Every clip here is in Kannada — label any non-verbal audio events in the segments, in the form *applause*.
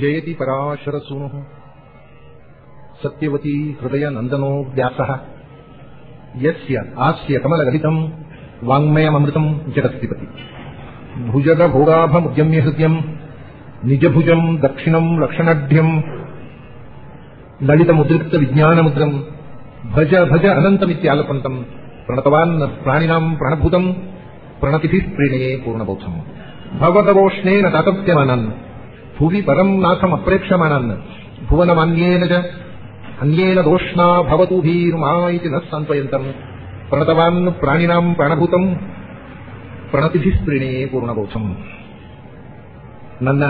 ಜಯತಿ ಪರಾಶರ ಸೂನು ಸತ್ಯವತಿ ಹೃದಯ ನಂದನೋ ವ್ಯಾಸ. ಯಸ್ಯ ಆಸ್ಯ ಕಮಲಗಲಿತಂ ವಾಂಗ್ಮಯಮೃತಂ ಜಗತ್ತಿಪತಿ. ಭುಜದ ಭೋಗಾಭಮುದ್ಯಮ್ಯ ಹೃದಯಂ ನಿಜಭುಜಂ ದಕ್ಷಿಣಂ ಲಕ್ಷಣಢ್ಯಂ ಲಲಿತ ಮುದ್ರಿಕ್ತ ವಿಜ್ಞಾನ ಮುದ್ರಂ ಭಜ ಭಜ ಅನಂತಮಿತ್ಯಾಲಪಂತಂ ಪ್ರಣತವಾನ್ ಪ್ರಾಣಿನಾಂ ಪ್ರಣಭೂತಂ ಪ್ರಣತಿಭಿ ಪ್ರೀಣಯೇ ಪೂರ್ಣಬೌಧಂ. ಭಗವದವೋಷ್ಣೇನ ತಾತಪ್ಯಮಾನನ್ ನಾಥಮಪ್ರೇಕ್ಷಮಾಣನ್ ಭುವನಮಾನ್ಯೇನ ಚ. ಅನ್ಯೇನ ದೋಷ್ಣಾ ಭವತು ಭೀರ್ಮಾ ಇತಿ ನ ಸಾಂತ್ವಯಂತಂ. ಪ್ರಣತವಾನ್ ಪ್ರಾಣಿನಾಂ ಪ್ರಾಣಭೂತಂ. ಪ್ರಣತಿಭಿ ಪ್ರೀಣಯೇ ಪೂರ್ಣಬೌಧಂ ನನ್ನ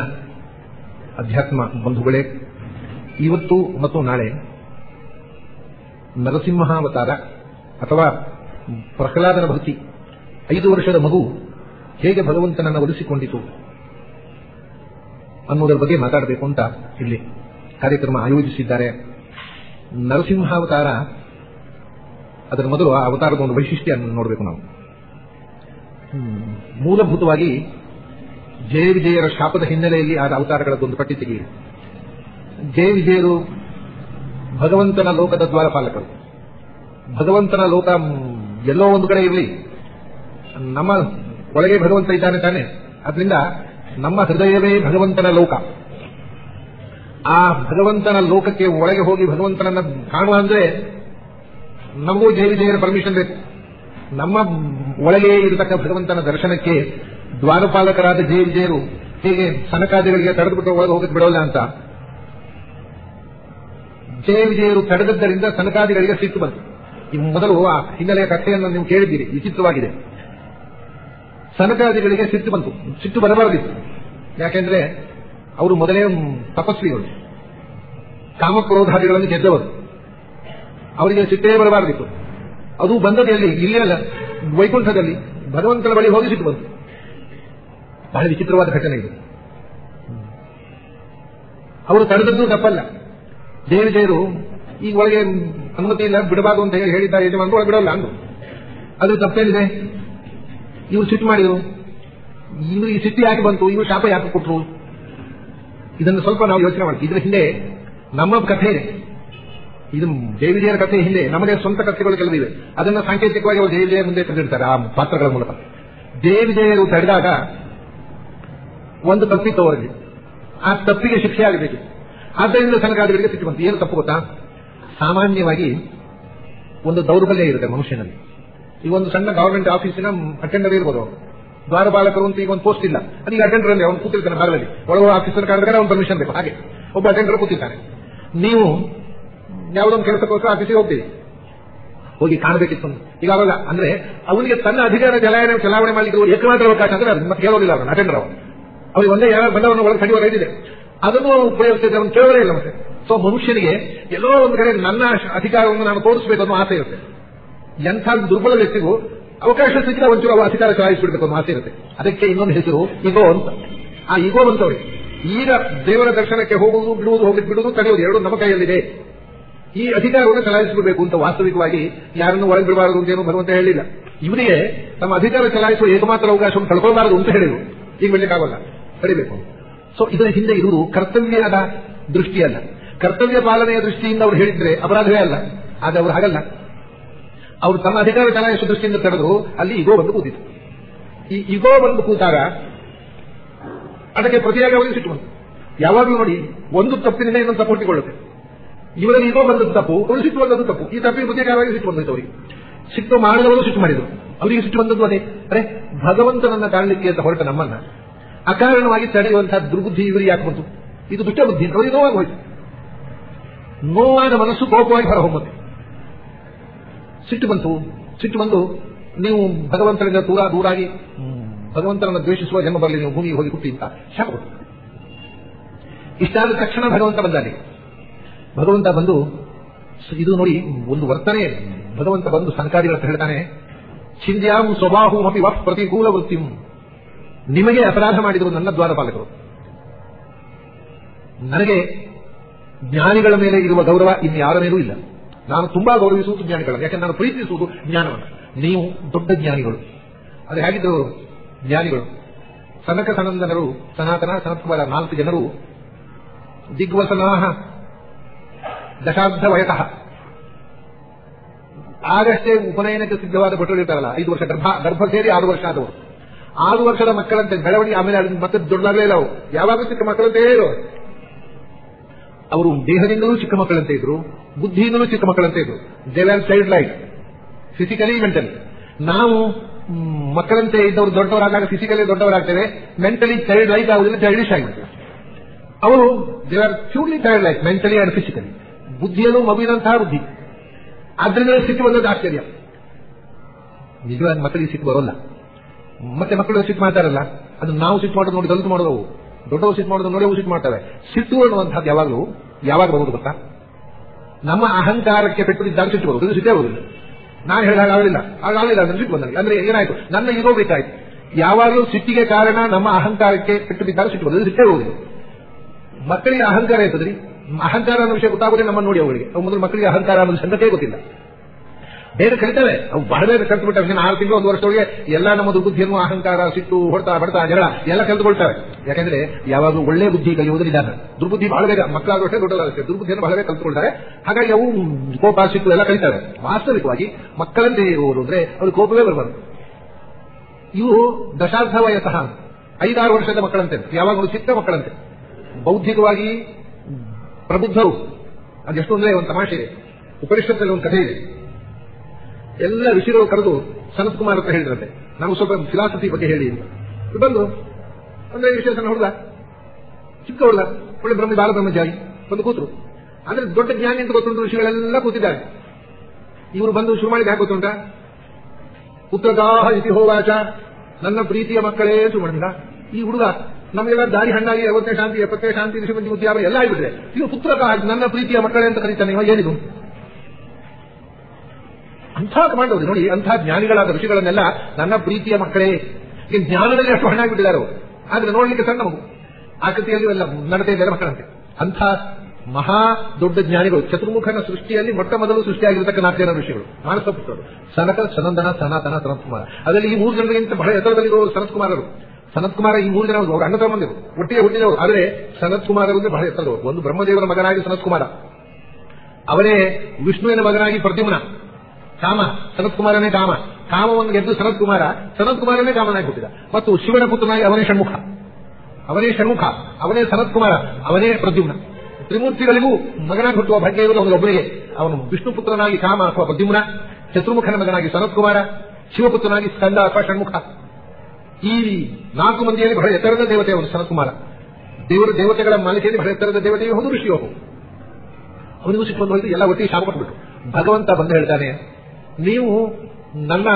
ಅಧ್ಯಾತ್ಮ ಬಂಧುಗಳೇ, ಇವತ್ತು ಮತ್ತು ನಾಳೆ ನರಸಿಂಹಾವತಾರ ಅಥವಾ ಪ್ರಹ್ಲಾದನ ಭಕ್ತಿ, ಐದು ವರ್ಷದ ಮಗು ಹೇಗೆ ಭಗವಂತನನ್ನು ಒಲಿಸಿಕೊಂಡಿತು? ಅನ್ನೋದರ ಬಗ್ಗೆ ಮಾತಾಡಬೇಕು ಅಂತ ಇಲ್ಲಿ ಕಾರ್ಯಕ್ರಮ ಆಯೋಜಿಸಿದ್ದಾರೆ. ನರಸಿಂಹಾವತಾರ, ಅದರ ಮೊದಲು ಆ ಅವತಾರದ ಒಂದು ವೈಶಿಷ್ಟ್ಯ ನೋಡಬೇಕು ನಾವು. ಮೂಲಭೂತವಾಗಿ ಜಯ ವಿಜಯರ ಶಾಪದ ಹಿನ್ನೆಲೆಯಲ್ಲಿ ಆದ ಅವತಾರಗಳದ್ದೊಂದು ಪಟ್ಟಿ ತೆಗೆಯಿರಿ ಜಯ ವಿಜಯರು ಭಗವಂತನ ಲೋಕದ ದ್ವಾರಪಾಲಕರು. ಭಗವಂತನ ಲೋಕ ಎಲ್ಲೋ ಒಂದು ಕಡೆ ಇರಲಿ. ನಮ್ಮ ಒಳಗೆ ಭಗವಂತ ಇದ್ದಾನೆ ತಾನೆ. ಅದರಿಂದ ನಮ್ಮ ಹೃದಯವೇ ಭಗವಂತನ ಲೋಕ. ಆ ಭಗವಂತನ ಲೋಕಕ್ಕೆ ಒಳಗೆ ಹೋಗಿ ಭಗವಂತನನ್ನ ಕಾಣುವ ಅಂದ್ರೆ ನಮಗೂ ವಿಜಯರ ಪರ್ಮಿಷನ್ ಬೇಕು. ನಮ್ಮ ಒಳಗೆ ಇರತಕ್ಕ ಭಗವಂತನ ದರ್ಶನಕ್ಕೆ ದ್ವಾರಪಾಲಕರಾದ ವಿಜಯರು ಹೀಗೆ ಸನಕಾದಿಗಳಿಗೆ ತಡೆದುಬಿಟ್ಟು ಒಳಗೆ ಹೋಗಕ್ಕೆ ಬಿಡೋಲ್ಲ ಅಂತ. ಜಯ ವಿಜಯರು ತಡೆದದ್ದರಿಂದ ಸನಕಾದಿಗಳಿಗೆ ಸಿಟ್ಟು ಬಂತು. ಮೊದಲು ಆ ಹಿನ್ನೆಲೆಯ ಕಥೆಯನ್ನು ನೀವು ಕೇಳಿದ್ದೀರಿ, ವಿಚಿತ್ರವಾಗಿದೆ. ಸನಕಾದಿಗಳಿಗೆ ಸಿಟ್ಟು ಬಂತು. ಸಿಟ್ಟು ಬರಬಾರದಿತ್ತು. ಯಾಕೆಂದ್ರೆ ಅವರು ಮೊದಲೇ ತಪಸ್ವಿಗಳು. ಕಾಮಕ್ರೋಧಾದಿಗಳನ್ನು ಗೆದ್ದವರು. ಅವರಿಗೆ ಸಿಟ್ಟೇ ಬರಬಾರದಿತ್ತು. ಅದು ಬಂದದಲ್ಲಿ ಇಲ್ಲಿ ಅಲ್ಲ ವೈಕುಂಠದಲ್ಲಿ ಭಗವಂತನ ಬಳಿ ಹೋಗಿ ಸಿಟ್ಟು ಬಂತು. ಬಹಳ ವಿಚಿತ್ರವಾದ ಘಟನೆ ಇದು. ಅವರು ತಡೆದದ್ದು ತಪ್ಪಲ್ಲ. ದೇವಿ ಜಯರು, ಈ ಒಳಗೆ ಅನುಮತಿ ಇಲ್ಲ, ಬಿಡಬಾರ್ದು ಅಂತ ಹೇಳಿ ಹೇಳಿದ್ದಾರೆ, ಯಜಮಾನರು ಒಳಗೆ ಬಿಡೋಲ್ಲ ಅಂದು ಅದು ತಪ್ಪೇನಿದೆ? ಇವರು ಸಿಟ್ಟು ಮಾಡಿದರು. ಇವರು ಈ ಸಿಟ್ಟು ಯಾಕೆ ಬಂತು? ಇವರು ಶಾಪ ಯಾಕೆ ಕೊಟ್ಟರು ಇದನ್ನು ಸ್ವಲ್ಪ ನಾವು ಯೋಚನೆ ಮಾಡ್ತೀವಿ. ಇದರ ಹಿಂದೆ ನಮ್ಮ ಕಥೆ ಇದೆ. ಇದು ದೇವಿದೇವರ ಕಥೆ ಹಿಂದೆ. ನಮಗೆ ಸ್ವಂತ ಕಥೆಗಳು ಕೆಲವಿವೆ ಅದನ್ನು ಸಾಂಕೇತಿಕವಾಗಿ ಅವರು ವಿಜಯ ಮುಂದೆ ತಂದಿರ್ತಾರೆ ಆ ಪಾತ್ರಗಳ ಮೂಲಕ. ದೇವಿದೇವರು ತಡೆದಾಗ ಒಂದು ತಪ್ಪಿತ್ತು ಅವರಿಗೆ ಆ ತಪ್ಪಿಗೆ ಶಿಕ್ಷೆ ಆಗಬೇಕು. ಆದ್ದರಿಂದ ಸನಕಾದಿಗಳಿಗೆ ಸಿಟ್ಟು ಬಂತು. ಏನು ತಪ್ಪು ಗೊತ್ತಾ? ಸಾಮಾನ್ಯವಾಗಿ ಒಂದು ದೌರ್ಬಲ್ಯ ಇರುತ್ತೆ ಮನುಷ್ಯನಲ್ಲಿ. ಈಗ ಒಂದು ಸಣ್ಣ ಗವರ್ಮೆಂಟ್ ಆಫೀಸಿನ ಅಟೆಂಡರ್ ಇರ್ಬೋದು ಅವರು. ದ್ವಾರಪಾಲಕರು ಅಂತ ಈಗ ಒಂದು ಪೋಸ್ಟ್ ಇಲ್ಲ. ಅದೀಗ ಅಟೆಂಡರ್ ಅಲ್ಲಿ ಅವನು ಕೂತಿರ್ತಾನೆ ಬಾಗಲಲ್ಲಿ. ಒಳಗೆ ಆಫೀಸರ್ ಕಾರಣಕ್ಕೆ ಅವ್ನು ಪರ್ಮಿಷನ್ ಬೇಕು. ಹಾಗೆ. ಒಬ್ಬ ಅಟೆಂಡರ್ ಕೂತಿರ್ತಾನೆ. ನೀವು ಯಾವುದೊಂದು ಕೆಲಸಕ್ಕೋಸ್ಕರ ಆಫೀಸಿಗೆ ಹೋಗ್ತೀವಿ ಹೋಗಿ ಕಾಣಬೇಕಿತ್ತು ಈಗ ಅವಾಗ ಅಂದ್ರೆ ಅವನಿಗೆ ತನ್ನ ಅಧಿಕಾರ ಜಲಾಯನ ಚಲಾವಣೆ ಮಾಡಲಿಕ್ಕೆ ಏಕಮಾತ್ರ ಅವಕಾಶ ಅಂದ್ರೆ ಅದು. ಮತ್ತೆ ಕೇಳೋದಿಲ್ಲ ಅವನು ಅಟೆಂಡರ್ ಅವನು. ಅವ್ರಿಗೆ ಒಂದೇ ಯಾರು ಬಂದವನು ಒಳಗೆ ಕಡಿಯುವ ಇದೆ. ಅದನ್ನು ಉಪಯೋಗಿಸಿದ್ರೆ ಅವನು ಕೇಳೋದೇ ಇಲ್ಲ ಮತ್ತೆ. ಸೊ ಮನುಷ್ಯನಿಗೆ ಎಲ್ಲೋ ಒಂದು ಕಡೆ ನನ್ನ ಅಧಿಕಾರವನ್ನು ನಾನು ತೋರಿಸಬೇಕು ಅನ್ನೋ ಆಸೆ ಇರುತ್ತೆ. ಎಂಥ ದುರ್ಬಲ ವ್ಯಕ್ತಿಗೂ ಅವಕಾಶ ಸಿಕ್ಕಿದ ಒಂಚೂರು ಅವ ಅಧಿಕಾರ ಚಲಾಯಿಸಿಬಿಡಬೇಕು ಅನ್ನೋ ಆಸೆ ಇರುತ್ತೆ. ಅದಕ್ಕೆ ಇನ್ನೊಂದು ಹೆಸರು ಇಗೋ ಅಂತ. ಆ ಇಗೋ ಅಂತವ್ರಿ. ಈಗ ದೇವರ ದರ್ಶನಕ್ಕೆ ಹೋಗುವುದು, ಬಿಡುವುದು, ಹೋಗಿ ಬಿಡುವುದು ತಡೆಯುವುದು ಎರಡು ನಮ್ಮ ಕೈಯಲ್ಲಿದೆ. ಈ ಅಧಿಕಾರವನ್ನು ಚಲಾಯಿಸಬೇಕು ಅಂತ ವಾಸ್ತವಿಕವಾಗಿ ಯಾರನ್ನು ಒಳಗೆ ಬಿಡಬಾರದು ಅಂತೇನು ಭಗವಂತ ಹೇಳಿಲ್ಲ. ಇವರಿಗೆ ತಮ್ಮ ಅಧಿಕಾರ ಚಲಾಯಿಸುವ ಏಕಮಾತ್ರ ಅವಕಾಶವನ್ನು ಕಳ್ಕೊಳ್ಬಾರದು ಅಂತ ಹೇಳಿದ್ರು. ಈಗ ಬಿಡಲಿಕ್ಕಾಗಲ್ಲ ತಡಿಬೇಕು. ಸೊ ಇದರ ಹಿಂದೆ ಇರುವುದು ಕರ್ತವ್ಯದ ದೃಷ್ಟಿಯಲ್ಲ. ಕರ್ತವ್ಯ ಪಾಲನೆಯ ದೃಷ್ಟಿಯಿಂದ ಅವರು ಹೇಳಿದ್ರೆ ಅಪರಾಧವೇ ಅಲ್ಲ. ಆದ್ರೆ ಅವರು ಹಾಗಲ್ಲ. ಅವರು ತಮ್ಮ ಅಧಿಕಾರ ಚಲಾಯಿಸುವ ದೃಷ್ಟಿಯಿಂದ ತಡೆದು ಅಲ್ಲಿ ಇಗೋ ಬಂದು ಕೂತಿತು ಈ ಇಗೋ ಬಂದು ಕೂತಾಗ ಅದಕ್ಕೆ ಪ್ರತಿಯಾಗಿ ಅವರಿಗೆ ಸಿಟ್ಟು ಬಂತು. ಯಾವಾಗಲೂ ನೋಡಿ, ಒಂದು ತಪ್ಪಿನಿಂದ ಇನ್ನೊಂದು ತಪ್ಪಿಕೊಳ್ಳುತ್ತೆ ಇವರಲ್ಲಿ ಇಗೋ ಬಂದದ್ದು ತಪ್ಪು, ಅವರು ಸಿಟ್ಟು ಬಂದದ್ದು ತಪ್ಪು. ಈ ತಪ್ಪಿಗೆ ಪ್ರತಿಯಾಗಿ ಸಿಟ್ಟು ಬಂದಿತ್ತು ಅವರಿಗೆ. ಸಿಟ್ಟು ಮಾಡಿದವರು ಸಿಟ್ಟು ಮಾಡಿದರು. ಅವರಿಗೆ ಸಿಟ್ಟು ಬಂದದ್ದು ಅದೇ. ಅರೆ, ಭಗವಂತನನ್ನ ಕಾಣಲಿಕ್ಕೆ ಅಂತ ಹೊರಟ ನಮ್ಮನ್ನ, ಅಕಾರಣವಾಗಿ ತಡೆಯುವಂತಹ ದುರ್ಬುದ್ಧಿ ಇವರಿಗೆ ಯಾಕೆ ಬಂತು? ಇದು ದುಷ್ಟ ಬುದ್ಧಿ ಅವರಿಗೆ ನೋವಾಗಿ ಹೋಯ್ತು. ನೋವಾದ ಮನಸ್ಸು ಕೋಪವಾಗಿ ಹೊರಹೊಮ್ಮುತ್ತೆ. ಸಿಟ್ಟು ಬಂತು. ಸಿಟ್ಟು ಬಂದು ನೀವು ಭಗವಂತನಿಂದ ದೂರ, ದೂರಾಗಿ ಭಗವಂತನನ್ನು ದ್ವೇಷಿಸುವ ಜನ್ಮ ಬರಲಿ, ನೀವು ಭೂಮಿಗೆ ಹೋಗಿ ಹುಟ್ಟಿ ಅಂತ. ಶಾಪ ಇಷ್ಟಾದ ತಕ್ಷಣ ಭಗವಂತ ಬಂದಾನೆ. ಭಗವಂತ ಬಂದು ಇದು ನೋಡಿ ಒಂದು ವರ್ತನೆ. ಭಗವಂತ ಬಂದು ಸಂಕಾದಿಗಳ ಹೇಳ್ತಾನೆ. ಚಿಂದ್ಯಾಂ ಸ್ವಭಾವು ಅಪಿ ವಕ್ ಪ್ರತಿಕೂಲ ವೃತ್ತಿಂ ನಿಮಗೆ ಅಪರಾಧ ಮಾಡಿದರು ನನ್ನ ದ್ವಾರಪಾಲಕರು. ನನಗೆ ಜ್ಞಾನಿಗಳ ಮೇಲೆ ಇರುವ ಗೌರವ ಇನ್ನು ಯಾರ ಮೇಲೂ ಇಲ್ಲ. ನಾನು ತುಂಬಾ ಗೌರವಿಸುವುದು ಜ್ಞಾನಿಗಳನ್ನು ಯಾಕಂದ್ರೆ ನಾನು ಪ್ರೀತಿಸುವುದು ಜ್ಞಾನವನ್ನು ನೀವು ದೊಡ್ಡ ಜ್ಞಾನಿಗಳು. ಅದು ಹೇಗಿದ್ರು? ಜ್ಞಾನಿಗಳು. ಸನಕ ಸನಂದನರು, ಸನಾತನ ಸನತ್ಕುಮಾರ ನಾಲ್ಕು ಜನರು, ದಿಗ್ವಸನಾಹ ದಶಾರ್ಧ ವಯತಃ. ಆಗಷ್ಟೇ ಉಪನಯನಕ್ಕೆ ಸಿದ್ಧವಾದ ಭಟರು ಇರ್ತಾರಲ್ಲ, ಐದು ವರ್ಷ ಗರ್ಭ ಗರ್ಭ ಸೇರಿ ಆರು ವರ್ಷ ಆದವರು. ಆರು ವರ್ಷದ ಮಕ್ಕಳಂತೆ ಬೆಳವಣಿಗೆ ಆಮೇಲೆ ಮತ್ತೆ ದೊಡ್ಡದಾಗಲೇ ಇಲ್ಲ ಅವು. ಯಾವಾಗಲೂ ಚಿಕ್ಕ ಮಕ್ಕಳಂತೆ ಇರೋ ಅವರು ದೇಹದಿಂದಲೂ ಚಿಕ್ಕ ಮಕ್ಕಳಂತೆ ಇದ್ರು, ಬುದ್ಧಿಯಿಂದಲೂ ಚಿಕ್ಕ ಮಕ್ಕಳಂತೆ ಇದ್ರು. They are child like physically mentally ನಾವು ಮಕ್ಕಳಂತೆ ಇದ್ದವರು ದೊಡ್ಡವರಾದಾಗ ಫಿಸಿಕಲಿ ದೊಡ್ಡವರಾಗ್ತೇವೆ ಮೆಂಟಲಿ ಚೈಲ್ಡ್ ಲೈಫ್ ಆಗುದಿಲ್ಲ ಚೈಲ್ಡಿಶ್ ಆಗಿಬಿಡ್ತೇವೆ ಅವರು they are purely child life mentally and physically ಬುದ್ಧಿಯಲ್ಲೂ ಮಗುವಿನಂತಹ ಬುದ್ಧಿ. ಆದ್ರಿಂದ ಸಿಟ್ಟು ಬಂದದ್ದು ಆಶ್ಚರ್ಯ. ನಿಜವಾಗಿ ಮಕ್ಕಳಿಗೆ ಸಿಟ್ಟು ಬರೋಲ್ಲ. ಮತ್ತೆ ಮಕ್ಕಳು ಸಿಟ್ಟು ಮಾಡ್ತಾರಲ್ಲ, ಅದು ನಾವು ಸಿಟ್ಟು ಮಾಡೋದು ನೋಡಿ ಗಲ್ತು ಮಾಡೋದು. ದೊಡ್ಡವರು ಸಿಟ್ಟು ಮಾಡೋದು, ನೋಡಿ ಉಸಿಟ್ ಮಾಡ್ತವೆ ಸಿಟ್ಟು ಅನ್ನುವಂಥದ್ದು ಯಾವಾಗಲೂ, ಯಾವಾಗ ಬರುವುದು ಗೊತ್ತಾ? ನಮ್ಮ ಅಹಂಕಾರಕ್ಕೆ ಪೆಟ್ಟು ಇದ್ದಾಗ ಸಿಟ್ಟು ಬರುವುದು. ಇದು ಸಿಟ್ಟೇ ಬರುವುದಿಲ್ಲ ನಾನು ಹೇಳಿದಾಗ ಆಗಲಿಲ್ಲ. ಆಗಲಿಲ್ಲ ಅಂದ್ರೆ ಸಿಟ್ಟು ಬಂದಾಗ ಅಂದ್ರೆ ಏನಾಯ್ತು? ನನ್ನ ಇರೋ ಬೇಕಾಯ್ತು ಯಾವಾಗಲೂ ಸಿಟ್ಟಿಗೆ ಕಾರಣ ನಮ್ಮ ಅಹಂಕಾರಕ್ಕೆ ಪೆಟ್ಟು ಬಿದ್ದಾಗ ಸಿಟ್ಟು ಬರುವುದು. ಸಿಟ್ಟೇ ಬರುವುದಿಲ್ಲ ಮಕ್ಕಳಿಗೆ ಅಹಂಕಾರ ಇರ್ತದ್ರಿ. ಅಹಂಕಾರ ಅನ್ನೋ ವಿಷಯ ಗೊತ್ತಾಗೋದೇ ನಮ್ಮನ್ನು ನೋಡಿ ಅವರಿಗೆ. ಅವು ಮೊದಲು ಮಕ್ಕಳಿಗೆ ಅಹಂಕಾರ ಅನ್ನೋ ಸಂಗತಿಯೇ ಗೊತ್ತಿಲ್ಲ. ಬೇಗ ಕಲಿತವೆ. ಅವು ಬಹಳ ಬೇಗ ಕಲ್ತು ಬಿಟ್ಟವೆ ಇನ್ನು ಆರು ತಿಂಗಳು, ಒಂದು ವರ್ಷದೊಳಗೆ ಎಲ್ಲ ನಮ್ಮದು ಬುದ್ಧಿಯನ್ನು ಅಹಂಕಾರ, ಸಿಟ್ಟು, ಹೊಡ್ತಾ, ಬಡ್ತಾ, ಜಗಳ ಎಲ್ಲ ಕಲ್ತುಕೊಳ್ತವೆ. ಯಾಕಂದ್ರೆ ಯಾವಾಗ ಒಳ್ಳೆ ಬುದ್ಧಿ ಕಲಿಯುವುದು ನಿಧಾನ ದುರ್ಬುದ್ಧಿ ಬಹಳ ಬೇಗ ಮಕ್ಕಳಾಗುತ್ತೆ ದೊಡ್ಡದಾಗುತ್ತೆ ದುರ್ಬುದ್ಧಿಯನ್ನು ಬಹಳ ಬೇಗ ಕಲ್ತುಕೊಳ್ತಾರೆ. ಹಾಗಾಗಿ ಅವು ಕೋಪ, ಸಿಟ್ಟು ಎಲ್ಲ ಕಲಿತವೆ. ವಾಸ್ತವಿಕವಾಗಿ ಮಕ್ಕಳಂತೆ ಇರುವುದು ಅಂದ್ರೆ ಅದು ಕೋಪವೇ ಬರಬಾರದು. ಇವು ದಶಾರ್ಧ ವಯಸ್ಸಹ ಐದಾರು ವರ್ಷದ ಮಕ್ಕಳಂತೆ. ಯಾವಾಗಲೂ ಚಿಕ್ಕ ಮಕ್ಕಳಂತೆ. ಬೌದ್ಧಿಕವಾಗಿ ಪ್ರಬುದ್ಧರು. ಅದೆಷ್ಟು ಅಂದ್ರೆ ಒಂದು ತಮಾಷೆ ಇದೆ. ಉಪನಿಷತ್ತಲ್ಲಿ ಒಂದು ಕಥೆ ಇದೆ. ಎಲ್ಲ ಋಷಿಗಳು ಕರೆದು ಸನತ್ ಕುಮಾರ್ ಅಂತ ಹೇಳಿದ್ರಂತೆ. ನಮ್ಗೆ ಸ್ವಲ್ಪ ಫಿಲಾಸಫಿ ಬಗ್ಗೆ ಹೇಳಿ ಅಂತ. ಇವ್ರು ಬಂದು ಅಂದ್ರೆ ಸಣ್ಣ ಹುಡುಗ ಚಿಕ್ಕ ಹುಡುಗ ಒಳ್ಳೆ ಬ್ರಹ್ಮ ಬಾಲ ಬ್ರಹ್ಮಚಾರಿ ಬಂದು ಕೂತರು. ಅಂದ್ರೆ ದೊಡ್ಡ ಜ್ಞಾನಿ ಅಂತ ಗೊತ್ತುಂಟು ಋಷಿಗಳೆಲ್ಲ ಕೂತಿದ್ದಾರೆ. ಇವರು ಬಂದು ಶುರು ಮಾಡಿದ ಯಾಕೆ ಗೊತ್ತುಂಟ? ಪುತ್ರಗಾಹ ಇತಿ ಹೋವಾಚ, ನನ್ನ ಪ್ರೀತಿಯ ಮಕ್ಕಳೇ ಮಾಡಿದ ಈ ಹುಡುಗ ನಮಗೆಲ್ಲ ದಾರಿ ಹಣ್ಣಾಗಿ ಐವತ್ತನೇ ಶಾಂತಿ, ಎಪ್ಪತ್ತನೇ ಶಾಂತಿ ಋಷಿಪಂಚಿ ಉದ್ಯಾವ ಎಲ್ಲ ಆಗಿಬಿಟ್ರೆ. ಇದು ಪುತ್ರಗಾಹ, ನನ್ನ ಪ್ರೀತಿಯ ಮಕ್ಕಳೇ ಅಂತ ಕರೀತಾನೆ. ಏನಿದು? ಅಂಥ ಕಮಾಂಡವರು ನೋಡಿ, ಅಂಥ ಜ್ಞಾನಿಗಳಾದ ಋಷಿಗಳನ್ನೆಲ್ಲ ನನ್ನ ಪ್ರೀತಿಯ ಮಕ್ಕಳೇ, ಈ ಜ್ಞಾನದಲ್ಲಿ ಅಷ್ಟು ಹಣ್ಣಾಗಿಬಿಟ್ಟಿದ್ದಾರೆ ಅವರು. ಆದ್ರೆ ನೋಡ್ಲಿಕ್ಕೆ ಸಣ್ಣ ಮಗು. ಆಕೃತಿಯಲ್ಲಿ ಎಲ್ಲ ನಡತೆಯಲ್ಲಿ ಮಕ್ಕಳಂತೆ. ಅಂಥ ಮಹಾ ದೊಡ್ಡ ಜ್ಞಾನಿಗಳು, ಚತುರ್ಮುಖನ ಸೃಷ್ಟಿಯಲ್ಲಿ ಮೊಟ್ಟ ಮೊದಲು ಸೃಷ್ಟಿಯಾಗಿರತಕ್ಕ ನಾಲ್ಕು ಜನ ಋಷಿಗಳು ಮಾನಸ ಪುತ್ರರು ಸನಕ, ಸನಂದನ, ಸನಾತನ, ಸನತ್ಕುಮಾರ. ಅದರಲ್ಲಿ ಈ ಮೂರು ಜನರಿಗಿಂತ ಬಹಳ ಎತ್ತರದಲ್ಲಿರುವ ಸನತ್ಕುಮಾರರು. ಸನತ್ಕುಮಾರ ಈ ಮೂರು ಜನ ಅವರು ಅಣ್ಣ ತಮ್ಮಂದಿರು ಒಟ್ಟಿಗೆ ಹುಟ್ಟಿದವರು. ಆದರೆ ಸನತ್ಕುಮಾರರು ಅಂದ್ರೆ ಬಹಳ ಎತ್ತರದವರು. ಒಂದು ಬ್ರಹ್ಮದೇವರ ಮಗನಾಗಿ ಸನತ್ಕುಮಾರ. ಅವನೇ ವಿಷ್ಣುವಿನ ಮಗನಾಗಿ ಪ್ರದ್ಯುಮ್ನ ಕಾಮ, ಸನತ್ಕುಮಾರನೇ ಕಾಮ. ಕಾಮವನ್ನು ಗೆದ್ದು ಸನತ್ ಕುಮಾರ ಸನತ್ ಕುಮಾರನೇ ಕಾಮನಾಗಿ ಹುಟ್ಟಿದ. ಮತ್ತು ಶಿವನ ಪುತ್ರನಾಗಿ ಅವನೇ ಷಣ್ಮುಖ. ಅವನೇ ಷಣ್ಮುಖ, ಅವನೇ ಸನತ್ಕುಮಾರ, ಅವನೇ ಪ್ರದ್ಯುಮ್ನ. ತ್ರಿಮೂರ್ತಿಗಳಿಗೂ ಮಗನಾಗಿ ಹುಟ್ಟುವ ಭಾಗ್ಯ ಇರುವುದು ಅವನು ವಿಷ್ಣು ಪುತ್ರನಾಗಿ ಕಾಮ ಅಥವಾ ಪ್ರದ್ಯುಮ್ನ ಚತುರ್ಮುಖನ ಮಗನಾಗಿ ಸನತ್ಕುಮಾರ, ಶಿವಪುತ್ರನಾಗಿ ಸ್ಕಂದ ಅಥವಾ ಷಣ್ಮುಖ. ಈ ನಾಲ್ಕು ಮಂದಿಯಲ್ಲಿ ಬಹಳ ಎತ್ತರದ ದೇವತೆ ಅವನು ಸನತ್ಕುಮಾರ. ದೇವರ ದೇವತೆಗಳ ಮಾಲಿಕೆಯಲ್ಲಿ ಬಹಳ ಎತ್ತರದ ದೇವತೆಯು ಹೌದು, ಋಷಿಯು ಅವನಿಗೂ ಸಿಕ್ಕೊಂಡು ಎಲ್ಲ ಒಟ್ಟಿಗೆ ಶಾಪ ಕೊಟ್ಬಿಟ್ಟು. ಭಗವಂತ ಬಂದು ಹೇಳ್ತಾನೆ ನೀವು ನನ್ನ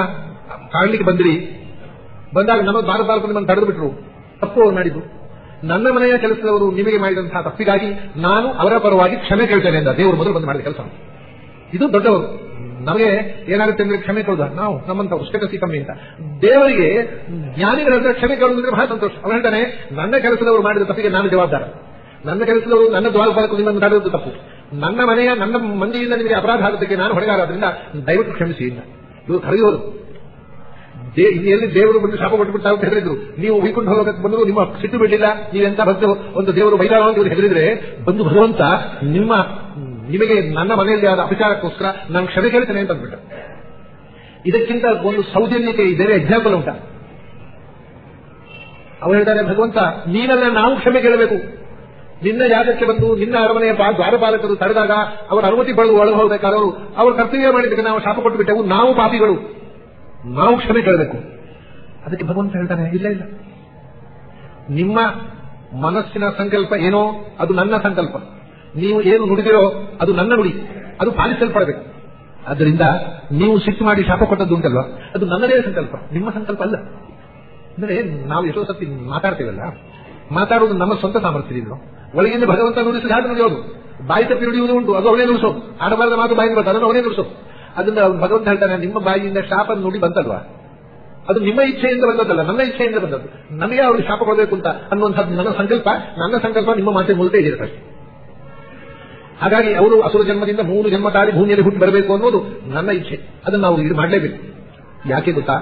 ಕಾಣಲಿಕ್ಕೆ ಬಂದಿರಿ. ಬಂದಾಗ ನಮ್ಮ ಭಾರತ ಭಾರತ ನಿಮ್ಮನ್ನು ತಡೆದು ಬಿಟ್ರು ತಪ್ಪು ಅವ್ರು ಮಾಡಿದ್ರು ನನ್ನ ಮನೆಯ ಕೆಲಸದವರು ನಿಮಗೆ ಮಾಡಿದಂತಹ ತಪ್ಪಿಗಾಗಿ ನಾನು ಅವರ ಪರವಾಗಿ ಕ್ಷಮೆ ಕೇಳ್ತೇನೆ ಅಂತ ದೇವರು ಮೊದಲು ಬಂದು ಮಾಡಿದ ಕೆಲಸ. ಇದು ದೊಡ್ಡವರು. ನಮಗೆ ಏನಾಗುತ್ತೆ ಅಂದ್ರೆ ಕ್ಷಮೆ ಕೇಳುದ ನಾವು ನಮ್ಮಂತ ಉಷ್ಟಕಸಿ ಕಮ್ಮಿ ಅಂತ ದೇವರಿಗೆ ಜ್ಞಾನಿಗಳ ಹತ್ರ ಕ್ಷಮೆ ಕೇಳುವುದಂದ್ರೆ ಬಹಳ ಸಂತೋಷ. ಅವನು ಹೇಳ್ತಾನೆ, ನನ್ನ ಕೆಲಸದವರು ಮಾಡಿದ ತಪ್ಪಿಗೆ ನಾನು ಜವಾಬ್ದಾರ. ನನ್ನ ಕೆಲಸದವರು, ನನ್ನ ದ್ವಾರಪಾಲಕ ನಿಮ್ಮನ್ನು ತಡೆದು ತಪ್ಪು. ನನ್ನ ಮನೆಯ, ನನ್ನ ಮಂದಿಯಿಂದ ನಿಮಗೆ ಅಪರಾಧ ಆಗೋದಕ್ಕೆ ನಾನು ಹೊಡೆಗಾರಾದ್ರಿಂದ ದಯವಿಟ್ಟು ಕ್ಷಮಿಸಿ ಇಲ್ಲ ಇವರು ಕರೆಯೋದು ಇಲ್ಲಿ ದೇವರು ಬಂದು ಶಾಪ ಕೊಟ್ಟುಬಿಡ್ತಾ ಅಂತ ಹೇಳಿದ್ರು ನೀವು ವೈಕುಂಠ ಹೋಗಕ್ಕೆ ಬಂದ್ರು ನಿಮ್ಮ ಸಿಟ್ಟು ಬಿಡಲಿಲ್ಲ ನೀವೆಂತ ಭಕ್ತರು ಒಂದು ದೇವರು ಬೈದಾರ ಅಂತ ಇವರು ಹೆದರಿದ್ರೆ, ಬಂದು ಭಗವಂತ ನಿಮ್ಮ, ನಿಮಗೆ ನನ್ನ ಮನೆಯಲ್ಲಿ ಆದ ಅಪಚಾರಕ್ಕೋಸ್ಕರ ನಾನು ಕ್ಷಮೆ ಕೇಳ್ತೇನೆ ಅಂತ ಅಂದ್ಬಿಟ್ಟು. ಇದಕ್ಕಿಂತ ಒಂದು ಸೌಜನ್ಯಕ್ಕೆ ಬೇರೆ ಎಕ್ಸಾಂಪಲ್ ಉಂಟ. ಅವ್ರು ಹೇಳ್ತಾರೆ ಭಗವಂತ ನೀನಲ್ಲ ನಾವು ಕ್ಷಮೆ ಕೇಳಬೇಕು. ನಿನ್ನ ಯಾಗಕ್ಕೆ ಬಂದು ನಿನ್ನ ಅರಮನೆಯ ದ್ವಾರಪಾಲಕರು ತಡೆದಾಗ ಅವರ ಅನುಮತಿ ಪಡೆದು ಒಳಗೆ ಹೋಗಬೇಕಾದವರು, ಅವರು ಕರ್ತವ್ಯ ಮಾಡಿದ್ದಕ್ಕೆ ನಾವು ಶಾಪ ಕೊಟ್ಟು ಬಿಟ್ಟೆವು ನಾವು ಪಾಪಿಗಳು. ನಾವು ಕ್ಷಮೆ ಕೇಳಬೇಕು. ಅದಕ್ಕೆ ಭಗವಂತ ಹೇಳ್ತಾನೆ, ಇಲ್ಲ ಇಲ್ಲ. ನಿಮ್ಮ ಮನಸ್ಸಿನ ಸಂಕಲ್ಪ ಏನೋ, ಅದು ನನ್ನ ಸಂಕಲ್ಪ. ನೀವು ಏನು ನುಡಿದಿರೋ, ಅದು ನನ್ನ ನುಡಿ. ಅದು ಪಾಲಿಸಲ್ಪಡಬೇಕು. ಅದರಿಂದ ನೀವು ಸಿಟ್ಟು ಮಾಡಿ ಶಾಪ ಕೊಟ್ಟದ್ದು ಉಂಟಲ್ವಾ? ಅದು ನನ್ನದೇ ಸಂಕಲ್ಪ. ನಿಮ್ಮ ಸಂಕಲ್ಪ ಅಲ್ಲ. ಅಂದ್ರೆ ನಾವು ಎಷ್ಟೋ ಸತಿ ಮಾತಾಡ್ತೇವಲ್ಲ, ಮಾತಾಡುವುದು ನಮ್ಮ ಸ್ವಂತ ಸಾಮರ್ಥ್ಯದಿಂದ ಒಳಗಿಂದ ಭಗವಂತ ನುಡಿಸಿದ ಹಾಡು ನುಡಿಯೋದು ಬಾಯಿ ತಪ್ಪಿ ನುಡಿಯುವುದು ಉಂಟು. ಅದು ಅವನೇ ನುಡಿಸೋದು. ಆಡಬಾರದ ಮಾತು ಬಾಯಿ ಬರ್ತಾರೆ ಅವನೇ ನುಡಿಸೋದು. ಅದನ್ನ ಭಗವಂತ ಹೇಳ್ತಾನೆ, ನಿಮ್ಮ ಬಾಯಿಯಿಂದ ಶಾಪ ನುಡಿ ಬಂತಲ್ವಾ? ಅದು ನಿಮ್ಮ ಇಚ್ಛೆಯಿಂದ ಬಂದದ್ದಲ್ಲ, ನನ್ನ ಇಚ್ಛೆಯಿಂದ ಬಂದದ್ದು. ನನಗೆ ಅವ್ರಿಗೆ ಶಾಪ ಕೊಡಬೇಕು ಅಂತ ಅನ್ನುವಂಥದ್ದು ನನ್ನ ಸಂಕಲ್ಪ. ನನ್ನ ಸಂಕಲ್ಪ ನಿಮ್ಮ ಮಾತೆ ಮೂಲಕ ಇದಿರುತ್ತೆ ಹಾಗಾಗಿ ಅವರು ಅಸುರ ಜನ್ಮದಿಂದ ಮೂರು ಜನ್ಮ ತಾಳಿ ಭೂಮಿಯಲ್ಲಿ ಹುಟ್ಟಿ ಬರಬೇಕು ಅನ್ನೋದು ನನ್ನ ಇಚ್ಛೆ. ಅದನ್ನು ನಾವು ಇದು ಮಾಡಲೇಬೇಕು. ಯಾಕೆ ಗೊತ್ತಾ?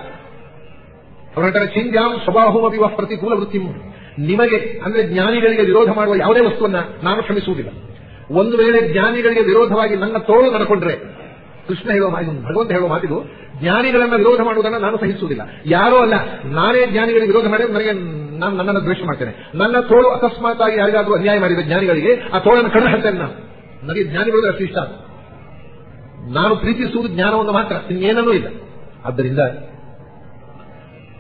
ಅವರ ಚಿಂದ್ಯಾಂ ಸ್ವಭಾವಮಿ ವಃ ಪ್ರತಿಕೂಲ ವೃತ್ತಿ. ನಿಮಗೆ, ಅಂದ್ರೆ ಜ್ಞಾನಿಗಳಿಗೆ ವಿರೋಧ ಮಾಡುವ ಯಾವುದೇ ವಸ್ತುವನ್ನ ನಾನು ಕ್ಷಮಿಸುವುದಿಲ್ಲ. ಒಂದು ವೇಳೆ ಜ್ಞಾನಿಗಳಿಗೆ ವಿರೋಧವಾಗಿ ನನ್ನ ತೋಳು ನಡ್ಕೊಂಡ್ರೆ, ಕೃಷ್ಣ ಹೇಳುವ ಭಗವಂತ ಹೇಳುವ ಮಾತಿದು, ಜ್ಞಾನಿಗಳನ್ನ ವಿರೋಧ ಮಾಡುವುದನ್ನು ನಾನು ಸಹಿಸುವುದಿಲ್ಲ. ಯಾರೋ ಅಲ್ಲ, ನಾನೇ ಜ್ಞಾನಿಗಳಿಗೆ ವಿರೋಧ ಮಾಡಿದ್ರೆ ನನಗೆ ನಾನು ನನ್ನನ್ನು ದ್ವೇಷ ಮಾಡ್ತೇನೆ. ನನ್ನ ತೋಳು ಅಕಸ್ಮಾತ್ ಆಗಿ ಯಾರಿಗಾದ್ರೂ ಅನ್ಯಾಯ ಮಾಡಿದ ಜ್ಞಾನಿಗಳಿಗೆ ಆ ತೋಳನ್ನು ಕಣ್ಣು ಹಾಕ್ತೇನೆ ನಾನು. ನನಗೆ ಜ್ಞಾನಿಗಳು ಅಷ್ಟು ಇಷ್ಟ ನಾನು ಪ್ರೀತಿಸುವುದು ಜ್ಞಾನವನ್ನು ಮಾತ್ರ ಇನ್ನೇನೂ ಇಲ್ಲ. ಆದ್ದರಿಂದ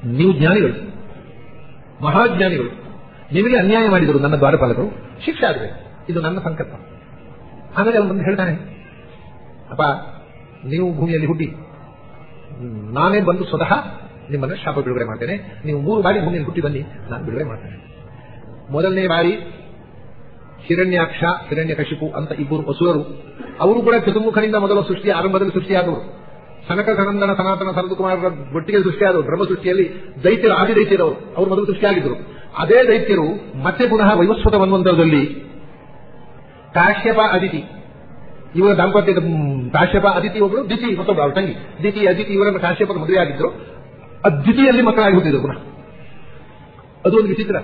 ನೀವು ಜ್ಞಾನಿಗಳು, ಮಹಾಜ್ಞಾನಿಗಳು ನಿಮಗೆ ಅನ್ಯಾಯ ಮಾಡಿದರು ನನ್ನ ದ್ವಾರಪಾಲಕರು, ಶಿಕ್ಷೆ ಆಗಬೇಕು ಇದು ನನ್ನ ಸಂಕಲ್ಪ. ಆಮೇಲೆ ಅವನು ಬಂದು ಹೇಳ್ತಾನೆ, ಅಪ್ಪ, ನೀವು ಭೂಮಿಯಲ್ಲಿ ಹುಟ್ಟಿ, ನಾನೇ ಬಂದು ಸ್ವತಃ ನಿಮ್ಮನ್ನು ಶಾಪ ಬಿಡುಗಡೆ ಮಾಡ್ತೇನೆ. ನೀವು ಮೂರು ಬಾರಿ ಭೂಮಿಯಲ್ಲಿ ಹುಟ್ಟಿ ಬನ್ನಿ, ನಾನು ಬಿಡುಗಡೆ ಮಾಡ್ತೇನೆ. ಮೊದಲನೇ ಬಾರಿ ಹಿರಣ್ಯಾಕ್ಷ, ಹಿರಣ್ಯಕಶಿಪು ಅಂತ ಇಬ್ಬರು ಅಸುರರು ಅವರು ಕೂಡ ಚತುರ್ಮುಖನಿಂದ ಮೊದಲ ಸೃಷ್ಟಿ ಆರಂಭದಲ್ಲಿ ಸೃಷ್ಟಿಯಾದವರು. ಸನಕ, ಸನಂದನ, ಸನಾತನ, ಸರದಕುಮಾರರ ಒಟ್ಟಿಗೆ ಸೃಷ್ಟಿಯಾದವರು, ಬ್ರಹ್ಮ ಸೃಷ್ಟಿಯಲ್ಲಿ ದೈತ್ಯರು ಆದಿ ದೈತ್ಯರವರು ಅವರು ಮೊದಲು ಸೃಷ್ಟಿಯಾಗಿದ್ದರು. ಅದೇ ದೈತ್ಯರು ಮತ್ತೆ ಪುನಃ ವೈವಸ್ವತ ಮನ್ವಂತರದಲ್ಲಿ ಕಾಶ್ಯಪ ಅದಿತಿ ಇವರ ದಾಂಪತ್ಯದ ಕಾಶ್ಯಪ ಅದಿತಿ ಒಬ್ಬರು ದಿತಿ ಮತ್ತೊಬ್ಬರು ಅವ್ರ ತಂಗಿ. ದಿತಿ ಅದಿತಿ, ಇವರನ್ನು ಕಾಶ್ಯಪದ ಮದುವೆ ಆಗಿದ್ರು ಅದ್ವಿತಿಯಲ್ಲಿ ಮಕ್ಕಳಾಗಿ ಹುಟ್ಟಿದ್ರು ಪುನಃ. ಅದು ಒಂದು ವಿಚಿತ್ರ.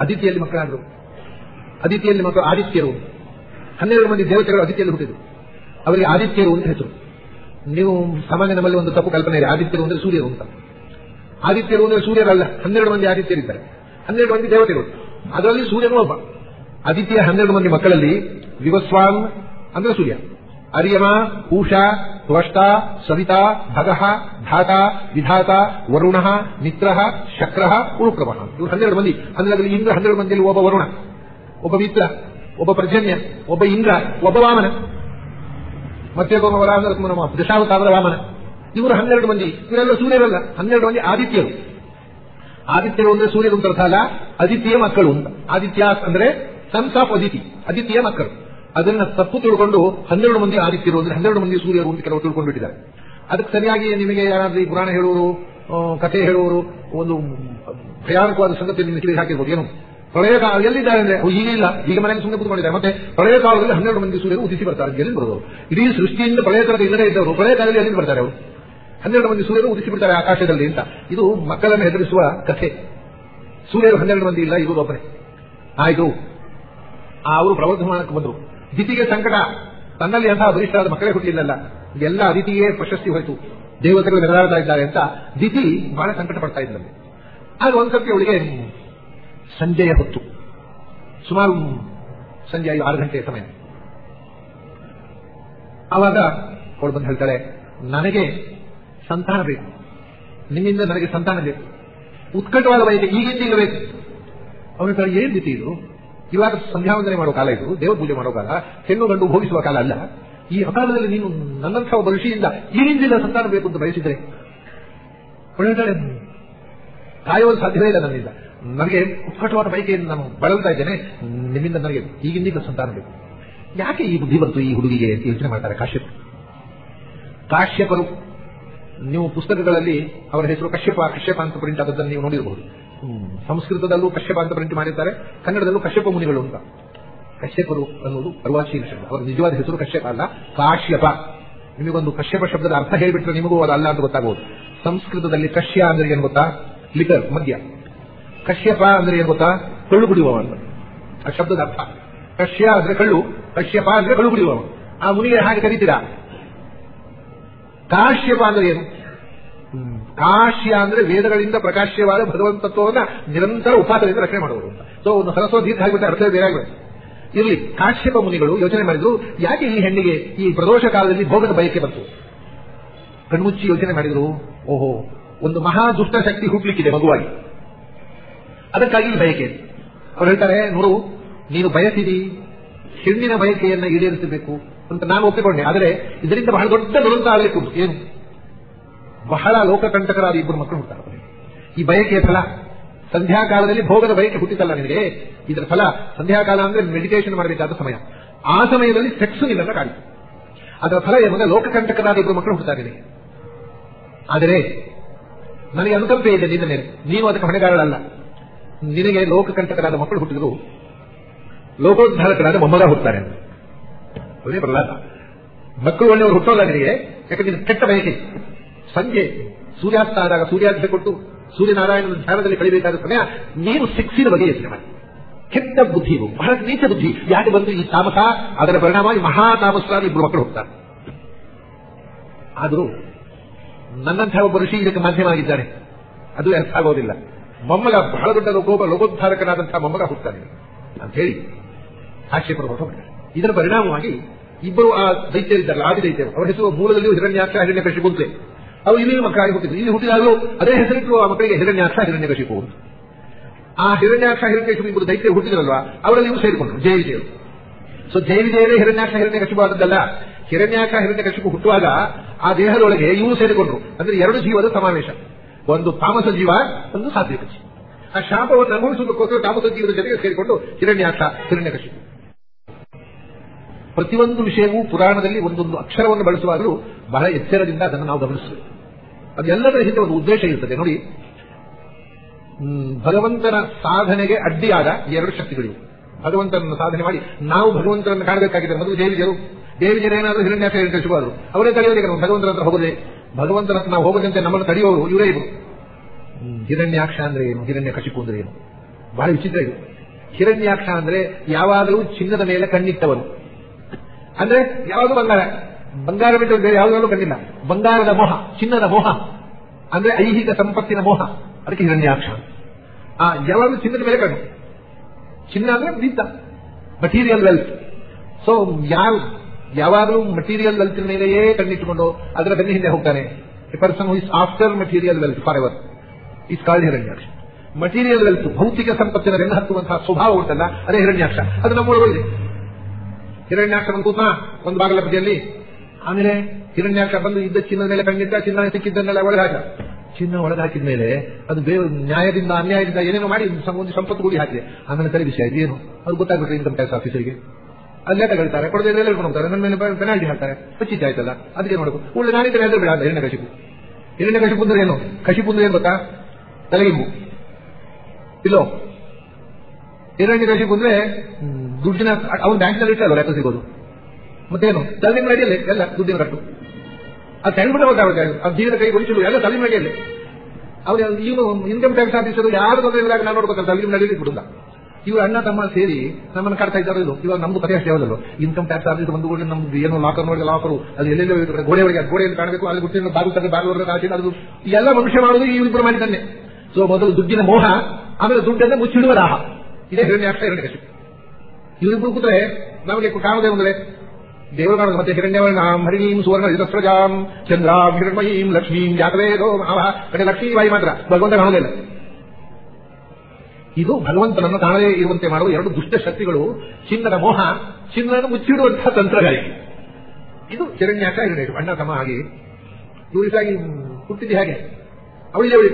ಅದಿತಿಯಲ್ಲಿ ಮಕ್ಕಳಾದ್ರು. ಅದಿತಿಯಲ್ಲಿ ಮಕ್ಕಳು ಆದಿತ್ಯರು. ಹನ್ನೆರಡು ಮಂದಿ ದೇವತೆಗಳು ಅದಿತಿಯಲ್ಲಿ ಹುಟ್ಟಿದ್ರು. ಅವರಿಗೆ ಆದಿತ್ಯರು ಅಂತ ಹೆಸರು. ನೀವು ಸಾಮಾನ್ಯ ನಮ್ಮಲ್ಲಿ ಒಂದು ತಪ್ಪು ಕಲ್ಪನೆ ಇದೆ. ಆದಿತ್ಯರು ಅಂದ್ರೆ ಸೂರ್ಯರು ಅಂತ. ಆದಿತ್ಯರು ಅಂದ್ರೆ ಸೂರ್ಯರಲ್ಲ, ಹನ್ನೆರಡು ಮಂದಿ ಆದಿತ್ಯರಿದ್ದಾರೆ. ಹನ್ನೆರಡು ಮಂದಿ ದೇವತೆಗಳು. ಅದರಲ್ಲಿ ಸೂರ್ಯನು ಒಬ್ಬ. ಆದಿತ್ಯ ಹನ್ನೆರಡು ಮಂದಿ ಮಕ್ಕಳಲ್ಲಿ ವಿವಸ್ವಾನ್ ಅಂದ್ರೆ ಸೂರ್ಯ. ಅರ್ಯಮ, ಊಷಾ, ತ್ವಷ್ಟ, ಸವಿತಾ, ಭಗಃ, ಧಾತ, ವಿಧಾತ, ವರುಣ ಮಿತ್ರ ಶಕ್ರ ಉಳುಕ್ರಮ ಇವರು ಹನ್ನೆರಡು ಮಂದಿ. ಹನ್ನೆರಡರಲ್ಲಿ ಇಂದ್ರ, ಹನ್ನೆರಡು ಮಂದಿಯಲ್ಲಿ ಒಬ್ಬ ವರುಣ, ಒಬ್ಬ ಮಿತ್ರ ಒಬ್ಬ ಪ್ರಜನ್ಯ, ಒಬ್ಬ ಇಂದ್ರ, ಒಬ್ಬ ವಾಮನ. ಮತ್ತೆ ಒಬ್ಬ ವರ ಅಂದ್ರೆ ನಮ್ಮ ದಶಾವತಾರದ ವಾಮನ. ಇವರು ಹನ್ನೆರಡು ಮಂದಿ. ಇವರೆಲ್ಲ ಸೂರ್ಯರಲ್ಲ. ಹನ್ನೆರಡು ಮಂದಿ ಆದಿತ್ಯರು. ಆದಿತ್ಯರು ಅಂದ್ರೆ ಅರ್ಥ ಅಲ್ಲ? ಆದಿತ್ಯ ಮಕ್ಕಳು ಅಂತ. ಆದಿತ್ಯ ಅಂದ್ರೆ ಸನ್ಸ್ ಆಫ್ ಅದಿತಿ ಆದಿತ್ಯ ಮಕ್ಕಳು. ಅದನ್ನ ತಪ್ಪು ತಿಳ್ಕೊಂಡು ಹನ್ನೆರಡು ಮಂದಿ ಆದಿತ್ಯರು ಅಂದ್ರೆ ಹನ್ನೆರಡು ಮಂದಿ ಸೂರ್ಯರು ಅಂತ ಕೆಲವರು ತಿಳ್ಕೊಂಡು ಬಿಟ್ಟಿದ್ದಾರೆ ಅದಕ್ಕೆ ಸರಿಯಾಗಿ ನಿಮಗೆ ಯಾರಾದ್ರೂ ಈ ಪುರಾಣ ಹೇಳುವರು ಕಥೆ ಹೇಳುವವರು, ಒಂದು ಭಯಾನಕವಾದ ಸಂಗತಿ ನಿಮಗೆ ಹಾಕಿರ್ಬೋದು. ಏನು? ಪ್ರಳಯ ಕಾಲ ಎಲ್ಲಿದ್ದಾರೆ ಅಂದ್ರೆ? ಈಗ ಇಲ್ಲ. ಈಗ ಮನೆಯಲ್ಲಿ ಸುಮ್ಮನೆ ಕೂತ್ಕೊಂಡಿದ್ದಾರೆ. ಮತ್ತೆ ಪ್ರಳಯ ಕಾಲದಲ್ಲಿ ಹನ್ನೆರಡು ಮಂದಿ ಸೂರ್ಯರು ಉದಿಸಿ ಬರ್ತಾರೆ. ಎಲ್ಲಿ ಬರೋದು ಇಡೀ ಸೃಷ್ಟಿಯಿಂದ ಪ್ರಳಯ ಕಾಲದ ಇಲ್ಲದೆ ಇದ್ದವರು. ಪ್ರಳಯ ಕಾಲದಲ್ಲಿ ಎಲ್ಲಿ ಬರ್ತಾರೆ ಅವರು? ಹನ್ನೆರಡು ಮಂದಿ ಸೂರ್ಯರು ಉದಿಸಿ ಬಿಡ್ತಾರೆ ಆಕಾಶದಲ್ಲಿ ಅಂತ. ಇದು ಮಕ್ಕಳನ್ನು ಹೆದರಿಸುವ ಕಥೆ. ಸೂರ್ಯರು ಹನ್ನೆರಡು ಮಂದಿ ಇಲ್ಲ, ಇವರು ಒಬ್ಬನೇ ಆಯ್ತು. ಅವರು ಪ್ರವರ್ಧಮಾನಕ್ಕೆ ಬಂದರು. ದಿತಿಗೆ ಸಂಕಟ. ತನ್ನಲ್ಲಿ ಅಂತಹ ಬಲಿಷ್ಠರಾದ ಮಕ್ಕಳೇ ಹುಟ್ಟಿಲ್ಲಲ್ಲ. ಎಲ್ಲ ಅದಿತಿಯೇ ಪ್ರಶಸ್ತಿ ಹೋಯಿತು. ದೇವತೆಗಳು ನೆರಳಾಡ್ತಾ ಇದ್ದಾರೆ ಅಂತ ದಿತಿ ಬಹಳ ಸಂಕಟ ಪಡ್ತಾ ಇದ್ದಲ್ಲಿ ಆಗ ಒಂದ್ಸತಿ ಅವಳಿಗೆ ಸಂಜೆಯ ಹೊತ್ತು. ಸುಮಾರು ಸಂಜೆ ಐದು, ಆರು ಗಂಟೆಯ ಸಮಯ. ಆವಾಗ ಅವಳು ಬಂದು ಹೇಳ್ತಾಳೆ, ನನಗೆ ಸಂತಾನ ಬೇಕು. ನಿಮ್ಮಿಂದ ನನಗೆ ಸಂತಾನ ಬೇಕು. ಉತ್ಕಟವಾದ ಬಯಕೆ ಈಗಿಂದ ಬೇಕು ಅವನ ಏನ್ ರೀತಿ ಇದು? ಇವಾಗ ಸಂಧ್ಯಾ ವಂದನೆ ಮಾಡೋ ಕಾಲ ಇದು ದೇವ ಪೂಜೆ ಮಾಡೋ ಕಾಲ, ಹೆಣ್ಣು ಗಂಡು ಭೋಗಿಸುವ ಕಾಲ ಅಲ್ಲ. ಈ ಅಕಾಲದಲ್ಲಿ ನೀನು ನನ್ನಂಥ ಒಬ್ಬ ಋಷಿಯಿಂದ ಈಗಿಂದಿಲ್ಲ ಸಂತಾನ ಬೇಕು ಅಂತ ಬಯಸಿದ್ರೆ? ಅವಳು ಹೇಳ್ತಾಳೆ ಕಾಯುವುದು ಸಾಧ್ಯವೇ ಇಲ್ಲ ನನ್ನಿಂದ. ನನಗೆ ಉತ್ಕಟವಾದ ಬಯಕೆಯನ್ನು ನಾನು ಬಳಲ್ತಾ ಇದ್ದೇನೆ. ನಿಮ್ಮಿಂದ ನನಗೆ ಈಗಿಂದೀಗ ಸಂತಾನ ಬೇಕು. ಯಾಕೆ ಈ ಬುದ್ಧಿ ಬಂತು ಈ ಹುಡುಗಿಗೆ? ಯೋಚನೆ ಮಾಡ್ತಾರೆ ಕಾಶ್ಯಪ. ಕಾಶ್ಯಪರು ನೀವು ಪುಸ್ತಕಗಳಲ್ಲಿ ಅವರ ಹೆಸರು ಕಶ್ಯಪ ಕಶ್ಯಪ ಅಂತ ಪ್ರಿಂಟ್ ಆದದ್ದನ್ನು ನೀವು ನೋಡಿರಬಹುದು. ಸಂಸ್ಕೃತದಲ್ಲೂ ಕಶ್ಯಪ ಅಂತ ಪ್ರಿಂಟ್ ಮಾಡಿರ್ತಾರೆ ಕನ್ನಡದಲ್ಲೂ ಕಶ್ಯಪ ಮುನಿಗಳು ಅಂತ. ಕಶ್ಯಪರು ಅನ್ನೋದು ಅರ್ವಾಚೀನ ಶಬ್ದ ಅವರ ನಿಜವಾದ ಹೆಸರು ಕಶ್ಯಪ ಅಲ್ಲ ಕಾಶ್ಯಪ. ನಿಮಗೊಂದು ಕಶ್ಯಪ ಶಬ್ದದ ಅರ್ಥ ಹೇಳಿಬಿಟ್ರೆ ನಿಮಗೂ ಅದು ಅಲ್ಲ ಅಂತ ಗೊತ್ತಾಗಬಹುದು. ಸಂಸ್ಕೃತದಲ್ಲಿ ಕಶ್ಯ ಅಂದ್ರೆ ಏನ್ ಗೊತ್ತಾ? ಲಿಟರ್ ಮದ್ಯ. ಕಶ್ಯಪ ಅಂದ್ರೆ ಏನು ಗೊತ್ತಾ? ಕಳ್ಳು ಕುಡಿಯುವವ ಅಂತ. ಆ ಶಬ್ದದ ಅರ್ಥ. ಕಶ್ಯ ಅಂದ್ರೆ ಕಳ್ಳು ಕಶ್ಯಪ ಅಂದ್ರೆ ಕಳ್ಳು ಕುಡಿಯುವವ. ಆ ಮುನಿಗೆ ಹಾಗೆ ಕರೀತೀರಾ? ಕಾಶ್ಯಪ ಅಂದ್ರೆ ಏನು ಕಾಶ್ಯ ಅಂದ್ರೆ ವೇದಗಳಿಂದ ಪ್ರಕಾಶ್ಯವಾದ ಭಗವಂತತ್ವವನ್ನ ನಿರಂತರ ಉಪಾಸನೆಯಿಂದ ರಕ್ಷಣೆ ಮಾಡುವುದು ಅಂತ. ಸೊ ಒಂದು ಹರಸೋ ದೀರ್ಘ ಆಗಿಬಿಟ್ಟು ಅರ್ಥ ಬೇರೆ ಆಗ್ಬೇಕು ಇರಲಿ ಕಾಶ್ಯಪ ಮುನಿಗಳು ಯೋಚನೆ ಮಾಡಿದ್ರು, ಯಾಕೆ ಈ ಹೆಣ್ಣಿಗೆ ಈ ಪ್ರದೋಷ ಕಾಲದಲ್ಲಿ ಭೋಗದ ಬಯಕೆ ಬಂತು? ಕಣ್ಮುಚ್ಚಿ ಯೋಚನೆ ಮಾಡಿದ್ರು, ಓಹೋ, ಒಂದು ಮಹಾ ದುಷ್ಟ ಶಕ್ತಿ ಹುಟ್ಲಿಕ್ಕಿದೆ ಮಗುವಾಗಿ. ಅದಕ್ಕಾಗಿ ಈ ಬಯಕೆ. ಅವ್ರು ಹೇಳ್ತಾರೆ, ನೋಡು, ನೀನು ಬಯಸಿದಿ, ಹೆಣ್ಣಿನ ಬಯಕೆಯನ್ನ ಈಡೇರಿಸಬೇಕು. ಅಂತ ನಾನು ಒಪ್ಪಿಕೊಂಡೆ. ಆದರೆ ಇದರಿಂದ ಬಹಳ ದೊಡ್ಡ ದುರಂತ ಆಗಲಿಕ್ಕೆ ಏನು? ಬಹಳ ಲೋಕಕಂಟಕರಾದ ಇಬ್ಬರು ಮಕ್ಕಳು ಹುಡ್ತಾರೆ ಈ ಬಯಕೆಯ ಫಲ ಸಂಧ್ಯಾಕಾಲದಲ್ಲಿ ಭೋಗದ ಬಯಕೆ ಹುಟ್ಟಿತಲ್ಲ ನಿನಗೆ? ಇದರ ಫಲ ಸಂಧ್ಯಾಕಾಲ ಅಂದ್ರೆ ಮೆಡಿಟೇಷನ್ ಮಾಡಬೇಕಾದ ಸಮಯ. ಆ ಸಮಯದಲ್ಲಿ ಸೆಕ್ಸ್ ಇಲ್ಲದ ಕಾಡಿತು ಅದರ ಫಲ ಏನಂದ್ರೆ ಲೋಕಕಂಟಕರಾದ ಇಬ್ಬರು ಮಕ್ಕಳು ಹುಡ್ತಾರೆ ಆದರೆ ನನಗೆ ಅನುಕಂಪೆ ಇದೆ ನಿನ್ನ ಮೇಲೆ. ನೀವು ಅದಕ್ಕೆ ಹೊಣೆಗಾರಳಲ್ಲ. ನಿನಗೆ ಲೋಕಕಂಟಕರಾದ ಮಕ್ಕಳು ಹುಟ್ಟಿದ್ರು. ಲೋಕೋದ್ಧಾರಕರಾದ ಮೊಮ್ಮಗ ಹುಡ್ತಾರೆ ಅವನೇ ಪ್ರಹ್ಲಾದ ಮಕ್ಕಳು ಒಳ್ಳೆಯವರು ಹುಟ್ಟೋದಾಗಲಿಯೇ ಯಾಕಂದ್ರೆ ಕೆಟ್ಟ ಬಯಕೆ. ಸಂಜೆ ಸೂರ್ಯಾಸ್ತ ಆದಾಗ ಸೂರ್ಯಾಸ್ತ ಕೊಟ್ಟು ಸೂರ್ಯನಾರಾಯಣನ ಧ್ಯಾನದಲ್ಲಿ ಕಳಿಬೇಕಾದ ಸಮಯ, ನೀನು ಸಿಕ್ಸಿನ ಬಗ್ಗೆ ಯೋಚನೆ ಮಾಡಿ. ಕೆಟ್ಟ ಬುದ್ಧಿ ಇದು ಬಹಳ ನೀಚ ಬುದ್ಧಿ. ಯಾಕೆ ಬಂದು ಈ ತಾಮಸ, ಅದರ ಪರಿಣಾಮವಾಗಿ ಮಹಾ ತಾಮಸಾಗಿ ಇಬ್ಬರು ಮಕ್ಕಳು ಹೋಗ್ತಾರೆ. ಆದರೂ ನನ್ನಂತಹ ಒಬ್ಬ ಋಷಿ ಇದಕ್ಕೆ ಮಾಧ್ಯಮವಾಗಿದ್ದಾನೆ ಅದು ಅರ್ಥ ಆಗೋದಿಲ್ಲ. ಮೊಮ್ಮಗ ಬಹಳ ದೊಡ್ಡ ಲೋಕೋಪ ಲೋಕೋದ್ಧಾರಕನಾದಂತಹ ಮೊಮ್ಮಗ ಹುಟ್ಟಾನೆ ಅಂತ ಹೇಳಿ ಆಕ್ಷೇಪರು ಹೊರಟು ಇದರ ಪರಿಣಾಮವಾಗಿ ಇಬ್ಬರು ಆ ದೈತ್ಯರಿದ್ದಾರಲ್ಲ ಆದಿ ದೈತ್ಯರು, ಅವರ ಹೆಸರು ಮೂಲದಲ್ಲಿ ಹಿರಣ್ಯಾಕ್ಷ, ಹಿರಣ್ಯಕಶಿಪು ಅಂತಲೇ ಅವರು ಇಲ್ಲಿ ಮಕ್ಕಳಾಗಿ ಹುಟ್ಟಿದ್ರು ಇಲ್ಲಿ ಹುಟ್ಟಿದಾಗಲೂ ಅದೇ ಹೆಸರಿಟ್ಟು ಆ ಮಕ್ಕಳಿಗೆ ಹಿರಣ್ಯಾಕ್ಷ, ಹಿರಣ್ಯಕಶಿಪು ಅಂತ. ಆ ಹಿರಣ್ಯಾಕ್ಷ, ಹಿರಣ್ಯಕಶಿಪು ಎಂಬುದು ದೈತ್ಯ ಹುಟ್ಟಿದ್ರಲ್ವಾ, ಅವರಲ್ಲಿ ಇವರು ಸೇರಿಕೊಂಡ್ರು ಜಯ ವಿಜಯರು ಸೊ ಜಯ ವಿಜಯರೇ ಹಿರಣ್ಯಾಕ್ಷ, ಹಿರಣ್ಯಕಶಿಪು ಆದದ್ದಲ್ಲ. ಹಿರಣ್ಯಾಕ್ಷ, ಹಿರಣ್ಯಕಶಿಪು ಹುಟ್ಟುವಾಗ ಆ ದೇಹದೊಳಗೆ ಇವು ಸೇರಿಕೊಂಡ್ರು. ಅಂದ್ರೆ ಎರಡು ಜೀವದ ಸಮಾವೇಶ. ಒಂದು ತಾಮಸ ಜೀವ, ಒಂದು ಸಾತ್ವಿಕ ಜೀವ. ಆ ಶಾಪವನ್ನು ಅನುಭವಿಸುವುದಕ್ಕೋಸ್ಕರ ತಾಮಸ ಜೀವದ ಜೊತೆಗೆ ಸೇರಿಕೊಂಡು ಹಿರಣ್ಯಾಕ್ಷ, ಹಿರಣ್ಯಕಶಿಪು. ಪ್ರತಿಯೊಂದು ವಿಷಯವೂ ಪುರಾಣದಲ್ಲಿ ಒಂದೊಂದು ಅಕ್ಷರವನ್ನು ಬಳಸುವಾಗಲೂ ಬಹಳ ಎಚ್ಚರದಿಂದ ಅದನ್ನು ನಾವು ಗಮನಿಸಬೇಕು. ಅದೆಲ್ಲದರ ಹಿಂದೆ ಒಂದು ಉದ್ದೇಶ ಇರುತ್ತದೆ ನೋಡಿ ಭಗವಂತನ ಸಾಧನೆಗೆ ಅಡ್ಡಿಯಾದ ಎರಡು ಶಕ್ತಿಗಳಿವೆ. ಭಗವಂತನನ್ನು ಸಾಧನೆ ಮಾಡಿ, ನಾವು ಭಗವಂತನನ್ನು ಕಾಣಬೇಕಾಗಿದೆ. ಮೊದಲು ದೇವಿಜರು. ದೇವಿಜರು ಏನಾದರೂ ಹಿರಣ್ಯಾಕ್ಷ ಹಿರಣ್ಯಕಶಿಪು ಅವರೇ ತಡೆಯೋದಿಲ್ಲ ನಾವು ಭಗವಂತನ ಹತ್ರ ಹೋಗದೆ. ಭಗವಂತನ ಹತ್ರ ನಾವು ಹೋಗದಂತೆ ನಮ್ಮನ್ನು ತಡೆಯುವವರು ಇವರೇ ಇವರು. ಹಿರಣ್ಯಾಕ್ಷ ಅಂದ್ರೆ ಏನು? ಹಿರಣ್ಯ ಕಶಿಪು ಅಂದ್ರೆ ಏನು? ಬಹಳ ವಿಚಿತ್ರ ಇದು. ಹಿರಣ್ಯಾಕ್ಷ ಅಂದ್ರೆ ಯಾವಾಗಲೂ ಚಿನ್ನದ ಮೇಲೆ ಕಣ್ಣಿಟ್ಟವನು. ಅಂದ್ರೆ ಯಾವುದು ಬಂಗಾರ? ಬಂಗಾರ ಬಿಟ್ಟು ಬೇರೆ ಯಾವುದಾದ್ರೂ ಕಂಡಿಲ್ಲ ಬಂಗಾರದ ಮೋಹ, ಚಿನ್ನದ ಮೋಹ, ಅಂದ್ರೆ ಐಹಿಕ ಸಂಪತ್ತಿನ ಮೋಹ, ಅದಕ್ಕೆ ಹಿರಣ್ಯಾಕ್ಷ. ಆ ಯಾವಾಗಲೂ ಚಿನ್ನದ ಮೇಲೆ ಕಣ್ಣು. ಚಿನ್ನ ಅಂದ್ರೆ ಬೀತ ಮಟೀರಿಯಲ್ ವೆಲ್ತ್ ಸೊ ಯಾರು ಯಾವಾಗಲೂ ಮಟೀರಿಯಲ್ ವೆಲ್ತ್ ಮೇಲೆಯೇ ಕಣ್ಣಿಟ್ಟುಕೊಂಡು ಅದರ ಬೆನ್ನ ಹಿಂದೆ ಹೋಗ್ತಾನೆ. A person who is after material wealth forever is called Hiranyaksha. Material wealth ಭೌತಿಕ ಸಂಪತ್ತಿನ ಬೆನ್ನ ಹತ್ತುವಂತಹ ಸ್ವಭಾವ ಉಂಟಲ್ಲ, ಅದೇ ಹಿರಣ್ಯಾಕ್ಷ. ಅದು ನಮ್ಮೊಳಗಿದೆ ಹಿರಣ್ಯಾಕ್ಷ ಬಂದು ಕೂತ ಒಂದು ಬಾಗಲ ಬದಿಯಲ್ಲಿ ಆಮೇಲೆ ಹಿರಣ್ಯಾಕ್ಷ ಬಂದು ಇದ್ದ ಚಿನ್ನದ ಮೇಲೆ ಕಂಡಿದ್ದ ಚಿನ್ನ ಸಿಕ್ಕಿದ್ದನ್ನೆಲ್ಲ ಒಳಗೆ ಹಾಕ. ಚಿನ್ನ ಒಳಗೆ ಹಾಕಿದ ಮೇಲೆ ಅದು ನ್ಯಾಯದಿಂದ, ಅನ್ಯಾಯದಿಂದ ಏನೇನೋ ಮಾಡಿ ಒಂದು ಸಂಪತ್ತು ಕೂಡಿ ಹಾಕಿದೆ. ಆಮೇಲೆ ತಲೆ ವಿಷಯ ಇದೇನು ಅದು ಗೊತ್ತಾಗ್ಬಿಟ್ರೆ ಇನ್ಕಮ್ ಟ್ಯಾಕ್ಸ್ ಆಫೀಸರಿಗೆ. ಅಲ್ಲೇ ತಗೊಳ್ತಾರೆ ಕೊಡದೆ ಹೇಳ್ಕೊಂಡು ಹೋಗ್ತಾರೆ ನನ್ನ ಮೇಲೆ ಪೆನಾಲ್ಟಿ ಹಾಕ್ತಾರೆ. ಪಚ್ಚಿತ ಆಯ್ತಲ್ಲ. ಅದಕ್ಕೆ ನೋಡಬೇಕು ಉಳ್ಳೆ ನಾನಿದ್ರೆ ಹೆಸರು ಬಿಡ ಹಿರಣ್ಯ ಕಶಿಪು. ಹಿರಣ್ಯ ಕಶಿಪು ಅಂದ್ರೆ ಏನು? ಕಶಿಪು ಅಂದ್ರೆ ಏನು ಗೊತ್ತಾ? ತಲೆಗಿಂಬು. ಇಲ್ಲೋ? ಹಿರಣ್ಯ ಕಶಿಪು ಅಂದ್ರೆ ದುಡ್ಡಿನ ಅವ್ನು ಬ್ಯಾಂಕ್ನಲ್ಲಿ ಇಟ್ಟಲ್ಲ ಲೆಕ್ಕ ಸಿಗೋದು? ಮತ್ತೇನು ತಲೆಮಿನ ಅಡಿಯಲ್ಲಿ ಎಲ್ಲ ದುಡ್ಡಿನ ಕಟ್ಟು. ಅದು ತೆಗೆದ್ಬಿಟ್ಟು ಗೊತ್ತಾಗುತ್ತೆ ಅದು ಜೀವನ ಕೈ ಗೊಳಿಸಲು ಎಲ್ಲ ತಲೆಮಿನ ಅಡಿಯಲ್ಲಿ ಅವ್ರು ಇವನು ಇನ್ಕಮ್ ಟ್ಯಾಕ್ಸ್ ಆಫೀಸರು ಯಾರು ಇಲ್ಲ ನಾನು ನೋಡ್ಬೇಕಂತ ತಲೆಮಿನ ಅಡಿಯಲ್ಲಿ ಬಿಡುದ ಇವ್ರ ಅಣ್ಣ ತಮ್ಮ ಸೇರಿ ನಮ್ಮನ್ನು ಕಾಡ್ತಾ ಇದ್ದಾರೆ ಇದು ಇವಾಗ ನಮ್ದು ಅಷ್ಟೇ ಯಾವುದಲ್ಲ ಇನ್ಕಮ್ ಟ್ಯಾಕ್ಸ್ ಆಫೀಸ್ ಬಂದು ಕೂಡ ನಮ್ದು ಏನು ಲಾಕರ್ ನೋಡಿ ಲಾಕರು ಅದು ಎಲ್ಲೆಲ್ಲೋ ಗೋಡೆ ಒಳಗೆ ಗೋಡೆಯಲ್ಲಿ ಕಾಣಬೇಕು. ಅಲ್ಲಿ ಗುಟ್ಟಿನ ಬಾಗಿಲು ತಗ ಬಾಗಿಲು ಕಾಶಿ ಅದು ಎಲ್ಲ ಮನುಷ್ಯ ಮಾಡುವುದು ಈ ಇಬ್ಬರು ಮಾಡಿದ್ದಾನೆ ಸೊ ಮೊದಲು ದುಡ್ಡಿನ ಮೋಹ, ಆಮೇಲೆ ದುಡ್ಡನ್ನು ಮುಚ್ಚಿಡುವ ರಾಹ ಇದೇ ಹಿರಣ್ಯಾಕ್ಷ ಹಿರಣ್ಯಕಶಿಪು ಇವರಿಬ್ಬರು ಕೂತ್ರೆ ನಮಗೆ ಕಾಣದೆ ಅಂದ್ರೆ ದೇವರು ಕಾಣದು ಮತ್ತೆ ಹಿರಣ್ಯವರ್ಣಾಂ, ಹರಿಣೀಂ, ಸುವರ್ಣ ಇದಸ್ರಜಾಂ ಚಂದ್ರಾಂ, ಹಿರಣ್ಮಯೀಂ, ಲಕ್ಷ್ಮೀಂ ಜಾತವೇದೋ ಮಾವ, ಕಡೆ ಲಕ್ಷ್ಮೀಬಾಯಿ ಮಾತ್ರ, ಭಗವಂತ ಕಾಣೋದಿಲ್ಲ ಇದು ಭಗವಂತನನ್ನು ಕಾಣದೇ ಇರುವಂತೆ ಮಾಡುವ ಎರಡು ದುಷ್ಟ ಶಕ್ತಿಗಳು, ಚಿನ್ನದ ಮೋಹ ಚಿನ್ನನ್ನು ಮುಚ್ಚಿಡುವಂತಹ ತಂತ್ರಗಾರಿಕೆ. ಇದು ಚಿರಣ್ಯಾಕ ಹಿರಣ್ಯ, ಅಣ್ಣ ತಮ್ಮ ಹಾಗೆ. ಇವರಿಗಾಗಿ ಹುಟ್ಟಿದ್ದೆ ಹಾಗೆ. ಅವಳಿಗೆ ಅವಳಿ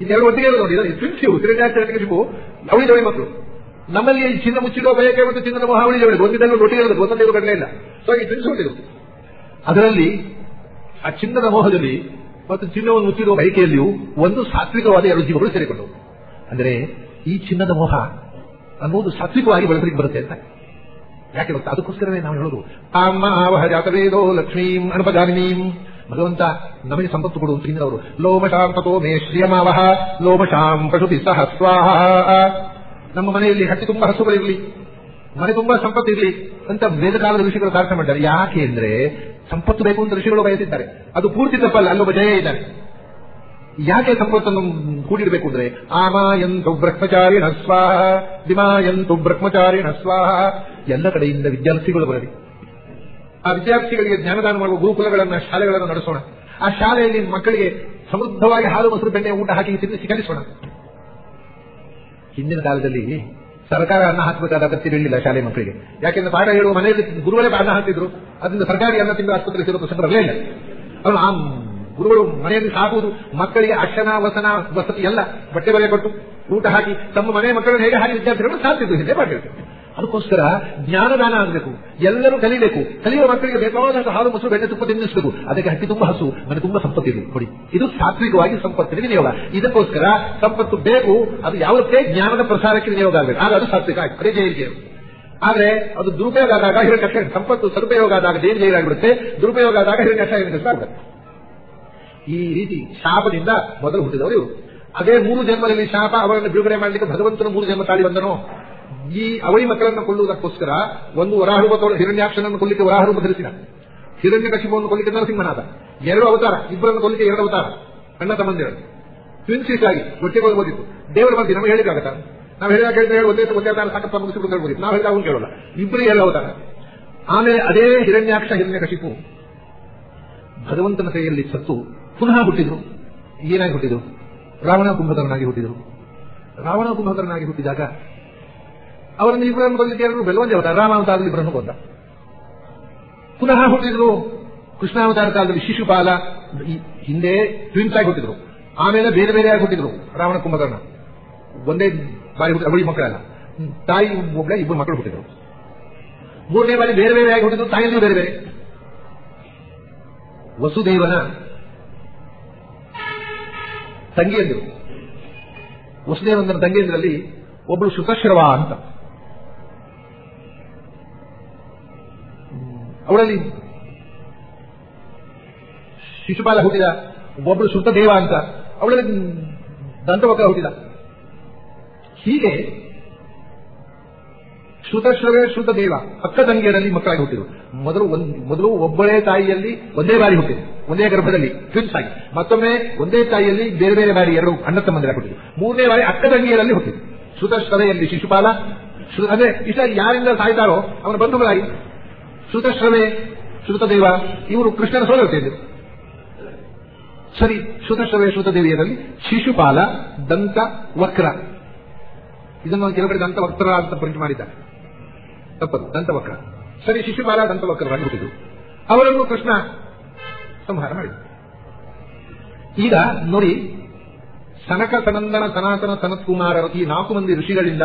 ಇದೆರಡು ಒಟ್ಟಿಗೆ ಇರೋದು ನೋಡಿ ಪ್ರಿನ್ಸಿಪು ಹಿರಣ್ಯಾಕ ಅವಳಿದೆ ಮಕ್ಕಳು. ನಮ್ಮಲ್ಲಿ ಈ ಚಿನ್ನ ಮುಚ್ಚಿಡುವ ಬಯಕೆ ಮತ್ತು ಚಿನ್ನದ ಮೋಹ ಅವಳಿ ರೊಟ್ಟಿ ಒಟ್ಟಿಗೆ ಕಡಲೆ ಇಲ್ಲ. ಸೊ ಈ ಪ್ರಿನ್ಸಿಪಲ್ ಅದರಲ್ಲಿ ಆ ಚಿನ್ನದ ಮೋಹದಲ್ಲಿ ಮತ್ತು ಚಿನ್ನವನ್ನು ಮುಚ್ಚಿಡುವ ಬಯಕೆಯಲ್ಲಿಯೂ ಒಂದು ಸಾತ್ವಿಕವಾದ ಎರಡು ಜೀವಗಳು ಸೇರಿಕೊಂಡವು. ಅಂದರೆ ಈ ಚಿನ್ನದ ಮೋಹ ಅನ್ನೋದು ಸಾತ್ವಿಕವಾಗಿ ಬಳಸಲಿಕ್ಕೆ ಬರುತ್ತೆ ಅಂತ. ಯಾಕೆ ಗೊತ್ತಾ? ಅದಕ್ಕೋಸ್ಕರವೇ ನಾವು ಹೇಳೋದು, ಅಮ್ಮ ಆವಹ ಜಾತವೇದೋ ಲಕ್ಷ್ಮೀಂ ಅನುಪಗಾಮಿನೀಂ ಭಗವಂತ ನಮಗೆ ಸಂಪತ್ತು ಕೊಡು ತಿಂದವರು ಲೋಮಶಾಂ ತೋ ಮೇ ಶ್ರಿಯಮಾವಹ ಲೋಮಶಾಂ ಪಶುತಿ ಸಹ ಸ್ವಾಹ ನಮ್ಮ ಮನೆಯಲ್ಲಿ ಹಟ್ಟಿ ತುಂಬಾ ಹಸುಗಳಿರಲಿ ಮನೆ ತುಂಬಾ ಸಂಪತ್ತಿರಲಿ ಅಂತ ವೇದಕಾಲದ ಋಷಿಗಳು ಕಾರ್ಯಕ್ರಮ ಮಾಡಿದ್ದಾರೆ ಯಾಕೆ ಅಂದ್ರೆ ಸಂಪತ್ತು ಬೇಕು ಅಂತ ಋಷಿಗಳು ಬಯಸಿದ್ದಾರೆ. ಅದು ಪೂರ್ತಿ ತಪ್ಪಲ್ಲ, ಅಲ್ಲೊಬ್ಬ ಜಯ ಇದ್ದಾರೆ ಯಾಕೆ ಸಂಪತ್ತನ್ನು ಕೂಡಿಡಬೇಕು ಅಂದ್ರೆ ಆಮಾಯಂತು ಬ್ರಹ್ಮಚಾರಿಣ ಸ್ವಾಹ, ದಿಮಾಯಂತು ಬ್ರಹ್ಮಚಾರಿ ನಸ್ವಾಹ ಎಲ್ಲ ಕಡೆಯಿಂದ ವಿದ್ಯಾರ್ಥಿಗಳು ಬರಲಿ. ಆ ವಿದ್ಯಾರ್ಥಿಗಳಿಗೆ ಜ್ಞಾನದಾನ ಮಾಡುವ ಗುರುಕುಲಗಳನ್ನ, ಶಾಲೆಗಳನ್ನು ನಡೆಸೋಣ. ಆ ಶಾಲೆಯಲ್ಲಿ ಮಕ್ಕಳಿಗೆ ಸಮೃದ್ಧವಾಗಿ ಹಾಲು, ಮೊಸರು, ಬೆಣ್ಣೆ, ಊಟ ಹಾಕಿ ತಿನ್ನಿಸಿ ಕಲಿಸೋಣ. ಹಿಂದಿನ ಕಾಲದಲ್ಲಿ ಸರ್ಕಾರ ಅನ್ನ ಹಾಕಬೇಕಾದ ಅಗತ್ಯ ಬೀಳಿಲ್ಲ ಶಾಲೆ ಮಕ್ಕಳಿಗೆ. ಯಾಕೆಂದ್ರೆ ಪಾಠ ಹೇಳುವ ಮನೆಯಲ್ಲಿ ಗುರುಗಳೇ ಅನ್ನ ಹಾಕ್ತಿದ್ರು ಅದರಿಂದ ಸರ್ಕಾರಿ ಅನ್ನ ತಿಂಗಳ ಆಸ್ಪತ್ರೆ ಸೇರುವ ಪ್ರಸಂಗ ಇಲ್ಲ. ಅವನು ಆ ಗುರುಗಳು ಮನೆಯಲ್ಲಿ ಸಾಕುವುದು ಮಕ್ಕಳಿಗೆ ಅಕ್ಷನ, ವಸನ, ವಸತಿ ಎಲ್ಲ ಬಟ್ಟೆ ಬರೆ ಕೊಟ್ಟು ಊಟ ಹಾಕಿ ತಮ್ಮ ಮನೆ ಮಕ್ಕಳನ್ನು ಹೇಗೆ ಹಾಕಿ ವಿದ್ಯಾರ್ಥಿಗಳು ಸಾಧ್ಯ ಹಿಂದೆ ಮಾಡಿರ್ತಾರೆ ಅದಕ್ಕೋಸ್ಕರ ಜ್ಞಾನದಾನ ಆಗಬೇಕು. ಎಲ್ಲರೂ ಕಲಿಬೇಕು. ಕಲಿಯುವ ಮಕ್ಕಳಿಗೆ ಬೇಕಾದಂತಹ ಹಾಲು, ಮೊಸರು, ಬೆಣ್ಣೆ ತುಪ್ಪ ತಿನ್ನಿಸಬೇಕು. ಅದಕ್ಕೆ ಹಟ್ಟಿ ತುಂಬ ಹಸು. ಮನೆ ತುಂಬ ಸಂಪತ್ತಿದೆ ನೋಡಿ ಇದು ಸಾತ್ವಿಕವಾಗಿ ಸಂಪತ್ತಿನ ವಿನಿಯೋಗ. ಇದಕ್ಕೋಸ್ಕರ ಸಂಪತ್ತು ಬೇಕು. ಅದು ಯಾವತ್ತೇ ಜ್ಞಾನದ ಪ್ರಸಾರಕ್ಕೆ ವಿನಿಯೋಗ ಆಗಬೇಕು. ಆಗ ಅದು ಸಾತ್ವಿಕ ಆಯ್ತು. ಅದೇ ಜೈಲಿಗೆ ಆದ್ರೆ ಅದು ದುರುಪಯೋಗ ಆದಾಗ ಹಿರಣ್ಯ ಸಂಪತ್ತು ಸದುಪಯೋಗ ಆದಾಗ ಜೈಲು ಜೈಲಾಗಿಬಿಡುತ್ತೆ. ದುರುಪಯೋಗ ಆದಾಗ ಹಿರಣ್ಯ ಆಗುತ್ತೆ ಈ ರೀತಿ ಶಾಪದಿಂದ ಮೊದಲು ಹುಟ್ಟಿದವರು ಇವರು. ಅದೇ ಮೂರು ಜನ್ಮದಲ್ಲಿ ಶಾಪ ಅವರನ್ನು ಬಿಡುಗಡೆ ಮಾಡಲಿಕ್ಕೆ ಭಗವಂತನು ಮೂರು ಜನ್ಮ ತಾಳಿ ಬಂದನು? ಈ ಅವಳಿ ಮಕ್ಕಳನ್ನು ಕೊಲ್ಲುವುದಕ್ಕೋಸ್ಕರ ಒಂದು ವರಾಹರೂಪ ತೋಳ ಹಿರಣ್ಯಾಕ್ಷನನ್ನು ಕೊಲ್ಲಿಕ್ಕೆ ವರಾಹರೂಪ ಧರಿಸಿದ. ಹಿರಣ್ಯ ಕಶಿಪವನ್ನು ಕೊಲ್ಲಿಕ್ಕೆ ನರಸಿಂಹನಾದ. ಎರಡು ಅವತಾರ, ಇಬ್ಬರನ್ನು ಕೊಲ್ಲಿಕ್ಕೆ ಎರಡು ಅವತಾರ. ಅಣ್ಣ ತಮ್ಮಂದಿರು. ಟ್ವಿನ್ಸಿಸ್ ಆಗಿ ಓದಿತ್ತು ದೇವರು ಬಂದು ನಮಗೆ ಹೇಳಿದಾಗತ್ತ ನಾವು ಹೇಳಿದಾಗ ಹೇಳಿದ್ರೆ ಹೇಳಿ, ಒಂದೇ ಒಂದೇ ಅವತಾರ ಸಾಕಪ್ಪ ಮುಗಿಸಿಕೊಂಡು ಹೇಳ್ಬೋದು. ನಾವು ಹೇಳಿದಾಗ ಅವ್ನು ಕೇಳೋಲ್ಲ ಇಬ್ಬರಿಗೆ ಎರಡು ಅವತಾರ. ಆಮೇಲೆ ಅದೇ ಹಿರಣ್ಯಾಕ್ಷ, ಹಿರಣ್ಯ ಕಶಿಪು ಭಗವಂತನ ಕೈಯಲ್ಲಿ ಸತ್ತು ಪುನಃ ಹುಟ್ಟಿದ್ರು. ಏನಾಗಿ ಹುಟ್ಟಿದ್ರು? ರಾವಣ ಕುಂಭಕರನಾಗಿ ಹುಟ್ಟಿದ್ರು. ರಾವಣ ಕುಂಭಕರನಾಗಿ ಹುಟ್ಟಿದಾಗ ಅವರನ್ನು ಇಬ್ಬರನ್ನು ಕೊಲ್ಲಿಕ್ಕೆ ಎರಡು ರಾಮ ಅವತಾರ ರಾಮಾವತಾರದಲ್ಲಿ ಇಬ್ಬರನ್ನು ಕೊಂದ ಪುನಃ ಹುಟ್ಟಿದ್ರು, ಕೃಷ್ಣಾವತಾರ ಕಾಲದಲ್ಲಿ ಶಿಶುಪಾಲ ಹಿಂದೆ ಟ್ವಿನ್ಸ್ ಆಗಿ ಹುಟ್ಟಿದ್ರು. ಆಮೇಲೆ ಬೇರೆ ಬೇರೆಯಾಗಿ ಹುಟ್ಟಿದ್ರು, ರಾವಣ ಕುಂಭಕರ್ಣ. ಒಂದೇ ಬಾರಿ ಹುಟ್ಟಿದ ಅವಳಿ ಮಕ್ಕಳಲ್ಲ. ತಾಯಿ ಒಬ್ಬಳೆ ಇಬ್ಬರು ಮಕ್ಕಳು ಹುಟ್ಟಿದ್ರು. ಮೂರನೇ ಬಾರಿ ಬೇರೆ ಬೇರೆಯಾಗಿ ಹುಟ್ಟಿದ್ರು ತಾಯಿಯಲ್ಲೂ ಬೇರೆ ಬೇರೆ. ವಸುದೇವನ ತಂಗಿಯಂದಿರು. ವಸುದೇವನ ತಂಗಿಯಂದಿರಲ್ಲಿ ಒಬ್ಬಳು ಶುತಶ್ರವ ಅಂತ. ಅವಳಲ್ಲಿ ಶಿಶುಪಾಲ ಹುಟ್ಟಿದ ಒಬ್ಬಳು ಶುದ್ಧದೇವ ಅಂತ. ಅವಳಲ್ಲಿ ದಂತವಕ ಹುಟ್ಟಿದ. ಹೀಗೆ ಶ್ರುತಶ್ರವೇ ಶ್ರುತ ದೇವ, ಅಕ್ಕ ತಂಗಿಯರಲ್ಲಿ ಮಕ್ಕಳಾಗಿ ಹುಟ್ಟಿದರು ಮೊದಲು ಮೊದಲು ಒಬ್ಬಳೇ ತಾಯಿಯಲ್ಲಿ ಒಂದೇ ಬಾರಿ ಹುಟ್ಟಿದ್ರು ಒಂದೇ ಗರ್ಭದಲ್ಲಿ ಟ್ವಿನ್ಸ್ ಆಗಿ. ಮತ್ತೊಮ್ಮೆ ಒಂದೇ ತಾಯಿಯಲ್ಲಿ ಬೇರೆ ಬೇರೆ ಬಾರಿ ಎರಡು ಅಣ್ಣ ತಮ್ಮಂದಿರ ಹುಟ್ಟಿದ್ರು ಮೂರನೇ ಬಾರಿ ಅಕ್ಕ ತಂಗಿಯರಲ್ಲಿ ಹುಟ್ಟಿದ್ರು ಶ್ರುತಶ್ರವೆಯಲ್ಲಿ ಶಿಶುಪಾಲ ಅಂದ್ರೆ ಅದೇ ಇಷ್ಟ ಯಾರಿಂದ ಸಾಯ್ತಾರೋ ಅವನ ಬಂಧುಗಳಾಗಿ. ಶ್ರುತಶ್ರವೆ ಶ್ರುತದೇವ, ಇವರು ಕೃಷ್ಣನ ಸೋಲುತ್ತಿದ್ದರು ಸರಿ, ಶ್ರುತಶ್ರವೆ ಶ್ರುತದೇವಿಯರಲ್ಲಿ ಶಿಶುಪಾಲ ದಂತ ವಕ್ರ. ಇದನ್ನು ಕೆಲವು ಕಡೆ ದಂತ ವಕ್ರ ಅಂತ ಪ್ರಿಂಟ್ ಮಾಡಿದ್ದಾರೆ. ತಪ್ಪದು ದಂತವಕ್ರ ಸರಿ, ಶಿಶುಪಾಲ ದಂತವಕ್ರರಾಗಿ ಹುಟ್ಟಿದ್ರು ಅವರನ್ನು ಕೃಷ್ಣ ಸಂಹಾರ ಮಾಡಿದ ಈಗ ನೋಡಿ, ಸನಕ ಸನಂದನ ಸನಾತನ ಕುಮಾರ ಈ ನಾಲ್ಕು ಮಂದಿ ಋಷಿಗಳಿಂದ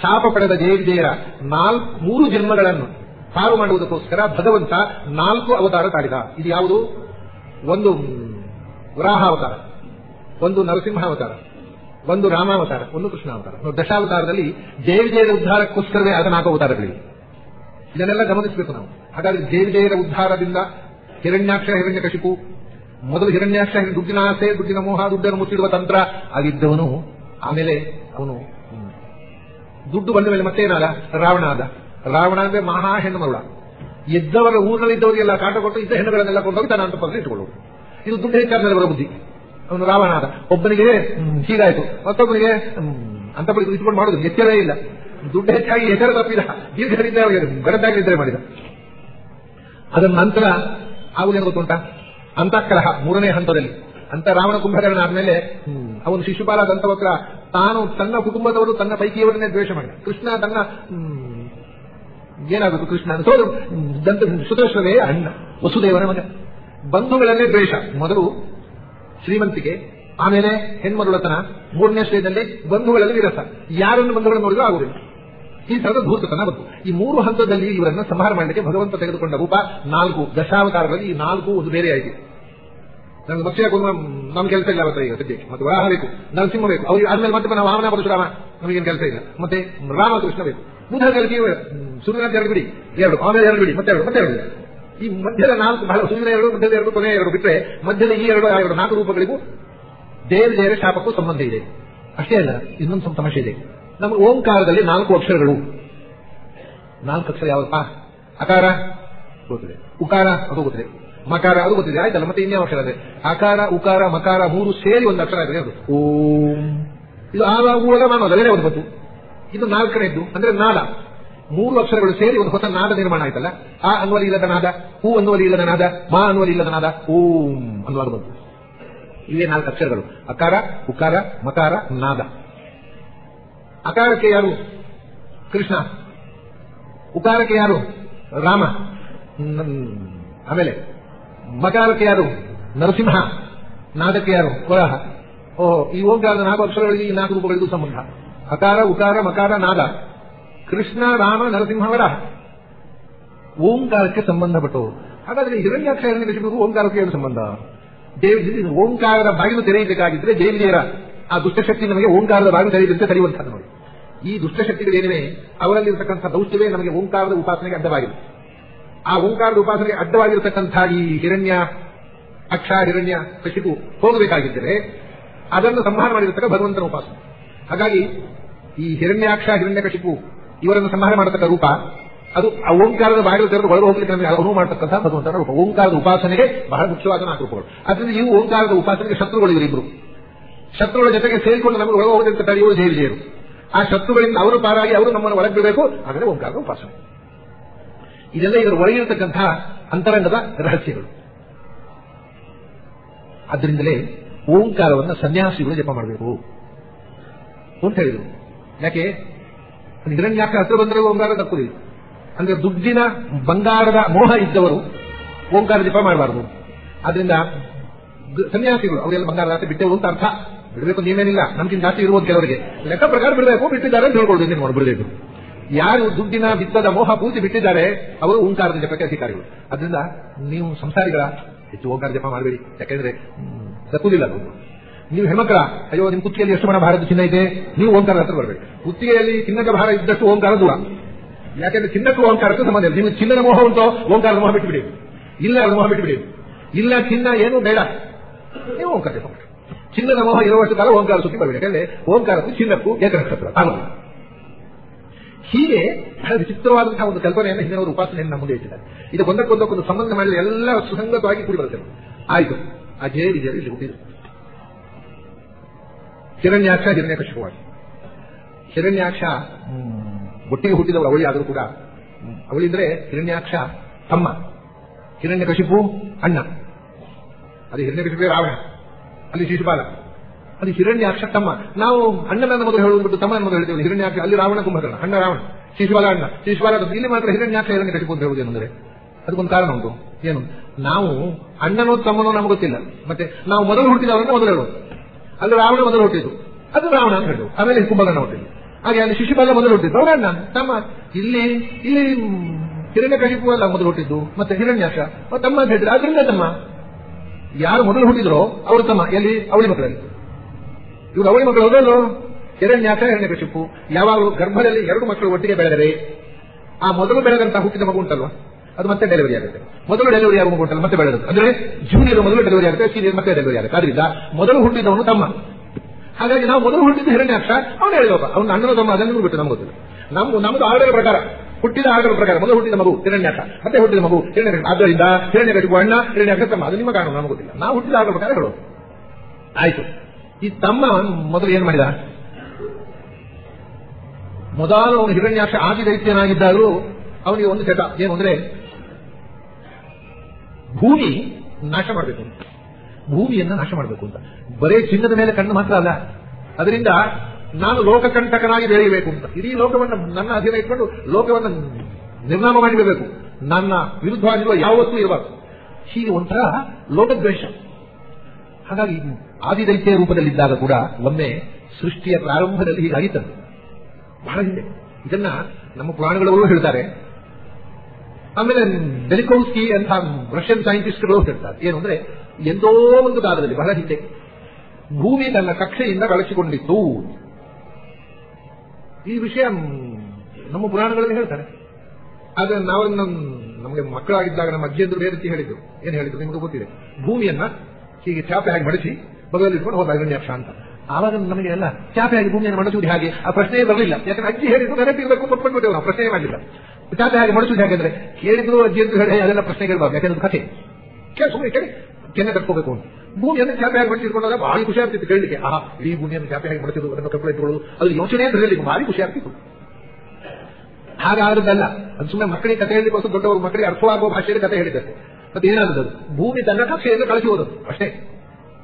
ಶಾಪ ಪಡೆದ ದೇವಿದೇಯರ ನಾಲ್ಕು, ಮೂರು ಜನ್ಮಗಳನ್ನು ಪಾರು ಮಾಡುವುದಕ್ಕೋಸ್ಕರ ಭಗವಂತ ನಾಲ್ಕು ಅವತಾರ ತಾಳಿದ. ಇದು ಯಾವುದು? ಒಂದು ವರಾಹ ಅವತಾರ ಒಂದು ನರಸಿಂಹ ಅವತಾರ ಒಂದು ರಾಮಾವತಾರ, ಒಂದು ಕೃಷ್ಣಾವತಾರ. ಅವತಾರ ದಶಾವತಾರದಲ್ಲಿ ಜಯವಿಜಯರ ಉದ್ಧಾರಕ್ಕೋಸ್ಕರವೇ ಆದ ನಾಲ್ಕು ಅವತಾರಗಳಿವೆ. ಇದನ್ನೆಲ್ಲ ಗಮನಿಸಬೇಕು ನಾವು. ಹಾಗಾದ್ರೆ ಜಯವಿಜಯರ ಉದ್ಧಾರದಿಂದ ಹಿರಣ್ಯಾಕ್ಷ, ಹಿರಣ್ಯಕಶಿಪು, ಮೊದಲು ಹಿರಣ್ಯಾಕ್ಷ ದುಡ್ಡಿನ ಆಸೆ ದುಡ್ಡಿನ ಮೋಹ, ದುಡ್ಡನ್ನು ಮುಚ್ಚಿಡುವ ತಂತ್ರ ಆಗಿದ್ದವನು. ಆಮೇಲೆ ಅವನು ದುಡ್ಡು ಬಂದ ಮೇಲೆ ಮತ್ತೇನಾದ? ರಾವಣ ಆದ ರಾವಣ ಅಂದ್ರೆ ಮಹಾ ಹೆಣ್ಣು ಮರುಳ ಊರಿನಲ್ಲಿ ಇದ್ದವರಿಗೆಲ್ಲ ಕಾಟ ಕೊಟ್ಟು ಇದ್ದ ಹೆಣ್ಣುಗಳನ್ನೆಲ್ಲ ಕೊಂಡೋಗಿ ತನ್ನ ಅಂತ ಪದ ಇಟ್ಟುಕೊಳ್ಳುವುದು ಇದು ದುಡ್ಡು ಹೆಚ್ಚಾದ ಮೇಲೆ ಬುದ್ಧಿ. ಅವನು ರಾವಣ ಆದ ಒಬ್ಬನಿಗೆ ಹೀಗಾಯ್ತು. ಮತ್ತೊಬ್ಬನಿಗೆ ಅಂತ ಬಳಿ ಇಟ್ಕೊಂಡು ಮಾಡುದು ಎಚ್ಚರೇ ಇಲ್ಲ. ದುಡ್ಡು ಹೆಚ್ಚಾಗಿ ಹೆಸರು ತಪ್ಪಿದ. ದೀರ್ಘದಿಂದ ಗಡದ್ದಾಗಿದ್ದರೆ ಮಾಡಿದ. ಅದರ ನಂತರ ಆಗುದೇನು ಗೊತ್ತುಂಟ? ಅಂತಃಕಲಹ, ಮೂರನೇ ಹಂತದಲ್ಲಿ. ಅಂತ ರಾವಣ ಕುಂಭಕರ್ಣ ಆದ್ಮೇಲೆ ಅವನು ಶಿಶುಪಾಲ ದಂತವಕ್ರ ತಾನು ತನ್ನ ಕುಟುಂಬದವರು ತನ್ನ ಪೈಕಿಯವರನ್ನೇ ದ್ವೇಷ ಮಾಡಿದ. ಕೃಷ್ಣ ತನ್ನ ಏನಾಗುತ್ತೆ ಕೃಷ್ಣ ಅಂತ ದಂತ ಸುತೇಶ್ವರೇ ಅಣ್ಣ ವಸುದೇವನ ಮಗ. ಬಂಧುಗಳನ್ನೇ ದ್ವೇಷ. ಮೊದಲು ಶ್ರೀಮಂತಿಕೆ, ಆಮೇಲೆ ಹೆಣ್ಮರುಳತನ, ಮೂರನೇ ಶ್ರೇಯದಲ್ಲಿ ಬಂಧುಗಳಲ್ಲಿ ವಿರಸ. ಯಾರನ್ನು ಬಂಧುಗಳನ್ನು ನೋಡಿದ್ರು ಆಗುವುದಿಲ್ಲ. ಈ ತರದ ಭೂತತನ ಬಂತು. ಈ ಮೂರು ಹಂತದಲ್ಲಿ ಇವರನ್ನ ಸಂಹಾರ ಮಾಡಲಿಕ್ಕೆ ಭಗವಂತ ತೆಗೆದುಕೊಂಡ ರೂಪ ನಾಲ್ಕು. ದಶಾವತಾರಗಳಲ್ಲಿ ಈ ನಾಲ್ಕು ಒಂದು ಬೇರೆ ಆಯಿತು. ನಮ್ಗೆ ಕುಂಭ ನಮ್ ಕೆಲಸ ಇಲ್ಲ ಬರ್ತಾ ಈಗ ಸದ್ಯಕ್ಕೆ. ಮತ್ತೆ ವರಾಹ ಬೇಕು, ನರಸಿಂಹ ಬೇಕು. ಅವ್ರಿಗೆ ಆದ್ಮೇಲೆ ಮತ್ತೆ ನಾವು ವಾಮನ ಪರಶುರಾಮ ನಮಗೇನು ಕೆಲಸ ಇಲ್ಲ. ಮತ್ತೆ ರಾಮಕೃಷ್ಣ ಬೇಕು. ಕಲ್ಕಿ ಸೂರ್ಯನಾಥ ಎರಡು ಬಿಡಿ, ಎರಡು ಆಮೇಲೆ ಎರಡು ಬಿಡಿ ಮತ್ತೆ ಎರಡು ಮತ್ತೆ ಎರಡು ಈ ಮಧ್ಯದ ನಾಲ್ಕು ಬಹಳ ಸೂರ್ಯನ ಎರಡು, ಮಧ್ಯದ ಎರಡು, ಕೊನೆಯ ಎರಡು ಬಿಟ್ಟರೆ ಮಧ್ಯದ ಈ ಎರಡು ಎರಡು ನಾಲ್ಕು ರೂಪಗಳಿಗೂ ದೇವ ದೇವರ ಶಾಪಕ್ಕೂ ಸಂಬಂಧ ಇದೆ. ಅಷ್ಟೇ ಅಲ್ಲ, ಇನ್ನೊಂದು ತಮಾಷೆ ಇದೆ. ನಮ್ಮ ಓಂಕಾರದಲ್ಲಿ ನಾಲ್ಕು ಅಕ್ಷರಗಳು. ನಾಲ್ಕು ಅಕ್ಷರ ಯಾವಪ್ಪ ಅಕಾರ ಗೊತ್ತಿದೆ ಉಕಾರ, ಅದು ಗೊತ್ತಿದೆ ಮಕಾರ, ಅದು ಗೊತ್ತಿದೆ ಆಯ್ತಲ್ಲ, ಮತ್ತೆ ಇನ್ಯಾವ ಅಕ್ಷರ ಇದೆ. ಅಕಾರ, ಉಕಾರ, ಮಕಾರ ಮೂರು ಸೇರಿ ಒಂದು ಅಕ್ಷರ ಇದೆ ಅದು ಓಂ. ಇದು ಊಳಗ ಮಾಡೋದು ಬೇರೆ ಒಂದು ಗೊತ್ತು ಇದು ನಾಲ್ಕನೇದ್ದು, ಅಂದ್ರೆ ನಾದ ಮೂರು ಅಕ್ಷರಗಳು ಸೇರಿ ಒಂದು ಹೊಸ ನಾದ ನಿರ್ಮಾಣ ಆಯ್ತಲ್ಲ? ಆ ಅನ್ನುವಲ್ಲಿ ಇಲ್ಲದ ನಾದ, ಹೂ ಅನ್ನುವಲ್ಲಿ ಇಲ್ಲದ ನಾದ, ಮಾ ಅನ್ನುವಲ್ಲಿ ಇಲ್ಲದ ನಾದ, ಓಂ ಅನ್ನುವಾಗ ಬಂತು. ಇಲ್ಲೇ ನಾಲ್ಕು ಅಕ್ಷರಗಳು. ಅಕಾರ, ಉಕಾರ, ಮಕಾರ, ನಾದ. ಅಕಾರಕ್ಕೆ ಯಾರು? ಕೃಷ್ಣ. ಉಕಾರಕ್ಕೆ ಯಾರು? ರಾಮ. ಆಮೇಲೆ, ಮಕಾರಕ್ಕೆ ಯಾರು? ನರಸಿಂಹ. ನಾದಕ್ಕೆ ಯಾರು? ಕೊರಹ ಓಹೋ, ಈ ಓಂಕಾರದ ನಾಲ್ಕು ಅಕ್ಷರಗಳಿಗೆ ಈ ನಾಲ್ಕು ರೂಪಗಳಿಗೂ ಸಂಬಂಧ. ಅಕಾರ, ಉಕಾರ, ಮಕಾರ, ನಾದ. ಕೃಷ್ಣ, ರಾಮ ನರಸಿಂಹವರ ಓಂಕಾರಕ್ಕೆ ಸಂಬಂಧಪಟ್ಟವು ಹಾಗಾದ್ರೆ ಹಿರಣ್ಯಾಕ್ಷ ಹಿರಣ್ಯಕಶಿಪು ಓಂಕಾರಕ್ಕೆ ಏನು ಸಂಬಂಧ? ದೇವಿ ಓಂಕಾರದ ಬಾಗಿಲು ತೆರೆಯಬೇಕಾಗಿದ್ರೆ ದೇವಿಯರ ಆ ದುಷ್ಟಶಕ್ತಿ ನಮಗೆ ಓಂಕಾರದ ಬಾಗಿಲು ತೆರೆಯದಂತೆ ತೆರೆಯುವಂತಹ ನೋಡಿ. ಈ ದುಷ್ಟಶಕ್ತಿಗಳೇನಿವೆ ಅವರಲ್ಲಿರತಕ್ಕಂಥ ದೌಷ್ಟವೇ ನಮಗೆ ಓಂಕಾರದ ಉಪಾಸನೆಗೆ ಅಡ್ಡವಾಗಿದೆ ಆ ಓಂಕಾರದ ಉಪಾಸನೆಗೆ ಅಡ್ಡವಾಗಿರತಕ್ಕಂಥ ಈ ಹಿರಣ್ಯ, ಅಕ್ಷ, ಹಿರಣ್ಯ ಕಶಿಪು ಹೋಗಬೇಕಾಗಿದ್ದರೆ ಅದನ್ನು ಸಂಹಾರ ಮಾಡಿರತಕ್ಕ ಭಗವಂತನ ಉಪಾಸನೆ. ಹಾಗಾಗಿ ಈ ಹಿರಣ್ಯಾಕ್ಷ, ಹಿರಣ್ಯಕಶಿಪು ಇವರನ್ನು ಸಂಹಾರ ಮಾಡತಕ್ಕ ರೂಪ, ಅದು ಓಂಕಾರದ ಬಾಗಿಲು ತೆರೆದು ಒಳಗೆ ಹೋಗ್ಲಿಕ್ಕೆ ನಮಗೆ ಅನುವು ಮಾಡತಕ್ಕಂತಹ ಭಗವಂತನ ರೂಪ. ಓಂಕಾರದ ಉಪಾಸನೆಗೆ ಬಹಳ ಮುಖ್ಯವಾದ ನಾಲ್ಕು ರೂಪಗಳು ಅದರಿಂದ ಇವು ಓಂಕಾರದ ಉಪಾಸನೆಗೆ ಶತ್ರುಗಳು ಇವರಿಬ್ರು. ಶತ್ರುಗಳ ಜೊತೆಗೆ ಸೇರಿಕೊಂಡು ನಮಗೆ ಒಳಗೆ ಹೋಗದಂತ ತಡೆಯುವುದು ಜೈ ವಿಜಯರು ಆ ಶತ್ರುಗಳಿಂದ ಅವರು ಪಾರಾಗಿ ಅವರು ನಮ್ಮನ್ನು ಒಳಗೆ ಬಿಡಬೇಕು. ಆದರೆ ಓಂಕಾರದ ಉಪಾಸನೆ. ಇದೆಲ್ಲ ಇದರ ಒಳಗಿರತಕ್ಕಂತಹ ಅಂತರಂಗದ ರಹಸ್ಯಗಳು. ಆದ್ದರಿಂದಲೇ ಓಂಕಾರವನ್ನು ಸನ್ಯಾಸಿಗಳು ಜಪ ಮಾಡಬೇಕು ಅಂತ ಹೇಳಿದರು. ಯಾಕೆ? ಹಿರಣ್ಯಾಕ್ಷ ಹತ್ರ ಬಂದರೆ ಓಂಕಾರ ತಪ್ಪುದಿಲ್ಲ. ಅಂದ್ರೆ ದುಡ್ಡಿನ ಬಂಗಾರದ ಮೋಹ ಇದ್ದವರು ಓಂಕಾರ ಜಪ ಮಾಡಬಾರದು. ಆದ್ರಿಂದ ಸನ್ಯಾಸಿಗಳು, ಅವರೆಲ್ಲ ಬಂಗಾರ ಆಸೆ ಬಿಟ್ಟೆವು ಅಂತ ಅರ್ಥ. ಬಿಡಬೇಕು ನೀವೇನಿಲ್ಲ ನಮ್ಗಿಂತ ಜಾಸ್ತಿ ಇರುವುದು ಕೆಲವರಿಗೆ. ಲೆಕ್ಕ ಪ್ರಕಾರ ಬಿಡಬೇಕು, ಬಿಟ್ಟಿದ್ದಾರೆ ಅಂತ ಹೇಳ್ಕೊಳ್ಳಿ ನೀನು ಬಿಡಬೇಕು. ಯಾರು ದುಡ್ಡಿನ ಬಿತ್ತದ ಮೋಹ ಪೂರ್ತಿ ಬಿಟ್ಟಿದ್ದಾರೆ, ಅವರು ಓಂಕಾರದ ಜಪಕ್ಕೆ ಅಧಿಕಾರಿಗಳು. ಅದರಿಂದ ನೀವು ಸಂಸಾರಿಗಳ ಹೆಚ್ಚು ಓಂಕಾರ ಜಪ ಮಾಡಬೇಡಿ. ಯಾಕೆಂದ್ರೆ ತಕ್ಕುದಿಲ್ಲ ನೀವು ಹೆಣ್ಮಕ್ಳ, ಅಯ್ಯೋ, ನಿಮ್ ಕುತ್ತಿಗೆಯಲ್ಲಿ ಎಷ್ಟು ಮನ ಭಾರದ ಚಿನ್ನ ಇದೆ? ನೀವು ಓಂಕಾರ ಹತ್ರ ಬರಬೇಕು. ಕುತ್ತಿಗೆಯಲ್ಲಿ ಚಿನ್ನದ ಭಾರ ಇದ್ದಷ್ಟು ಓಂಕಾರ ದೂರ. ಯಾಕೆಂದ್ರೆ ಚಿನ್ನಕ್ಕೂ ಓಂಕಾರಕ್ಕೂ ಸಂಬಂಧ ಇಲ್ಲ. ನಿಮ್ಗೆ ಚಿನ್ನದ ಮೋಹ ಉಂಟೋ, ಓಂಕಾರದ ಮೋಹ ಬಿಟ್ಟು ಬಿಡಿ ಇಲ್ಲ ಅದು ಮೋಹ ಬಿಟ್ಟು ಬಿಡಿ ಇಲ್ಲ ಚಿನ್ನ ಏನು ಬೇಡ. ನೀವು ಓಂಕಾರ ಚಿನ್ನದ ಮೋಹ ಇರುವಷ್ಟು ಕಾಲ ಓಂಕಾರ ಸುತ್ತಿ ಬರಬೇಕು. ಯಾಕಂದ್ರೆ ಓಂಕಾರಕ್ಕೂ ಚಿನ್ನಕ್ಕೂ ಏಕರಕ್ಷತ್ರ ಆಗುತ್ತೆ ಹೀಗೆ ಬಹಳ ವಿಚಿತ್ರವಾದಂತಹ ಒಂದು ಕಲ್ಪನೆಯನ್ನು ಹಿಂದಿನವರು ಉಪಾಸನೆಯನ್ನು ಮುಂದೆ ಇಟ್ಟಿದ್ದಾರೆ. ಇದು ಒಂದಕ್ಕೊಂದಕ್ಕೊಂದು ಸಂಬಂಧ ಮಾಡಿದ ಎಲ್ಲ ಸುಸಂಗತವಾಗಿ ಕೂಡಿ ಬರುತ್ತೆ. ಆಯ್ತು. ಆ ಜಯ ವಿಜಯ ಇಲ್ಲಿ ಹುಟ್ಟಿದ್ರು ಹಿರಣ್ಯಾಕ್ಷ ಹಿರಣ್ಯಕಶಿಪವಾಗಿ ಹಿರಣ್ಯಾಕ್ಷ ಒಟ್ಟಿಗೆ ಹುಟ್ಟಿದವಳು ಅವಳಿ ಆದರೂ ಕೂಡ ಅವಳಿದ್ರೆ ಹಿರಣ್ಯಾಕ್ಷ ತಮ್ಮ, ಹಿರಣ್ಯಕಶಿಪು ಅಣ್ಣ. ಅದು ಹಿರಣ್ಯಕಶಿಪೇ ರಾವಣ, ಅಲ್ಲಿ ಶಿಶುಪಾಲ. ಅದು ಹಿರಣ್ಯಾಕ್ಷ ತಮ್ಮ. ನಾವು ಅಣ್ಣನನ್ನ ಮೊದಲು ಹೇಳುವುದು ತಮ್ಮನ ಮೊದಲು ಹೇಳ್ತೇವೆ. ಹಿರಣ್ಯಾಕ್ಷ, ಅಲ್ಲಿ ರಾವಣ ಕುಂಭಕರ್ಣ, ಅಣ್ಣ ರಾವಣ, ಶಿಶುಪಾಲ ಅಣ್ಣ. ಶಿಶುಪಾಲ. ಇಲ್ಲಿ ಮಾತ್ರ ಹಿರಣ್ಯಾಕ್ಷ, ಹಿರಣ್ಯಕಶಿಪು ಅಂತ ಹೇಳುವುದು ಏನಂದ್ರೆ, ಅದಕ್ಕೊಂದು ಕಾರಣ ಉಂಟು. ಏನು? ನಾವು ಅಣ್ಣನೋ ತಮ್ಮನೋ ನಮ್ಗೆ ಗೊತ್ತಿಲ್ಲ. ಮತ್ತೆ ನಾವು ಮೊದಲು ಹುಟ್ಟಿದವರನ್ನು ಮೊದಲು ಹೇಳೋದು ಅಲ್ಲಿ ರಾವಣ ಮೊದಲು ಹುಟ್ಟಿದ್ದು. ಅದು ರಾವಣ ಅಂತ ಹೇಳಿದ್ರು ಆಮೇಲೆ ಕುಂಭಕರ್ಣ ಹುಟ್ಟಿದ್ದು. ಹಾಗೆ ಅಲ್ಲಿ ಶಿಶುಪಾಲ ಮೊದಲು ಹುಟ್ಟಿದ್ದು. ಅವರಣ್ಣ ತಮ್ಮ. ಇಲ್ಲಿ ಇಲ್ಲಿ ಹಿರಣ್ಯ ಕಶಿಪು ಅಲ್ಲ ಮೊದಲು ಹುಟ್ಟಿದ್ದು, ಮತ್ತೆ ಅವ್ರ ತಮ್ಮ ಅಂತ ಹೇಳಿದ್ರು. ಅದರಿಂದ ತಮ್ಮ, ಯಾರು ಮೊದಲು ಹುಟ್ಟಿದ್ರೋ ಅವರು ತಮ್ಮ. ಎಲ್ಲಿ? ಅವಳಿ ಮಕ್ಕಳಲ್ಲಿ. ಇವರು ಅವಳಿ ಮಕ್ಕಳು ಹೋದಲ್ಲೋ ಹಿರಣ್ಯಾಕ್ಷ ಹಿರಣ್ಯ ಕಶಿಪು. ಯಾವಾಗಲೂ ಗರ್ಭದಲ್ಲಿ ಎರಡು ಮಕ್ಕಳು ಒಟ್ಟಿಗೆ ಬೆಳೆದರೆ, ಆ ಮೊದಲು ಬೆಳೆದಂತಹ ಹುಟ್ಟಿದ ಮಗು ಉಂಟಲ್ವಾ? ಅದು ಮತ್ತೆ ಡೆಲಿವರಿ ಆಗುತ್ತೆ. ಮೊದಲು ಡೆಲಿವರಿ ಆಗುವ ಹೋಟೆಲ್ ಮತ್ತೆ ಬೆಳೆದದ್ದು ಅಂದ್ರೆ ಜೂನಿಯರ್ ಮೊದಲು ಡೆಲಿವರಿ ಆಗುತ್ತೆ ಸೀನಿಯರ್ ಮತ್ತೆ ಡೆಲಿವರಿ ಆಗುತ್ತೆ. ಆದ್ರಿಂದ ಮೊದಲು ಹುಟ್ಟಿದವನು ತಮ್ಮ. ಹಾಗಾಗಿ ನಾವು ಮೊದಲು ಹುಟ್ಟಿದ ಹಿರಣ್ಯಾಕ್ಷ ಅವನು ಹೇಳಿದಪ್ಪ ಅವ್ನ ಅಣ್ಣನ ತಮ್ಮ, ಅದನ್ನು ಬಿಟ್ಟು ನಮ್ಗೆ ಗೊತ್ತಿಲ್ಲ. ನಮ್ದು ನಮ್ದು ಆರ್ಡರ್ ಪ್ರಕಾರ. ಹುಟ್ಟಿದ ಆರ್ಡರ್ ಪ್ರಕಾರ. ಮೊದಲು ಹುಟ್ಟಿದ ಮಗು ಹಿರಣ್ಯಾಕ್ಷ ಮತ್ತೆ ಹುಟ್ಟಿದ ಮಗು, ಹಿರಣ್ಯ ಆದ್ದರಿಂದ ಹಿರಣ್ಯ ಕಟ್ಟಿಗೂ ಅಣ್ಣ ಹಿರಣ್ಯಾಕ್ಷ ತಮ್ಮ. ಅದು ನಿಮ್ಮ ಕಾರಣ, ನಮ್ಗೆ ಗೊತ್ತಿಲ್ಲ. ನಾವು ಹುಟ್ಟಿದ ಆರ್ಡರ್ ಪ್ರಕಾರ ಹೇಳೋದು. ಆಯ್ತು. ಈ ತಮ್ಮ ಮೊದಲು ಏನ್ ಮಾಡಿದ? ಮೊದಲು ಅವನು ಹಿರಣ್ಯಾಕ್ಷ ಆದಿ ದೈತ್ಯನಾಗಿದ್ದಾಗಲೂ ಅವನಿಗೆ ಒಂದು ಚಟ ಏನು ಅಂದ್ರೆ ಭೂಮಿ ನಾಶ ಮಾಡಬೇಕು ಅಂತ. ಭೂಮಿಯನ್ನ ನಾಶ ಮಾಡಬೇಕು ಅಂತ. ಬರೇ ಚಿನ್ನದ ಮೇಲೆ ಕಣ್ಣು ಮಾತ್ರ ಅಲ್ಲ. ಅದರಿಂದ ನಾನು ಲೋಕಕಂಟಕನಾಗಿ ಬೆಳೆಯಬೇಕು ಅಂತ. ಇಡೀ ಲೋಕವನ್ನು ನನ್ನ ಅಧೀನ ಇಟ್ಕೊಂಡು ಲೋಕವನ್ನು ನಿರ್ನಾಮ ಮಾಡಿಬಿಡಬೇಕು ನನ್ನ ವಿರುದ್ಧವಾಗಿರುವ ಯಾವ ವಸ್ತು ಇರಬಾರ್ದು. ಹೀಗೆ ಒಂಥರ ಲೋಕದ್ವೇಷ. ಹಾಗಾಗಿ ಆದಿದೈತ್ಯ ರೂಪದಲ್ಲಿದ್ದಾಗ ಕೂಡ ಒಮ್ಮೆ ಸೃಷ್ಟಿಯ ಪ್ರಾರಂಭದಲ್ಲಿ ಹೀಗಾಗಿತ್ತು. ಬಹಳ ಹಿಂದೆ. ಇದನ್ನ ನಮ್ಮ ಪುರಾಣಗಳವರು ಹೇಳ್ತಾರೆ. ಆಮೇಲೆ ಬೆಲಿಕೌಸ್ಕಿ ಅಂತ ರಷ್ಯನ್ ಸೈಂಟಿಸ್ಟ್ಗಳು ಹೇಳ್ತಾರೆ. ಏನು ಅಂದ್ರೆ, ಎಂದೋ ಒಂದು ಕಾಲದಲ್ಲಿ, ಬಹಳ ಹಿಂದೆ, ಭೂಮಿ ತನ್ನ ಕಕ್ಷೆಯಿಂದ ಕಳಚಿಕೊಂಡಿತ್ತು ಈ ವಿಷಯ ನಮ್ಮ ಪುರಾಣಗಳಲ್ಲಿ ಹೇಳ್ತಾರೆ. ಆದ್ರೆ ನಾವು ನಮ್ಮ ನಮಗೆ ಮಕ್ಕಳಾಗಿದ್ದಾಗ, ನಮ್ಮ ಅಜ್ಜಿಯಂದ್ರು ಬೇರೆ ರೀತಿ ಹೇಳಿದ್ರು ಏನ್ ಹೇಳಿದ್ರು ನಿಮಗೆ ಗೊತ್ತಿದೆ? ಭೂಮಿಯನ್ನ ಹೀಗೆ ಚಾಪೆ ಮಡಿಸಿ ಬಗಲಲ್ಲಿ ಇಟ್ಕೊಂಡು ಹೋದ ಹಿರಣ್ಯಾಕ್ಷ ಅಂತ. ಆವಾಗ ನಮಗೆ ಎಲ್ಲ ಚಾಪೆ ಆಗಿ ಭೂಮಿಯನ್ನು ಮಡಿಸುವುದು ಹಾಗೆ? ಆ ಪ್ರಶ್ನೆಯೇ ಬರಲಿಲ್ಲ. ಯಾಕಂದ್ರೆ ಅಜ್ಜಿ ಹೇಳಿದ್ರು ನೆನಪಿರಬೇಕು ತಪ್ಪಿಬಿಟ್ಟೆವು ನಾವು ಪ್ರಶ್ನೆ ಮಾಡಲಿಲ್ಲ. ಚಾಪೆ ಹಾಗೆ ಮಡಿಸುವುದು ಯಾಕೆಂದ್ರೆ ಕೇಳಿದ್ರು ಅಜ್ಜಿ ಅಂತ ಹೇಳಿ ಅದೆಲ್ಲ ಪ್ರಶ್ನೆ ಕೇಳಬಾರ್ದು ಯಾಕೆಂದ್ರೆ ಕಥೆ. ಕೇಳಿ ಸುಮ್ಮನೆ ಕೇಳಿ. ಕೆನ್ನೆ ಕಟ್ಕೋಬೇಕು ಅಂತ. ಭೂಮಿಯನ್ನು ಚಾಪೆ ಹಾಗೆ ಮಡಿಸಿಕೊಂಡಾಗ ಭಾರಿ ಖುಷಿ ಆಗ್ತಿತ್ತು ಕೇಳಲಿಕ್ಕೆ. ಆಹ್, ಇಡೀ ಭೂಮಿಯನ್ನು ಚಾಪೆ ಹಾಗೆ ಮಡಿಸಿದ್ರು ಅದನ್ನು ಕಪ್ಪಳ ಇಟ್ಕೊಳ್ಳೋದು ಅದು ಯೋಚನೆ ಅಂತ ಹೇಳಿ ಭಾರಿ ಖುಷಿ ಆಗ್ತಿತ್ತು. ಹಾಗಾದದ್ದಲ್ಲ ಅದು ಸುಮ್ಮನೆ ಮಕ್ಕಳಿಗೆ ಕಥೆ ಹೇಳಲಿಕ್ಕೋಸ್ಕರ ದೊಡ್ಡವರು ಮಕ್ಕಳಿಗೆ ಅರ್ಥವಾಗುವ ಭಾಷೆಯಲ್ಲಿ ಕಥೆ ಹೇಳಿದ್ದಾರೆ. ಮತ್ತೆ ಏನಾದದ್ದು ಭೂಮಿ ತನ್ನ ಕಕ್ಷೆಯನ್ನು ಕಳಿಸಿ ಹೋದದ್ದು. ಅಷ್ಟೇ.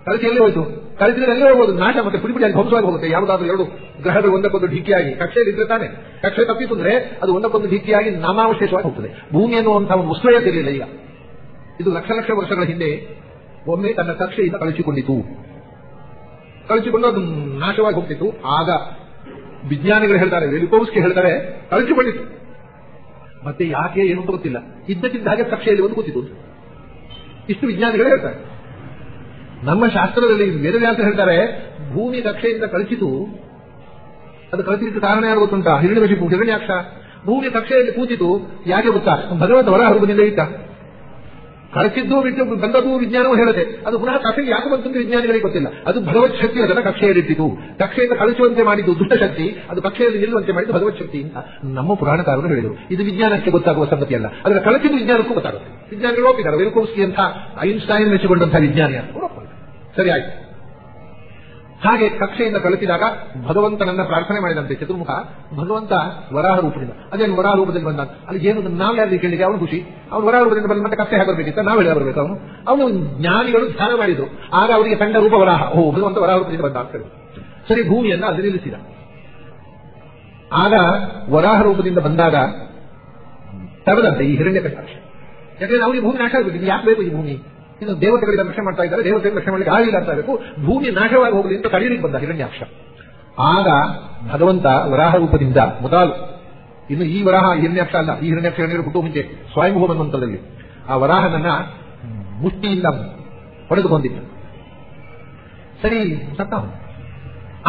ಕಳಿಸಿ ಎಲ್ಲಿ ಹೋಯ್ತು? ಕಳಿಸಿದ್ರೆ ಎಲ್ಲಿ ಹೋಗೋದು ನಾಶ ಮತ್ತೆ ಪುಡಿ ಪುಡಿಯಾಗಿ ಧ್ವಂಸವಾಗಿ ಹೋಗುತ್ತೆ. ಯಾವುದಾದ್ರೂ ಎರಡು ಗ್ರಹಗಳು ಒಂದಕ್ಕೊಂದು ಢಿಕ್ಕಿಯಾಗಿ. ಕಕ್ಷೆಯಲ್ಲಿ ಇದ್ರೆ ತಾನೆ. ಕಕ್ಷೆ ತಪ್ಪಿಸಿದ್ರೆ ಅಂದ್ರೆ ಅದು ಒಂದಕ್ಕೊಂದು ಢಿಕ್ಕಿಯಾಗಿ ನಾಮಾವಶೇಷವಾಗಿ ಹೋಗ್ತದೆ. ಭೂಮಿ ಅನ್ನುವಂತಹ ಒಂದು ವಸ್ತುವೇ ಈಗ? ಇದು ಲಕ್ಷ ಲಕ್ಷ ವರ್ಷಗಳ ಹಿಂದೆ ಒಮ್ಮೆ ತನ್ನ ಕಕ್ಷೆಯಿಂದ ಕಳಿಸಿಕೊಂಡಿತು ಕಳಿಸಿಕೊಂಡು ಅದು ನಾಶವಾಗಿ ಹೋಗ್ತಿತ್ತು. ಆಗ ವಿಜ್ಞಾನಿಗಳು ಹೇಳ್ತಾರೆ, ವೆಲಿಕೋವ್ಸ್ಕಿ ಹೇಳ್ತಾರೆ ಕಳಿಸಿಕೊಂಡಿತ್ತು ಮತ್ತೆ ಯಾಕೆ ಏನು ಗೊತ್ತಿಲ್ಲ. ಇದ್ದಕ್ಕಿದ್ದ ಹಾಗೆ ಕಕ್ಷೆಯಲ್ಲಿ ಒಂದು ಗೊತ್ತಿತ್ತು ಇಷ್ಟು ವಿಜ್ಞಾನಿಗಳು ಹೇಳ್ತಾರೆ. ನಮ್ಮ ಶಾಸ್ತ್ರದಲ್ಲಿ ವೇದವ್ಯಾಸ ಹೇಳ್ತಾರೆ, ಭೂಮಿ ಕಕ್ಷೆಯಿಂದ ಕಳಿಸಿತು ಅದು ಕಳಿಸಲಿಕ್ಕೆ ಕಾರಣ ಯಾರು ಗೊತ್ತುಂಟಾ? ಹಿರಣ್ಯಕಶಿಪು ಹಿರಣ್ಯಾಕ್ಷ. ಭೂಮಿ ಕಕ್ಷೆಯಲ್ಲಿ ಕೂತಿತು, ಯಾಕೆ ಗೊತ್ತಾ? ಭಗವಂತ ಹೊರ ಹರುಬಿನಿಂದ ಇಟ್ಟ ಕಳಿಸಿದ್ದು ಬಿಟ್ಟು ಬಂದದ್ದು ವಿಜ್ಞಾನವೂ ಹೇಳದೆ. ಅದು ಪುನಃ ಕಕ್ಷೆಗೆ ಯಾಕೆ ಬಂತು ವಿಜ್ಞಾನಿಗಳಿಗೆ ಗೊತ್ತಿಲ್ಲ. ಅದು ಭಗವತ್ ಶಕ್ತಿ ಅದನ್ನ ಕಕ್ಷೆಯಲ್ಲಿಟ್ಟಿತು. ಕಕ್ಷೆಯಿಂದ ಕಳಿಸುವಂತೆ ಮಾಡಿದ್ದು ದುಷ್ಟಶಕ್ತಿ ಅದು ಕಕ್ಷೆಯಲ್ಲಿ ನಿಲ್ಲುವಂತೆ ಮಾಡಿದ್ದು ಭಗವತ್ ಶಕ್ತಿ ಅಂತ ನಮ್ಮ ಪುರಾಣಕಾರರು ಹೇಳಿದರು ಇದು ವಿಜ್ಞಾನಕ್ಕೆ ಗೊತ್ತಾಗುವ ಸಂಗತಿಯಲ್ಲ ಅದರ ಕಳಿಸಿದ್ದು ವಿಜ್ಞಾನಕ್ಕೂ ಗೊತ್ತಾಗುತ್ತೆ. ವಿಜ್ಞಾನಿಗಳು ಒಪ್ಪಿದ್ದಾರೆ ವೆಲ್ಕೋಸ್ಕಿ ಅಂತ ಐನ್ಸ್ಟೈನ್ ಮೆಚ್ಚಿಕೊಂಡಂತಹ ವಿಜ್ಞಾನಿ ಅಂತ. ಸರಿ ಆಯ್ತು ಹಾಗೆ ಕಕ್ಷೆಯಿಂದ ಕಳಿಸಿದಾಗ ಭಗವಂತನನ್ನ ಪ್ರಾರ್ಥನೆ ಮಾಡಿದಂತೆ ಚತುರ್ಮುಖ ಭಗವಂತ ವರಾಹ ರೂಪದಿಂದ ಅದೇನು ವರಾಹ ರೂಪದಲ್ಲಿ ಬಂದ ಅಲ್ಲಿ ಏನು ನಾವೇ ಅಲ್ಲಿ ಕೇಳಿದ್ರೆ ಅವನು ಖುಷಿ. ಅವನು ವರಾಹ ರೂಪದಿಂದ ಬಂದ ಮತ್ತೆ ಕಕ್ಷೆ ಹೇಗೆ ಬರಬೇಕಿತ್ತ ನಾವು ಹೇಳಿ ಬರಬೇಕು ಅವನು. ಅವನು ಜ್ಞಾನಿಗಳು ಧ್ಯಾನ ಮಾಡಿದ್ರು. ಆಗ ಅವರಿಗೆ ಕಂಡ ರೂಪ ವರಾಹ. ಓ ಭಗವಂತ ವರಾಹ ರೂಪದಿಂದ ಬಂದ ಅಂತ. ಸರಿ, ಭೂಮಿಯನ್ನ ಅಲ್ಲಿ ನಿಲ್ಲಿಸಿದ. ಆಗ ವರಾಹ ರೂಪದಿಂದ ಬಂದಾಗ ತಗದಂತೆ ಈ ಹಿರಣ್ಯ ಕಟ್ಟಾಕ್ಷ ಯಾಕಂದ್ರೆ ಅವರಿಗೆ ಭೂಮಿ ನಾಶ ಆಗಬೇಕು ಯಾಕೆ ಬೇಕು ಈ ಭೂಮಿ? ಇದು ದೇವತೆಗಳಿಗೆ ರಕ್ಷಣೆ ಮಾಡ್ತಾ ಇದ್ದಾರೆ, ದೇವತೆಗಳಿಗೆ ರಕ್ಷಣೆ ಮಾಡಲಿಕ್ಕೆ ಆಗಿಲ್ಲ ಅಂತ ಬೇಕು ಭೂಮಿ ನಾಶವಾಗಿ ಹೋಗಲಿ ಅಂತ ತಡೆಯಲಿಕ್ಕೆ ಬಂದ ಹಿರಣ್ಯಾಕ್ಷ. ಆಗ ಭಗವಂತ ವರಾಹ ರೂಪದಿಂದ ಮೊದಲು, ಇನ್ನು ಈ ವರಾಹ ಹಿರಣ್ಯಾಕ್ಷ ಅಲ್ಲ, ಈ ಹಿರಣ್ಯಾಕ್ಷ ಹಿರಣ್ಯರು ಹುಟ್ಟು ಮುಂಚೆ ಸ್ವಯಂಭೂ ಹನುಮಂತದಲ್ಲಿ ಆ ವರಾಹನನ್ನ ಮುಷ್ಟಿಯಿಂದ ಹೊಡೆದುಕೊಂಡಿದ್ದ. ಸರಿ, ಸತ್ತ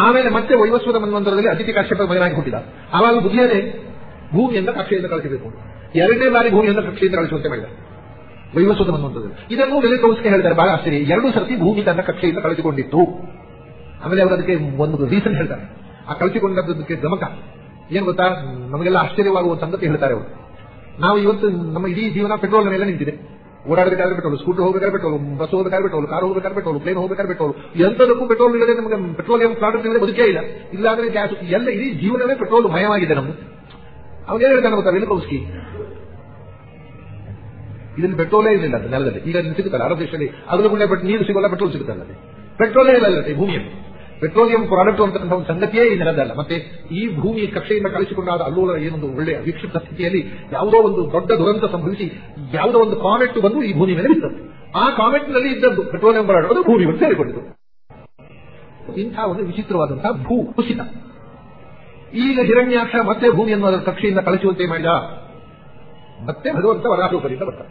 ಆಮೇಲೆ ಮತ್ತೆ ವೈವಸ್ವದ ಮನ್ವಂತರದಲ್ಲಿ ಅತಿಥಿ ಕಾಶ್ಯಪ ಮಗನಾಗಿ ಹುಟ್ಟಿದ. ಆವಾಗ ಬುದ್ಧಿಯೇ ಭೂಮಿಯಿಂದ ಕಕ್ಷೆಯಿಂದ ಕಳಿಸಬೇಕು ಎರಡನೇ ಬಾರಿ ಭೂಮಿಯಿಂದ ಕಕ್ಷೆಯಿಂದ ಕಳಿಸುವಂತೆ ಮಾಡಿದ. ಮನ್ವಂತರದಲ್ಲಿ ಇದನ್ನು ವೆಲಿಕೋಸ್ಗೆ ಹೇಳ್ತಾರೆ. ಬಹಳ ಆಶ್ಚರ್ಯ. ಎರಡು ಸರ್ತಿ ಭೂಮಿ ತನ್ನ ಕಕ್ಷೆಯಿಂದ ಕಳೆದುಕೊಂಡಿತ್ತು. ಆಮೇಲೆ ಅವರು ಅದಕ್ಕೆ ಒಂದು ರೀಸನ್ ಹೇಳ್ತಾರೆ. ಆ ಕಳಿಸಿಕೊಂಡದ್ದಕ್ಕೆ ಗಮಕ. ಏನ್ ಗೊತ್ತಾ? ನಮಗೆಲ್ಲ ಆಶ್ಚರ್ಯವಾಗುವ ಸಂಗತಿ ಹೇಳ್ತಾರೆ ಅವರು. ನಾವು ಇವತ್ತು ನಮ್ಮ ಇಡೀ ಜೀವನ ಪೆಟ್ರೋಲ್ ಮೇಲೆ ನಿಂತಿದೆ. ಓಡಾಡಬೇಕಾದ್ರೆ ಪೆಟ್ರೋಲ್, ಸ್ಕೂಟರ್ ಹೋಗಬೇಕಾದ್ರೆ ಪೆಟ್ರೋಲ್, ಬಸ್ ಹೋಗಬೇಕಾದ್ರೆ ಪೆಟ್ರೋಲ್, ಕಾರ್ ಹೋಗಬೇಕಾದ್ರೆ ಪೆಟ್ರೋಲ್ ಪ್ಲೇನ್ ಹೋಗಬೇಕಾದ್ರೆ ಪೆಟ್ರೋಲ್. ಎಂತದಕ್ಕೂ ಪೆಟ್ರೋಲ್ ಇಲ್ಲದೆ ನಮಗೆ ಪೆಟ್ರೋಲಿಯಂ ಪ್ರಾಡಕ್ಟ್ ಇಲ್ಲದೆ ಬದುಕೇ ಇಲ್ಲ. ಇಲ್ಲಾಂದ್ರೆ ಗ್ಯಾಸ್, ಎಲ್ಲ ಇಡೀ ಜೀವನವೇ ಪೆಟ್ರೋಲ್ ಭಯವಾಗಿದೆ ನಮ್ದು. ಅವ್ರು ಏನು ಹೇಳ್ತಾನೆ ಗೊತ್ತಾ, ವಿಲಕೋಸ್ಕಿ? ಇದನ್ನು ಪೆಟ್ರೋಲೇ ಇರಲಿಲ್ಲ ಅದು ನೆಲದಲ್ಲಿ. ಈಗ ಸಿಗುತ್ತಲ್ಲ ಅರಬ್ ದೇಶದಲ್ಲಿ ಅದರ ಗುಂಡೆ ನೀರು ಸಿಗೋಲ್ಲ ಪೆಟ್ರೋಲ್ ಸಿಗುತ್ತಲ್ಲ ಪೆಟ್ರೋಲೇ ಇಲ್ಲ ಭೂಮಿಯಲ್ಲಿ. ಪೆಟ್ರೋಲಿಯಂ ಪ್ರಾಡಕ್ಟ್ ಅಂತಕ್ಕಂಥ ಒಂದು ಸಂಗತಿಯೇ ಈ ನೆಲದಲ್ಲ ಮತ್ತೆ ಈ ಭೂಮಿ ಕಕ್ಷೆಯಿಂದ ಕಳಿಸಿಕೊಂಡಾದ ಅಲ್ಲೋಲ ಏನೊಂದು ಒಳ್ಳೆಯ ವಿಕ್ಷಿಪ್ತ ಸ್ಥಿತಿಯಲ್ಲಿ ಯಾವುದೋ ಒಂದು ದೊಡ್ಡ ದುರಂತ ಸಂಭವಿಸಿ ಯಾವುದೋ ಒಂದು ಕಾಮೆಟ್ ಬಂದು ಈ ಭೂಮಿ ಮೇಲೆ ಬಿದ್ದದ್ದು. ಆ ಕಾಮೆಟ್ನಲ್ಲಿ ಇದ್ದದ್ದು ಪೆಟ್ರೋಲಿಯಂ ಪ್ರಾಡಕ್ಟ್ ಅದು ಭೂಮಿ ಮೇಲೆ ಸೇರಿಕೊಂಡಿತು ಇಂಥ ಒಂದು ವಿಚಿತ್ರವಾದಂತಹ ಭೂ ಕುಸಿತ. ಈಗ ಹಿರಣ್ಯಾಕ್ಷ ಮತ್ತೆ ಭೂಮಿಯನ್ನು ಅದರ ಕಕ್ಷೆಯಿಂದ ಕಳಿಸುವಂತೆ ಮಾಡಿದ. ಮತ್ತೆ ಭಗವಂತ ವರಾಹರೂಪದಿಂದ ಬರ್ತಾರೆ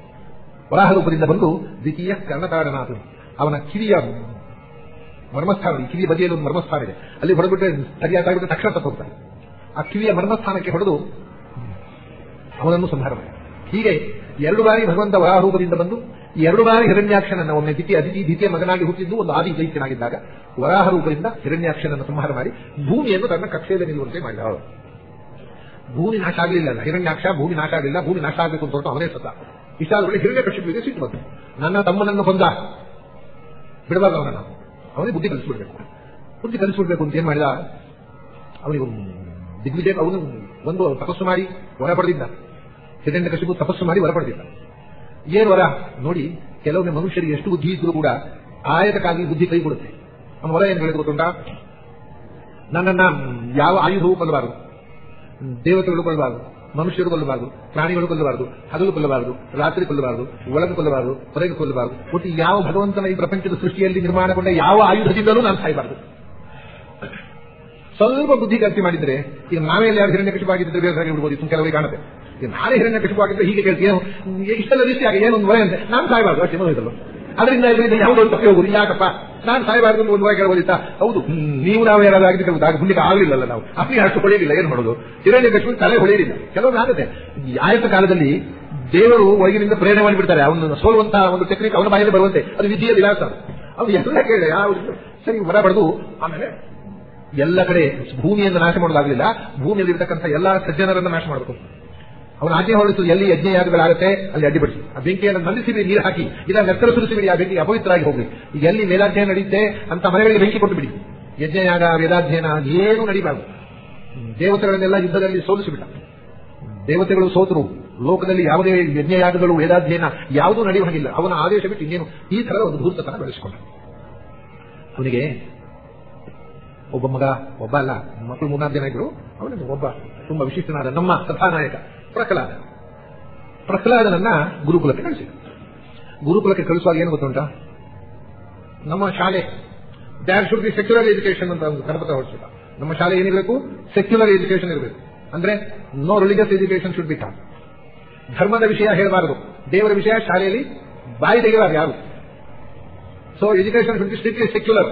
ವರಾಹ ರೂಪದಿಂದ ಬಂದು ದ್ವಿತೀಯ ಕರ್ಣತಾಡನಾಥ ಅವನ ಕಿವಿಯ ಮರ್ಮಸ್ಥಾನ ಕಿವಿಯ ಬದಿಯಲ್ಲಿ ಒಂದು ಮರ್ಮಸ್ಥಾನ ಇದೆ. ಅಲ್ಲಿ ಹೊಡೆದ್ಬಿಟ್ರೆ ಸರಿಯಾಗಿ ತಕ್ಷಣ ಸತ್ತು ಹೋಗ್ತಾನೆ ಆ ಕಿವಿಯ ಮರ್ಮಸ್ಥಾನಕ್ಕೆ ಹೊಡೆದು ಅವನನ್ನು ಸಂಹಾರ ಮಾಡಿ. ಹೀಗೆ ಎರಡು ಬಾರಿ ಭಗವಂತ ವರಾಹ ರೂಪದಿಂದ ಬಂದು ಎರಡು ಬಾರಿ ಹಿರಣ್ಯಾಕ್ಷನನ್ನು ಒಮ್ಮೆ ದ್ವಿತೀಯ ಅತಿಥಿ ದ್ವಿತೀಯ ಮಗನಾಗಿ ಹುಟ್ಟಿದ್ದು ಒಂದು ಆದಿ ದೈತ್ಯನಾಗಿದ್ದಾಗ ವರಾಹ ರೂಪದಿಂದ ಹಿರಣ್ಯಾಕ್ಷನನ್ನು ಸಂಹಾರ ಮಾಡಿ ಭೂಮಿಯನ್ನು ತನ್ನ ಕಕ್ಷೆಯಲ್ಲಿ ನಿಲ್ಲುವಂತೆ ಮಾಡಿದ. ಭೂಮಿ ನಾಶ ಆಗಲಿಲ್ಲ ಹಿರಣ್ಯಾಕ್ಷ ಭೂಮಿ ನಾಶ ಆಗಲಿಲ್ಲ. ಭೂಮಿ ನಾಶ ಆಗಬೇಕು ಅಂತ ಹೊರಟು ಅವನೇ ಸತ್ತ ಇಷ್ಟಾದ್ಮೇಲೆ ಹಿರಣ್ಯ ಕಶ್ಯಪಿಗೆ ಸಿಟ್ಟು ಬಂತು. ನನ್ನ ತಮ್ಮನನ್ನು ಕೊಂದ. ಬಿಡಬಾರ್ದು ಅವನನ್ನು. ಅವನಿಗೆ ಬುದ್ಧಿ ಕಲಿಸ್ಬಿಡ್ಬೇಕು ಬುದ್ಧಿ ಕಲಿಸ್ಬಿಡ್ಬೇಕು ಅಂತ ಏನ್ ಮಾಡಿದ? ಅವನಿಗೆ ದಿಗ್ವಿಜಯ ಅವನು ಒಂದು ತಪಸ್ಸು ಮಾಡಿ ವರ ಪಡೆದಿದ್ದ. ಹಿರಣ್ಯ ಕಶಿಪು ತಪಸ್ಸು ಮಾಡಿ ವರ ಪಡೆದಿದ್ದ. ಏನು ವರ? ನೋಡಿ, ಕೆಲವೊಮ್ಮೆ ಮನುಷ್ಯರಿಗೆ ಎಷ್ಟು ಬುದ್ಧಿ ಇದ್ರೂ ಕೂಡ ಆಯತಕ್ಕಾಗಿ ಬುದ್ಧಿ ಕೈ ಕೊಡುತ್ತೆ. ಅವನ ವರ ಏನು ಹೇಳಿದ್ರು ಗೊತ್ತುಂಟಾ? ನನ್ನನ್ನ ಯಾವ ಆಯುಧವೂ ಕೊಲ್ಲಬಾರದು ದೇವತೆಗಳು ಕೊಲ್ಲಬಾರದು ಮನುಷ್ಯರು ಕೊಲ್ಲಬಾರದು, ಪ್ರಾಣಿಗಳು ಕೊಲ್ಲಬಾರದು, ಹಗಲು ಕೊಲ್ಲಬಾರದು, ರಾತ್ರಿ ಕೊಲ್ಲಬಾರದು, ಒಳಗೆ ಕೊಲ್ಲಬಾರದು, ಹೊರಗೆ ಕೊಲ್ಲಬಾರದು. ಒಟ್ಟು ಯಾವ ಭಗವಂತನ ಈ ಪ್ರಪಂಚದ ಸೃಷ್ಟಿಯಲ್ಲಿ ನಿರ್ಮಾಣಗೊಂಡ ಯಾವ ಆಯುಧದಿಂದಲೂ ನಾನು ಸಾಯಬಾರದು ಸ್ವಲ್ಪ ಬುದ್ಧಿ ಖರ್ಚು ಮಾಡಿದ್ರೆ, ಈಗ ನಾವೇ ಯಾರು ಹಿರಣ್ಯ ಕಶಿಪಾಗಿದ್ದರೆ ಬೇರೆ ಬಿಡ್ಬೋದು ಕೆಲವರಿಗೆ ಕಾಣುತ್ತೆ. ಈಗ ನಾನೇ ಹಿರಣ್ಯ ಕಶಿಪಾಗಿದ್ರೆ ಹೀಗೆ ಕೇಳ್ತೀನಿ ಇಷ್ಟೆಲ್ಲ ರೀತಿಯಾಗಿ ಆಗಿ ಏನೊಂದು ಮನೆ ಅಂತೆ, ನಾನು ಸಾಯಬಾರದು ಅಷ್ಟೇ ಅದರಿಂದ ಇದರಿಂದ ಯಾವುದೋ ತಪ್ಪಿ ಹೋಗುದು ಯಾಕಪ್ಪ? ನಾನು ಸಾಯಬಾರದು ಒಂದು ವರ ಕೇಳಬಹುದಿತ್ತ ಹೌದು. ನೀವು ನಾವು ಯಾರಾದ್ರೂ ಆಗಿದ್ರೆ ಆಗ ಮುಂದಕ್ಕೆ ಆಗಲಿಲ್ಲಲ್ಲ ನಾವು. ಅಪ್ಪಿ ಅಷ್ಟು ಹೊಳೆಯಲಿಲ್ಲ. ಏನು ಮಾಡೋದು? ಹಿರಣ್ಯ ಕಶ್ಮೀರ ತಲೆ ಹೊಳೆಯಲಿಲ್ಲ. ಕೆಲವೊಂದು ಆಗುತ್ತೆ ಆಯತ ಕಾಲದಲ್ಲಿ ದೇವರು ಒಳಗಿನಿಂದ ಪ್ರೇರಣೆ ಮಾಡಿಬಿಡ್ತಾರೆ. ಅವನು ಸೋಲುವಂತಹ ಒಂದು ಟೆಕ್ನಿಕ್ ಅವನ ಬಾಯಲ್ಲಿ ಬರುವಂತೆ. ಅದು ವಿಧಿಯ ವಿಲಾಸ ಅವನು ಎಲ್ಲ ಕೇಳಿದ ಯಾವ ಸರಿ ಹೊರ ಪಡೆದು ಆಮೇಲೆ ಎಲ್ಲ ಕಡೆ ಭೂಮಿಯನ್ನು ನಾಶ ಮಾಡೋದಾಗಲಿಲ್ಲ. ಭೂಮಿಯಲ್ಲಿ ಇರತಕ್ಕಂಥ ಎಲ್ಲಾ ಸಜ್ಜನರನ್ನ ನಾಶ ಮಾಡಬೇಕು. ಅವನ ಆಜ್ಞೆ ಹೊರಡಿಸಿದ ಎಲ್ಲಿ ಯಜ್ಞ ಯಾಗಗಳಾಗುತ್ತೆ ಅಲ್ಲಿ ಅಡ್ಡಿಪಡಿಸಿ ಆ ಬೆಂಕಿಯನ್ನು ನಂದಿಸಿಬಿಡಿ, ನೀರು ಹಾಕಿ, ಇದನ್ನು ನೆತ್ತರ ಸುರಿಸಿಬಿಡಿ, ಆ ಬೆಂಕಿ ಅಪವಿತ್ರರಾಗಿ ಹೋಗ್ಲಿ. ಈಗ ಎಲ್ಲಿ ಮೇಲಾಧ್ಯಯನ ನಡೆಯುತ್ತೆ, ಅಂತ ಮನೆಗಳಿಗೆ ಬೆಂಕಿ ಕೊಟ್ಟು ಬಿಡಿ. ಯಜ್ಞಯಾಗ ವೇದಾಧ್ಯಯನ, ಏನು ನಡೀಬಾರದು. ದೇವತೆಗಳನ್ನೆಲ್ಲ ಯುದ್ಧದಲ್ಲಿ ಸೋಲಿಸಿಬಿಟ್ಟ. ದೇವತೆಗಳು ಸೋತರು. ಲೋಕದಲ್ಲಿ ಯಾವುದೇ ಯಜ್ಞಯಾಗಗಳು ವೇದಾಧ್ಯಯನ ಯಾವುದೂ ನಡೆಯುವ ಹಾಗಿಲ್ಲ. ಅವನ ಆದೇಶ ಬಿಟ್ಟು ಇನ್ನೇನು. ಈ ತರದ ಒಂದು ಭೂತತನ ಬೆಳೆಸಿಕೊಂಡ. ಅವನಿಗೆ ಒಬ್ಬ ಮಗ, ಒಬ್ಬ ಅಲ್ಲ ಮಕ್ಕಳು ಮೂರ್ನಾಲ್ಕು ಜನ ಇದ್ರು. ಅವನಿಗೆ ಒಬ್ಬ ತುಂಬಾ ವಿಶಿಷ್ಟನಾದ ನಮ್ಮ ಕಥಾನಾಯಕ ಪ್ರಹ್ಲಾದ. ಪ್ರಹ್ಲಾದನನ್ನ ಗುರುಕುಲಕ್ಕೆ ಕಳಿಸಿದ ಗುರುಕುಲಕ್ಕೆ ಕಳಿಸುವಾಗ ಏನು ಗೊತ್ತುಂಟ? ನಮ್ಮ ಶಾಲೆ there should be secular education ಅಂತ ಒಂದು ಕರಪತ್ರ ಹೊರಡಿಸಿದ ನಮ್ಮ ಶಾಲೆ ಏನಿರಬೇಕು? ಸೆಕ್ಯುಲರ್ ಎಜುಕೇಶನ್ ಇರಬೇಕು. ಅಂದ್ರೆ no religious education should be top ಧರ್ಮದ ವಿಷಯ ಹೇಳಬಾರದು. ದೇವರ ವಿಷಯ ಶಾಲೆಯಲ್ಲಿ ಬಾಯಿ ತೆಗೆಯಬಾರದು ಯಾರು? So education should be strictly secular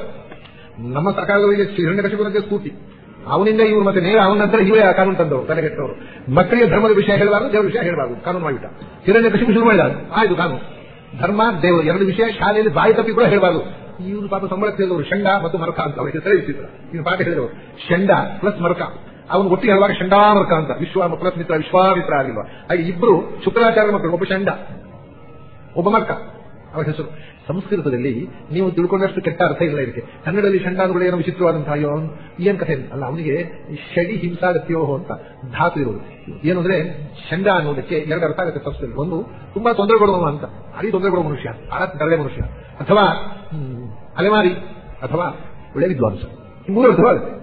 ನಮ್ಮ ಸರ್ಕಾರದವರಿಗೆ ಬಗ್ಗೆ ಸ್ಫೂರ್ತಿ. ಅವನಿಂದ ಇವರು ಮತ್ತೆ ನೇರ ಅವನ ನಂತರ ಇವೇ ಆ ಕಾನೂನು ತಂದವರು, ತಲೆಗೆಟ್ಟವರು. ಮಕ್ಕಳಿಗೆ ಧರ್ಮದ ವಿಷಯ ಹೇಳಬಾರದು, ದೇವರ ವಿಷಯ ಹೇಳಬಾರದು, ಕಾನೂನು ಮಾಡಿಬಿಟ್ಟ ಕೃಷಿ ಶುರು ಮಾಡಿದ ಆಯ್ತು, ಕಾನೂನು. ಧರ್ಮ, ದೇವರು, ಎರಡು ವಿಷಯ ಶಾಲೆಯಲ್ಲಿ ಬಾಯಿ ತಪ್ಪಿ ಕೂಡ ಹೇಳಬಾರ್ದು. ಇವರು ಪಾಪ ಸಂಬಳ ಹೇಳಿದವರು ಶಂಡ ಮತ್ತು ಮರಕ ಅಂತ ಅವರಿಗೆ ತಿಳಿಸಿದ್ರು ಇನ್ನು ಪಾಠ ಹೇಳಿದವರು. ಶಂಡ ಪ್ಲಸ್ ಮರಕ. ಅವನು ಒಟ್ಟಿಗೆ ಹೇಳುವಾಗ ಶಂಡಾಮರ್ಕ ಅಂತ. ವಿಶ್ವ, ಪ್ಲಸ್ ಮಿತ್ರ, ವಿಶ್ವಾಮಿತ್ರ ಆಗಿಲ್ವಾ. ಹಾಗೆ ಇಬ್ಬರು ಶುಕ್ರಾಚಾರ್ಯ ಮಕ್ಕಳು, ಒಬ್ಬ ಶಂಡ, ಒಬ್ಬ ಮರ್ಕ, ಅವರ ಹೆಸರು. ಸಂಸ್ಕೃತದಲ್ಲಿ ನೀವು ತಿಳ್ಕೊಂಡಷ್ಟು ಕೆಟ್ಟ ಅರ್ಥ ಇಲ್ಲ ಇದಕ್ಕೆ. ಕನ್ನಡದಲ್ಲಿ ಷಂಡಾನುಗಳು ಏನೋ ವಿಚಿತ್ರವಾದಂತಹ ಏನ್ ಕಥೆ ಅಲ್ಲ, ಅವನಿಗೆ ಶಡಿ ಹಿಂಸಾಗತ್ಯೋ ಅಂತ ಧಾತು ಇರುವುದು. ಏನು ಅಂದ್ರೆ ಷಂಡ ಅನ್ನೋದಕ್ಕೆ ಎರಡು ಅರ್ಥ ಆಗುತ್ತೆ ಸಂಸ್ಕೃತಿ ಒಂದು, ತುಂಬಾ ತೊಂದರೆ ಕೊಡುವ ಅಂತ. ಅಲ್ಲಿ ತೊಂದರೆ ಕೊಡುವ ಮನುಷ್ಯ. ಅರಳೆ ಮನುಷ್ಯ. ಅಥವಾ ಅಲೆಮಾರಿ, ಅಥವಾ ಒಳ್ಳೆ ವಿದ್ವಾಂಸ. ಮೂರು ಅರ್ಥವಾಗುತ್ತೆ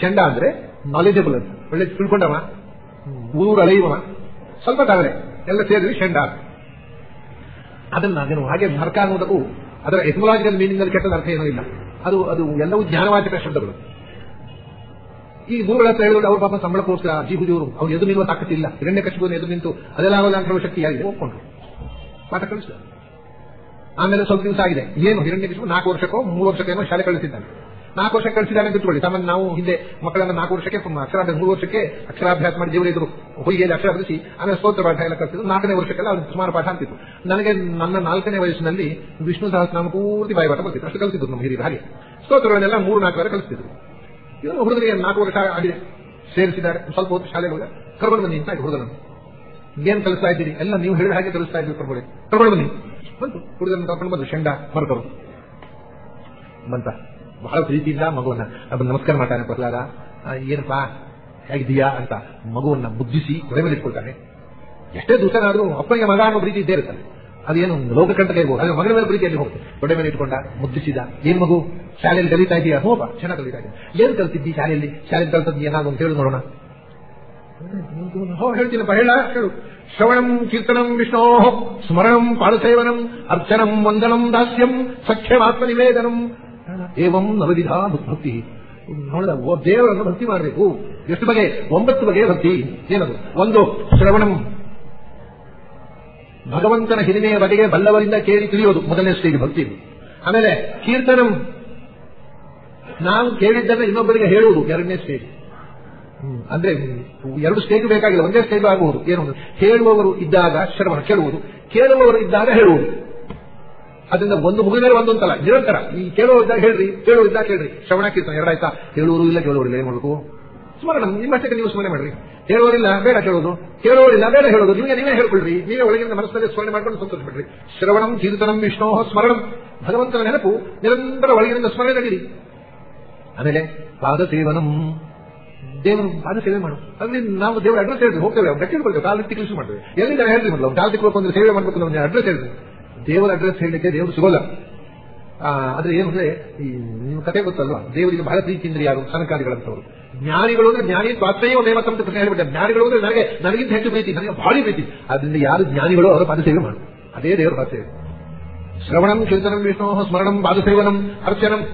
ಷಂಡ ಅಂದ್ರೆ ನಾಲೆಜಬಲ್ ಅಂತ. ಒಳ್ಳೆ ತಿಳ್ಕೊಂಡವ ಊರು ಅಳೆಯುವ ಸ್ವಲ್ಪ ತಾವರೆ ಎಲ್ಲ ಸೇರಿದ್ರೆ ಷಂಡ. ಅದನ್ನ ನಾನು ಹಾಗೆ ಮರ್ಕ ಅನ್ನೋದಕ್ಕೂ ಅದರ ಮೀನಿಂಗ್ ಅಲ್ಲಿ ಕೆಟ್ಟದ ಅರ್ಥ ಏನೂ ಇಲ್ಲ. ಅದು ಅದು ಎಲ್ಲವೂ ಜ್ಞಾನವಾಚಕ ಶಬ್ದಗಳು. ಈ ಗುರುಗಳ ಹತ್ರ ಹೇಳಿದ್ರೆ ಅವ್ರ ಪಾಪ ಸಂಬಳಕ್ಕೋಸ್ಕರ ಜೀಹುಜೂರು ಅವ್ರು ಎದು ನಿಲ್ಲುವ ತಾಕತ್ತಿಲ್ಲ. ಹಿರಣ್ಯ ಕಶಿಪು ಎದು ನಿಂತು ಅದೆಲ್ಲ ಆಗಲ್ಲ ಅಂತ ಶಕ್ತಿ ಪಾಠ ಕಳಿಸಿದ ಆಮೇಲೆ ಸ್ವಲ್ಪ ದಿವಸ ಆಗಿದೆ. ಏನು, ಹಿರಣ್ಯ ಕಶಿಪು ನಾಲ್ಕು ವರ್ಷಕ್ಕೋ, ಮೂರು ವರ್ಷಕ್ಕೇನೋ ಶಾಲೆ ಕಳಿಸಿದ್ದಾನೆ ನಾಲ್ಕು ವರ್ಷ ಕಳಿಸಿದ್ದಾನೆ ಅಂತ ಇಟ್ಕೊಳ್ಳಿ ಸಾಮಾನ್ಯ ನಾವು ಹಿಂದೆ ಮಕ್ಕಳನ್ನ ನಾಲ್ಕು ವರ್ಷಕ್ಕೆ, ಅಕ್ಷರಾಭ್ಯಾಸ ಮೂರು ವರ್ಷಕ್ಕೆ ಅಕ್ಷರಾಭ್ಯಾಸ ಮಾಡಿ ದೇವರು ಇದ್ರು ಹೊಯ್ಗೆಯಲ್ಲಿ ಅಕ್ಷರ ಬರೆಸಿ ಆಮೇಲೆ ಸ್ತೋತ್ರ ಪಾಠ ಎಲ್ಲ ಕಲಿಸಿದ್ರು. ನಾಲ್ಕನೇ ವರ್ಷಕ್ಕೆಲ್ಲ ಅವ್ರು ಸುಮಾರು ಪಾಠ ಅಂತಿತ್ತು ನನಗೆ ನನ್ನ ನಾಲ್ಕನೇ ವಯಸ್ಸಿನಲ್ಲಿ ವಿಷ್ಣು ಸಹಸ್ರನಾಮ ಪೂರ್ತಿ ಬಾಯಿ ಪಾಠ ಬರ್ತಿತ್ತು. ಅಷ್ಟು ಕಲಿಸಿದ್ರು ನಮ್ಮ ಹಿರಿಯ ಹಾಗೆ ಸ್ತೋತ್ರಗಳನ್ನೆಲ್ಲ ಮೂರು, ನಾಲ್ಕು ವಾರ ಕಲಿಸ್ತಿದ್ರು. ಇವನು ಹುಡುಗರಿಗೆ ನಾಲ್ಕು ವರ್ಷ ಆಗಿದೆ ಸೇರಿಸಿದ್ದಾರೆ. ಸ್ವಲ್ಪ ಹೊತ್ತು ಶಾಲೆಗೆ ಹೋದ. ಕರ್ಕೊಂಡು ಬನ್ನಿ ಅಂತ ಆಯ್ತು ಹುಡುಗರನ್ನು ಏನ್ ಕಲಿಸ್ತಾ ಇದ್ದೀರಿ? ಎಲ್ಲ ನೀವು ಹೇಳಿದ ಹಾಗೆ ಕಲಿಸ್ತಾ ಇದ್ದೀವಿ ಕರ್ಕೊಳ್ಳಿ ಕರ್ಕೊಂಡು ಬನ್ನಿ. ಬಂತು. ಹುಡುಗರನ್ನು ಕರ್ಕೊಂಡು ಬಂದು ಶಂಡ ಮರ್ಕರು ಬಂತ? ಬಹಳ ಪ್ರೀತಿಯಿಂದ ಮಗುವನ್ನ ಅದನ್ನ ನಮಸ್ಕಾರ ಮಾಡ್ತಾನೆ ಪ್ರಹ್ಲಾದ. ಏನಪ್ಪಾ ಹೇಗಿದೀಯಾ ಅಂತ ಮಗುವನ್ನ ಬುದ್ಧಿಸಿ ಕೊಡೆ ಮೇಲೆ ಇಟ್ಕೊಳ್ತಾನೆ. ಎಷ್ಟೇ ದುಷ್ಟನಾದ್ರೂ ಅಪ್ಪನಿಗೆ ಮಗ ಅನ್ನೋ ಪ್ರೀತಿ ಇದ್ದೇ ಇರುತ್ತದೆ ಅದೇನು ಕಂಡಕ್ಕೆ ಇರ್ಬೋದು ಅದೇ ಮಗನ ಮೇಲೆ ಪ್ರೀತಿಯಲ್ಲಿ ಹೋಗುತ್ತೆ? ಕೊಡೆ ಮೇಲೆ ಇಟ್ಕೊಂಡ, ಮುದ್ದಿಸಿದ, ಏನ್ ಮಗು? ಶಾಲೆಯಲ್ಲಿ ಕಲಿತಾ ಇದೆಯಾ? ಹೋಪ ಚೆನ್ನಾಗಿ ಕಲಿತಾ ಇದೆಯಾ? ಏನ್ ಕಲ್ತಿದ್ದಿ ಶಾಲೆಯಲ್ಲಿ? ಶಾಲೆಯಲ್ಲಿ ಕಲ್ತದ್ದು ಏನಾದ್ರು ಅಂತ ಹೇಳಿ ನೋಡೋಣ. ಹೇಳ್ತೀನಪ್ಪ, ಹೇಳ, ಹೇಳು. ಶ್ರವಣಂ, ಕೀರ್ತನಂ, ವಿಷ್ಣೋ, ಸ್ಮರಣಂ, ಪಾದಸೇವನಂ, ಅರ್ಚನಂ, ವಂದನಂ, ದಾಸ್ಯಂ ಸಖ್ಯಮಾತ್ಮ ನಿವೇದನಂ ಏವಂ ನವವಿಧ ಭಕ್ತಿ. ನೋಡಿದ ದೇವರನ್ನು ಭಕ್ತಿ ಮಾಡಬೇಕು. ಎಷ್ಟು ಬಗೆ? ಒಂಬತ್ತು ಬಗೆಯ ಭಕ್ತಿ. ಏನದು? ಒಂದು, ಶ್ರವಣಂ. ಭಗವಂತನ ಹಿರಿಮೆಯ ಬಗೆಗೆ ಬಲ್ಲವರಿಂದ ಕೇಳಿ ತಿಳಿಯೋದು ಮೊದಲನೇ ಸ್ಟೇಜ್ ಭಕ್ತಿ. ಆಮೇಲೆ, ಕೀರ್ತನಂ. ನಾವು ಕೇಳಿದ್ದನ್ನು ಇನ್ನೊಬ್ಬರಿಗೆ ಹೇಳುವುದು ಎರಡನೇ ಸ್ಟೇಜ್. ಅಂದ್ರೆ, ಎರಡು ಸ್ಟೇಜ್ ಬೇಕಾಗಿಲ್ಲ, ಒಂದೇ ಸ್ಟೇಜ್ ಆಗುವುದು. ಏನು ಹೇಳುವವರು ಇದ್ದಾಗ ಶ್ರವಣ, ಕೇಳುವುದು. ಕೇಳುವವರು ಇದ್ದಾಗ ಹೇಳುವುದು. ಅದರಿಂದ ಒಂದು ಮುಗಿದ ಮೇಲೆ ಒಂದೊಂದಲ್ಲ ನಿರಂತರ. ಈ ಕೇಳೋ ಇದ್ದಾಗ ಹೇಳ್ರಿ, ಕೇಳೋ ಇದ್ದಾಗ ಕೇಳ್ರಿ ಶ್ರವಣ ಕೀರ್ತನ ಎರಡಾಯ್ತಾ? ಹೇಳುವರು ಇಲ್ಲ ಕೇಳುವರಿಲ್ಲ ಏನ್ ಮಾಡಬೇಕು? ಸ್ಮರಣ ನಿಮ್ಮಷ್ಟಕ್ಕೆ ನೀವು ಸ್ಮರಣೆ ಮಾಡ್ರಿ. ಹೇಳುವರಿಲ್ಲ ಬೇಡ ಕೇಳೋದು. ಕೇಳೋರಿಲ್ಲ ಬೇಡ ಹೇಳೋದು. ನಿಮಗೆ ನೀವೇ ಹೇಳ್ಕೊಳ್ರಿ. ನೀವೇ ಒಳಗಿನ ಮನಸ್ಸಿನಲ್ಲಿ ಸ್ಮರಣೆ ಮಾಡ್ಕೊಂಡು ಸಂತೋಷ ಪಡ್ರಿ. ಶ್ರವಣಂ, ಕೀರ್ತನಂ, ವಿಷ್ಣೋ, ಸ್ಮರಣಂ. ಭಗವಂತನ ನೆನಪು ನಿರಂತರ ಒಳಗಿನಿಂದ ಸ್ಮರಣೆ ನಡೀರಿ. ಆಮೇಲೆ ಪಾದ ಸೇವನಂ ದೇವರು ಪಾದ ಸೇವೆ ಮಾಡು. ಅಲ್ಲಿ ನಾವು ದೇವರ ಅಡ್ರೆಸ್ ಹೇಳಿದ್ವಿ, ಹೋಗ್ತೇವೆ, ಅವ್ರು ಹಿಡ್ಕೊಳ್ತೇವೆ ಕಾಲು ಕೃಷಿ ಮಾಡ್ತೇವೆ. ಎಲ್ಲಿಂದ ಹೇಳ್ರಿ ಮೊದಲು? ಕಾಲು ತಿಕ್ಕೋಬೇಕು ಅಂದ್ರೆ ಸೇವೆ ಮಾಡ್ಬೇಕು ಅಡ್ರೆಸ್ ಹೇಳಿದ್ವಿ ದೇವರ ಅಡ್ರೆಸ್ ಹೇಳಲಿಕ್ಕೆ ದೇವರು ಸಿಗೋಲ್ಲ. ಆದ್ರೆ ಏನು ಅಂದ್ರೆ, ಈ ನಿಮ್ಮ ಕತೆ ಗೊತ್ತಲ್ವಾ? ದೇವರಿಗೆ ಬಹಳ ಪ್ರೀತಿಯಿಂದ ಯಾರು ಸನಕಾದಿಗಳಂತವರು ಜ್ಞಾನಿಗಳು ಅಂದ್ರೆ ಜ್ಞಾನಿ ಸ್ವಾತ್ರೇಯ ನೇಮಕ ಅಂತ ಹೇಳ್ಬಿಟ್ಟೆ. ಜ್ಞಾನಿಗಳು ಅಂದ್ರೆ ನನಗೆ, ನನಗಿಂತ ಹೆಚ್ಚು ಪ್ರೀತಿ, ನನಗೆ ಭಾರಿ ಪ್ರೀತಿ. ಅದರಿಂದ ಯಾರು ಜ್ಞಾನಿಗಳು ಅವರ ಪಾದಸೇವೆ ಮಾಡು. ಅದೇ ದೇವರ ಪಾದಸೇವೆ. ಶ್ರವಣಂ ಚಿಂತನಂ ವಿಷ್ಣು, ಸ್ಮರಣಂ, ಪಾದಸೇವನಂ, ಅರ್ಚನಂ,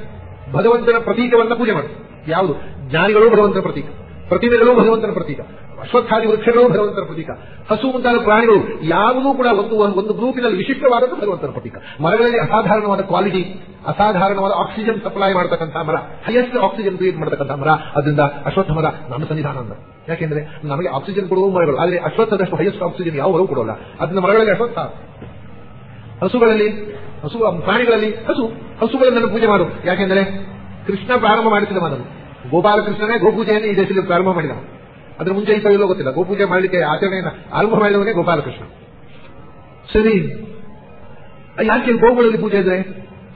ಭಗವಂತನ ಪ್ರತೀಕವನ್ನ ಪೂಜೆ ಮಾಡು. ಯಾವುದು? ಜ್ಞಾನಿಗಳು ಭಗವಂತನ ಪ್ರತೀಕ. ಪ್ರತಿಮೆಗಳು ಭಗವಂತನ ಪ್ರತೀಕ. ಅಶ್ವತ್ಥಾದಿ ವೃಕ್ಷಗಳು ಭಗವಂತನ ಪ್ರತೀಕ. ಹಸು ಮುಂತಾದ ಪ್ರಾಣಿಗಳು ಯಾವುದೂ ಕೂಡ ಒಂದು ಒಂದು ಗ್ರೂಪಿನಲ್ಲಿ ವಿಶಿಷ್ಟವಾದದ್ದು ಭಗವಂತನ ಪ್ರತೀಕ. ಮರಗಳಲ್ಲಿ ಅಸಾಧಾರಣವಾದ ಕ್ವಾಲಿಟಿ ಅಸಾಧಾರಣವಾದ ಆಕ್ಸಿಜನ್ ಸಪ್ಲೈ ಮಾಡತಕ್ಕಂಥ ಮರ ಹೈಯೆಸ್ಟ್ ಆಕ್ಸಿಜನ್ ಕ್ರಿಯೇಟ್ ಮಾಡತಕ್ಕಂಥ ಮರ. ಅದರಿಂದ ಅಶ್ವತ್ಥ ಮರ ನಮ್ಮ ಸನ್ನಿಧಾನ ಅಂದ. ಯಾಕೆಂದ್ರೆ ನಮಗೆ ಆಕ್ಸಿಜನ್ ಕೊಡುವ ಮರಗಳು, ಆದರೆ ಅಶ್ವತ್ಥದಷ್ಟು ಹೈಯೆಸ್ಟ್ ಆಕ್ಸಿಜನ್ ಯಾವ ಮರವೂ ಕೊಡೋಲ್ಲ. ಅದನ್ನ ಮರಗಳಲ್ಲಿ ಅಶ್ವತ್ಥ. ಹಸುಗಳಲ್ಲಿ, ಹಸು ಪ್ರಾಣಿಗಳಲ್ಲಿ ಹಸು ಹಸುಗಳನ್ನು ಪೂಜೆ ಮಾಡು. ಯಾಕೆಂದ್ರೆ ಕೃಷ್ಣ ಪ್ರಾರಂಭ ಮಾಡಿಸಿದ ಅದನ್ನು ಗೋಪಾಲಕೃಷ್ಣನೇ ಗೋಪೂಜೆಯನ್ನು ಈ ದೇಶದಲ್ಲಿ ಪ್ರಾರಂಭ ಮಾಡಿದ. ಅದ್ರ ಮುಂಚೆ ಈ ಇಲ್ಲೋ ಗೊತ್ತಿಲ್ಲ. ಗೋಪೂಜೆ ಮಾಡಲಿಕ್ಕೆ ಆಚರಣೆಯನ್ನು ಆರಂಭ ಮಾಡಿದವನೇ ಗೋಪಾಲಕೃಷ್ಣ. ಸರಿ. ಯಾಕೆ ಗೋವುಗಳಲ್ಲಿ ಪೂಜೆ ಇದ್ರೆ?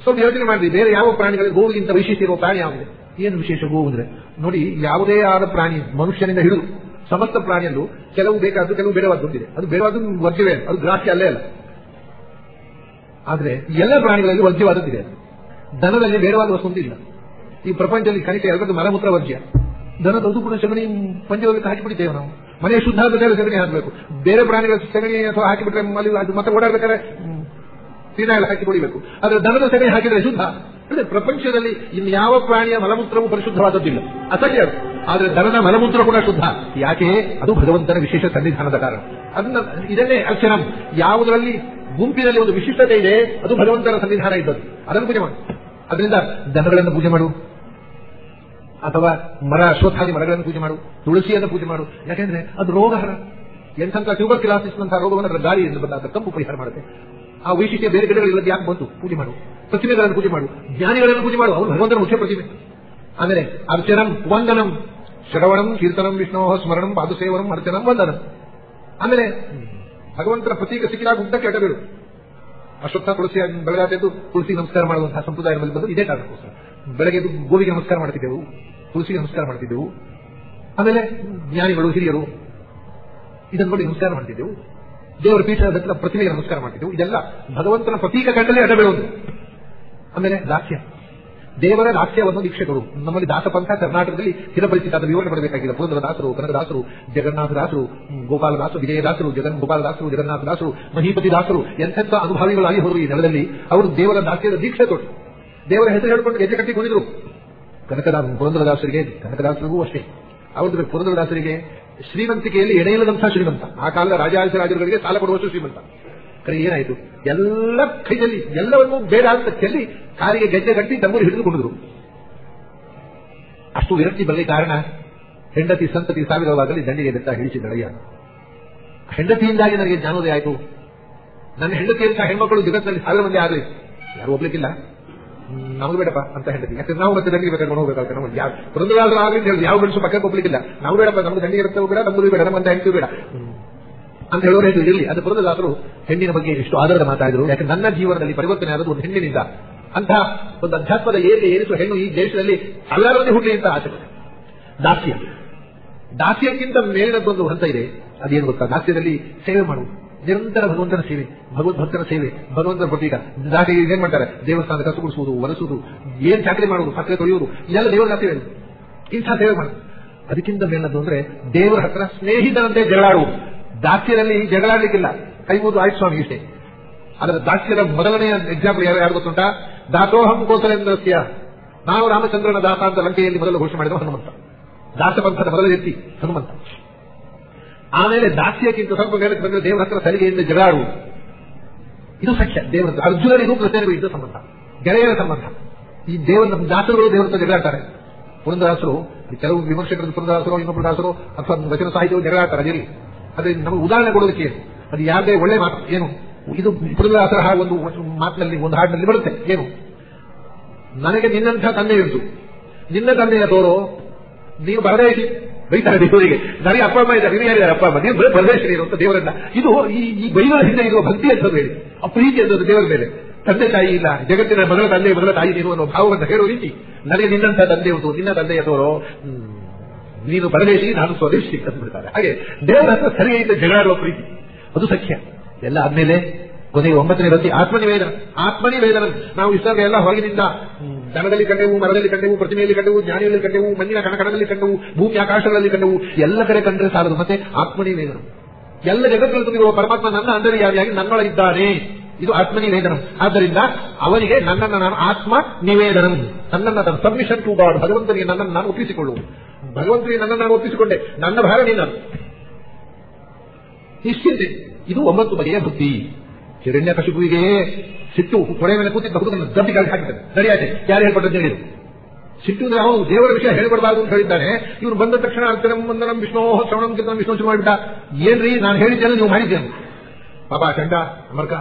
ಸ್ವಲ್ಪ ಯೋಚನೆ ಮಾಡಿದ್ರಿ ಬೇರೆ ಯಾವ ಪ್ರಾಣಿಗಳಿಗೆ ಗೋವಿಗಿಂತ ವೈಶಿಷ್ಟ್ಯ ಇರುವ ಪ್ರಾಣಿ ಯಾವುದು? ಏನು ವಿಶೇಷ ಗೋವು ಅಂದ್ರೆ? ನೋಡಿ, ಯಾವುದೇ ಆದ ಪ್ರಾಣಿ ಮನುಷ್ಯನಿಂದ ಹಿಡಿದು ಸಮಸ್ತ ಪ್ರಾಣಿಯಲ್ಲೂ ಕೆಲವು ಬೇಕಾದ್ದು ಕೆಲವು ಬೇಡವಾದ್ದು ಹೊಂದಿದೆ ಅದು ಬೇಡವಾದ್ದು ವರ್ಜ್ಯವೇ ಅದು ಗ್ರಾಹ್ಯ ಅಲ್ಲೇ ಅಲ್ಲ. ಆದ್ರೆ ಎಲ್ಲ ಪ್ರಾಣಿಗಳಲ್ಲಿ ವರ್ಜ್ಯವಾದದ್ದಿದೆ. ದನದಲ್ಲಿ ಬೇಡವಾದ ವಸ್ತು ಇಲ್ಲ. ಈ ಪ್ರಪಂಚದಲ್ಲಿ ಕನಿಷ್ಠ ಎಲ್ಲರದ್ದು ಮಲಮೂತ್ರ ವರ್ಜ್ಯ. ದನದದು ಕೂಡ ಸಗಣಿ ಪಂಚದಲ್ಲಿ ಹಾಕಿಬಿಟ್ಟಿದ್ದೇವೆ ನಾವು. ಮನೆ ಶುದ್ಧ ಆಗಬೇಕಾದ್ರೆ ಸಗಣಿ ಹಾಕಬೇಕು. ಬೇರೆ ಪ್ರಾಣಿಗಳ ಸಗಣಿ ಅಥವಾ ಹಾಕಿಬಿಟ್ರೆ ಅಲ್ಲಿ ಅದು ಮತ್ತೆ ಓಡಾಡಬೇಕಾದ್ರೆ ಫಿನಾಯಿಲ್ ಹಾಕಿ ಹೊಡಿಬೇಕು ಆದ್ರೆ ದನದ ಸಗಣಿ ಹಾಕಿದ್ರೆ ಶುದ್ಧ. ಅಂದ್ರೆ ಪ್ರಪಂಚದಲ್ಲಿ ಇನ್ನು ಯಾವ ಪ್ರಾಣಿಯ ಮಲಮೂತ್ರವೂ ಪರಿಶುದ್ಧವಾದದ್ದಿಲ್ಲ. ಅಸಹ್ಯ ಆದ್ರೆ ದನದ ಮಲಮೂತ್ರ ಕೂಡ ಶುದ್ಧ. ಯಾಕೆ? ಅದು ಭಗವಂತನ ವಿಶೇಷ ಸನ್ನಿಧಾನದ ಕಾರಣ. ಅದನ್ನ ಇದನ್ನೇ ಅಕ್ಷರ ಯಾವುದರಲ್ಲಿ ಗುಂಪಿನಲ್ಲಿ ಒಂದು ವಿಶಿಷ್ಟತೆ ಇದೆ, ಅದು ಭಗವಂತನ ಸನ್ನಿಧಾನ ಇದ್ದದ್ದು. ಅದನ್ನು ಪೂಜೆ ಮಾಡು. ಅದರಿಂದ ದನಗಳನ್ನು ಪೂಜೆ ಮಾಡು. ಅಥವಾ ಮರ ಅಶ್ವತ್ಥಾದಿ ಮರಗಳನ್ನು ಪೂಜೆ ಮಾಡು, ತುಳಸಿಯನ್ನು ಪೂಜೆ ಮಾಡು. ಯಾಕೆಂದ್ರೆ ಅದು ರೋಗಹರ ಎಂಥ ಟ್ಯೂಬರ್ ಕ್ಲಾಸಿಸ್ ನಂತಹ ರೋಗವನ್ನು ಅದರ ಗಾಳಿಯಿಂದ ಬಂದಾಗ ಕಪ್ಪು ಪರಿಹಾರ ಮಾಡುತ್ತೆ. ಆ ವೈಶಿಷ್ಟ್ಯ ಬೇರೆ ಗಿಡಗಳಿಲ್ಲದ ಯಾಕೆ ಬಂತು? ಪೂಜೆ ಮಾಡು. ಪ್ರತಿಮೆಗಳನ್ನು ಪೂಜೆ ಮಾಡು. ಜ್ಞಾನಿಗಳನ್ನು ಪೂಜೆ ಮಾಡು. ಅವರು ಭಗವಂತನ ಮುಖ್ಯ ಪ್ರತಿಮೆ. ಆಮೇಲೆ ಅರ್ಚನಂ, ವಂದನಂ. ಶ್ರವಣಂ, ಕೀರ್ತನಂ, ವಿಷ್ಣು, ಸ್ಮರಣಂ, ಪಾದಸೇವನಂ, ಅರ್ಚನಂ, ವಂದನಂ. ಆಮೇಲೆ ಭಗವಂತನ ಪ್ರತೀಕ ಸಿಕ್ಕಿದಾಗ ಗುಡ್ಡ ಕೆಟ್ಟಬೇಡು ಅಶ್ವತ್ಥ ತುಳಸಿ ಬೆಳಗಾತೆದ್ದು ತುಳಸಿ ನಮಸ್ಕಾರ ಮಾಡುವಂತಹ ಸಂಪ್ರದಾಯದಲ್ಲಿ ಬಂದು ಇದೇ ಕಾರಣಕ್ಕೋಸ್ಕರ. ಬೆಳಗ್ಗೆ ಗೋವಿಗೆ ನಮಸ್ಕಾರ ಮಾಡ್ತಿದ್ದೆವು. ತುಳಸಿಗೆ ನಮಸ್ಕಾರ ಮಾಡ್ತಿದ್ದೆವು. ಆಮೇಲೆ ಜ್ಞಾನಿಗಳು, ಹಿರಿಯರು ಇದನ್ನು ನೋಡಿ ನಮಸ್ಕಾರ ಮಾಡ್ತಿದ್ದೆವು. ದೇವರ ಪೀಠದ ಪ್ರತಿಮೆಗೆ ನಮಸ್ಕಾರ ಮಾಡ್ತಿದ್ದೆವು. ಇದೆಲ್ಲ ಭಗವಂತನ ಪ್ರತೀಕ ಕಂಡಲೇ ಅಡ್ಡಬೇಡುವುದು ಆಮೇಲೆ ದಾಸ್ಯ. ದೇವರ ದಾಸ್ಯವನ್ನು ದೀಕ್ಷೆಗಳು ನಮ್ಮಲ್ಲಿ ದಾಸಪಂಥ ಕರ್ನಾಟಕದಲ್ಲಿ ಚಿರಪರಿಚಿತ ವಿವರಣೆ ಪಡಬೇಕಾಗಿದೆ ಪುರಂದರ ದಾಸರು ಕನಕದಾಸರು ಜಗನ್ನಾಥದಾಸರು ಗೋಪಾಲದಾಸರು ವಿಜಯದಾಸರು ಜಗನ್ ಗೋಪಾಲದಾಸರು ಜಗನ್ನಾಥದಾಸರು ಮಹೀಪತಿ ದಾಸರು ಎಂತೆಂಥ ಅನುಭವಿಗಳಾಗಿ ಹೋದರು ಈ ನೆಲದಲ್ಲಿ. ಅವರು ದೇವರ ದಾಸ್ಯದ ದೀಕ್ಷೆ ತೊಟ್ಟು. ದೇವರ ಹೆಸರು ಹೇಳಿಕೊಂಡು ಗೆಜ್ಜೆ ಕಟ್ಟಿ ಕುಣಿದ್ರು ಕನಕದಾಸ ಪುರಂದರದಾಸರಿಗೆ, ಕನಕದಾಸರಿಗೂ ಅಷ್ಟೇ. ಅವ್ರದ್ದು ಪುರಂದರದಾಸರಿಗೆ ಶ್ರೀಮಂತಿಕೆಯಲ್ಲಿ ಎಡೆಯಿಲ್ಲದಂತಹ ಶ್ರೀಮಂತ. ಆ ಕಾಲದ ರಾಜಾಧಿರಾಜರುಗಳಿಗೆ ಸಾಲ ಕೊಡುವಷ್ಟು ಶ್ರೀಮಂತ. ಕರೆ, ಏನಾಯಿತು? ಎಲ್ಲ ಕೈಯಲ್ಲಿ, ಎಲ್ಲವನ್ನೂ ಬೇಡ ಅಂತ ಚೆಲ್ಲಿ ಕಾರಿಗೆ ಗೆಜ್ಜೆ ಕಟ್ಟಿ ತಮ್ಮೂರು ಹಿಡಿದುಕೊಂಡಿದ್ರು ಅಷ್ಟು ವಿರಕ್ತಿ ಬರಲಿ ಕಾರಣ ಹೆಂಡತಿ, ಸಂತತಿ ಸಾವಿರವಾಗಲಿ ದಂಡಿಗೆ ಬೆತ್ತ ಹಿಡಿಸಿದಳಯ್ಯ ಹೆಂಡತಿಯಿಂದಾಗಿ ನನಗೆ ಜ್ಞಾನೋದಯ ಆಯಿತು. ನನ್ನ ಹೆಂಡತಿಯಂತಹ ಹೆಣ್ಮಕ್ಕಳು ಜಗತ್ತಿನಲ್ಲಿ ಸಾವಿರ ಮಂದಿ ಆಗಲಿ ಯಾರು ಹೋಗ್ಲಿಕ್ಕಿಲ್ಲ ನಮಗೆ ಬೇಡಪ್ಪ ಅಂತ ಹೇಳಿದ್ವಿ. ಯಾಕಂದ್ರೆ ನಾವು ಮತ್ತೆ ದಂಡಿಗೆ ಬೇಕಾದ್ರೆ ಹೋಗ್ಬೇಕಾಗ್ತದೆ ನಾವು ಯಾವ ಬೃಂದವಾದರು ಆಗಲಿ ಅಂತ ಹೇಳಿ, ಯಾವ ಮನುಷ್ಯ ಪಕ್ಕಕ್ಕೆ ಹೋಗ್ಲಿಕ್ಕಿಲ್ಲ ನಾವು ಬೇಡಪ್ಪ ನಮ್ಗೆ ದಂಡಿಗೆ ಇರುತ್ತೆ ಬೇಡ ನಮ್ಮದು ಬೇಡ ನಮ್ಮಂತ ಹೆಂಡತಿ ಬೇಡ. ಅಂತ ಹೇಳೋರು ಹೆಸರು ಇರಲಿ, ಅದು ಪುರಂದದಾಸರು ಹೆಣ್ಣಿನ ಬಗ್ಗೆ ಎಷ್ಟು ಆಧಾರದ ಮಾತಾಡಿದ್ರು. ಯಾಕಂದ್ರೆ ನನ್ನ ಜೀವನದಲ್ಲಿ ಪರಿವರ್ತನೆ ಆದದ್ದು ಒಂದು ಹೆಣ್ಣಿನಿಂದ. ಅಂತ ಒಂದು ಅಧ್ಯಾತ್ಮದ ಏರಿಕೆ ಏರಿಸುವ ಹೆಣ್ಣು ಈ ದೇಶದಲ್ಲಿ ಸಾವಿರಾರು ಹುಟ್ಟಿ ಅಂತ ಆಸೆ. ದಾಸ್ಯ. ದಾಸ್ಯಕ್ಕಿಂತ ಮೇಲಿನದ್ದೊಂದು ಹಂತ ಇದೆ. ಅದೇನು ಗೊತ್ತಾ? ದಾಸ್ಯದಲ್ಲಿ ಸೇವೆ ಮಾಡುವುದು. ನಿರಂತರ ಭಗವಂತನ ಸೇವೆ, ಭಗವದ್ ಭಕ್ತರ ಸೇವೆ, ಭಗವಂತನ ಪ್ರತೀಕ. ದಾಟಿ ಏನ್ ಮಾಡ್ತಾರೆ? ದೇವಸ್ಥಾನದ ಕಸು ಗುಡಿಸುವುದು, ಒರೆಸುವುದು, ಏನ್ ಚಾಕರಿ ಮಾಡುವುದು ಸಕ್ಕರೆ ತೊಳೆಯುವುದು ಇದೆಲ್ಲ ದೇವರ ಸೇವೆ ಇಂಥ ಸೇವೆ ಮಾಡಿ. ಅದಕ್ಕಿಂತ ಮೇಲದ್ದು ಅಂದ್ರೆ ದೇವರ ಹತ್ರ ಸ್ನೇಹಿತರಂತೆ ಜಗಳಾಡುವುದು. ದಾಸ್ಯರಲ್ಲಿ ಜಗಳಾಡ್ಲಿಕ್ಕಿಲ್ಲ. ಕೈ ಆಯ್ತು ಸ್ವಾಮಿ ಇಷ್ಟೇ. ಅದರ ದಾಸ್ಯದ ಮೊದಲನೆಯ ಎಕ್ಸಾಂಪಲ್ ಯಾರು ಯಾರು ಗೊತ್ತುಂಟ? ದಾಸೋಹಂ ಕೋಸಲೇಂದ್ರಸ್ಯ. ನಾವು ರಾಮಚಂದ್ರನ ದಾಸ ಅಂತ ಲಂಕೆಯಲ್ಲಿ ಮೊದಲು ಘೋಷಣೆ ಮಾಡಿದ ಹನುಮಂತ. ದಾಸಪಂಥದ ಮೊದಲ ವ್ಯಕ್ತಿ ಹನುಮಂತ. ಆಮೇಲೆ ದಾಸ್ಯಕ್ಕಿಂತ ಸ್ವಲ್ಪ ಮೇಲಕ್ಕೆ ಬಂದರೆ ದೇವರ ಹತ್ರ ಸಲಿಗೆಯಿಂದ ಜಗಳಾಡುವುದು ಇದು ಸಖ್ಯ ದೇವರ ಅರ್ಜುನನಿಗೂ ಕೃಷ್ಣನಿಗೂ ಇದ್ದ ಸಂಬಂಧ. ಗೆಳೆಯರ ಸಂಬಂಧ. ಈ ದೇವರ ದಾಸರುಗಳು ದೇವರ ಹತ್ರ ಜಗಳಾಡ್ತಾರೆ ಪುರಂದರಾಸರು ಕೆಲವು ವಿಮರ್ಶಕರು, ಪುರಂದರಾಸರು ಇನ್ನೊಬ್ಬರು ದಾಸರು, ಅಥವಾ ವಚನ ಸಾಹಿತ್ಯವು ಜಗಳಾಡ್ತಾರೆ ಅದಿರಲಿ ಅದೇ ನಮಗೆ ಉದಾಹರಣೆ ಕೊಡೋದಕ್ಕೆ ಅದು ಯಾರದೇ ಒಳ್ಳೆ ಮಾತು. ಏನು? ಇದು ಪುರಂದರಾಸರ ಒಂದು ಮಾತಿನಲ್ಲಿ, ಒಂದು ಹಾಡಿನಲ್ಲಿ ಬರುತ್ತೆ. ಏನು? ನನಗೆ ನಿನ್ನಂಥ ತಂದೆ ಇರುದು ನಿನ್ನ ತಂದೆಯ ತೋರೋ, ನೀವು ಬರದೇಶಿ ಬೈತಾರೆ *laughs* ದೇವರಿಗೆ ನನಗೆ ಅಪ್ಪ ಅಮ್ಮ ಇದ್ದಾರೆ ನೀವು ಯಾರಿದ್ದಾರೆ ಅಪ್ಪ ಅಮ್ಮ? ನೀವು ಬರೀ ಪರದೇಶ್ವರಿ ಅಂತ ದೇವರನ್ನ. ಇದು ಈ ಈ ಬೈಗಳ ಹಿಂದೆ ಇರುವ ಭಕ್ತಿ ಅಂತ ಹೇಳಿ. ಆ ಪ್ರೀತಿ ಅಂತ ದೇವರ ಮೇಲೆ. ತಂದೆ ತಾಯಿ ಇಲ್ಲ ಜಗತ್ತಿನ ಮೊದಲ ತಂದೆ ಮೊದಲ ತಾಯಿ ನೀನು ಅನ್ನೋ ಭಾವವನ್ನು ಹೇಳುವ ರೀತಿ. ನನಗೆ ನಿನ್ನಂತ ತಂದೆ ಉಂಟು ನಿನ್ನ ತಂದೆಯ ತೋರೋ. ನೀನು ಪರದೇಶಿ ನಾನು ಸ್ವದೇಶಿ ಅಂದ್ಬಿಡ್ತಾರೆ. ಹಾಗೆ ದೇವರ ಹತ್ರ ಸರಿಯಾದ ಜಗಳಾಡುವ ಪ್ರೀತಿ. ಅದು ಸಖ್ಯ ಎಲ್ಲ ಆದ್ಮೇಲೆ ಕೊನೆಗೆ ಒಂಬತ್ತನೇ ರತಿ ಆತ್ಮನಿವೇದನ ಆತ್ಮನಿವೇದನ ನಾವು ಇಷ್ಟಾಗ ಎಲ್ಲ ಹೊರಗಿನಿಂದ ದನದಲ್ಲಿ ಕಂಡೆವು, ಮರದಲ್ಲಿ ಕಂಡೆವು, ಪ್ರತಿಮೆಯಲ್ಲಿ ಕಂಡೆವು, ಜ್ಞಾನಿಯಲ್ಲಿ ಕಂಡೆವು, ಮಣ್ಣಿನ ಕಣಕಣದಲ್ಲಿ ಕಂಡೆವು ಭೂಮಿ ಆಕಾಶಗಳಲ್ಲಿ ಕಂಡೆವು, ಎಲ್ಲ ಕಡೆ ಕಂಡ್ರೆ ಸಾಲದು. ಮತ್ತೆ ಆತ್ಮನಿವೇದನ ಎಲ್ಲ ಜಗತ್ತಲ್ಲಿ ತುಂಬಿರುವ ಪರಮಾತ್ಮ ನನ್ನ ಅಂತರ್ಯಾಗಿಯಾಗಿ ನನ್ನೊಳಗಿದ್ದಾನೆ. ಇದು ಆತ್ಮನಿವೇದನ ಆದ್ದರಿಂದ ಅವರಿಗೆ ನನ್ನನ್ನು ನಾನು ಆತ್ಮ ನಿವೇದನಂ. ನನ್ನನ್ನು ನಾನು ಸಬ್ಮಿಷನ್ ಟು ಗಾಡ್ ಭಗವಂತನಿಗೆ ನನ್ನನ್ನು ನಾನು ಒಪ್ಪಿಸಿಕೊಳ್ಳುವುದು. ಭಗವಂತನಿಗೆ ನನ್ನನ್ನು ನಾನು ಒಪ್ಪಿಸಿಕೊಂಡೆ. ನನ್ನ ಭಾರ ನೀನು. ನಿಶ್ಚಿಂತೆ. ಇದು ಒಂಬತ್ತು ಬಗೆಯ ಭಕ್ತಿ ಹಿರಣ್ಯ ಕಶುಪುವಿಗೆ ಸಿಟ್ಟು ಕೊಡೆ ಮೇಲೆ ಕೂತಿದ್ದ ಹುಡುಗನ ದಬ್ಬಿ ಕಳೆದು ಹಾಕಿದ್ದಾನೆ ಸರಿಯಾಯ್ತೆ ಯಾರು ಹೇಳ್ಕೊಟ್ಟದ್ದು ಹೇಳಿದ್ರು ಸಿಟ್ಟು ಅಂದ್ರೆ ಅವನು ದೇವರ ವಿಷಯ ಹೇಳ್ಬಾರ್ದು ಅಂತ ಹೇಳಿದ್ದಾನೆ. ಇವ್ರು ಬಂದ ತಕ್ಷಣ ಅರ್ಚನಂ, ವಂದನಂ, ವಿಷ್ಣು, ಶ್ರವಣಂ ಕಿತನಂ ವಿಷ್ಣು ಶುರು ಮಾಡಿಬಿಟ್ಟ. ಏನ್ರಿ, ನಾನು ಹೇಳಿದ್ದೇನೆ ನೀವು ಮಾಡಿದ್ದೇನೆ ಪಾಪ ಚಂಡ ಅಮರ್ಕ,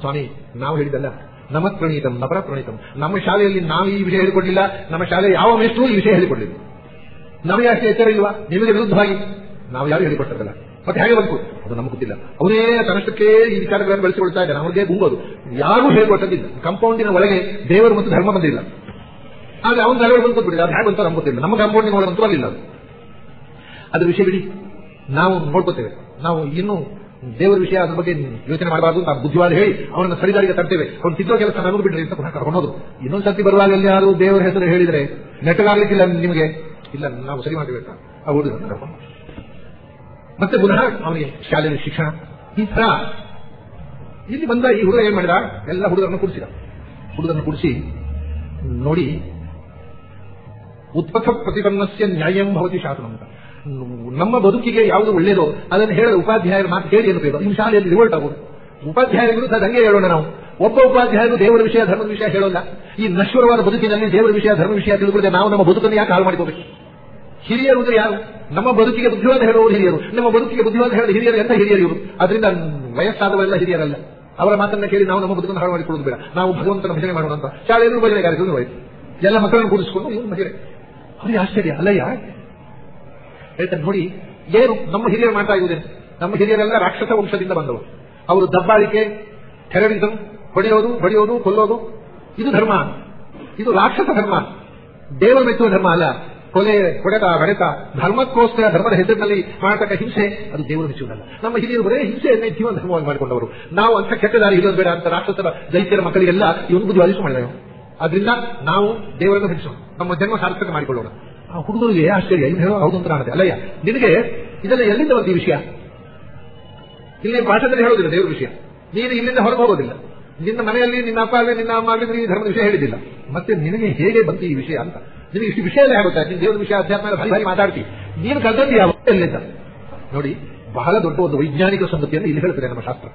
ಸ್ವಾಮಿ, ನಾವು ಹೇಳಿದ್ದಲ್ಲ. ನಮ ಪ್ರಣೀತಂ, ನಪರ ಪ್ರಣೀತಂ. ನಮ್ಮ ಶಾಲೆಯಲ್ಲಿ ನಾವು ಈ ವಿಷಯ ಹೇಳಿಕೊಡ್ಲಿಲ್ಲ. ನಮ್ಮ ಶಾಲೆ ಯಾವ ಮೇಷ್ಟು ಈ ವಿಷಯ ಹೇಳಿಕೊಡ್ಲಿಲ್ಲ. ನಮಗೆ ಅಷ್ಟೇ ಎಚ್ಚರ ಇಲ್ವಾ? ನಿಮಗೆ ವಿರುದ್ಧವಾಗಿ. ನಾವು ಯಾರು ಹೇಳಿಕೊಟ್ಟದಲ್ಲ ಮತ್ತೆ ಹೇಗೆ ಬಂತು? ಅದು ನಮ್ಗೆ ಗೊತ್ತಿಲ್ಲ. ಅವನೇ ತನ್ನಷ್ಟಕ್ಕೆ ಈ ವಿಚಾರಗಳನ್ನು ಬೆಳೆಸಿಕೊಳ್ತಾ ಇದ್ದಾನೆ. ಅವ್ರಿಗೆ ಗುಂಬೋದು ಯಾರು ಹೇಳ್ಕೊಟ್ಟಿಲ್ಲ ಕಂಪೌಂಡಿನ ಒಳಗೆ ದೇವರು ಮತ್ತು ಧರ್ಮ ಬಂದಿಲ್ಲ. ಆದ್ರೆ ಅವನ ಧರ್ಮ ಬಂದು ಕೂತ್ಬಿಟ್ಟಿಲ್ಲ ಅದು ಹೇಗೆ ಅಂತ ನಮ್ಗೆ ಗೊತ್ತಿಲ್ಲ. ನಮ್ಮ ಕಂಪೌಂಡಿನ ಒಳಗೆ ಅಂತೂ ಅಲ್ಲಿಲ್ಲ ಅದು. ಅದ್ರ ವಿಷಯ ಬಿಡಿ. ನಾವು ನೋಡ್ಕೋತೇವೆ. ನಾವು ಇನ್ನೂ ದೇವರ ವಿಷಯ ಅದ್ರ ಬಗ್ಗೆ ಯೋಚನೆ ಮಾಡಬಾರ್ದು ನಾವು ಬುದ್ಧಿವಾದ ಹೇಳಿ ಅವರನ್ನು ಸರಿದಾರಿಗೆ ತರ್ತೇವೆ. ಅವ್ನು ತಿದ್ದೋ ಕೆಲಸ ನಮಗೂ ಬಿಡ್ರಿ ಅಂತ ಪುನಃ ಕರ್ಕೊಂಡೋದು ಇನ್ನೊಂದು ಸರ್ತಿ ಬರುವಾಗ ಯಾರು ದೇವರ ಹೆಸರು ಹೇಳಿದ್ರೆ ನೆಟ್ಟಗಾಗ್ಲಿಕ್ಕಿಲ್ಲ ನಿಮಗೆ? ಇಲ್ಲ, ನಾವು ಸರಿ ಮಾಡಬೇಕಾ ಆ ಕರ್ಕೊಂಡು ಮತ್ತೆ ಪುನಃ ಅವನಿಗೆ ಶಾಲೆಯಲ್ಲಿ ಶಿಕ್ಷಣ. ಈ ತರ ಇಲ್ಲಿ ಬಂದ ಈ ಹುಡುಗ ಏನ್ ಮಾಡಿದ? ಎಲ್ಲ ಹುಡುಗರನ್ನು ಕುಡಿಸಿದ. ಹುಡುಗರನ್ನು ಕುಡಿಸಿ ನೋಡಿ ಉತ್ಪಥ ಪ್ರತಿಪನ್ನಸ್ಯ ನ್ಯಾಯಂ ಭವತಿ ಶಾಸನ ಅಂತ. ನಮ್ಮ ಬದುಕಿಗೆ ಯಾವುದು ಒಳ್ಳೇದೋ ಅದನ್ನು ಹೇಳದ ಉಪಾಧ್ಯಾಯರ ಮಾತು ಕೇಳಿ ಬೇಕು? ನಿಮ್ಮ ಶಾಲೆಯಲ್ಲಿ ರಿವೋಲ್ಟ್ ಆಗೋದು. ಉಪಾಧ್ಯಾಯರ ವಿರುದ್ಧ ಹಂಗೆ ಹೇಳೋಣ ನಾವು. ಒಬ್ಬ ಉಪಾಧ್ಯಾಯರು ದೇವರ ವಿಷಯ, ಧರ್ಮದ ವಿಷಯ ಹೇಳೋಲ್ಲ. ಈ ನಶ್ವರವಾದ ಬದುಕಿನಲ್ಲಿ ದೇವರ ವಿಷಯ ಧರ್ಮ ವಿಷಯ ತಿಳಿದುಕೊಳ್ಳದೆ ನಾವು ನಮ್ಮ ಬದುಕನ್ನು ಯಾಕೆ ಹಾಳು ಮಾಡಿಕೋಬೇಕು ಹಿರಿಯರು ಅಂದ್ರೆ ಯಾರು? ನಮ್ಮ ಬದುಕಿಗೆ ಬುದ್ಧಿವಾದ ಹೇಳುವವರು ಹಿರಿಯರು. ನಮ್ಮ ಬದುಕಿಗೆ ಬುದ್ಧಿವಾದ ಹೇಳಿದ ಹಿರಿಯರು ಎಂತ ಹಿರಿಯರು ಇವರು? ಅದರಿಂದ ವಯಸ್ಸಾದವರೆಲ್ಲ ಹಿರಿಯರಲ್ಲ. ಅವರ ಮಾತನ್ನ ಕೇಳಿ ನಾವು ನಮ್ಮ ಬದುಕನ್ನು ಹಾಳು ಮಾಡಿಕೊಳ್ಳೋದು ಬೇಡ. ನಾವು ಭಗವಂತನ ಭಜನೆ ಮಾಡೋಣ ಅಂತ ಶಾಲೆಯಲ್ಲೂ ಭಜನೆ ಕಾರ್ಯಕ್ರಮ ಎಲ್ಲ ಮಕ್ಕಳನ್ನು ಕೂಡಿಸಿಕೊಂಡು ಇವನು ಮಹಿಳೆ. ಅವರಿಗೆ ಆಶ್ಚರ್ಯ. ಅಲ್ಲಯ್ಯ ಹೇಳ್ತಾರೆ ನೋಡಿ, ಏನು ನಮ್ಮ ಹಿರಿಯರು ಮಾಡ್ತಾ ಇರುವುದೇನು ನಮ್ಮ ಹಿರಿಯರೆಲ್ಲ ರಾಕ್ಷಸ ವಂಶದಿಂದ ಬಂದವರು. ಅವರು ದಬ್ಬಾಳಿಕೆ ಟೆರರಿಸಂ ಹೊಡೆಯೋದು ಹೊಡೆಯೋದು, ಕೊಲ್ಲೋದು. ಇದು ಧರ್ಮ. ಇದು ರಾಕ್ಷಸ ಧರ್ಮ. ದೇವರ ಮೆಚ್ಚುವ ಧರ್ಮ ಅಲ್ಲ. ಕೊಲೆ ಹೊಡೆತ ಬಡೆತ ಧರ್ಮಕ್ಕೋಸ್ಕರ ಧರ್ಮದ ಹೆಸರಿನಲ್ಲಿ ಮಾಡತಕ್ಕ ಹಿಂಸೆ, ಅದು ದೇವರು ಮೆಚ್ಚುವುದಲ್ಲ ನಮ್ಮ ಹಿರಿಯರು ಬರೇ ಹಿಂಸೆಯನ್ನೇ ಜೀವನ ಧರ್ಮವಾಗಿ ಮಾಡಿಕೊಂಡವರು. ನಾವು ಅಂತ ಕೆಟ್ಟ ದಾರಿ ಇರೋದು ಬೇಡ ಅಂತ ರಾಕ್ಷಸರ ದೈತ್ಯರ ಮಕ್ಕಳಿಗೆಲ್ಲ ಇವನು ಬುದ್ಧಿ ಅಲಿಸು ಮಾಡಿದೆವು ಅದರಿಂದ ನಾವು ದೇವರನ್ನು ಹೆಚ್ಚೋಣ ನಮ್ಮ ಜನ್ಮ ಸಾರ್ಥಕ ಮಾಡಿಕೊಳ್ಳೋಣ. ಆ ಹುಡುಗರಿಗೆ ಆಶ್ಚರ್ಯ ಇನ್ನು ಹೇಳೋ ಹೌದು ಅಂತ ಕಾಣುತ್ತೆ. ಅಲ್ಲಯ್ಯ, ನಿನಗೆ ಇದೆಲ್ಲ ಎಲ್ಲಿಂದ ಒಂದು ವಿಷಯ? ಇಲ್ಲಿ ಪಾಠದಲ್ಲಿ ಹೇಳೋದಿಲ್ಲ ದೇವರ ವಿಷಯ. ನೀನು ಇಲ್ಲಿಂದ ಹೊರಗೆ ಹೋಗೋದಿಲ್ಲ. ನಿನ್ನ ಮನೆಯಲ್ಲಿ, ನಿನ್ನ ಅಪ್ಪ ಅಲ್ಲಿ ನಿನ್ನ ಅಮ್ಮ ಆಗಲಿ ಧರ್ಮದ ವಿಷಯ ಹೇಳಿದ್ದಿಲ್ಲ. ಮತ್ತೆ ನಿನಗೆ ಹೇಗೆ ಬಂತು ಈ ವಿಷಯ ಅಂತ? ನಿನಗೆ ಇಷ್ಟು ವಿಷಯ ಎಲ್ಲ ಆಗುತ್ತೆ ನೀನು ದೇವರ ವಿಷಯ ಅಧ್ಯಾತ್ಮ ಭಾರಿ ಭಾರಿ ಮಾತಾಡ್ತಿ ನೀನು ಕಲ್ತದ್ದು ಯಾವ ಎಲ್ಲಿಂದ ನೋಡಿ ಬಹಳ ದೊಡ್ಡ ಒಂದು ವೈಜ್ಞಾನಿಕ ಸಂಗತಿಯನ್ನು ಇಲ್ಲಿ ಹೇಳ್ತಾರೆ ನಮ್ಮ ಶಾಸ್ತ್ರ.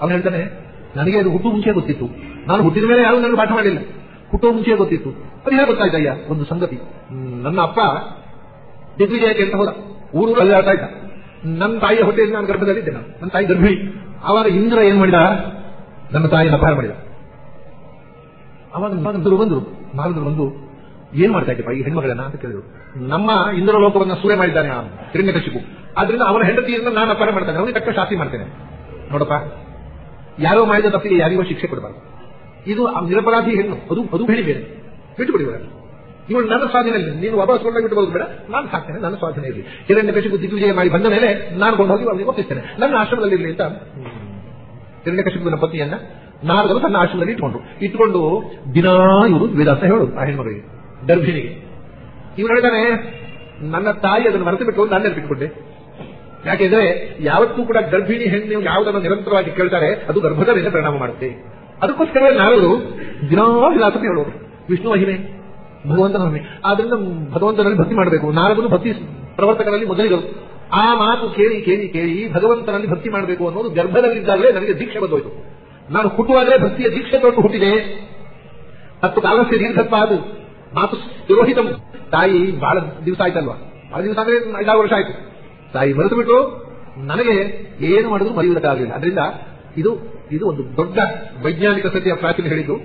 ಅವನು ಹೇಳ್ತಾನೆ ನನಗೆ ಅದು ಹುಟ್ಟು ಮುಂಚೆ ಗೊತ್ತಿತ್ತು. ನಾನು ಹುಟ್ಟಿದ ಮೇಲೆ ಯಾರು ನನಗೆ ಪಾಠ ಮಾಡಿಲ್ಲ. ಹುಟ್ಟುವ ಮುಂಚೆ ಗೊತ್ತಿತ್ತು. ಅದು ಹೇಗೆ ಗೊತ್ತಾಯ್ತಯ್ಯ ಒಂದು ಸಂಗತಿ. ನನ್ನ ಅಪ್ಪ ದಿಗ್ವಿಜಯಕ್ಕೆ ಅಂತ ಹೋದ. ಊರು ಅಲ್ಲಾಡ್ತಾ ಇದ್ದ. ನನ್ನ ತಾಯಿಯ ಹೊಟ್ಟೆಯಲ್ಲಿ ನಾನು ಗರ್ಭದಲ್ಲಿದ್ದೆ ನಾನು. ನನ್ನ ತಾಯಿ ಗರ್ಭಿಣಿ. ಅವಾಗ ಇಂದ್ರ ಏನ್ ಮಾಡಿದ? ನನ್ನ ತಾಯಿನ ಅಪಹಾರ ಮಾಡಿದ. ಅವಾಗ ಬಂದರು ಬಂದ್ರು. ನಾಗಂತರು ಬಂದು ಏನ್ ಮಾಡ್ತಾ ಇದ್ದಪ್ಪ ಈ ಹೆಣ್ಮಗಳನ್ನ ಅಂತ ಕೇಳಿದ್ರು. ನಮ್ಮ ಇಂದ್ರ ಲೋಕವನ್ನ ಸೂರೆ ಮಾಡಿದ್ದಾನೆ ಆ ಹಿರಣ್ಯಕಶಿಪು ಆದ್ರಿಂದ ಅವನ ಹೆಂಡತಿಯನ್ನು ನಾನು ಅಪಾರ ಮಾಡ್ತಾನೆ, ಅವನಿಗೆ ತಕ್ಕ ಶಾಸ್ತಿ ಮಾಡ್ತೇನೆ. ನೋಡಪ್ಪ, ಯಾರೋ ಮಾಡಿದ ತಪ್ಪಿಗೆ ಯಾರಿಗೋ ಶಿಕ್ಷೆ ಕೊಡಬಾರ್ದು. ಇದು ನಿರಪರಾಧಿ ಹೆಣ್ಣು, ಅದು ಅದು ಹೇಳಿ ಬೇರೆ. ಬಿಟ್ಟು ಬಿಡಿ ಇವಳು ನನ್ನ ಸ್ವಾಧೀನದಲ್ಲಿ, ನೀನು ವಾಪಸ್ ಕೊಂಡೋಗಿ ಬಿಟ್ಟು ಬೇಡ ನಾನು ಸಾಕ್ತೇನೆ, ನನ್ನ ಸ್ವಾಧೀನ ಇರಲಿ ಹಿರಣ್ಯ ಕಶಿಪು ದಿಗ್ವಿಜಯ ಮಾಡಿ ಬಂದ ಮೇಲೆ ನಾನು ಕೊಂಡೋಗಿ ಅವನಿಗೆ ಒಪ್ಪಿಸ್ತೇನೆ. ನನ್ನ ಆಶ್ರಮದಲ್ಲಿ ಇರಲಿ ಅಂತ ಹಿರಣ್ಯ ಕಶಿಪುವಿನ ಪತಿಯನ್ನ ನಾರದರು ತನ್ನ ಆಶ್ರಮದಲ್ಲಿ ಇಟ್ಕೊಂಡು ಇಟ್ಕೊಂಡು ದಿನಾ ಇವರು ವೇದಾಂತ ಹೇಳೋದು ಆ ಹೆಣ್ಮಗಳಿಗೆ. ಗರ್ಭಿಣಿಗೆ. ಇವ್ರು ಹೇಳ್ತಾನೆ ನನ್ನ ತಾಯಿ ಅದನ್ನು ಮರೆತು ಬಿಟ್ಟು ನಾನು ನೆನಪಿಟ್ಕೊಂಡೆ ಯಾಕೆಂದ್ರೆ ಯಾವತ್ತೂ ಕೂಡ ಗರ್ಭಿಣಿ ಹೆಣ್ಣು ಯಾವುದನ್ನು ನಿರಂತರವಾಗಿ ಕೇಳ್ತಾರೆ, ಅದು ಗರ್ಭದ ಮೇಲೆ ಪರಿಣಾಮ ಮಾಡುತ್ತೆ. ಅದಕ್ಕೋಸ್ಕರ ನಾರದರು ದಿನಾ ವಿಲಾಸಕ್ಕೆ ಹೇಳೋರು. ವಿಷ್ಣು ಮಹಿಮೆ, ಭಗವಂತನ ಮಹಿಮೆ. ಆದ್ರಿಂದ ಭಗವಂತನಲ್ಲಿ ಭಕ್ತಿ ಮಾಡಬೇಕು. ನಾರದನ್ನು ಭಕ್ತಿ ಪ್ರವರ್ತಕರಲ್ಲಿ ಮೊದಲಿಗರು. ಆ ಮಾತು ಕೇಳಿ ಕೇಳಿ ಕೇಳಿ ಭಗವಂತನಲ್ಲಿ ಭಕ್ತಿ ಮಾಡಬೇಕು ಅನ್ನೋದು ಗರ್ಭದಲ್ಲಿದ್ದಾಗಲೇ ನನಗೆ ದೀಕ್ಷೆ ಬಂದೋಯ್ತು. ನಾನು ಹುಟ್ಟುವಾಗಲೇ ಭಕ್ತಿಯ ದೀಕ್ಷೆ ತೊಟ್ಟು ಹುಟ್ಟಿದೆ. ಹತ್ತು ಕಾಲಸ್ಯ ದೀರ್ಘತ್ವ ಅದು. ಮಾತು ತಿರೋಹಿತ ತಾಯಿ ಬಹಳ ದಿವಸ ಆಯ್ತಲ್ವಾ? ಬಹಳ ದಿವಸ ಅಂದ್ರೆ ಐದಾರು ವರ್ಷ ಆಯ್ತು. ತಾಯಿ ಮರೆತು ಬಿಟ್ಟು ನನಗೆ ಏನು ಮಾಡಿದ್ರು ಮರೆಯುವುದಕ್ಕಾಗಲಿಲ್ಲ. ಅದರಿಂದ ಇದು ಇದು ಒಂದು ದೊಡ್ಡ ವೈಜ್ಞಾನಿಕ ಸತ್ಯ ಪ್ರಾಚೀನ ಹೇಳಿದ್ದು.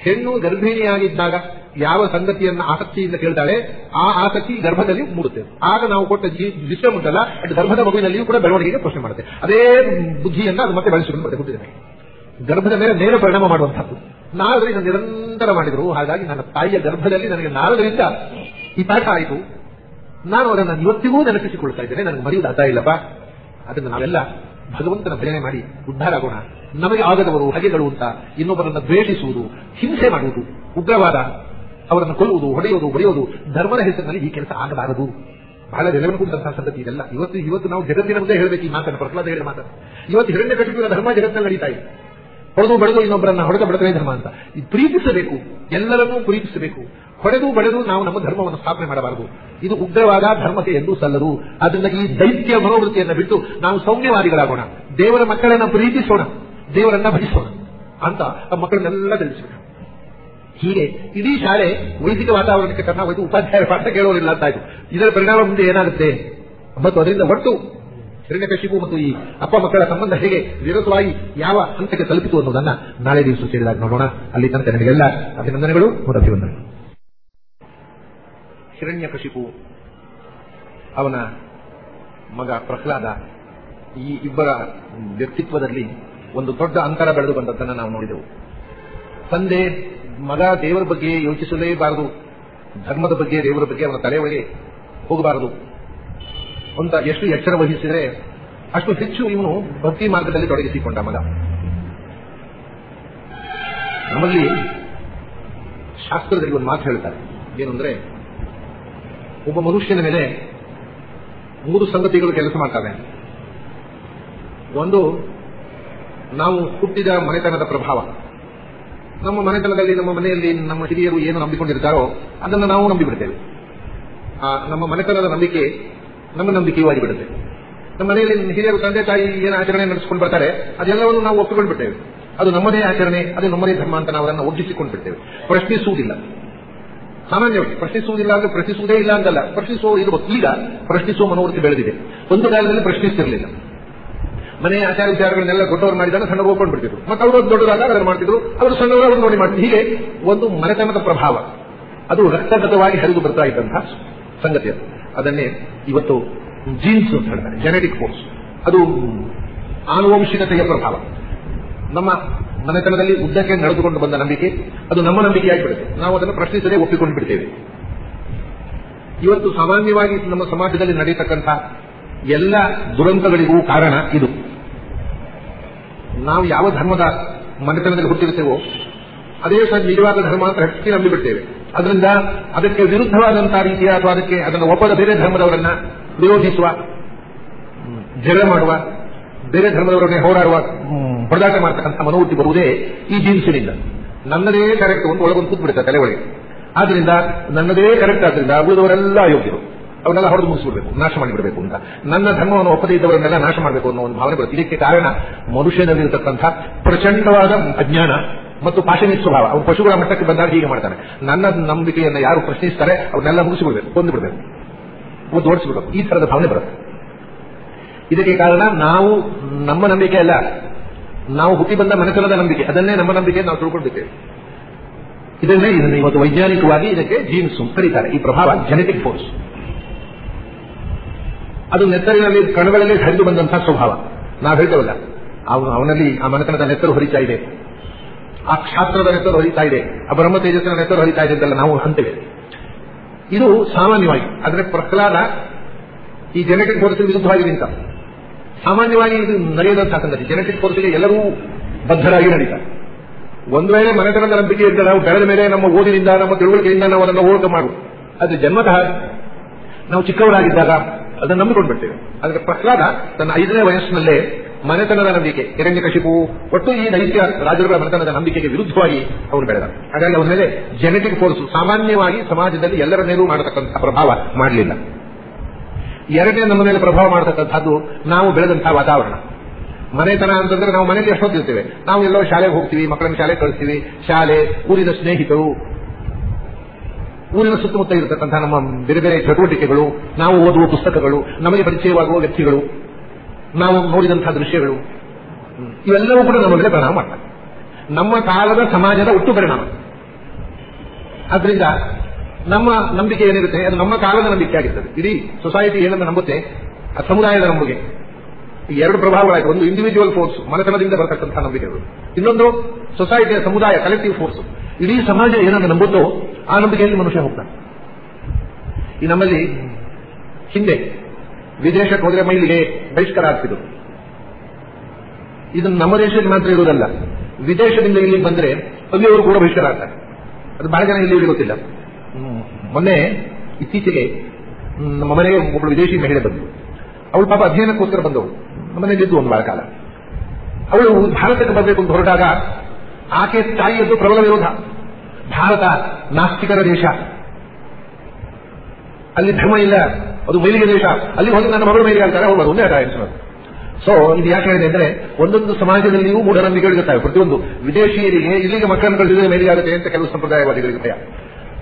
ಹೆಣ್ಣು ಗರ್ಭಿಣಿಯಾಗಿದ್ದಾಗ ಯಾವ ಸಂಗತಿಯನ್ನ ಆಸಕ್ತಿಯಿಂದ ಕೇಳ್ತಾಳೆ, ಆ ಆಸಕ್ತಿ ಗರ್ಭದಲ್ಲಿ ಮೂಡುತ್ತೆ. ಆಗ ನಾವು ಕೊಟ್ಟ ಸಿಸ್ಟಮ್ ಉಂಟಲ್ಲ ಅದು ಗರ್ಭದ ಮಗುವಿನಲ್ಲಿಯೂ ಕೂಡ ಬೆಳವಣಿಗೆಗೆ ಪ್ರಶ್ನೆ ಮಾಡುತ್ತೆ. ಅದೇ ಬುದ್ಧಿಯನ್ನ ಅದು ಮತ್ತೆ ಬೆಳೆಸಿಕೊಂಡು ಮತ್ತೆ ಹುಟ್ಟಿದೆ ಗರ್ಭದ ಮೇಲೆ ನೇರ ಪರಿಣಾಮ ಮಾಡುವಂತಹದ್ದು. ನಾರದರು ಇದನ್ನು ನಿರಂತರ ಮಾಡಿದರು. ಹಾಗಾಗಿ ನನ್ನ ತಾಯಿಯ ಗರ್ಭದಲ್ಲಿ ನನಗೆ ನಾರದರಿಂದ ಈ ಪಾಠ ಆಯಿತು. ನಾನು ಅದನ್ನು ಇವತ್ತಿಗೂ ನೆನಪಿಸಿಕೊಳ್ತಾ ಇದ್ದೇನೆ. ನನಗೆ ಮರೆಯುವುದಾಗ್ತಾ ಇಲ್ಲಪ್ಪ. ಅದನ್ನು ನಾವೆಲ್ಲ ಭಗವಂತನ ಭಜನೆ ಮಾಡಿ ಉದ್ಧಾರ ಆಗೋಣ ನಮಗೆ ಆಗದವರು ಹಗೆಗಳು ಅಂತ ಇನ್ನೊಬ್ಬರನ್ನ ದ್ವೇಷಿಸುವುದು, ಹಿಂಸೆ ಮಾಡುವುದು, ಉಗ್ರವಾದ ಅವರನ್ನು ಕೊಲ್ಲುವುದು ಹೊಡೆಯುವುದು ಬಡಿಯುವುದು ಧರ್ಮದ ಹೆಸರಿನಲ್ಲಿ ಈ ಕೆಲಸ ಆಗಬಾರದು. ಬಹಳ ನೆಲೆಗೊಂಡಂತಹ ಸಂಗತಿ ಇದೆಲ್ಲ. ಇವತ್ತು ಇವತ್ತು ನಾವು ಜಗತ್ತಿನ ಮುಂದೆ ಹೇಳಬೇಕು ಈ ಮಾತನ್ನು. ಪ್ರಹ್ಲಾದ ಹೇಳಿದ ಮಾತನ್ನು. ಇವತ್ತು ಹಿರಣ್ಯ ಕಟ್ಟಿಗೆ ಧರ್ಮ ಜಗತ್ತಿನಲ್ಲಿ ನಡೀತಾ ಇದೆ. ಹೊಡೆದು ಬಡದು ಇನ್ನೊಬ್ಬರನ್ನ ಹೊಡೆದು ಬಡತನೇ ಧರ್ಮ ಅಂತ. ಇದು ಪ್ರೀತಿಸಬೇಕು. ಎಲ್ಲರನ್ನೂ ಪ್ರೀತಿಸಬೇಕು. ಹೊಡೆದು ಬಡೆದು ನಾವು ನಮ್ಮ ಧರ್ಮವನ್ನು ಸ್ಥಾಪನೆ ಮಾಡಬಾರದು. ಇದು ಉಗ್ರವಾದ ಧರ್ಮಕ್ಕೆ ಎಂದೂ ಸಲ್ಲದು. ಅದರಿಂದ ಈ ದೈತ್ಯ ಮನೋವೃತ್ತಿಯನ್ನು ಬಿಟ್ಟು ನಾವು ಸೌಮ್ಯವಾದಿಗಳಾಗೋಣ. ದೇವರ ಮಕ್ಕಳನ್ನ ಪ್ರೀತಿಸೋಣ. ದೇವರನ್ನ ಭಜಿಸೋಣ ಅಂತ ಆ ಮಕ್ಕಳನ್ನೆಲ್ಲ ತಿಳಿಸೋಣ ಹೀಗೆ ಇಡೀ ಶಾಲೆ ವೈದಿಕ ವಾತಾವರಣಕ್ಕೆ ಹೋಯ್ತು. ಉಪಾಧ್ಯಾಯ ಪಾಠ ಕೇಳೋರಿಲ್ಲ ಅಂತ ಇದರ ಪರಿಣಾಮ ಮುಂದೆ ಏನಾಗುತ್ತೆ? ಮತ್ತು ಅದರಿಂದ ಒಟ್ಟು ಹಿರಣ್ಯಕಶಿಪು ಮತ್ತು ಈ ಅಪ್ಪ ಮಕ್ಕಳ ಸಂಬಂಧ ಹೇಗೆ ನಿರತವಾಗಿ ಯಾವ ಹಂತಕ್ಕೆ ತಲುಪಿತು ಅನ್ನೋದನ್ನ ನಾಳೆ ದಿವಸ ಸೇರಿದಾಗ ನೋಡೋಣ. ಅಲ್ಲಿ ತನಕ ನಿಮಗೆಲ್ಲ ಅಭಿನಂದನೆಗಳು. ಮತ್ತು ಅಭಿವಂದನೆಗಳು ಹಿರಣ್ಯಕಶಿಪು. ಅವನ ಮಗ ಪ್ರಹ್ಲಾದ ಈ ಇಬ್ಬರ ವ್ಯಕ್ತಿತ್ವದಲ್ಲಿ ಒಂದು ದೊಡ್ಡ ಅಂತರ ಬೆಳೆದು ಬಂದದ್ದನ್ನು ನಾವು ನೋಡಿದೆವು. ತಂದೆ, ಮಗ ದೇವರ ಬಗ್ಗೆ ಯೋಚಿಸಲೇಬಾರದು. ಧರ್ಮದ ಬಗ್ಗೆ ದೇವರ ಬಗ್ಗೆ ಅವನ ತಲೆಯೊಳಗೆ ಹೋಗಬಾರದು. ಅಂತ ಎಷ್ಟು ಎಚ್ಚರ ವಹಿಸಿದರೆ ಅಷ್ಟು ಹೆಚ್ಚು ಇವನು ಭಕ್ತಿ ಮಾರ್ಗದಲ್ಲಿ ತೊಡಗಿಸಿಕೊಂಡ ಮಗ. ನಮ್ಮಲ್ಲಿ ಶಾಸ್ತ್ರದಲ್ಲಿ ಒಂದು ಮಾತು ಹೇಳ್ತಾರೆ. ಏನಂದ್ರೆ ಒಬ್ಬ ಮನುಷ್ಯನ ಮೇಲೆ ಮೂರು ಸಂಗತಿಗಳು ಕೆಲಸ ಮಾಡ್ತವೆ. ಒಂದು, ನಾವು ಹುಟ್ಟಿದ ಮನೆತನದ ಪ್ರಭಾವ. ನಮ್ಮ ಮನೆತನದಲ್ಲಿ, ನಮ್ಮ ಮನೆಯಲ್ಲಿ ನಮ್ಮ ಹಿರಿಯರು ಏನು ನಂಬಿಕೊಂಡಿರ್ತಾರೋ ಅದನ್ನು ನಾವು ನಂಬಿಬಿಡ್ತೇವೆ. ನಮ್ಮ ಮನೆತನದ ನಂಬಿಕೆ ನಮ್ಮ ನಂಬಿಕೆಯೂ ಆಗಿಬಿಡುತ್ತೆ ನಮ್ಮ ಮನೆಯಲ್ಲಿ ಹಿರಿಯರು ತಂದೆ ತಾಯಿ ಏನು ಆಚರಣೆ ನಡೆಸಿಕೊಂಡು ಬರ್ತಾರೆ, ಅದೆಲ್ಲವನ್ನು ನಾವು ಒಪ್ಪಿಕೊಂಡು ಬಿಟ್ಟೇವೆ ಅದು ನಮ್ಮದೇ ಆಚರಣೆ, ಅದು ನಮ್ಮದೇ ಧರ್ಮ ಅಂತ ನಾವು ಅದನ್ನು ಒಗ್ಗಿಸಿಕೊಂಡು ಬಿಡ್ತೇವೆ ಪ್ರಶ್ನಿಸುವುದಿಲ್ಲ. ಸಾಮಾನ್ಯವಾಗಿ ಪ್ರಶ್ನಿಸುವುದಿಲ್ಲ ಅಂದ್ರೆ ಪ್ರಶ್ನಿಸುವುದೇ ಇಲ್ಲ ಅಂತಲ್ಲ. ಪ್ರಶ್ನಿಸುವ ಇದು ಈಗ ಪ್ರಶ್ನಿಸುವ ಮನೋವೃತ್ತಿ ಬೆಳೆದಿದೆ. ಒಂದು ಕಾಲದಲ್ಲಿ ಪ್ರಶ್ನಿಸ್ತಿರಲಿಲ್ಲ. ಮನೆ ಆಚಾರ ವಿಚಾರಗಳನ್ನೆಲ್ಲ ದೊಡ್ಡವರು ಮಾಡಿದಾಗ ಸಣ್ಣ ಹೋಗ್ಕೊಂಡು ಬಿಡ್ತಿದ್ರು ಮತ್ತೆ ಅವರು ದೊಡ್ಡದಾಗ ಅದನ್ನು ಮಾಡ್ತಿದ್ರು. ಅವರು ಸಣ್ಣವರು, ಅವರು ನೋಡಿ ಮಾಡ್ತಿದ್ರು. ಹೀಗೆ ಒಂದು ಮನೆತನದ ಪ್ರಭಾವ. ಅದು ರಕ್ತಗತವಾಗಿ ಹರಿದು ಬರ್ತಾ ಇದ್ದಂತಹ ಸಂಗತಿ ಅದು. ಅದನ್ನೇ ಇವತ್ತು ಜೀನ್ಸ್ ಅಂತ ಹೇಳ್ತಾರೆ ಜೆನೆಟಿಕ್ ಫೋರ್ಸ್ ಅದು ಆನುವಂಶಿಕತೆಯ ಪ್ರಭಾವ. ನಮ್ಮ ಮನೆತನದಲ್ಲಿ ಉದ್ದಕ್ಕೆ ನಡೆದುಕೊಂಡು ಬಂದ ನಂಬಿಕೆ, ಅದು ನಮ್ಮ ನಂಬಿಕೆಯಾಗಿಬಿಡುತ್ತೆ ನಾವು ಅದನ್ನು ಪ್ರಶ್ನಿಸದೆ ಒಪ್ಪಿಕೊಂಡು ಬಿಡ್ತೇವೆ. ಇವತ್ತು ಸಾಮಾನ್ಯವಾಗಿ ನಮ್ಮ ಸಮಾಜದಲ್ಲಿ ನಡೆಯತಕ್ಕಂಥ ಎಲ್ಲ ದುರಂತಗಳಿಗೂ ಕಾರಣ ಇದು. ನಾವು ಯಾವ ಧರ್ಮದ ಮನೆತನದಲ್ಲಿ ಹುಟ್ಟಿರುತ್ತೇವೋ, ಅದೇ ಸಹ ನಿಜವಾದ ಧರ್ಮ ಅಂತ ಹೆಚ್ಚಿ ನಂಬಿಬಿಡ್ತೇವೆ. ಅದರಿಂದ ಅದಕ್ಕೆ ವಿರುದ್ಧವಾದಂತಹ ರೀತಿಯ ಅಥವಾ ಅದಕ್ಕೆ ಅದನ್ನು ಒಪ್ಪದ ಬೇರೆ ಧರ್ಮದವರನ್ನ ವಿರೋಧಿಸುವ ಜಗಳ ಮಾಡುವ ಬೇರೆ ಧರ್ಮದವರನ್ನೇ ಹೋರಾಡುವ ಹೊಡೆದಾಟ ಮಾಡ್ತಕ್ಕಂಥ ಮನೋವೃತ್ತಿ ಬರುವುದೇ ಈ ಜೀನ್ಸಿನಿಂದ. ನನ್ನದೇ ಕರೆಕ್ಟ್ ಒಂದು ಒಳಗೊಂದು ಕೂತ್ಬಿಡುತ್ತೆ ತಲೆ ಒಳಗೆ. ಆದ್ರಿಂದ ನನ್ನದೇ ಕರೆಕ್ಟ್ ಆದ್ರಿಂದ ಉಳಿದವರೆಲ್ಲ ಅಯೋಗ್ಯರು ಅವನ್ನೆಲ್ಲ ಹೊಡೆದು ಮುಗಿಸ್ಬಿಡ್ಬೇಕು ನಾಶ ಮಾಡಿಬಿಡಬೇಕು ಅಂತ. ನನ್ನ ಧರ್ಮವನ್ನು ಒಪ್ಪದೇ ಇದ್ದವರನ್ನೆಲ್ಲ ನಾಶ ಮಾಡಬೇಕು ಅನ್ನೋ ಒಂದು ಭಾವನೆ ಬರುತ್ತೆ. ಇದಕ್ಕೆ ಕಾರಣ ಮನುಷ್ಯನಲ್ಲಿರತಕ್ಕಂಥ ಪ್ರಚಂಡವಾದ ಅಜ್ಞಾನ ಮತ್ತು ಪಾಶನಿ ಸ್ವಭಾವ. ಅವ್ರು ಪಶುಗಳ ಮಟ್ಟಕ್ಕೆ ಬಂದಾಗ ಹೀಗೆ ಮಾಡ್ತಾನೆ ನನ್ನ ನಂಬಿಕೆಯನ್ನು ಯಾರು ಪ್ರಶ್ನಿಸ್ತಾರೆ, ಅವ್ರನ್ನೆಲ್ಲ ಮುಗಿಸಿಬಿಡ್ಬೇಕು ಬಿಡಬೇಕು ಒಂದು ಓಡಿಸ್ಬಿಡ್ಬೇಕು ಈ ತರದ ಭಾವನೆ ಬರುತ್ತೆ. ಇದಕ್ಕೆ ಕಾರಣ ನಾವು ನಮ್ಮ ನಂಬಿಕೆ ಅಲ್ಲ, ನಾವು ಹುಟ್ಟಿ ಬಂದ ಮನೆತನದ ನಂಬಿಕೆ. ಅದನ್ನೇ ನಮ್ಮ ನಂಬಿಕೆ ನಾವು ತಿಳ್ಕೊಂಡಿದ್ದೇವೆ ಇದನ್ನೇ ಇದನ್ನು ಇವತ್ತು ವೈಜ್ಞಾನಿಕವಾಗಿ ಇದಕ್ಕೆ ಜೀನ್ಸ್ ಕರೀತಾರೆ. ಈ ಪ್ರಭಾವ ಜೆನೆಟಿಕ್ ಫೋರ್ಸ್ ಅದು ನೆತ್ತರಿನಲ್ಲಿ, ಕಣಗಳಲ್ಲಿ ಹರಿದು ಬಂದಂತಹ ಸ್ವಭಾವ. ನಾವು ಹೇಳ್ತೇವಲ್ಲ ಅವನು ಅವನಲ್ಲಿ ಆ ಮನೆತನದ ನೆತ್ತರು ಹರಿತಾ ಇದೆ. ಆ ಕ್ಷಾತ್ರದ ಹೆಸರು ಹರಿತಾ ಇದೆ, ಆ ಬ್ರಹ್ಮ ತೇಜಸ್ಸಿನ ಹೆಸರು ಹರಿತಾ ಇದೆ ಅಂತೆಲ್ಲ ನಾವು ಅಂತೇವೆ. ಇದು ಸಾಮಾನ್ಯವಾಗಿ, ಆದರೆ ಪ್ರಹ್ಲಾದ ಈ ಜೆನೆಟಿಕ್ ಫೋರ್ಸ್ ವಿರುದ್ಧವಾಗಿ ನಿಂತ ಸಾಮಾನ್ಯವಾಗಿ ಇದು ನಡೆಯದಂತಹ ಸಂಗತಿ ಜೆನೆಟಿಕ್ ಫೋರ್ಸ್ಗೆ ಎಲ್ಲರೂ ಬದ್ಧರಾಗಿ ನಡೀತಾರೆ ಒಂದು ವೇಳೆ ಮನೆತನದ ನಂಬಿಕೆಯಿಂದ ನಾವು ಬೆಳೆದ ಮೇಲೆ ನಮ್ಮ ಓದಿನಿಂದ, ನಮ್ಮ ತಿಳುವಳಿಕೆಯಿಂದ ನಾವು ಅದನ್ನು ಓಟ ಮಾಡು ಅದು ಜನ್ಮತಃ ನಾವು ಚಿಕ್ಕವರಾಗಿದ್ದಾಗ ಅದನ್ನು ನಂಬಿಕೊಂಡು ಬಿಡ್ತೇವೆ. ಆದರೆ ಪ್ರಹ್ಲಾದ ತನ್ನ ಐದನೇ ವಯಸ್ಸಿನಲ್ಲೇ ಮನೆತನದ ನಂಬಿಕೆ ಹಿರಣ್ಯಕಶಿಪು ಒಟ್ಟು ಈ ದೈತ್ಯ ರಾಜರುಗಳ ಮನೆತನದ ನಂಬಿಕೆಗೆ ವಿರುದ್ಧವಾಗಿ ಅವನು ಬೆಳೆದ. ಹಾಗಾಗಿ ಅವನ ಮೇಲೆ ಜೆನೆಟಿಕ್ ಫೋರ್ಸ್ ಸಾಮಾನ್ಯವಾಗಿ ಸಮಾಜದಲ್ಲಿ ಎಲ್ಲರ ಮೇಲೂ ಮಾಡತಕ್ಕಂತಹ ಪ್ರಭಾವ ಮಾಡಲಿಲ್ಲ. ಎರಡನೇ ನಮ್ಮ ಮೇಲೆ ಪ್ರಭಾವ ಮಾಡತಕ್ಕಂಥದ್ದು ನಾವು ಬೆಳೆದಂತಹ ವಾತಾವರಣ. ಮನೆತನ ಅಂತಂದ್ರೆ ನಾವು ಮನೆಯಲ್ಲಿ ಎಷ್ಟೊತ್ತಿರ್ತೇವೆ ನಾವು ಎಲ್ಲೋ ಶಾಲೆಗೆ ಹೋಗ್ತೀವಿ, ಮಕ್ಕಳನ್ನ ಶಾಲೆಗೆ ಕಳಿಸ್ತೀವಿ, ಶಾಲೆ, ಊರಿನ ಸ್ನೇಹಿತರು. ಊರಿನ ಸುತ್ತಮುತ್ತ ಇರತಕ್ಕಂತಹ ನಮ್ಮ ಬೇರೆ ಬೇರೆ ಚಟುವಟಿಕೆಗಳು, ನಾವು ಓದುವ ಪುಸ್ತಕಗಳು, ನಮಗೆ ಪರಿಚಯವಾಗುವ ವ್ಯಕ್ತಿಗಳು. ನಾವು ನೋಡಿದಂತಹ ದೃಶ್ಯಗಳು. ಇವೆಲ್ಲವೂ ಕೂಡ ನಮ್ಮ ಮೇಲೆ ಪರಿಣಾಮ ನಮ್ಮ ಕಾಲದ ಸಮಾಜದ ಒಟ್ಟು ಪರಿಣಾಮ. ಆದ್ರಿಂದ ನಮ್ಮ ನಂಬಿಕೆ ಏನಿರುತ್ತೆ, ಅದು ನಮ್ಮ ಕಾಲದ ನಂಬಿಕೆ ಆಗಿರ್ತದೆ. ಇಡೀ ಸೊಸೈಟಿ ಏನನ್ನು ನಂಬುತ್ತೆ, ಆ ಸಮುದಾಯದ ನಂಬಿಕೆ. ಎರಡು ಪ್ರಭಾವಗಳಾಯ್ತು. ಒಂದು ಇಂಡಿವಿಜುವಲ್ ಫೋರ್ಸ್ ಮನೆತನದಿಂದ ಬರತಕ್ಕಂತಹ ನಂಬಿಕೆಗಳು. ಇನ್ನೊಂದು ಸೊಸೈಟಿಯ ಸಮುದಾಯ ಕಲೆಕ್ಟಿವ್ ಫೋರ್ಸ್ ಇಡೀ ಸಮಾಜ ಏನನ್ನು ನಂಬುತ್ತೋ, ಆ ನಂಬಿಕೆಯಲ್ಲಿ ಮನುಷ್ಯ ಹೋಗ್ತಾನೆ. ಈ ನಮ್ಮಲ್ಲಿ ಹಿಂದೆ ವಿದೇಶಕ್ಕೆ ಹೋದ್ರೆ ಮೈಲಿಗೆ ಬಹಿಷ್ಕಾರ ಆಗ್ತಿದ್ರು. ಇದನ್ನು ನಮ್ಮ ದೇಶದಲ್ಲಿ ಮಾತ್ರ ಇರುವುದಲ್ಲ. ವಿದೇಶದಿಂದ ಇಲ್ಲಿ ಬಂದ್ರೆ ಅಲ್ಲಿಯವರು ಕೂಡ ಬಹಿಷ್ಕಾರ ಆಗ್ತಾರೆ. ಅದು ಬಹಳ ಜನ ಇಲ್ಲಿ ಗೊತ್ತಿಲ್ಲ. ಮೊನ್ನೆ ಇತ್ತೀಚೆಗೆ ನಮ್ಮ ಮನೆಗೆ ಒಬ್ಬಳು ವಿದೇಶಿ ಮಹಿಳೆ ಬಂದು ಅವಳು ಪಾಪ ಅಧ್ಯಯನಕ್ಕೋಸ್ಕರ ಬಂದವಳು. ನಮ್ಮ ಇದ್ದು ಒಂದು ಬಹಳ ಕಾಲ. ಅವಳು ಭಾರತಕ್ಕೆ ಬರಬೇಕು ಅಂತ ಹೊರಟಾಗ ಆಕೆ ತಾಯಿಯದ್ದು ಪ್ರಬಲ ವಿರೋಧ. ಭಾರತ ನಾಸ್ತಿಕರ ದೇಶ. ಅಲ್ಲಿ ಧರ್ಮ ಇಲ್ಲ. ಅದು ಮೈಲಿಗೆ ದೇಶ ಅಲ್ಲಿ ಹೋಗಿ ನನ್ನ ಮಗಳು ಮೈಲಿಗೆ ಅಂತಾರೆ ಅವಳು ಒಂದೇ ಆಟ ಸೊ ಇದು ಯಾಕೆ ಹೇಳಿದೆ ಅಂದ್ರೆ, ಒಂದೊಂದು ಸಮಾಜದಲ್ಲಿಯೂ ಮೂಢನಂಬಿಕೆಗಳಿರುತ್ತವೆ ಪ್ರತಿಯೊಂದು. ವಿದೇಶಿಯರಿಗೆ, ಇಲ್ಲಿಗೆ ಮಕ್ಕಳನ್ನು ಕಳಿಸಿದ್ರೆ ಮೈಲಿಗೆ ಆಗುತ್ತೆ ಅಂತ ಕೆಲವು ಸಂಪ್ರದಾಯವಾದಿಗಳಿಗೆ ಭಯ.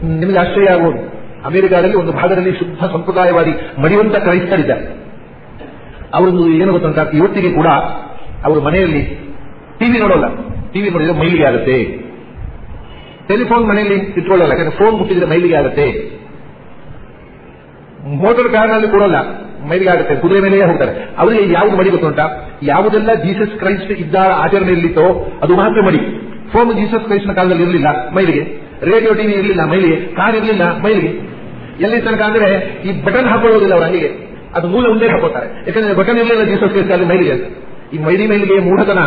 ನಿಮಗೆ ಆಶ್ಚರ್ಯ ಆಗುವುದು ಅಮೆರಿಕಾದಲ್ಲಿ ಒಂದು ಭಾಗದಲ್ಲಿ ಶುದ್ಧ ಸಂಪ್ರದಾಯವಾದಿ ಮಡಿವಂತ ಕ್ರೈಸ್ತರಿದ್ದಾರೆ. ಅವರೊಂದು ಏನು ಗೊತ್ತಂತ ಇವತ್ತಿಗೆ ಕೂಡ ಅವರು ಮನೆಯಲ್ಲಿ ಟಿವಿ ನೋಡೋಲ್ಲ. ಟಿವಿ ನೋಡಿದ್ರೆ ಮೈಲಿಗೆ ಆಗುತ್ತೆ. ಟೆಲಿಫೋನ್ ಮನೆಯಲ್ಲಿ ಇಟ್ಕೊಳ್ಳಲ್ಲ. ಯಾಕಂದ್ರೆ ಫೋನ್ ಮುಟ್ಟಿದ್ರೆ ಮೈಲಿಗೆ ಆಗುತ್ತೆ. ಮೋಟರ್ ಕಾರ್ನಲ್ಲಿ ಕೊಡಲ್ಲ ಮೈಲಿಗೆ ಆಗುತ್ತೆ ಕುದುರೆ ಮೇಲೆಯೇ ಹೋಗ್ತಾರೆ. ಅವರಿಗೆ ಯಾವುದು ಮಡಿ ಗೊತ್ತುಂಟ? ಯಾವುದೆಲ್ಲ ಜೀಸಸ್ ಕ್ರೈಸ್ಟ್ ಇದ್ದ ಆಚರಣೆಯಲ್ಲಿತ್ತೋ ಅದು ಮಾತ್ರ ಮಡಿ. ಫೋನ್ ಜೀಸಸ್ ಕ್ರೈಸ್ಟ್ನ ಕಾಲದಲ್ಲಿ ಇರಲಿಲ್ಲ, ಮೈಲಿಗೆ. ರೇಡಿಯೋ, ಟಿವಿ ಇರಲಿಲ್ಲ, ಮೈಲಿಗೆ. ಕಾರ್ ಇರಲಿಲ್ಲ, ಮೈಲಿಗೆ. ಎಲ್ಲಿ ತನಕ ಅಂದ್ರೆ, ಈ ಬಟನ್ ಹಾಕೊಳ್ಳೋದಿಲ್ಲ ಅವ್ರ ಹಂಗೆ ಅದು ಮೂಲ ಒಂದೇ ಹಾಕೋತಾರೆ ಯಾಕಂದ್ರೆ ಬಟನ್ ಇರಲಿಲ್ಲ ಜೀಸಸ್ ಕ್ರೈಸ್ಟ್ ಅಲ್ಲಿ ಮೈಲಿಗೆ. ಈ ಮೈಲಿ ಮೈಲಿಗೆ ಮೂಢತನ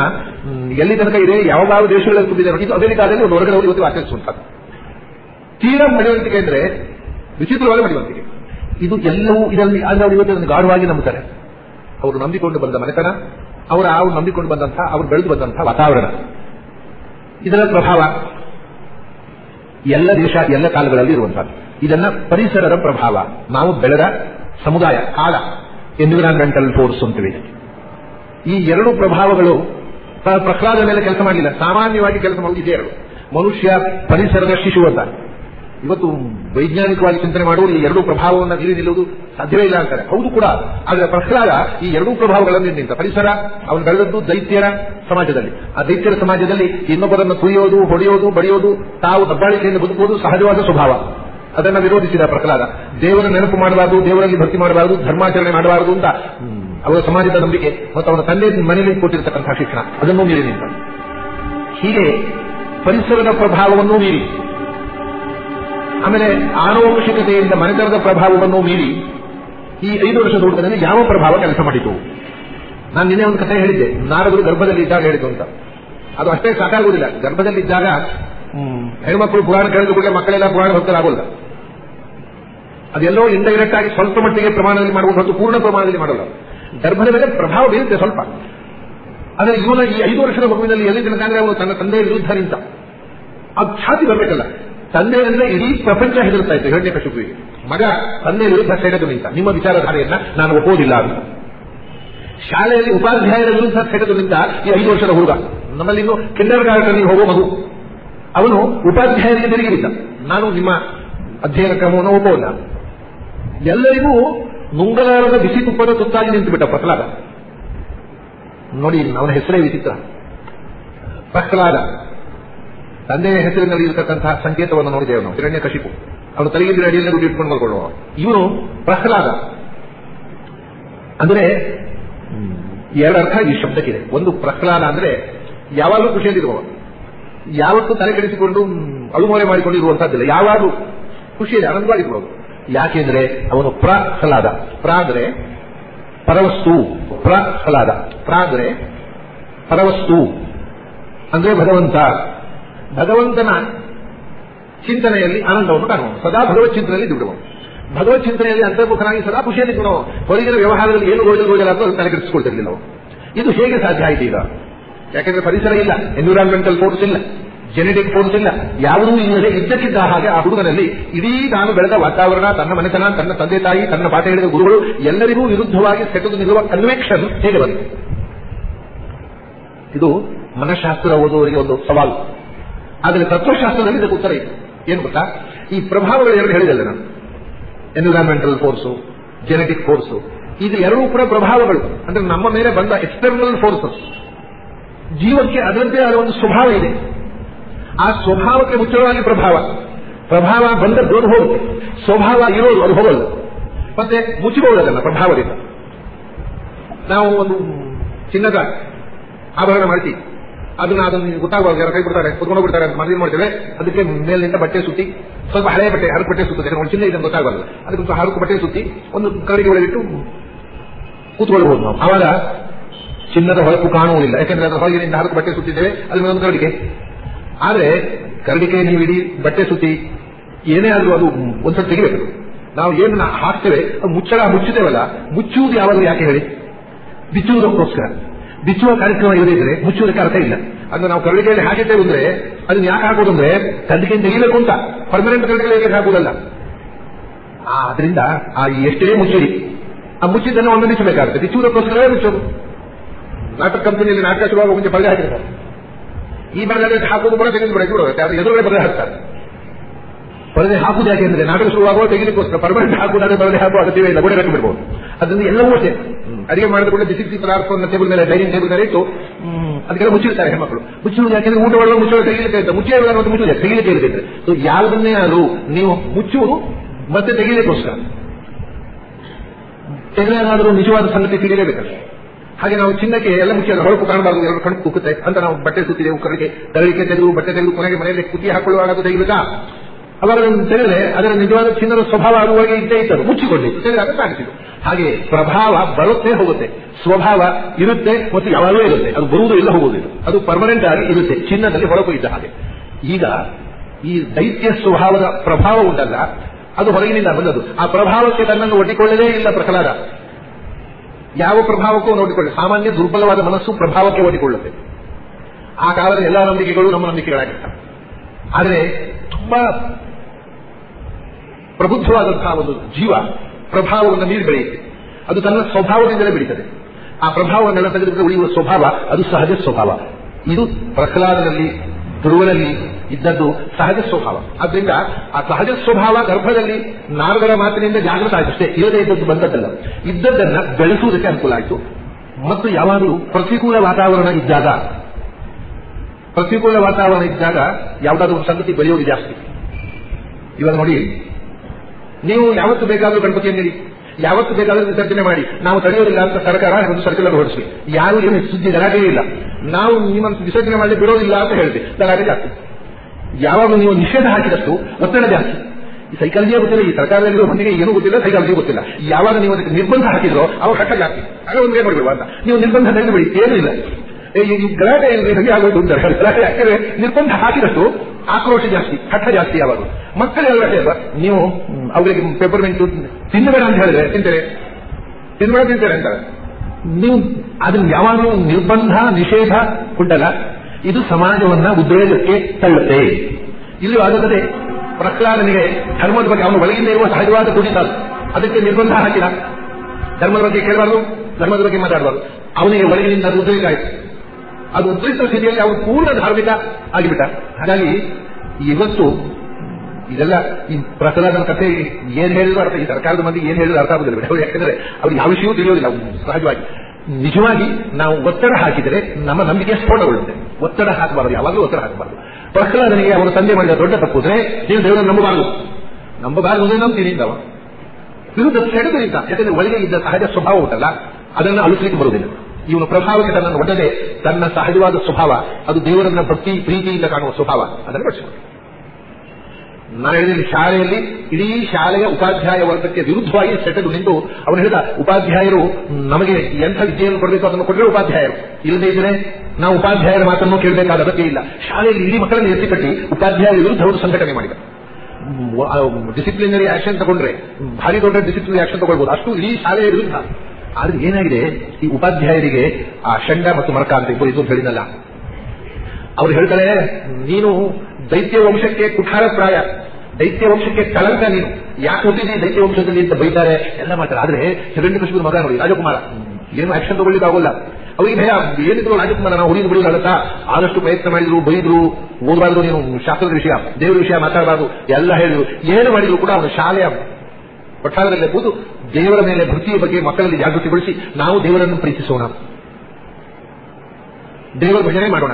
ಎಲ್ಲಿ ತನಕ ಇದೆ, ಯಾವ ಯಾವ ದೇಶಗಳಲ್ಲಿ ತುಂಬಿದೆ ಇದು ಅಮೆರಿಕಾದಲ್ಲಿ ಒಂದು ಹೊರಗಡೆ ಹೋಗಿ ಇವತ್ತು ಆಚರಿಸುವಂತ ತೀರಾ ಮಡಿವಂತಿಕೆ ಅಂದ್ರೆ ವಿಚಿತ್ರವಾಗಿ ಮಡಿವಂತಿಕೆ. ಇದು ಎಲ್ಲವೂ ಇದರಲ್ಲಿ ಆದರೆ ಅವರು ಗಾಢವಾಗಿ ನಂಬುತ್ತಾರೆ. ಅವರು ನಂಬಿಕೊಂಡು ಬಂದ ಮನೆತನ, ಅವರ ಆ ನಂಬಿಕೊಂಡು ಬಂದಂತಹ ಅವರು ಬೆಳೆದು ಬಂದಂತಹ ವಾತಾವರಣ. ಇದರ ಪ್ರಭಾವ ಎಲ್ಲ ದೇಶ, ಎಲ್ಲ ಕಾಲಗಳಲ್ಲಿ ಇರುವಂತಹದ್ದು ಇದನ್ನ ಪರಿಸರದ ಪ್ರಭಾವ, ನಾವು ಬೆಳೆದ ಸಮುದಾಯ, ಕಾಲ ಎನ್ವಿರಾನ್ಮೆಂಟಲ್ ಫೋರ್ಸ್ ಅಂತೀವಿ. ಈ ಎರಡು ಪ್ರಭಾವಗಳು ಪ್ರ- ಪ್ರಹ್ಲಾದ ಮೇಲೆ ಕೆಲಸ ಮಾಡಲಿಲ್ಲ. ಸಾಮಾನ್ಯವಾಗಿ ಕೆಲಸ ಮಾಡಿದೆ ಎರಡು. ಮನುಷ್ಯ ಪರಿಸರದ ಶಿಶು ಅಂತ. ಇವತ್ತು ವೈಜ್ಞಾನಿಕವಾಗಿ ಚಿಂತನೆ ಮಾಡುವಲ್ಲಿ ಈ ಎರಡೂ ಪ್ರಭಾವವನ್ನು ಮೀರಿ ನಿಲ್ಲುವುದು ಸಾಧ್ಯವೇ ಇಲ್ಲ ಅಂತಾರೆ. ಹೌದು ಕೂಡ. ಆದರೆ ಪ್ರಹ್ಲಾದ ಈ ಎರಡೂ ಪ್ರಭಾವಗಳನ್ನು ನಿಂತ ಪರಿಸರ, ಅವನು ಬೆಳೆದದ್ದು ದೈತ್ಯರ ಸಮಾಜದಲ್ಲಿ. ಆ ದೈತ್ಯರ ಸಮಾಜದಲ್ಲಿ ಇನ್ನೊಬ್ಬರನ್ನು ತುಳಿಯೋದು ಹೊಡೆಯೋದು, ಬಡಿಯೋದು, ತಾವು ದಬ್ಬಾಳಿಕೆಯಿಂದ ಬದುಕುವುದು ಸಹಜವಾದ ಸ್ವಭಾವ. ಅದನ್ನು ವಿರೋಧಿಸಿದ ಪ್ರಹ್ಲಾದ, ದೇವರ ನೆನಪು ಮಾಡಬಾರದು, ದೇವರಲ್ಲಿ ಭಕ್ತಿ ಮಾಡಬಾರದು, ಧರ್ಮಾಚರಣೆ ಮಾಡಬಾರದು ಅಂತ ಅವರ ಸಮಾಜದ ನಂಬಿಕೆ ಮತ್ತು ಅವರ ತಂದೆ ಮನೆಯಲ್ಲಿ ಕೊಟ್ಟಿರತಕ್ಕಂತಹ ಶಿಕ್ಷಣ, ಅದನ್ನು ಮೀರಿ ನಿಂತ. ಹೀಗೆ ಪರಿಸರದ ಪ್ರಭಾವವನ್ನು ಮೀರಿ. ಆಮೇಲೆ ಆನೋಪಶಿಕತೆಯಿಂದ ಮನೆತನದ ಪ್ರಭಾವವನ್ನು ಮೀರಿ ಈ ಐದು ವರ್ಷದ ಹುಡುಗನಲ್ಲಿ ಯಾವ ಪ್ರಭಾವ ಕೆಲಸ ಮಾಡಿತು? ನಾನು ನಿನ್ನೆ ಒಂದು ಕಥೆ ಹೇಳಿದ್ದೆ. ನಾರದರು ಗರ್ಭದಲ್ಲಿ ಇದ್ದಾಗ ಹೇಳಿದ್ದು ಅಂತ. ಅದು ಅಷ್ಟೇ ಸಾಕಾಗುವುದಿಲ್ಲ. ಗರ್ಭದಲ್ಲಿದ್ದಾಗ ಹೆಣ್ಮಕ್ಳು ಪುರಾಣ ಕೇಳಿದ ಕೂಡಲೇ ಮಕ್ಕಳೆಲ್ಲ ಪುರಾಣ ಭಕ್ತರಾಗೋಲ್ಲ ಅದೆಲ್ಲೋ ಇಂಡೈರೆಕ್ಟ್ ಆಗಿ ಸ್ವಲ್ಪ ಮಟ್ಟಿಗೆ ಪ್ರಮಾಣದಲ್ಲಿ ಮಾಡುವುದು ಮತ್ತು ಪೂರ್ಣ ಪ್ರಮಾಣದಲ್ಲಿ ಮಾಡಲ್ಲ ಗರ್ಭದ ಮೇಲೆ ಪ್ರಭಾವ ಬೀರುತ್ತೆ ಸ್ವಲ್ಪ. ಆದರೆ ಇವನ ಈ ಐದು ವರ್ಷದ ಮಗುವಿನಲ್ಲಿ ಎಲ್ಲಿ ಅವನು ತನ್ನ ತಂದೆಯ ವಿರುದ್ಧ ನಿಂತ. ಅದು ಛಾತಿ ಬರಬೇಕಲ್ಲ. ತಂದೆ ಅಂದ್ರೆ ಇಡೀ ಪ್ರಪಂಚ ಹೆದರ್ತಾ ಇತ್ತು ಹಿರಣ್ಯ ಕಶುಪುವಿಗೆ ಮಗ ತಂದೆ ವಿರುದ್ಧ ಸೆಡದು ನಿಂತ. ನಿಮ್ಮ ವಿಚಾರಧಾರೆಯನ್ನ ನಾನು ಒಪ್ಪೋದಿಲ್ಲ ಅಂತ ಶಾಲೆಯಲ್ಲಿ ಉಪಾಧ್ಯಾಯರ ವಿರುದ್ಧ ಸೆಡದು ನಿಂತ ಈ ಐದು ವರ್ಷದ ಹುಡುಗ. ನಮ್ಮಲ್ಲಿ ಇನ್ನು ಕಿಂಡರ್ ಗಾರ್ಡನ್ ಹೋಗೋ ಮಗು. ಅವನು ಉಪಾಧ್ಯಾಯರಿಗೆ ತಿರುಗಿ ಬಿದ್ದ ನಾನು ನಿಮ್ಮ ಅಧ್ಯಯನ ಕ್ರಮವನ್ನು ಒಪ್ಪೋಲ್ಲ ಎಲ್ಲರಿಗೂ ನುಂಗಲಾರದ ಬಿಸಿ ತುಪ್ಪದ ತುತ್ತಾಗಿ ನಿಂತುಬಿಟ್ಟ ಪ್ರಹ್ಲಾದ. ನೋಡಿ, ಅವನ ಹೆಸರೇ ವಿಚಿತ್ರ. ಪ್ರಹ್ಲಾದ. ತಂದೆಯ ಹೆಸರಿನಲ್ಲಿ ಇರತಕ್ಕಂತಹ ಸಂಕೇತವನ್ನು ನೋಡಿದ್ದೇವೆ ನಾವು. ಹಿರಣ್ಯ ಕಶಿಪು. ಅವನು ತಲೆಗೆ ಅಡಿಯಲ್ಲಿ ಗುಡಿ ಇಟ್ಕೊಂಡು ಮಲ್ಕೊಳ್ಳುವ. ಇವನು ಪ್ರಹ್ಲಾದ. ಅಂದ್ರೆ ಎರಡು ಅರ್ಥ ಈ ಶಬ್ದಕ್ಕಿದೆ. ಒಂದು ಪ್ರಹ್ಲಾದ ಅಂದ್ರೆ ಯಾವಾಗಲೂ ಖುಷಿಯಲ್ಲಿರುವವ. ಯಾವತ್ತೂ ತಲೆ ಕೆಡಿಸಿಕೊಂಡು ಹ್ಮ್, ಮಾಡಿಕೊಂಡು ಮಾಡಿಕೊಂಡಿರುವಂತಹದ್ದಿಲ್ಲ ಯಾವಾಗಲೂ ಖುಷಿಯಲ್ಲಿ ಆನಂದವಾಗಿರ್ಬೋದು. ಯಾಕೆಂದ್ರೆ ಅವನು ಪ್ರಹ್ಲಾದ. ಪ್ರ ಅಂದ್ರೆ ಪರವಸ್ತು. ಪ್ರಹ್ಲಾದ. ಪ್ರ ಅಂದ್ರೆ ಪರವಸ್ತು. ಅಂದ್ರೆ ಭಗವಂತ. ಭಗವಂತನ ಚಿಂತನೆಯಲ್ಲಿ ಆನಂದವನ್ನು ಕಾಣುವನು. ಸದಾ ಭಗವತ್ ಚಿಂತನೆಯಲ್ಲಿ ದುಡುವನು ಭಗವತ್ ಚಿಂತನೆಯಲ್ಲಿ ಅಂತರ್ಮುಖನಾಗಿ ಸದಾ ಖುಷಿಯಲ್ಲಿ ಕೊಡುವ ಹೊರಗಿನ ವ್ಯವಹಾರದಲ್ಲಿ ಏನು ಗೋಜಲು ಗೋಜಲ ಅಂತ ಅವನು. ಇದು ಹೇಗೆ ಸಾಧ್ಯ ಆಯಿತು ಈಗ? ಯಾಕೆಂದ್ರೆ ಪರಿಸರ ಇಲ್ಲ ಎನ್ವಿರಾನ್ಮೆಂಟಲ್ ಫೋರ್ಸ್ ಇಲ್ಲ ಜೆನೆಟಿಕ್ ಫೋರ್ಸ್ ಇಲ್ಲ, ಯಾವುದೂ ಇಲ್ಲದೆ ಇದ್ದಕ್ಕಿದ್ದ ಹಾಗೆ ಆ ಹುಡುಗನಲ್ಲಿ ಇಡೀ ತಾನು ಬೆಳೆದ ವಾತಾವರಣ, ತನ್ನ ಮನೆತನ, ತನ್ನ ತಂದೆ ತಾಯಿ, ತನ್ನ ಪಾಠ ಹೇಳಿದ ಗುರುಗಳು ಎಲ್ಲರಿಗೂ ವಿರುದ್ಧವಾಗಿ ಸೆಟೆದು ನಿಲ್ಲುವ ಕನ್ವೆಕ್ಷನ್ ಹೇಗೆ ಬಂತು? ಇದು ಮನಃಶಾಸ್ತ್ರ ಓದುವವರಿಗೆ ಒಂದು ಸವಾಲು. ಆದರೆ ತತ್ವಶಾಸ್ತ್ರದಲ್ಲಿ ಇದಕ್ಕೆ ಉತ್ತರ ಇದೆ ಏನು ಗೊತ್ತಾ? ಈ ಪ್ರಭಾವಗಳು ಎರಡು ಹೇಳಿದಲ್ಲ ನಾನು. ಎನ್ವಿರಾನ್ಮೆಂಟಲ್ ಫೋರ್ಸು ಜೆನೆಟಿಕ್ ಫೋರ್ಸು ಇದು ಎರಡೂ ಕೂಡ ಪ್ರಭಾವಗಳು. ಅಂದ್ರೆ ನಮ್ಮ ಮೇಲೆ ಬಂದ ಎಕ್ಸ್ಟರ್ನಲ್ ಫೋರ್ಸಸ್ ಜೀವಕ್ಕೆ ಅದರಂತೆ ಆದ ಒಂದು ಸ್ವಭಾವ ಇದೆ. ಆ ಸ್ವಭಾವಕ್ಕೆ ಮುಚ್ಚಳವಾಗಿ ಪ್ರಭಾವ. ಪ್ರಭಾವ ಬಂದದ್ದು ಅದು ಹೋಗುತ್ತೆ. ಸ್ವಭಾವ ಇರೋದು ಅದು ಹೋಗಲ್ಲ. ಮತ್ತೆ ಮುಚ್ಚಿಕೊಳ್ಳೋದಲ್ಲ ಪ್ರಭಾವದಿಂದ. ನಾವು ಒಂದು ಚಿನ್ನದ ಆಭರಣ ಮಾಡಿಸಿ ಅದನ್ನ ಅದನ್ನ ಗೊತ್ತಾಗುವಾಗ ಕೈ ಬಿಡ್ತಾರೆ, ಕುತ್ಕೊಂಡು ಬಿಡ್ತಾರೆ ಅಂತ ಮನವಿ ಮಾಡ್ತೇವೆ ಅದಕ್ಕೆ ಮೇಲಿನಿಂದ ಬಟ್ಟೆ ಸುತ್ತಿ, ಸ್ವಲ್ಪ ಹಳೆ ಬಟ್ಟೆ ಹರಕು ಬಟ್ಟೆ ಸುತ್ತದೆ ಒಂದು ಚಿನ್ನ ಇದನ್ನು ಗೊತ್ತಾಗಲ್ಲ. ಅದಕ್ಕೆ ಹರಕು ಬಟ್ಟೆ ಸುತ್ತಿ ಒಂದು ಕರಿಗೆ ಒಳಗಿಟ್ಟು ಕೂತ್ಕೊಳ್ಬಹುದು ನಾವು. ಆವಾಗ ಚಿನ್ನದ ಹೊಳಪು ಕಾಣುವುದಿಲ್ಲ. ಯಾಕಂದ್ರೆ ಅದರ ಹೊರಗಿನಿಂದ ಹರಕು ಬಟ್ಟೆ ಸುತ್ತಿದ್ದೇವೆ ಅಲ್ಲಿ ಒಂದು ಕರಡಿಗೆ ಆದ್ರೆ ಕರಡಿಗೆ ನೀವು ಇಡೀ ಬಟ್ಟೆ ಸುತ್ತಿ ಏನೇ ಆದರೂ ಅದು ಒಂದ್ಸಲ ತೆಗಿಬೇಕು. ನಾವು ಏನನ್ನ ಹಾಕ್ತೇವೆ, ಅದು ಮುಚ್ಚಳ ಮುಚ್ಚುತ್ತೇವಲ್ಲ, ಮುಚ್ಚುವುದು ಯಾವಾಗಲೂ ಯಾಕೆ ಹೇಳಿ? ಬಿಚ್ಚುವುದಕ್ಕೋಸ್ಕರ. ಬಿಚ್ಚುವ ಕಾರ್ಯಕ್ರಮ ಇಲ್ಲದಿದ್ರೆ ಮುಚ್ಚುವುದಕ್ಕೆ ಅರ್ಥ ಇಲ್ಲ. ಅಂದ್ರೆ ನಾವು ಕರಡಿಗೆಯಲ್ಲಿ ಹಾಕಿದ್ದೇವೆ ಅಂದ್ರೆ, ಅದನ್ನ ಯಾಕೆ ಹಾಕೋದು ಅಂದ್ರೆ ಕರಡಿಗೆಯಿಂದ ತೆಗಿಬೇಕು ಅಂತ ಪರ್ಮನೆಂಟ್ ಹಾಕೋದಲ್ಲ ಹಾಕುವುದಲ್ಲ? ಆದ್ರಿಂದ ಆ ಎಷ್ಟೇ ಮುಚ್ಚಿ ಆ ಮುಚ್ಚಿದ್ದನ್ನು ಒಂದು ಬಿಚ್ಚಬೇಕಾಗುತ್ತೆ ಬಿಚ್ಚುವುದಕ್ಕೋಸ್ಕರವೇ ಮುಚ್ಚೋದು. ನಾಟಕ ಕಂಪನಿಯಲ್ಲಿ ನಾಟಕ ಶುರುವಾಗ ಮುಂಚೆ ಬಳ್ಳಿ ಹಾಕಿರ್ತಾರೆ. ಈ ಬರದಲ್ಲಿ ಹಾಕೋದು ಕೂಡ ತೆಗೆದು ಬಿಡೋದು ಯಾರು ಎದುರುಗಡೆ ಬರದೆ ಹಾಕ್ತಾರೆ. ಪರದೆ ಹಾಕುವುದು ಯಾಕೆಂದ್ರೆ ನಾಟಕ ಶುರುವಾಗುವ ತೆಗೆದಕ್ಕೋಸ್ಕರ ಪರ್ಮನೆಂಟ್ ಹಾಕುವುದಾದ್ರೆ ಪರದೆ ಹಾಕುವ ಅಗತ್ಯವೇ ಇಲ್ಲ. ಗೋಡೆ ಕಟ್ಟಿಬಿಡ್ಬೋದು ಅದರಿಂದ ಎಲ್ಲವೂ ಅಷ್ಟೇ. ಅಡಿಗೆ ಮಾಡಿದ ಕೂಡ ಬಿಸಿ ಬಿಸಿ ಪದಾರ್ಥವನ್ನು ಟೇಬಲ್ ಮೇಲೆ ಡೈನಿಂಗ್ ಟೇಬಲ್ ಮೇಲೆ ಇಟ್ಟು ಅದಕ್ಕೆಲ್ಲ ಮುಚ್ಚಿರ್ತಾರೆ ಹೆಣ್ಮಕ್ಳು. ಮುಚ್ಚುವುದು ಯಾಕೆಂದ್ರೆ ಊಟ ಒಳಗೆ ಮುಚ್ಚೋದು ತೆಗಿಲಿಕ್ಕೆ ಇರ್ತದೆ. ಮುಚ್ಚೇ ಮತ್ತು ಮುಚ್ಚುವುದೇ ತೆಗಿಲಿಕ್ಕೆ ಇರ್ತದೆ. ಸೊ ಯಾವುದನ್ನೇ ಅದು ನೀವು ಮುಚ್ಚುವುದು ಮತ್ತೆ ತೆಗಿಲಿಕ್ಕೋಸ್ಕರ. ತೆಗೆದಾದರೂ ನಿಜವಾದ ಸಂಗತಿ ತಿಳಿಯಲೇಬೇಕಲ್ಲ ಹಾಗೆ ನಾವು ಚಿನ್ನಕ್ಕೆ ಎಲ್ಲ ಮುಖ್ಯ ಹೊಳಪು ಕಾಣಬಾರದು, ಎರಡು ಕಣ್ಣು ಕುಕ್ಕುತ್ತೆ. ಅಂತ ನಾವು ಬಟ್ಟೆ ಸುತ್ತಿದೆವು, ಕರಡಿಗೆ ತಳಿಕೆ ತೆಗೆದು, ಬಟ್ಟೆ ತೆಗೆದು ಕೊನೆಗೆ ಮನೆಯಲ್ಲಿ ಕುತಿ ಹಾಕೊಳ್ಳುವಾಗ ಅದು ತೆಗಿಬೇಕಾ? ಅವಾಗ ತೆರೆದರೆ ಅದರ ನಿಜವಾದ ಚಿನ್ನದ ಸ್ವಭಾವ ಅದುವರೆಗೆ ಇದ್ದೇ ಇತ್ತು ಮುಚ್ಚಿಕೊಂಡಿತ್ತು ತೆರೆದಾಗ ಕಾಣಿಸಿತು ಹಾಗೆ ಪ್ರಭಾವ ಬರುತ್ತೆ ಹೋಗುತ್ತೆ. ಸ್ವಭಾವ ಇರುತ್ತೆ ಮತ್ತು ಯಾವಾಗಲೂ ಇರುತ್ತೆ. ಅದು ಬರುವುದು ಇಲ್ಲ, ಹೋಗುವುದಿಲ್ಲ. ಅದು ಪರ್ಮನೆಂಟ್ ಆಗಿ ಇರುತ್ತೆ. ಚಿನ್ನದಲ್ಲಿ ಹೊರಗು ಇದ್ದ ಹಾಗೆ. ಈಗ ಈ ದೈತ್ಯ ಸ್ವಭಾವದ ಪ್ರಭಾವ ಉಂಟಲ್ಲ, ಅದು ಹೊರಗಿನಿಂದ ಬಂದದ್ದು. ಆ ಪ್ರಭಾವಕ್ಕೆ ತನ್ನನ್ನು ಒಡ್ಡಿಕೊಳ್ಳದೇ ಇಲ್ಲ ಪ್ರಹ್ಲಾದ. ಯಾವ ಪ್ರಭಾವಕ್ಕೂ ನೋಡಿಕೊಳ್ಳಿ ಸಾಮಾನ್ಯ ದುರ್ಬಲವಾದ ಮನಸ್ಸು ಪ್ರಭಾವಕ್ಕೆ ಒಡ್ಡಿಕೊಳ್ಳುತ್ತೆ. ಆ ಕಾಲದ ಎಲ್ಲಾ ನಂಬಿಕೆಗಳು ನಮ್ಮ ನಂಬಿಕೆಗಳಾಗಿರ್ತವೆ. ಆದರೆ ತುಂಬಾ ಪ್ರಬುದ್ಧವಾದಂತಹ ಒಂದು ಜೀವ, ಪ್ರಭಾವವನ್ನು ಮೀರಿ ಬೆಳೆಯುತ್ತೆ. ಅದು ತನ್ನ ಸ್ವಭಾವದಿಂದಲೇ ಬೆಳೀತದೆ. ಆ ಪ್ರಭಾವವನ್ನೆಲ್ಲ ತೆಗೆದುಕೊಂಡು ಉಳಿಯುವ ಸ್ವಭಾವ, ಅದು ಸಹಜ ಸ್ವಭಾವ. ಇದು ಪ್ರಹ್ಲಾದನಲ್ಲಿ, ಧ್ರುವನಲ್ಲಿ ಇದ್ದದ್ದು ಸಹಜ ಸ್ವಭಾವ. ಆದ್ರಿಂದ ಆ ಸಹಜ ಸ್ವಭಾವ ಗರ್ಭದಲ್ಲಿ ನಾರದರ ಮಾತಿನಿಂದ ಜಾಗೃತ ಆಯ್ತು ಅಷ್ಟೇ. ಇಲ್ಲದೆ ಇದ್ದದ್ದು ಬಂದದ್ದಲ್ಲ. ಇದ್ದದ್ದನ್ನ ಬೆಳೆಸುವುದಕ್ಕೆ ಅನುಕೂಲ ಆಯಿತು. ಮತ್ತು ಯಾವಾಗಲೂ ಪ್ರತಿಕೂಲ ವಾತಾವರಣ ಇದ್ದಾಗ, ಪ್ರತಿಕೂಲ ವಾತಾವರಣ ಇದ್ದಾಗ ಯಾವುದಾದ್ರೂ ಸಂಗತಿ ಬೆಳೆಯೋದು ಜಾಸ್ತಿ. ಇವಾಗ ನೋಡಿ ನೀವು ಯಾವತ್ತು ಬೇಕಾದರೂ ಗಣಪತಿಯನ್ನು ನೀಡಿ ಯಾವತ್ತು ಬೇಕಾದರೂ ವಿಸರ್ಜನೆ ಮಾಡಿ. ನಾವು ತಡೆಯೋದಿಲ್ಲ ಅಂತ ಸರ್ಕಾರ ಒಂದು ಸರ್ಕ್ಯುಲರ್ ಹೊರಡಿಸಿ ಯಾರು ಏನು ಸುದ್ದಿ ಗಲಾಟೆ ಇಲ್ಲ. ನಾವು ನಿಮ್ಮನ್ನು ವಿಸರ್ಜನೆ ಮಾಡಿ ಬಿಡೋದಿಲ್ಲ ಅಂತ ಹೇಳಿದೆ. ಗಲಾಟೆ ಜಾಸ್ತಿ ಯಾವಾಗ ನೀವು ನಿಷೇಧ ಹಾಕಿದಷ್ಟು ಒತ್ತಡ ಜಾಸ್ತಿ ಈ ಸೈಕಾಲಜಿಯೇ ಗೊತ್ತಿಲ್ಲ, ಈ ಸರ್ಕಾರದಲ್ಲಿರೋ ಮಂದಿಗೆ ಏನೂ ಗೊತ್ತಿಲ್ಲ ಸೈಕಾಲಜಿ ಗೊತ್ತಿಲ್ಲ. ಯಾವಾಗ ನೀವು ಅದಕ್ಕೆ ನಿರ್ಬಂಧ ಹಾಕಿದ್ರೋ, ಅವಾಗ ಕಟ್ಟ ಜಾಸ್ತಿ ಆಗ ಒಂದು ಏನು ಅಂತ. ನೀವು ನಿರ್ಬಂಧ ಬಿಡಿ ಏನೂ ಇಲ್ಲ. ಈ ಗಲಾಟೆ ಏನ್ರಿ ಆಗೋದು ಗಲಾಟೆ ಯಾಕಂದ್ರೆ ನಿರ್ಬಂಧ ಹಾಕಿದಷ್ಟು ಆಕ್ರೋಶ ಜಾಸ್ತಿ, ಕಟ್ಟ ಜಾಸ್ತಿ ಯಾವಾಗ ಮಕ್ಕಳೆಲ್ಲ ಅಲ್ವಾ ನೀವು ಅವರಿಗೆ ಪೇಪರ್ ಮೆಂಟು ತಿನ್ನಬೇಡ ಅಂತ ಹೇಳಿದ್ರೆ ತಿಂತಾರೆ? ತಿನ್ಬೇಡ ತಿಂತಾರೆ ಅಂತಾರೆ. ನೀವು ಅದನ್ನ ಯಾವಾಗಲೂ ನಿರ್ಬಂಧ, ನಿಷೇಧ ಉಂಟಲ್ಲ ಇದು ಸಮಾಜವನ್ನ ಉದ್ವೇಗಕ್ಕೆ ತಳ್ಳುತ್ತೆ. ಇಲ್ಲಿ ಆಗುತ್ತದೆ ಪ್ರಹ್ಲಾದನಿಗೆ ಧರ್ಮದ ಬಗ್ಗೆ ಅವನು ಒಳಗಿಂದ ಇರುವ ಸಹಜವಾದ ಕುಡಿತ ಅದು. ಅದಕ್ಕೆ ನಿರ್ಬಂಧ ಹಾಕಿಲ್ಲ ಧರ್ಮದ ಬಗ್ಗೆ ಕೇಳಬಾರ್ದು, ಧರ್ಮದ ಬಗ್ಗೆ ಮಾತಾಡಬಾರ್ದು. ಅವನಿಗೆ ಒಳಗಿನಿಂದ ಉದ್ವೇಗ ಆಯಿತು. ಅದು ಉದ್ರಿತ ಸ್ಥಿತಿಯಲ್ಲಿ ಅವನು ಪೂರ್ಣ ಧಾರ್ಮಿಕ ಆಗಿಬಿಟ್ಟ. ಹಾಗಾಗಿ ಇವತ್ತು ಇದೆಲ್ಲ ಈ ಪ್ರಸಾದ ಕಥೆ ಏನ್ ಹೇಳಿದ್ರು ಅರ್ಥ, ಈ ಸರ್ಕಾರದ ಮಂದಿ ಏನ್ ಹೇಳಿದ್ರು ಅರ್ಥ ಆಗುದಿಲ್ಲ ಬಿಡ. ಯಾಕಂದ್ರೆ ಅವ್ರು ಯಾವ ವಿಷಯವೂ ತಿಳಿಯೋದಿಲ್ಲ ಸಹಜವಾಗಿ. ನಿಜವಾಗಿ ನಾವು ಒತ್ತಡ ಹಾಕಿದರೆ ನಮ್ಮ ನಂಬಿಕೆ ಸ್ಫೋಟಗೊಳ್ಳುತ್ತೆ. ಒತ್ತಡ ಹಾಕಬಾರದು, ಯಾವಾಗಲೂ ಒತ್ತಡ ಹಾಕಬಾರದು. ಪ್ರಹ್ಲಾದನಿಗೆ ಅವರು ತಂದೆ ಮಾಡಿದ ದೊಡ್ಡ ತಪ್ಪು ಅಂದ್ರೆ ನೀವು ದೇವರನ್ನು ನಂಬಬಾರದು. ನಂಬಬಾರದು ಅಂದ್ರೆ ನಂಬ್ತೀನಿ ಅವ. ವಿರುದ್ಧ ನಿಂತ, ಯಾಕಂದ್ರೆ ಒಳಗೆ ಇದ್ದ ಸಹಜ ಸ್ವಭಾವ ಉಂಟಲ್ಲ, ಅದನ್ನು ಅಳಿಸ್ಲಿಕ್ಕೆ ಬರುವುದಿಲ್ಲ. ಇವನು ಪ್ರಭಾವಕ್ಕೆ ತನ್ನನ್ನು ಒಡ್ಡದೆ ತನ್ನ ಸಹಜವಾದ ಸ್ವಭಾವ, ಅದು ದೇವರನ್ನ ಭಕ್ತಿ, ಪ್ರೀತಿಯಿಂದ ಕಾಣುವ ಸ್ವಭಾವ, ಅದನ್ನು ಬಳಸಿಕೊಂಡು. ನಾನು ಹೇಳಿದ ಶಾಲೆಯಲ್ಲಿ ಇಡೀ ಶಾಲೆಯ ಉಪಾಧ್ಯಾಯ ವರ್ಗಕ್ಕೆ ವಿರುದ್ಧವಾಗಿ ಸೆಟೆದು ನಿಂತು ಅವನು ಹೇಳಿದ, ಉಪಾಧ್ಯಾಯರು ನಮಗೆ ಎಂಥ ವಿದ್ಯೆಯನ್ನು ಕೊಡಬೇಕು ಅದನ್ನು ಕೊಟ್ಟರೆ ಉಪಾಧ್ಯಾಯರು. ಇಲ್ಲದೇ ಇದ್ರೆ ನಾವು ಉಪಾಧ್ಯಾಯರ ಮಾತನ್ನು ಕೇಳಬೇಕಾದ ಅಗತ್ಯ ಇಲ್ಲ. ಶಾಲೆಯಲ್ಲಿ ಇಡೀ ಮಕ್ಕಳನ್ನು ಎತ್ತಿ ಕಟ್ಟಿ ಉಪಾಧ್ಯಾಯರ ವಿರುದ್ಧ ಅವರು ಸಂಘಟನೆ ಮಾಡಿದ. ಡಿಸಿಪ್ಲಿನರಿ ಆಕ್ಷನ್ ತಗೊಂಡ್ರೆ, ಭಾರಿ ದೊಡ್ಡ ಡಿಸಿಪ್ಲಿನರಿ ಆಕ್ಷನ್ ತಗೊಳ್ಬಹುದು ಅಷ್ಟು ಇಡೀ ಶಾಲೆಯ ವಿರುದ್ಧ. ಆದ್ರೆ ಏನಾಗಿದೆ? ಈ ಉಪಾಧ್ಯಾಯರಿಗೆ ಆ ಷಂಡ ಮತ್ತು ಮರಕ ಅಂತ ಇಬ್ಬರು ಇದು ಹೇಳಿದಲ್ಲ ಅವ್ರು ಹೇಳ್ತಾರೆ, ನೀನು ದೈತ್ಯ ವಂಶಕ್ಕೆ ಕುಠಾರ ಪ್ರಾಯ, ದೈತ್ಯ ವಂಶಕ್ಕೆ ಕಳಂಕ ನೀನು. ಯಾಕೆ ಹೋಗಿದ್ದೀನಿ ದೈತ್ಯ ವಂಶದಲ್ಲಿ ಅಂತ ಬೈತಾರೆ? ಎಲ್ಲ ಮಾಡ್ತಾರೆ. ಆದ್ರೆ ಹಿರಣ್ಯ ಮಗ ನೋಡಿ, ರಾಜಕುಮಾರ. ಏನು ಆಕ್ಷನ್ ತಗೊಳ್ಳಿಕ್ಕಾಗಲ್ಲ. ಅವರಿಗೆ ಭಯ ಏನಿದ್ರು ರಾಜಕುಮಾರ, ನಾವು ಹುಡುಗಿ ಬಿಡುವುದಾಗತ್ತಾ ಆದಷ್ಟು ಪ್ರಯತ್ನ ಮಾಡಿದ್ರು, ಬೈದ್ರು ಓದಬಾರ್ದು ನೀನು ಶಾಸ್ತ್ರದ ವಿಷಯ, ದೇವರ ವಿಷಯ ಮಾತಾಡಬಾರ್ದು, ಎಲ್ಲ ಹೇಳಿದ್ರು. ಏನು ಮಾಡಿದ್ರು ಕೂಡ ಅವನು ಶಾಲೆಯ ಪಠಾಣದಲ್ಲೇ ಕೂತು ದೇವರ ಮೇಲೆ ಭಕ್ತಿಯ ಬಗ್ಗೆ ಮಕ್ಕಳಲ್ಲಿ ಜಾಗೃತಿಗೊಳಿಸಿ ನಾವು ದೇವರನ್ನು ಪ್ರೀತಿಸೋಣ. ದೇವರ ಭಜನೆ ಮಾಡೋಣ.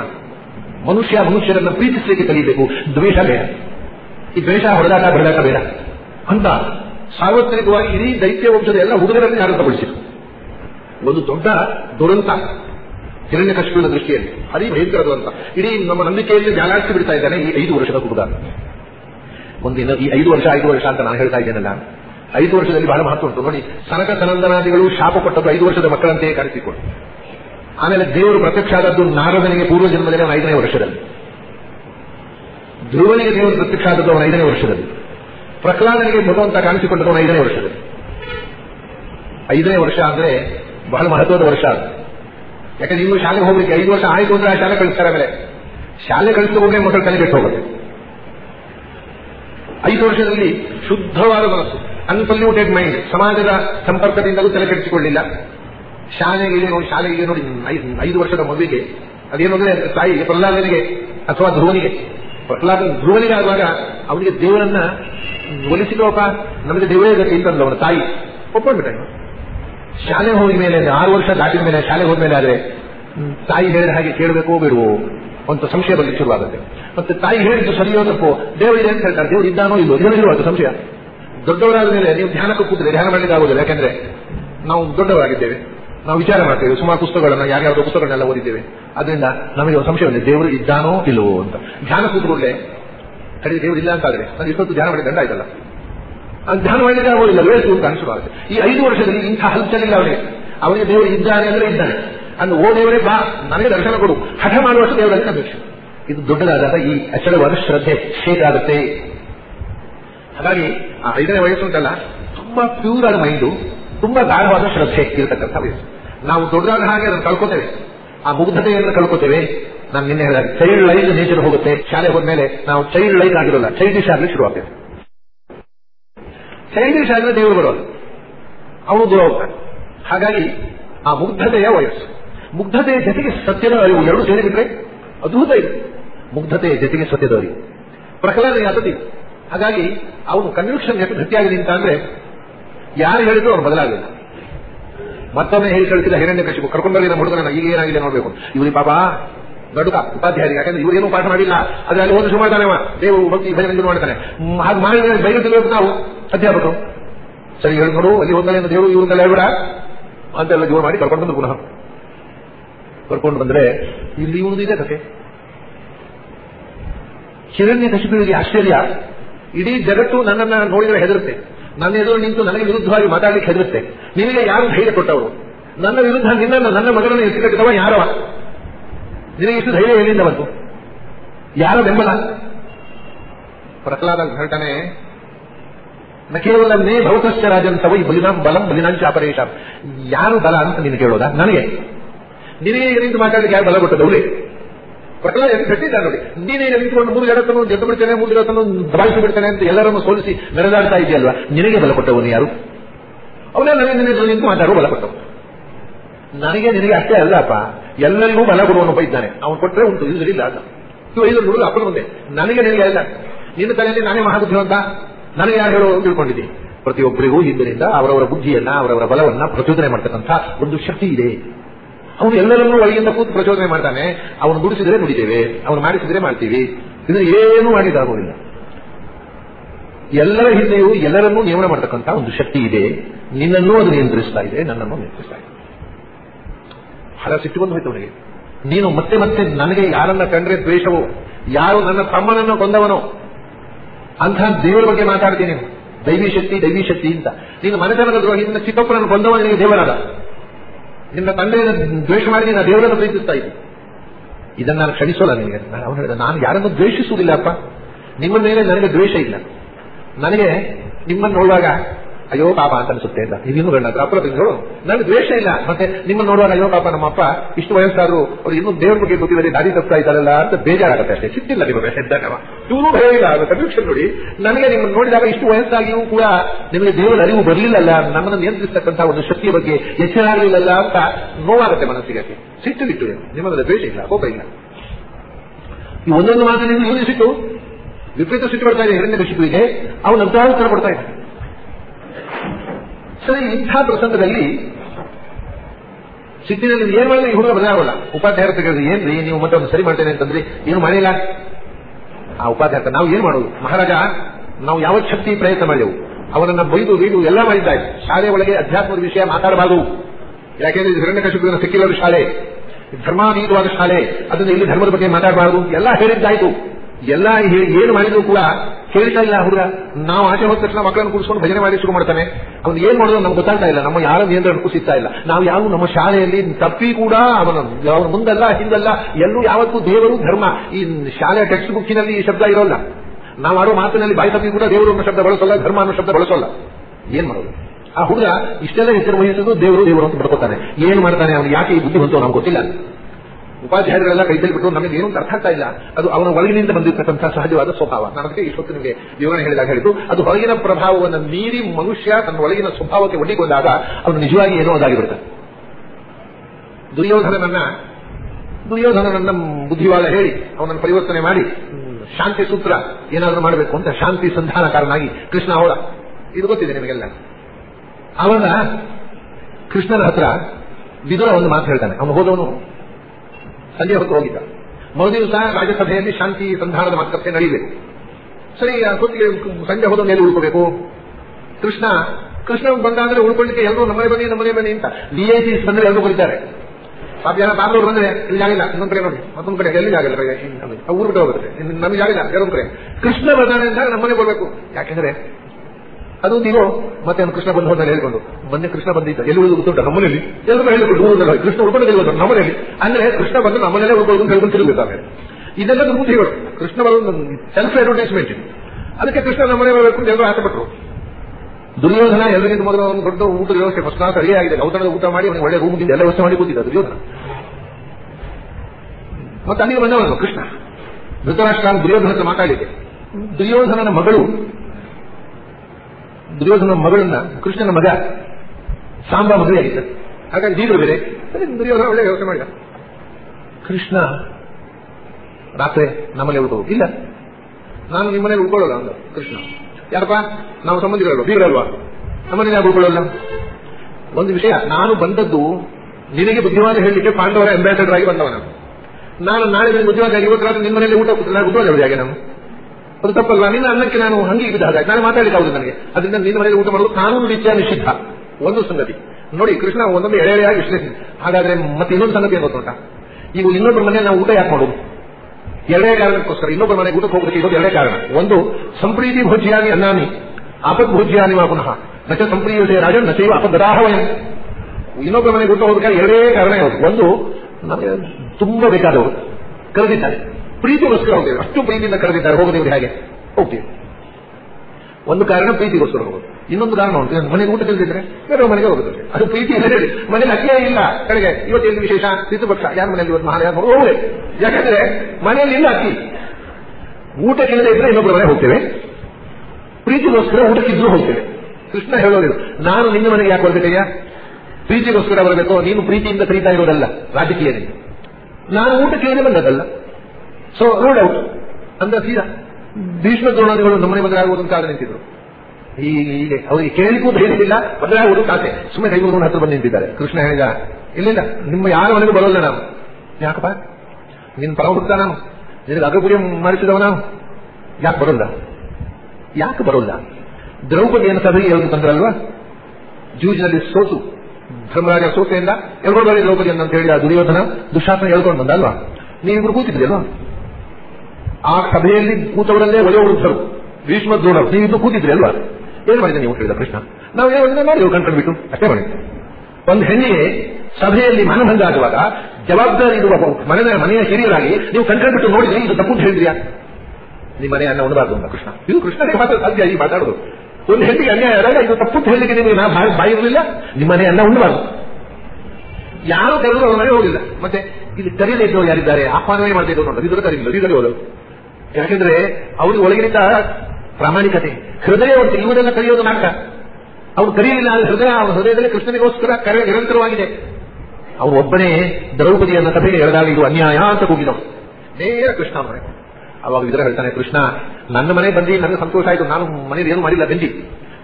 ಮನುಷ್ಯ ಮನುಷ್ಯರನ್ನು ಪ್ರೀತಿಸಲಿಕ್ಕೆ ಕಲಿಯಬೇಕು ದ್ವೇಷ ಬೇಡ. ಈ ದ್ವೇಷ, ಹೊಡೆದಾಟ ಬಡದಾಟ ಬೇಡ. ಅಂತ ಸಾರ್ವತ್ರಿಕವಾಗಿ ಇಡೀ ದೈತ್ಯ ವಂಶದ ಎಲ್ಲ ಹುಡುಗರನ್ನು ಜಾಗೃತಗೊಳಿಸಿತು ಒಂದು ದೊಡ್ಡ ದುರಂತ ಹಿರಣ್ಯ ಕಶ್ಮೀರದ ದೃಷ್ಟಿಯಲ್ಲಿ ಅದೇ ಭಯಂಕರ ದುರಂತ. ಇಡೀ ನಮ್ಮ ನಂಬಿಕೆಯಲ್ಲಿ ಜಾಲಾಡಿಸಿ ಬಿಡ್ತಾ ಇದ್ದಾನೆ ಈ ಐದು ವರ್ಷದ ಹುಡುಗ ಒಂದಿನ ಈ ಐದು ವರ್ಷ ಐದು ವರ್ಷ ಅಂತ ನಾನು ಹೇಳ್ತಾ ಇದ್ದೇನಲ್ಲ ಐದು ವರ್ಷದಲ್ಲಿ ಬಹಳ ಮಹತ್ವ ಉಂಟು. ನೋಡಿ, ಸನಕ ಸನಂದನಾದಿಗಳು ಶಾಪ ಕೊಟ್ಟದ್ದು ಐದು ವರ್ಷದ ಮಕ್ಕಳಂತೆಯೇ ಕಾಣಿಸಿಕೊಂಡು ಆಮೇಲೆ ದೇವರು ಪ್ರತ್ಯಕ್ಷ ಆದದ್ದು ನಾರದನಿಗೆ ಪೂರ್ವ ಜನ್ಮದಲ್ಲಿ ಅವನ ಐದನೇ ವರ್ಷದಲ್ಲಿ. ಧ್ರುವನಿಗೆ ದೇವರು ಪ್ರತ್ಯಕ್ಷ ಆದದ್ದು ಅವನ ಐದನೇ ವರ್ಷದಲ್ಲಿ. ಪ್ರಹ್ಲಾದನಿಗೆ ಭಗವಂತ ಕಾಣಿಸಿಕೊಂಡದ್ದು ಅವನ ಐದನೇ ವರ್ಷದಲ್ಲಿ. ಐದನೇ ವರ್ಷ ಅಂದ್ರೆ ಬಹಳ ಮಹತ್ವದ ವರ್ಷ ಅದು. ಯಾಕಂದ್ರೆ ನೀವು ಶಾಲೆಗೆ ಹೋಗ್ಲಿಕ್ಕೆ ಐದು ವರ್ಷ ಆಯ್ತು ಅಂದ್ರೆ ಆ ಶಾಲೆ ಕಳಿಸ್ತಾರೆ ಆಮೇಲೆ. ಶಾಲೆ ಕಳಿಸ್ತಾ ಹೋದ್ರೆ ಮಕ್ಕಳು ಕಲಿಬೇಕು ಹೋಗುತ್ತೆ. ಐದು ವರ್ಷದಲ್ಲಿ ಶುದ್ಧವಾದ ಮನಸ್ಸು. ಅನ್ಪಲ್ಯೂಟೆಡ್ ಮೈಂಡ್ ಸಮಾಜದ ಸಂಪರ್ಕದಿಂದಲೂ ತಲೆ ಕೆಡಿಸಿಕೊಳ್ಳಿಲ್ಲ ಶಾಲೆಗೆ ನೋಡಿ ಶಾಲೆಗೆ ನೋಡಿ ಐದು- ವರ್ಷದ ಮಗುವಿಗೆ, ಅದೇನು ಅಂದ್ರೆ ತಾಯಿ, ಪ್ರಹ್ಲಾದನಿಗೆ ಅಥವಾ ಧ್ರುವನಿಗೆ. ಪ್ರಹ್ಲಾದ ಧ್ರುವನಿಗೆ ಆಗುವಾಗ ಅವನಿಗೆ ದೇವರನ್ನ ಒಲಿಸಿದೋಪ, ನಮಗೆ ದೇವರೇ ಗತಿ ಅಂತಂದ್ಲು ಅವನ ತಾಯಿ. ಒಪ್ಕೊಂಡ್ಬಿಟ್ಟೆ ಶಾಲೆ ಹೋದ ಮೇಲೆ ಆರು ವರ್ಷ ದಾಟಿದ ಮೇಲೆ, ಶಾಲೆ ಹೋದ್ಮೇಲೆ ಆದ್ರೆ ಆದರೆ ತಾಯಿ ಹೇಳಿದ ಹಾಗೆ ಕೇಳಬೇಕು ಬಿಡುವು ಅಂತ ಸಂಶಯ ಬಗ್ಗೆ ಶುರುವಾಗುತ್ತೆ. ಮತ್ತೆ ತಾಯಿ ಹೇಳಿದ್ದು ಸರಿಯೋ ತಪ್ಪು, ದೇವರಿದೆ ಅಂತ ಹೇಳ್ತಾರೆ. ದೇವರು ಇದ್ದಾನೋ ಇಲ್ಲೋ ಇದರಲ್ಲಿರುವ ಸಂಶಯ? ದೊಡ್ಡವರಾದ ಮೇಲೆ ನೀವು ಧ್ಯಾನಕ್ಕೆ ಕೂತಿದ್ರೆ ಧ್ಯಾನ ಮಾಡ್ಲಿಕ್ಕೆ ಆಗೋದಿಲ್ಲ ಯಾಕಂದ್ರೆ ನಾವು ದೊಡ್ಡವರಾಗಿದ್ದೇವೆ. ನಾವು ವಿಚಾರ ಮಾಡ್ತೇವೆ. ಸುಮಾರು ಪುಸ್ತಕಗಳನ್ನು ಯಾರ್ಯಾವ್ದೋ ಪುಸ್ತಕಗಳನ್ನೆಲ್ಲ ಓದಿದ್ದೇವೆ. ಅದರಿಂದ ನಮಗೆ ಒಂದು ಸಂಶಯ ಇದೆ ದೇವರು ಇದ್ದಾನೋ ಇಲ್ಲವೋ ಅಂತ. ಧ್ಯಾನ ಕೂತ್ಕೊಳ್ಳೆ ಕಡೆಗೆ ದೇವರು ಇಲ್ಲ ಅಂತಾದ್ರೆ ನಾನು ಇಷ್ಟೊತ್ತು ಧ್ಯಾನ ಮಾಡಿ ದಂಡ ಆಯ್ತಲ್ಲ. ಅದು ಧ್ಯಾನ ಮಾಡಲಿಕ್ಕೆ ಆಗೋದಿಲ್ಲ ವೇಸ್ಟ್ ಅಂತ ಅನಿಸಬಾರದು. ಈ ಐದು ವರ್ಷದಲ್ಲಿ ಇಂಥ ಹಲ್ಚಲಿಲ್ಲ ಅವರಿಗೆ ಅವನಿಗೆ. ದೇವರು ಇದ್ದಾನೆ ಅಂದ್ರೆ ಇದ್ದಾನೆ. ಅಂದ್ರೆ ಓ ದೇವರೇ ಬಾ, ನನಗೆ ದರ್ಶನ ಕೊಡು. ಹಠ ಮಾಡುವಷ್ಟು ದೇವರಲ್ಲಿ ಅಪೇಕ್ಷೆ ಇದು ದೊಡ್ಡದಾದಾಗ ಈ ಅಚಲವಾದ ಶ್ರದ್ಧೆ ಶೇಕ್ ಆಗುತ್ತೆ ಹಾಗಾಗಿ ಆ ಐದನೇ ವಯಸ್ಸು ಉಂಟಲ್ಲ? ತುಂಬಾ ಪ್ಯೂರ್ ಆದ ಮೈಂಡು ತುಂಬಾ ಗಾಢವಾದ ಶ್ರದ್ಧೆ ಇರತಕ್ಕಂಥ ವಯಸ್ಸು ನಾವು ದೊಡ್ಡದಾದ ಹಾಗೆ ಅದನ್ನು ಕಳ್ಕೊತೇವೆ. ಆ ಮುಗ್ಧತೆಯನ್ನು ಕಳ್ಕೊತೇವೆ. ನಾನು ನಿನ್ನೆ ಹೇಳಿದ ಚೈಲ್ಡ್ ಲೈನ್ ನೇಚರ್ ಹೋಗುತ್ತೆ. ಶಾಲೆ ಹೋದ್ಮೇಲೆ ನಾವು ಚೈಲ್ಡ್ ಲೈನ್ ಆಗಿರೋಲ್ಲ. ಚೈಲ್ಡಿಶ್ ಆಗಲಿ ಶುರುವಾಗ್ತೇವೆ ಚೈಲ್ಡಿಶ್ ಆದ್ರೆ ದೇವರು ಬರೋದು. ಅವನು ದೂರ ಹಾಗಾಗಿ ಆ ಮುಗ್ಧತೆಯ ವಯಸ್ಸು. ಮುಗ್ಧತೆಯ ಜೊತೆಗೆ ಸತ್ಯದ ಅರಿವು. ಎರಡು ಸೇರಿಬಿಟ್ರೆ ಅದ್ಭುತ ಇದೆ. ಮುಗ್ಧತೆಯ ಜೊತೆಗೆ ಸತ್ಯದ ಅರಿವು. ಪ್ರಹ್ಲಾದ ಅದತಿ ಹಾಗಾಗಿ ಅವನು ಕನ್ವಿಕ್ಷನ್ ಗಟ್ಟಿಯಾಗಿದೆ ಅಂತ ಅಂದ್ರೆ ಯಾರು ಹೇಳಿದ್ರು ಅವನು ಬದಲಾಗಲಿಲ್ಲ. ಮತ್ತೊಮ್ಮೆ ಹೇಳಿ ಕಳಿಸಿದ ಹಿರಣ್ಯ ಕಶಿಪು ಕರ್ಕೊಂಡ್ಬರಲಿ ನಮ್ಮ ಹುಡುಗನ ಈಗ ಏನಾಗಿದೆ ನೋಡಬೇಕು ಇವ್ರಿಗೆ ಪಾಪ ಗಡುಕ, ಉಪಾಧ್ಯಾಯರಿಗೆ, ಯಾಕಂದ್ರೆ ಇವ್ರೇನು ಪಾಠ ಮಾಡಿಲ್ಲ. ಅದೇ ಅಲ್ಲಿ ಒಂದು ಮಾಡ್ತಾನೆ ದೇವ ದೇವರು ಭಕ್ತಿ ಭಜನೆ ಮಾಡ್ತಾನೆ. ಹಾಗೆ ಮಾಡಿದ್ರೆ ಬೈರು ನಾವು ಅಧ್ಯಾಪಕರು. ಸರಿ, ಹೇಳಿ ನೋಡು, ಅಲ್ಲಿ ಒಂದಲ್ಲ ದೇವರು ಇವ್ರನ್ನೆಲ್ಲ ಹೇಳ್ಬೇಡ. ಅಂತೆಲ್ಲ ಜೋರು ಮಾಡಿ ಕರ್ಕೊಂಡು ಬಂದು ಪುನಃ. ಕರ್ಕೊಂಡು ಬಂದ್ರೆ ಇಲ್ಲಿ ಇವನು ಇದೆ ಕಥೆ. ಹಿರಣ್ಯ ಕಶಿಪಿಗೆ ಆಶ್ಚರ್ಯ. ಇಡೀ ಜಗತ್ತು ನನ್ನನ್ನ ನೋಡಿದರೆ ಹೆದರುತ್ತೆ. ನನ್ನ ಎದುರು ನಿಂತು ನನಗೆ ವಿರುದ್ಧವಾಗಿ ಮಾತಾಡಲಿಕ್ಕೆ ಹೆದರುತ್ತೆ. ನಿನಗೆ ಯಾರು ಧೈರ್ಯ ಕೊಟ್ಟವರು? ನನ್ನ ವಿರುದ್ಧ ನಿನ್ನನ್ನು ನನ್ನ ಮಗನನ್ನು ಎತ್ತಿಕಟ್ಟಿದವ ಯಾರವ ನಿನಗೆ ಇಷ್ಟು ಧೈರ್ಯ ಎಲ್ಲಿಂದ ಬಂತು? ಯಾರ ಬೆಂಬಲ? ಪ್ರಹ್ಲಾದ ಘಟನೆ. ನ ಕೇವಲ ನೇ ಭೌತಶ್ಚ ರಾಜನ್ ಬಲಿನಾಂ ಬಲಂ ಬಲಿನಾಂಚ ಅಪರೇಶ ಯಾರು ಬಲ ಅಂತ ನೀನು ಕೇಳೋದಾ? ನನಗೆ. ನಿನಗೆ ಇದರಿಂದ ಮಾತಾಡಲಿಕ್ಕೆ ಯಾರು ಬಲ ಕೊಟ್ಟದ್ದು? ಎಷ್ಟು ಗಟ್ಟಿದ್ದ ನೋಡಿ. ನೀನೇ ನಿಂತ್ಕೊಂಡು ಮೂರು ಜಗತ್ತನ್ನು ಗೆದ್ದು ಬಿಡ್ತೇನೆ, ಮೂರು ಜಗತ್ತನ್ನು ದಬಾಯಿಸಿ ಬಿಡ್ತೇನೆ ಅಂತ ಎಲ್ಲರನ್ನು ಸೋಲಿಸಿ ಮೆರೆದಾಡ್ತಾ ಇದೆಯಲ್ವಾ? ನಿನಗೆ ಬಲ ಕೊಟ್ಟವನು ಯಾರು? ಅವನೇ ನನಗೆ ನಿನ್ನ ನಿಂತು ಮಾತಾಡುವ ಬಲ ಕೊಟ್ಟವು ನನಗೆ ನಿನಗೆ ಅಷ್ಟೇ ಅಲ್ಲಪ್ಪ ಎಲ್ಲರಿಗೂ ಬಲ ಕೊಡುವನು ಇದ್ದಾನೆ. ಅವನು ಕೊಟ್ಟರೆ ಉಂಟು, ಇದು ಇಲ್ಲ ಅಂತ ಐದು ನೋಡಲು ಅಪ್ಪನ ಮುಂದೆ. ನನಗೆ ನಿನಗೆ ಅಲ್ಲ. ನಿನ್ನ ತಲೆಯಲ್ಲಿ ನಾನೇ ಮಹಾಬುದ್ಧಿವಂತ ನನಗೆ ಯಾರು ಹೇಳೋ ತಿಳ್ಕೊಂಡಿದ್ದೆ? ಪ್ರತಿಯೊಬ್ಬರಿಗೂ ಇದರಿಂದ ಅವರವರ ಬುದ್ಧಿಯನ್ನ, ಅವರವರ ಬಲವನ್ನ ಪ್ರಚೋದನೆ ಮಾಡತಕ್ಕಂಥ ಒಂದು ಶಕ್ತಿ ಇದೆ. ಅವನು ಎಲ್ಲರನ್ನೂ ಒಳಗಿಂದ ಕೂತು ಪ್ರಚೋದನೆ ಮಾಡ್ತಾನೆ. ಅವನು ದುಡಿಸಿದ್ರೆ ನುಡಿತೇವೆ ಅವನು ಮಾಡಿಸಿದ್ರೆ ಮಾಡ್ತೀವಿ. ಇದು ಏನೂ ಮಾಡಿದಾಗೋದಿಲ್ಲ. ಎಲ್ಲರ ಹಿಂದೆಯೂ ಎಲ್ಲರನ್ನೂ ನಿಯಮನ ಮಾಡತಕ್ಕಂತ ಒಂದು ಶಕ್ತಿ ಇದೆ. ನಿನ್ನನ್ನು ಅದು ನಿಯಂತ್ರಿಸ್ತಾ ಇದೆ, ನನ್ನನ್ನು ನಿಯಂತ್ರಿಸ್ತಾ ಇದೆ. ಹರ ಸಿಟ್ಟು ಬಂದು ಹೋಯ್ತು ನೀನು ಮತ್ತೆ ಮತ್ತೆ ನನಗೆ ಯಾರನ್ನ ಕಂಡ್ರೆ ದ್ವೇಷವೋ, ಯಾರು ನನ್ನ ತಮ್ಮನನ್ನು ಕೊಂದವನೋ ಅಂತಹ ದೇವರ ಬಗ್ಗೆ ಮಾತಾಡ್ತೀನಿ ದೈವಿ ಶಕ್ತಿ ದೈವಿ ಶಕ್ತಿ ಅಂತ. ನೀನು ಮನೆತನದ ನಿನ್ನ ಚಿಕ್ಕಪ್ಪನನ್ನು ಕೊಂದವ ನಿನಗೆ ದೇವರಾದ. ನಿನ್ನ ತಂದೆಯನ್ನು ದ್ವೇಷ ಮಾಡಿ ನಿನ್ನ ದೇವರನ್ನು ಪ್ರೀತಿಸ್ತಾ ಇದ್ದೆ. ಇದನ್ನು ನಾನು ಕ್ಷಣಿಸೋಲ್ಲ ನಿನಗೆ ನಾನು ಅವನು ಹೇಳಿದ, ನಾನು ಯಾರನ್ನು ದ್ವೇಷಿಸುವುದಿಲ್ಲ ಅಪ್ಪ. ನಿಮ್ಮ ಮೇಲೆ ನನಗೆ ದ್ವೇಷ ಇಲ್ಲ. ನನಗೆ ನಿಮ್ಮನ್ನು ನೋಡುವಾಗ ಅಯ್ಯೋ ಪಾಪ ಅಂತ ಅನಿಸುತ್ತೆ ಅಂತ. ನೀವಿನ್ನೂ ಗಂಡ ನನಗೆ ದ್ವೇಷ ಇಲ್ಲ. ಮತ್ತೆ ನಿಮ್ಮನ್ನು ನೋಡುವಾಗ, ಅಯ್ಯೋ ಪಾಪ ನಮ್ಮ ಅಪ್ಪ ಇಷ್ಟು ವಯಸ್ಸಾದ್ರು ಅವ್ರು ಇನ್ನೂ ದೇವ್ರ ಬಗ್ಗೆ ಗೊತ್ತಿದ್ದಾರೆ ದಾರಿ ತಪ್ತಾ ಇದ್ದಾರಲ್ಲ ಅಂತ ಬೇಜಾರಾಗುತ್ತೆ ಅಷ್ಟೇ. ಸಿಟ್ಟಿಲ್ಲ ನಿಮ್ಮ ಮೇಲೆ ಭಯ ಇಲ್ಲ ಹೇಳಿಲ್ಲ ಕನ್ವಿಕ್ಷನ್ ನೋಡಿ. ನನಗೆ ನಿಮ್ಮನ್ನು ನೋಡಿದಾಗ ಇಷ್ಟು ವಯಸ್ಸಾಗಿಯೂ ಕೂಡ ನಿಮಗೆ ದೇವರ ಅರಿವು ಬರಲಿಲ್ಲಲ್ಲ. ನಮ್ಮನ್ನು ನಿಯಂತ್ರಿಸತಕ್ಕಂತಹ ಒಂದು ಶಕ್ತಿಯ ಬಗ್ಗೆ ಎಚ್ಚರ ಆಗಲಿಲ್ಲಲ್ಲ ಅಂತ ನೋವಾಗುತ್ತೆ ಮನಸ್ಸಿಗೆ ಸಿಟ್ಟು ಬಿಟ್ಟು ನಿಮ್ಮ ದ್ವೇಷ ಇಲ್ಲ, ಕೋಪ ಇಲ್ಲ. ಈ ಒಂದೊಂದು ಮಾತಿನಿಂದ ಇವನು ಸಿಟ್ಟು. ವಿಪರೀತ ಸಿಟ್ಟು ಬರ್ತಾ ಇದೆ. ಹಿರಣ್ಯ ಇದೆ. ಅವನು ಉತ್ತರ ಕೊಡ್ತಾ ಇದ್ದಾನೆ. ಸರಿ ಇಂಥ ಪ್ರಸಂಗದಲ್ಲಿ ಸಿಟ್ಟಿನಲ್ಲಿ ಏನ್ ಮಾಡಿದ್ರೆ ಈ ಹುಡುಗ ಬದಲಾಗೋಲ್ಲ ಉಪಾಧ್ಯಾಯರ ತೆಗೆದ್ರೆ ಏನ್ರಿ, ನೀವು ಮತ್ತೆ ಒಂದು ಸರಿ ಮಾಡ್ತೇನೆ ಅಂತಂದ್ರೆ. ಏನು ಮಾಡಿಲ್ಲ. ಆ ಉಪಾಧ್ಯಾಯ ನಾವು ಏನ್ ಮಾಡೋದು? ಮಹಾರಾಜ, ನಾವು ಯಾವ ಶಕ್ತಿ ಪ್ರಯತ್ನ ಮಾಡಿದೆವು ಅವನನ್ನ ಬೈದು ಬೈದು ಎಲ್ಲ ಮಾಡಿದ್ದಾರೆ ಶಾಲೆ ಒಳಗೆ ಅಧ್ಯಾತ್ಮದ ವಿಷಯ ಮಾತಾಡಬಾರದು. ಯಾಕೆಂದ್ರೆ ಇದು ಕಶಿಪುರ ಸಿಕ್ಕಿರೋದು ಶಾಲೆ. ಧರ್ಮಾನೀತವಾದ ಶಾಲೆ. ಅದನ್ನು ಇಲ್ಲಿ ಧರ್ಮದ ಬಗ್ಗೆ ಮಾತಾಡಬಾರದು. ಎಲ್ಲ ಹೇಳಿದ್ದಾಯ್ತು. ಎಲ್ಲ ಏನು ಮಾಡಿದ್ರು ಕೂಡ ಕೇಳ್ತಾ ಇಲ್ಲ ಹುಡುಗ. ನಾವು ಆಚೆ ಹೋದ ತಕ್ಷಣ ಮಕ್ಕಳನ್ನು ಕೂರಿಸ್ಕೊಂಡು ಭಜನೆ ಮಾಡಿ ಶುರು ಮಾಡ್ತಾನೆ. ಅವ್ನು ಏನ್ ಮಾಡೋದು ನಮ್ಗೆ ಗೊತ್ತಾಗ್ತಾ ಇಲ್ಲ. ನಮ್ಮ ಯಾರ ನಿಯಂತ್ರಣಕ್ಕೂ ಸಿಗ್ತಾ ಇಲ್ಲ. ನಾವು ಯಾವ ನಮ್ಮ ಶಾಲೆಯಲ್ಲಿ ತಪ್ಪಿ ಕೂಡ ಅವನ ಮುಂದಲ್ಲ, ಹಿಂದಲ್ಲ, ಎಲ್ಲೂ ಯಾವತ್ತೂ ದೇವರು, ಧರ್ಮ. ಈ ಶಾಲೆಯ ಟೆಕ್ಸ್ಟ್ ಬುಕ್ಕಿನಲ್ಲಿ ಈ ಶಬ್ದ ಇರೋಲ್ಲ. ನಾವು ಆಡೋ ಮಾತಿನಲ್ಲಿ ಬಾಯಿ ತಪ್ಪಿ ಕೂಡ ದೇವರು ಅನ್ನೋ ಶಬ್ದ ಬಳಸೋಲ್ಲ, ಧರ್ಮ ಅನ್ನೋ ಶಬ್ದ ಬಳಸೋಲ್ಲ. ಏನ್ ಮಾಡೋದು? ಆ ಹುಡುಗ ಇಷ್ಟೆಲ್ಲ ಹೆಸರು ವಹಿಸಿದ್ರು ದೇವರು ದೇವರು ಅಂತ ಬರ್ಕೋತಾನೆ ಏನ್ ಮಾಡ್ತಾನೆ? ಅವನು ಯಾಕೆ ಈ ಬುದ್ಧಿ ಬಂತು ನಮ್ಗೆ ಗೊತ್ತಿಲ್ಲ. ಉಪಾಧ್ಯಾಯಗಳೆಲ್ಲ ಕೈ ಬಿಟ್ಟು ನಮಗೆ ಏನು ಅರ್ಥ ಆಗ್ತಾ ಇಲ್ಲ. ಅದು ಅವನ ಒಳಗಿನಿಂದ ಬಂದಿರತಕ್ಕಂತಹ ಸಹಜವಾದ ಸ್ವಭಾವ. ನನಗೆ ಅದಕ್ಕೆ ಇಷ್ಟೊತ್ತು ನಿಮಗೆ ವಿವರಣೆ ಹೇಳಿದಾಗ ಹೇಳಿದ್ದು, ಅದು ಹೊರಗಿನ ಪ್ರಭಾವವನ್ನು ಮೀರಿ ಮನುಷ್ಯ ತನ್ನ ಒಳಗಿನ ಸ್ವಭಾವಕ್ಕೆ ಒಡ್ಡಿಕೊಂಡಾಗ ಅವನು ನಿಜವಾಗಿ ಏನೋ ಅದಾಗಿಬಿಡ್ತಾನೆ ದುರ್ಯೋಧನನನ್ನ ದುರ್ಯೋಧನನನ್ನ ಬುದ್ಧಿವಾದ ಹೇಳಿ, ಅವನನ್ನು ಪರಿವರ್ತನೆ ಮಾಡಿ ಶಾಂತಿ ಸೂತ್ರ ಏನಾದರೂ ಮಾಡಬೇಕು ಅಂತ ಶಾಂತಿ ಸಂಧಾನಕಾರನಾಗಿ ಕೃಷ್ಣ ಅವಳ. ಇದು ಗೊತ್ತಿದೆ ನಿಮಗೆಲ್ಲ. ಅವನ ಕೃಷ್ಣನ ಹತ್ರ ವಿದುರ ಒಂದು ಮಾತು ಹೇಳ್ತಾನೆ. ಅವನು ಹೋದವನು ಸಂಜೆ ಹೊತ್ತು ಹೋಗಿದ್ದ. ಮರುದಿವಸ ರಾಜ್ಯಸಭೆಯಲ್ಲಿ ಶಾಂತಿ ಸಂಧಾನದ ಮಾತುಕತೆ ನಡೆಯಬೇಕು ಸರಿ ಹೊತ್ತಿಗೆ ಸಂಜೆ ಹೋದ ಮೇಲೆ ಉಳ್ಕೋಬೇಕು. ಕೃಷ್ಣ ಕೃಷ್ಣ ಬಂದಾದ್ರೆ ಉಳ್ಕೊಳ್ಳಿಕ್ಕೆ ಎಲ್ಲರೂ ನಮ್ಮನೆ ಬನ್ನಿ ನಮ್ಮನೆ ಬನ್ನಿ ಅಂತ ಡಿ ಐ ಸಿ ಬಂದ್ರೆ ಎಲ್ಲರೂ ಬರೀತಾರೆ ಪಾಪ ಜನ ಬಂದ್ರೆ ಇಲ್ಲಿ ಆಗಿಲ್ಲ? ಇನ್ನೊಂದ್ ಕಡೆ ನೋಡಿ, ಮತ್ತೊಂದ್ ಕಡೆ ಎಲ್ಲಿ ಆಗಿಲ್ಲ? ಊರು ಬಿಟ್ಟು ಹೋಗುತ್ತೆ. ನಮಗೆ ಜಾಗಿಲ್ಲ ಎರಡೊಂದ್ ಕಡೆ. ಕೃಷ್ಣ ಬರ್ತಾನೆ ಅಂತ ನಮ್ಮನೆ ಬರ್ಬೇಕು ಯಾಕೆಂದ್ರೆ ಅದು ನೀವು ಮತ್ತೆ ಅವನು ಕೃಷ್ಣ ಬಂದು ಹೋದಾಗ ಹೇಳ್ಕೊಂಡು, ಮೊನ್ನೆ ಕೃಷ್ಣ ಬಂದಿದ್ದ, ಎಲ್ಲಿ ಉಳಿದು ಗೊತ್ತುಂಟ? ನಮ್ಮನೆಯಲ್ಲಿ. ಎಲ್ಲರೂ ಹೇಳಿಕೊಂಡು ಕೃಷ್ಣ ಉಳ್ಕೊಂಡು ಗೆಲ್ಲೋದು ನಮ್ಮನೆಯಲ್ಲಿ. ಅಂದ್ರೆ ಕೃಷ್ಣ ಬಂದು ನಮ್ಮನೆಲ್ಲೇ ಉಳ್ಕೊಂಡು ಅಂತ ಹೇಳ್ಕೊಂಡು ತಿರುಗಬೇಕಾದ್ರೆ ಇದೆಲ್ಲ ಬುದ್ಧಿಗಳು ಕೃಷ್ಣ ಬರೋದು ಸೆಲ್ಫ್ ಅಡ್ವರ್ಟೈಸ್ಮೆಂಟ್ ಅದಕ್ಕೆ ಕೃಷ್ಣ ನಮ್ಮನೆ ಬರಬೇಕು ಎಲ್ಲರೂ ಆಸೆ ಪಟ್ಟರು ದುರ್ಯೋಧನ ಎಲ್ಲರಿಗೂ ಮೊದಲು ಒಂದು ದೊಡ್ಡ ಊಟದ ವ್ಯವಸ್ಥೆ. ಫಸ್ಟ್ ಕ್ಲಾಸ್ ರೆಡಿ ಆಗಿದೆ. ಔತಣದ ಊಟ ಮಾಡಿ ಅವನಿಗೆ ಒಳ್ಳೆ ರೂಮ್ ಎಲ್ಲ ವ್ಯವಸ್ಥೆ ಮಾಡಿ ಕೂತಿದ್ದ ದುರ್ಯೋಧನ. ಮತ್ತೆ ಅಲ್ಲಿಗೆ ಬಂದವನು ಕೃಷ್ಣ. ಧೃತರಾಷ್ಟ್ರ ದುರ್ಯೋಧನ ಮಾತಾಡಿದೆ ದುರ್ಯೋಧನನ ಮಗಳು ದುರ್ಯೋಧನ ಮಗಳನ್ನ, ಕೃಷ್ಣನ ಮಗ, ಸಾಂಬ ಮದುವೆ ಆಗಿದ್ದ. ಹಾಗಾಗಿ ಬೀಗರು ಬೇರೆ. ದುರ್ಯೋಧನ ಒಳ್ಳೆ ಯೋಚನೆ ಮಾಡಿದ. ಕೃಷ್ಣ ರಾತ್ರಿ ನಮ್ಮಲ್ಲಿ ಉಳ್ಕೋ ಇಲ್ಲ. ನಾನು ನಿಮ್ಮನೆ ಉಳ್ಕೊಳ್ಳಲ್ಲ ಅಂದ ಕೃಷ್ಣ. ಯಾರಪ್ಪ? ನಾವು ಸಂಬಂಧಿಗಳಲ್ವ ಬೀಗರಲ್ವಾ ನಮ್ಮನೆ ಯಾರು ಉಳ್ಕೊಳ್ಳಲ್ಲ? ಒಂದು ವಿಷಯ, ನಾನು ಬಂದದ್ದು ನಿನಗೆ ಬುದ್ಧಿವಾದ ಹೇಳಲಿಕ್ಕೆ ಪಾಂಡವರ ಅಂಬಾಸಡರ್ ಆಗಿ ಬಂದವ ನಾನು ನಾಳೆ ನಿನಗೆ ಬುದ್ಧಿವಾದ ಇವತ್ತು ರಾತ್ರಿ ನಿಮ್ಮ ಮನೆಯಲ್ಲಿ ಊಟ ಹೇಗೆ ಹಾಗೆ ನಾನು? ಅದು ತಪ್ಪಲ್ಲ ನಿನ್ನ ಅನ್ನಕ್ಕೆ ನಾನು ಹಂಗೆ ಇದ್ದ ಹಾಗೆ. ನಾನು ಮಾತಾಡಲಿಕ್ಕಾಗುದು ನನಗೆ. ಅದರಿಂದ ನಿನ್ನ ಮನೆಯಲ್ಲಿ ಊಟ ಮಾಡಲು ಕಾನೂನು ರೀತಿಯ ನಿಷಿದ್ಧ. ಒಂದು ಸಂಗತಿ. ನೋಡಿ, ಕೃಷ್ಣ ಒಂದೊಂದು ಎಳೆ ಎಳೆಯಾಗಿ ವಿಶ್ಲೇಷಿಸಿ ಹಾಗಾದ್ರೆ ಮತ್ತೆ ಇನ್ನೊಂದು ಸಂಗತಿ ಏನು ಗೊತ್ತುಂಟ ಈಗ ಇನ್ನೊಬ್ಬರ ಮನೆ ನಾವು ಊಟ ಯಾಕೆ ಮಾಡೋದು ಎರಡೇ ಕಾರಣಕ್ಕೋಸ್ಕರ ಇನ್ನೊಬ್ಬರ ಮನೆಗೆ ಊಟಕ್ಕೆ ಹೋಗೋದಕ್ಕೆ ಇರೋದು ಎರಡೇ ಕಾರಣ. ಒಂದು, ಸಂಪ್ರೀತಿ ಭೋಜ್ಯಾನಿ ಅನ್ನಾನಿ ಆಪತ್ ಭೋಜ್ಯಾನಿ ವಾ ಪುನಃ. ನಚ ಸಂಪ್ರೀಯತೆ ರಾಜನ್ ನಚೈವ ಅಪದಾಹವಯಂ ಇನ್ನೊಬ್ಬರ ಮನೆಗೆ ಊಟ ಹೋಗಬೇಕಾದ್ರೆ ಎರಡೇ ಕಾರಣ ಒಂದು, ನಮಗೆ ತುಂಬಾ ಬೇಕಾದವರು ಕರೆದಿದ್ದಾರೆ. ಪ್ರೀತಿಗೋಸ್ಕರ ಹೋಗ್ತೇವೆ ಅಷ್ಟು ಪ್ರೀತಿಯಿಂದ ಕರೆದಿದ್ದಾರೆ. ಹೋಗೋದೇವ್ರು ಹಾಗೆ? ಹೋಗ್ತೀವಿ. ಒಂದು ಕಾರಣ ಪ್ರೀತಿಗೋಸ್ಕರ ಹೋಗೋದು. ಇನ್ನೊಂದು ಕಾರಣ ಉಂಟು. ಮನೆಗೆ ಊಟ ತಿಳಿದಿದ್ರೆ ಬೇರೆ ಮನೆಗೆ ಹೋಗುತ್ತೆ ಅದು ಪ್ರೀತಿ ಹೇಳಿ. ಮನೇಲಿ ಅಕ್ಕಿಯೇ ಇಲ್ಲ? ಕಡೆಗೆ ಇವತ್ತೇನು ವಿಶೇಷ? ಪಿತೃಪಕ್ಷ ಯಾರ ಮನೆಯಲ್ಲಿ ಇವತ್ತು ಮಹಾನ? ಹೋಗಲೇ ಯಾಕಂದ್ರೆ ಮನೆಯಲ್ಲಿ ಇಲ್ಲ ಅಕ್ಕಿ ಊಟಕ್ಕಿಲ್ಲದೆ ಇದ್ರೆ ಇನ್ನೊಬ್ಬರ ಮನೆ ಹೋಗ್ತೇವೆ. ಪ್ರೀತಿಗೋಸ್ಕರ ಊಟಕ್ಕಿದ್ರು ಹೋಗ್ತೇವೆ. ಕೃಷ್ಣ ಹೇಳೋದಿಲ್ಲ ನಾನು ನಿನ್ನ ಮನೆಗೆ ಯಾಕೆ ಬರ್ಬೇಕಯ್ಯ ಪ್ರೀತಿಗೋಸ್ಕರ ಬರಬೇಕು? ನೀನು ಪ್ರೀತಿಯಿಂದ ಕರೀತಾ ಇರೋದಲ್ಲ ರಾಜಕೀಯದಲ್ಲಿ. ನಾನು ಊಟಕ್ಕೆ ಬಂದದಲ್ಲ ಸೊ ನೋ ಔಟ್ ಅಂದ್ರೆ ಸೀದಾ ಭೀಷ್ಮ ದ್ರೋಣಾದಿಗಳು ನಮ್ಮನೆ ಬದಲಾಗುವುದನ್ನು ಕಾರಣ ನಿಂತಿದ್ರು ಹೀಗೆ ಅವರಿಗೆ ಕೇಳಿಗೂ ಧೈರ್ಯವಿಲ್ಲ ಬದಲಾಗುವುದು ಕಾತೆ ಸುಮ್ಮನೆ ಕೈಗೂರು ಹತ್ರ ಬಂದು ನಿಂತಿದ್ದಾರೆ. ಕೃಷ್ಣ ಹೇಳಿದ ಇಲ್ಲಿಲ್ಲ ನಿಮ್ಮ ಯಾರ ಮನೆಗೂ ಬರೋಲ್ಲ ನಾನು ಯಾಕಪ್ಪ? ನಿನ್ ಪರ ಹುಡುಕ್ತಾ ನಾನು. ನಿನಗೆ ಅಗಪುರಿ ಮಾಡಿಸಿದವ ನಾನು ಯಾಕೆ ಬರೋಲ್ಲ? ಯಾಕೆ ಬರೋಲ್ಲ? ದ್ರೌಪದಿಯನ್ನು ಸಭೆಗೆ ಹೇಳೋದು ತಂದ್ರಲ್ವಾ ಜೂಜಿನಲ್ಲಿ ಸೋತು ಧರ್ಮರಾಜ ಸೋತೆಯಿಂದ ಎಲ್ಕೊಂಡು ಬಾರಿ ದ್ರೌಪದಿ ಅಂತ ಹೇಳಿ ಆ ದುರ್ಯೋಧನ, ದುಶಾಸನ ಹೇಳ್ಕೊಂಡು ಬಂದ ಅಲ್ವಾ? ನೀವಿಬ್ರು ಕೂತಿದ್ರಿ ಆ ಸಭೆಯಲ್ಲಿ ಕೂತವರಲ್ಲೇ ಒಳ್ಳೆಯ ವೃದ್ಧರು ಭೀಷ್ಮ ದ್ರೋಣರು ನೀವಿದ್ದು ಕೂತಿದ್ರಿ ಅಲ್ವಾ? ಏನ್ ಮಾಡಿದೆ ನೀವು ಹೇಳಿದ ಕೃಷ್ಣ? ನಾವು ಏನೋ ಮಾಡಿದೆವು ಕಣ್ಕೊಂಡ್ಬಿಟ್ಟು ಅಷ್ಟೇ ಮಾಡಿ. ಒಂದು ಹೆಣ್ಣಿಗೆ ಸಭೆಯಲ್ಲಿ ಮನಭಂಗ ಆಗುವಾಗ ಜವಾಬ್ದಾರಿ ಇರುವ ಮನೆಯ ಮನೆಯ ಹಿರಿಯರಾಗಿ ನೀವು ಕಣ್ಕೊಂಡ್ಬಿಟ್ಟು ನೋಡಿದ್ರೆ ಇದು ತಪ್ಪು ಹೇಳಿದ್ರಿಯಾ? ನಿಮ್ಮ ಮನೆ ಅನ್ನ ಉಣಬಾರ್ದು ಅಂತ ಕೃಷ್ಣ. ಇದು ಕೃಷ್ಣನಿಗೆ ಮಾತ್ರ ಸಾಧ್ಯ ಈ ಮಾತಾಡೋದು. ಒಂದು ಹೆಣ್ಣಿಗೆ ಅನ್ಯಾಯ ಆದಾಗ ಇದು ತಪ್ಪು ಹೇಳಲಿಕ್ಕೆ ನಿಮಗೆ ನಾ ಬಾಯಿ ಇರಲಿಲ್ಲ? ನಿಮ್ಮ ಮನೆ ಅನ್ನ ಉಣ್ಣಬಾರ್ದು ಯಾರು ಕರೆದ್ರು ಅವ್ರ ಮನೆ ಹೋಗಿಲ್ಲ. ಮತ್ತೆ ಇಲ್ಲಿ ಕರೆಯದೇ ಇದ್ದವರು ಯಾರಿದ್ದಾರೆ? ಆಹ್ವಾನವೇ ಮಾಡದೇ ಇದ್ದವರು ಇದ್ರೆ ಕರೀಲಿಲ್ಲ ಹೋದರು ಯಾಕೆಂದ್ರೆ ಅವ್ರಿಗೆ ಒಳಗಿನಿಂದ ಪ್ರಾಮಾಣಿಕತೆ, ಹೃದಯ ಉಂಟು ಇವರೆಲ್ಲ ಕರೆಯೋದು ನಾಟಕ ಅವ್ರು ಕರೆಯಲಿಲ್ಲ ಹೃದಯ, ಅವರ ಹೃದಯದಲ್ಲಿ ಕೃಷ್ಣನಿಗೋಸ್ಕರ ಕರೆ ನಿರಂತರವಾಗಿದೆ. ಅವನು ಒಬ್ಬನೇ ದ್ರೌಪದಿಯನ್ನ ಸಭೆಗೆ ಎಳೆದಾಗ ಇದು ಅನ್ಯಾಯ ಅಂತ ಕೂಗಿದವು ನೇರ ಕೃಷ್ಣ ಮನೆ ಅವಾಗ ವಿದ್ರ ಹೇಳ್ತಾನೆ, ಕೃಷ್ಣ, ನನ್ನ ಮನೆ ಬಂದು, ನನಗೆ ಸಂತೋಷ ಆಯ್ತು, ನಾನು ಮನೇಲಿ ಏನು ಮಾಡಿಲ್ಲ ಬೆಂಜಿ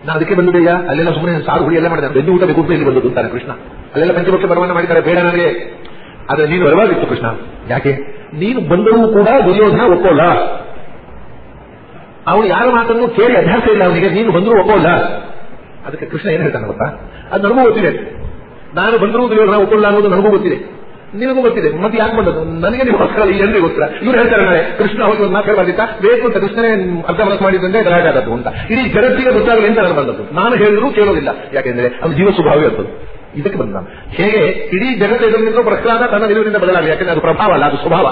ನಾನು ಅದಕ್ಕೆ ಬಂದಿದ್ದೆಯಾ? ಅಲ್ಲೆಲ್ಲ ಸುಮ್ಮನೆ ಸಾರು ಹುಡಿ ಎಲ್ಲ ಮಾಡಿದ್ದಾರೆ ಬೆಂಜಿ ಊಟ ಬೇಕು ಇಲ್ಲಿ ಬಂದು ಅಂತಾನೆ ಕೃಷ್ಣ. ಅಲ್ಲೆಲ್ಲ ಪಂಚಪಕ್ಷ ಬರವಣ ಮಾಡಿದ್ದಾರೆ, ಬೇಡ ನನಗೆ. ಆದ್ರೆ ನೀನು ಬರವಾಗಿತ್ತು ಕೃಷ್ಣ. ಯಾಕೆ? ನೀನು ಬಂದರೂ ಕೂಡ ದುರ್ಯೋಧನ ಒಪ್ಪೋಲ್ಲ. ಅವನು ಯಾರ ಮಾತನ್ನು ಕೇಳಿ ಅಭ್ಯಾಸ ಇಲ್ಲ ಅವನಿಗೆ, ನೀನು ಬಂದರೂ ಒಪ್ಪೋಲ್ಲ. ಅದಕ್ಕೆ ಕೃಷ್ಣ ಏನು ಹೇಳ್ತಾನೆ ಗೊತ್ತಾ? ಅದು ನನಗೂ ಗೊತ್ತಿದೆ. ನಾನು ಬಂದರೂ ದುರ್ಯೋಧನ ಒಪ್ಪೋಲ್ಲ ಅನ್ನೋದು ನನಗೂ ಗೊತ್ತಿದೆ. ನಿನಗೂ ಗೊತ್ತಿದೆ. ಮತ್ತೆ ಯಾಕೆ ಬಂದದ್ದು? ನನಗೆ ನಿಮಗೋಸ್ಕರ ಈ ಜನರಿಗೆ ಗೊತ್ತಿಲ್ಲ. ಇವ್ರು ಹೇಳ್ತಾರೆ ನಾಳೆ, ಕೃಷ್ಣ ಅವರಿಗೆ ಒಂದು ಮಾತು ಬಂದಿತ್ತ ಬೇಕು ಅಂತ ಕೃಷ್ಣನೇ ಅರ್ಧ ಮನಸ್ಸು ಆದದ್ದು ಅಂತ. ಇಡೀ ಜಗತ್ತಿಗೆ ಗೊತ್ತಾಗಲಿ ಅಂತ ನಾನು ಬಂದದ್ದು? ನಾನು ಹೇಳಿದ್ರು ಕೇಳೋದಿಲ್ಲ. ಯಾಕೆಂದ್ರೆ ಅದು ಜೀವ ಸ್ವಭಾವ ಇರ್ತದೆ ಇದಕ್ಕೆ ಬಂದ ಹೇಗೆ? ಇಡೀ ಜಗತ್ತು ಎದುರು ಪ್ರಹ್ಲಾದ ತನ್ನ ನಿಲುವಿನಿಂದ ಬದಲಾಗಿ. ಯಾಕಂದ್ರೆ ಅದು ಪ್ರಭಾವ ಅಲ್ಲ, ಅದು ಸ್ವಭಾವ.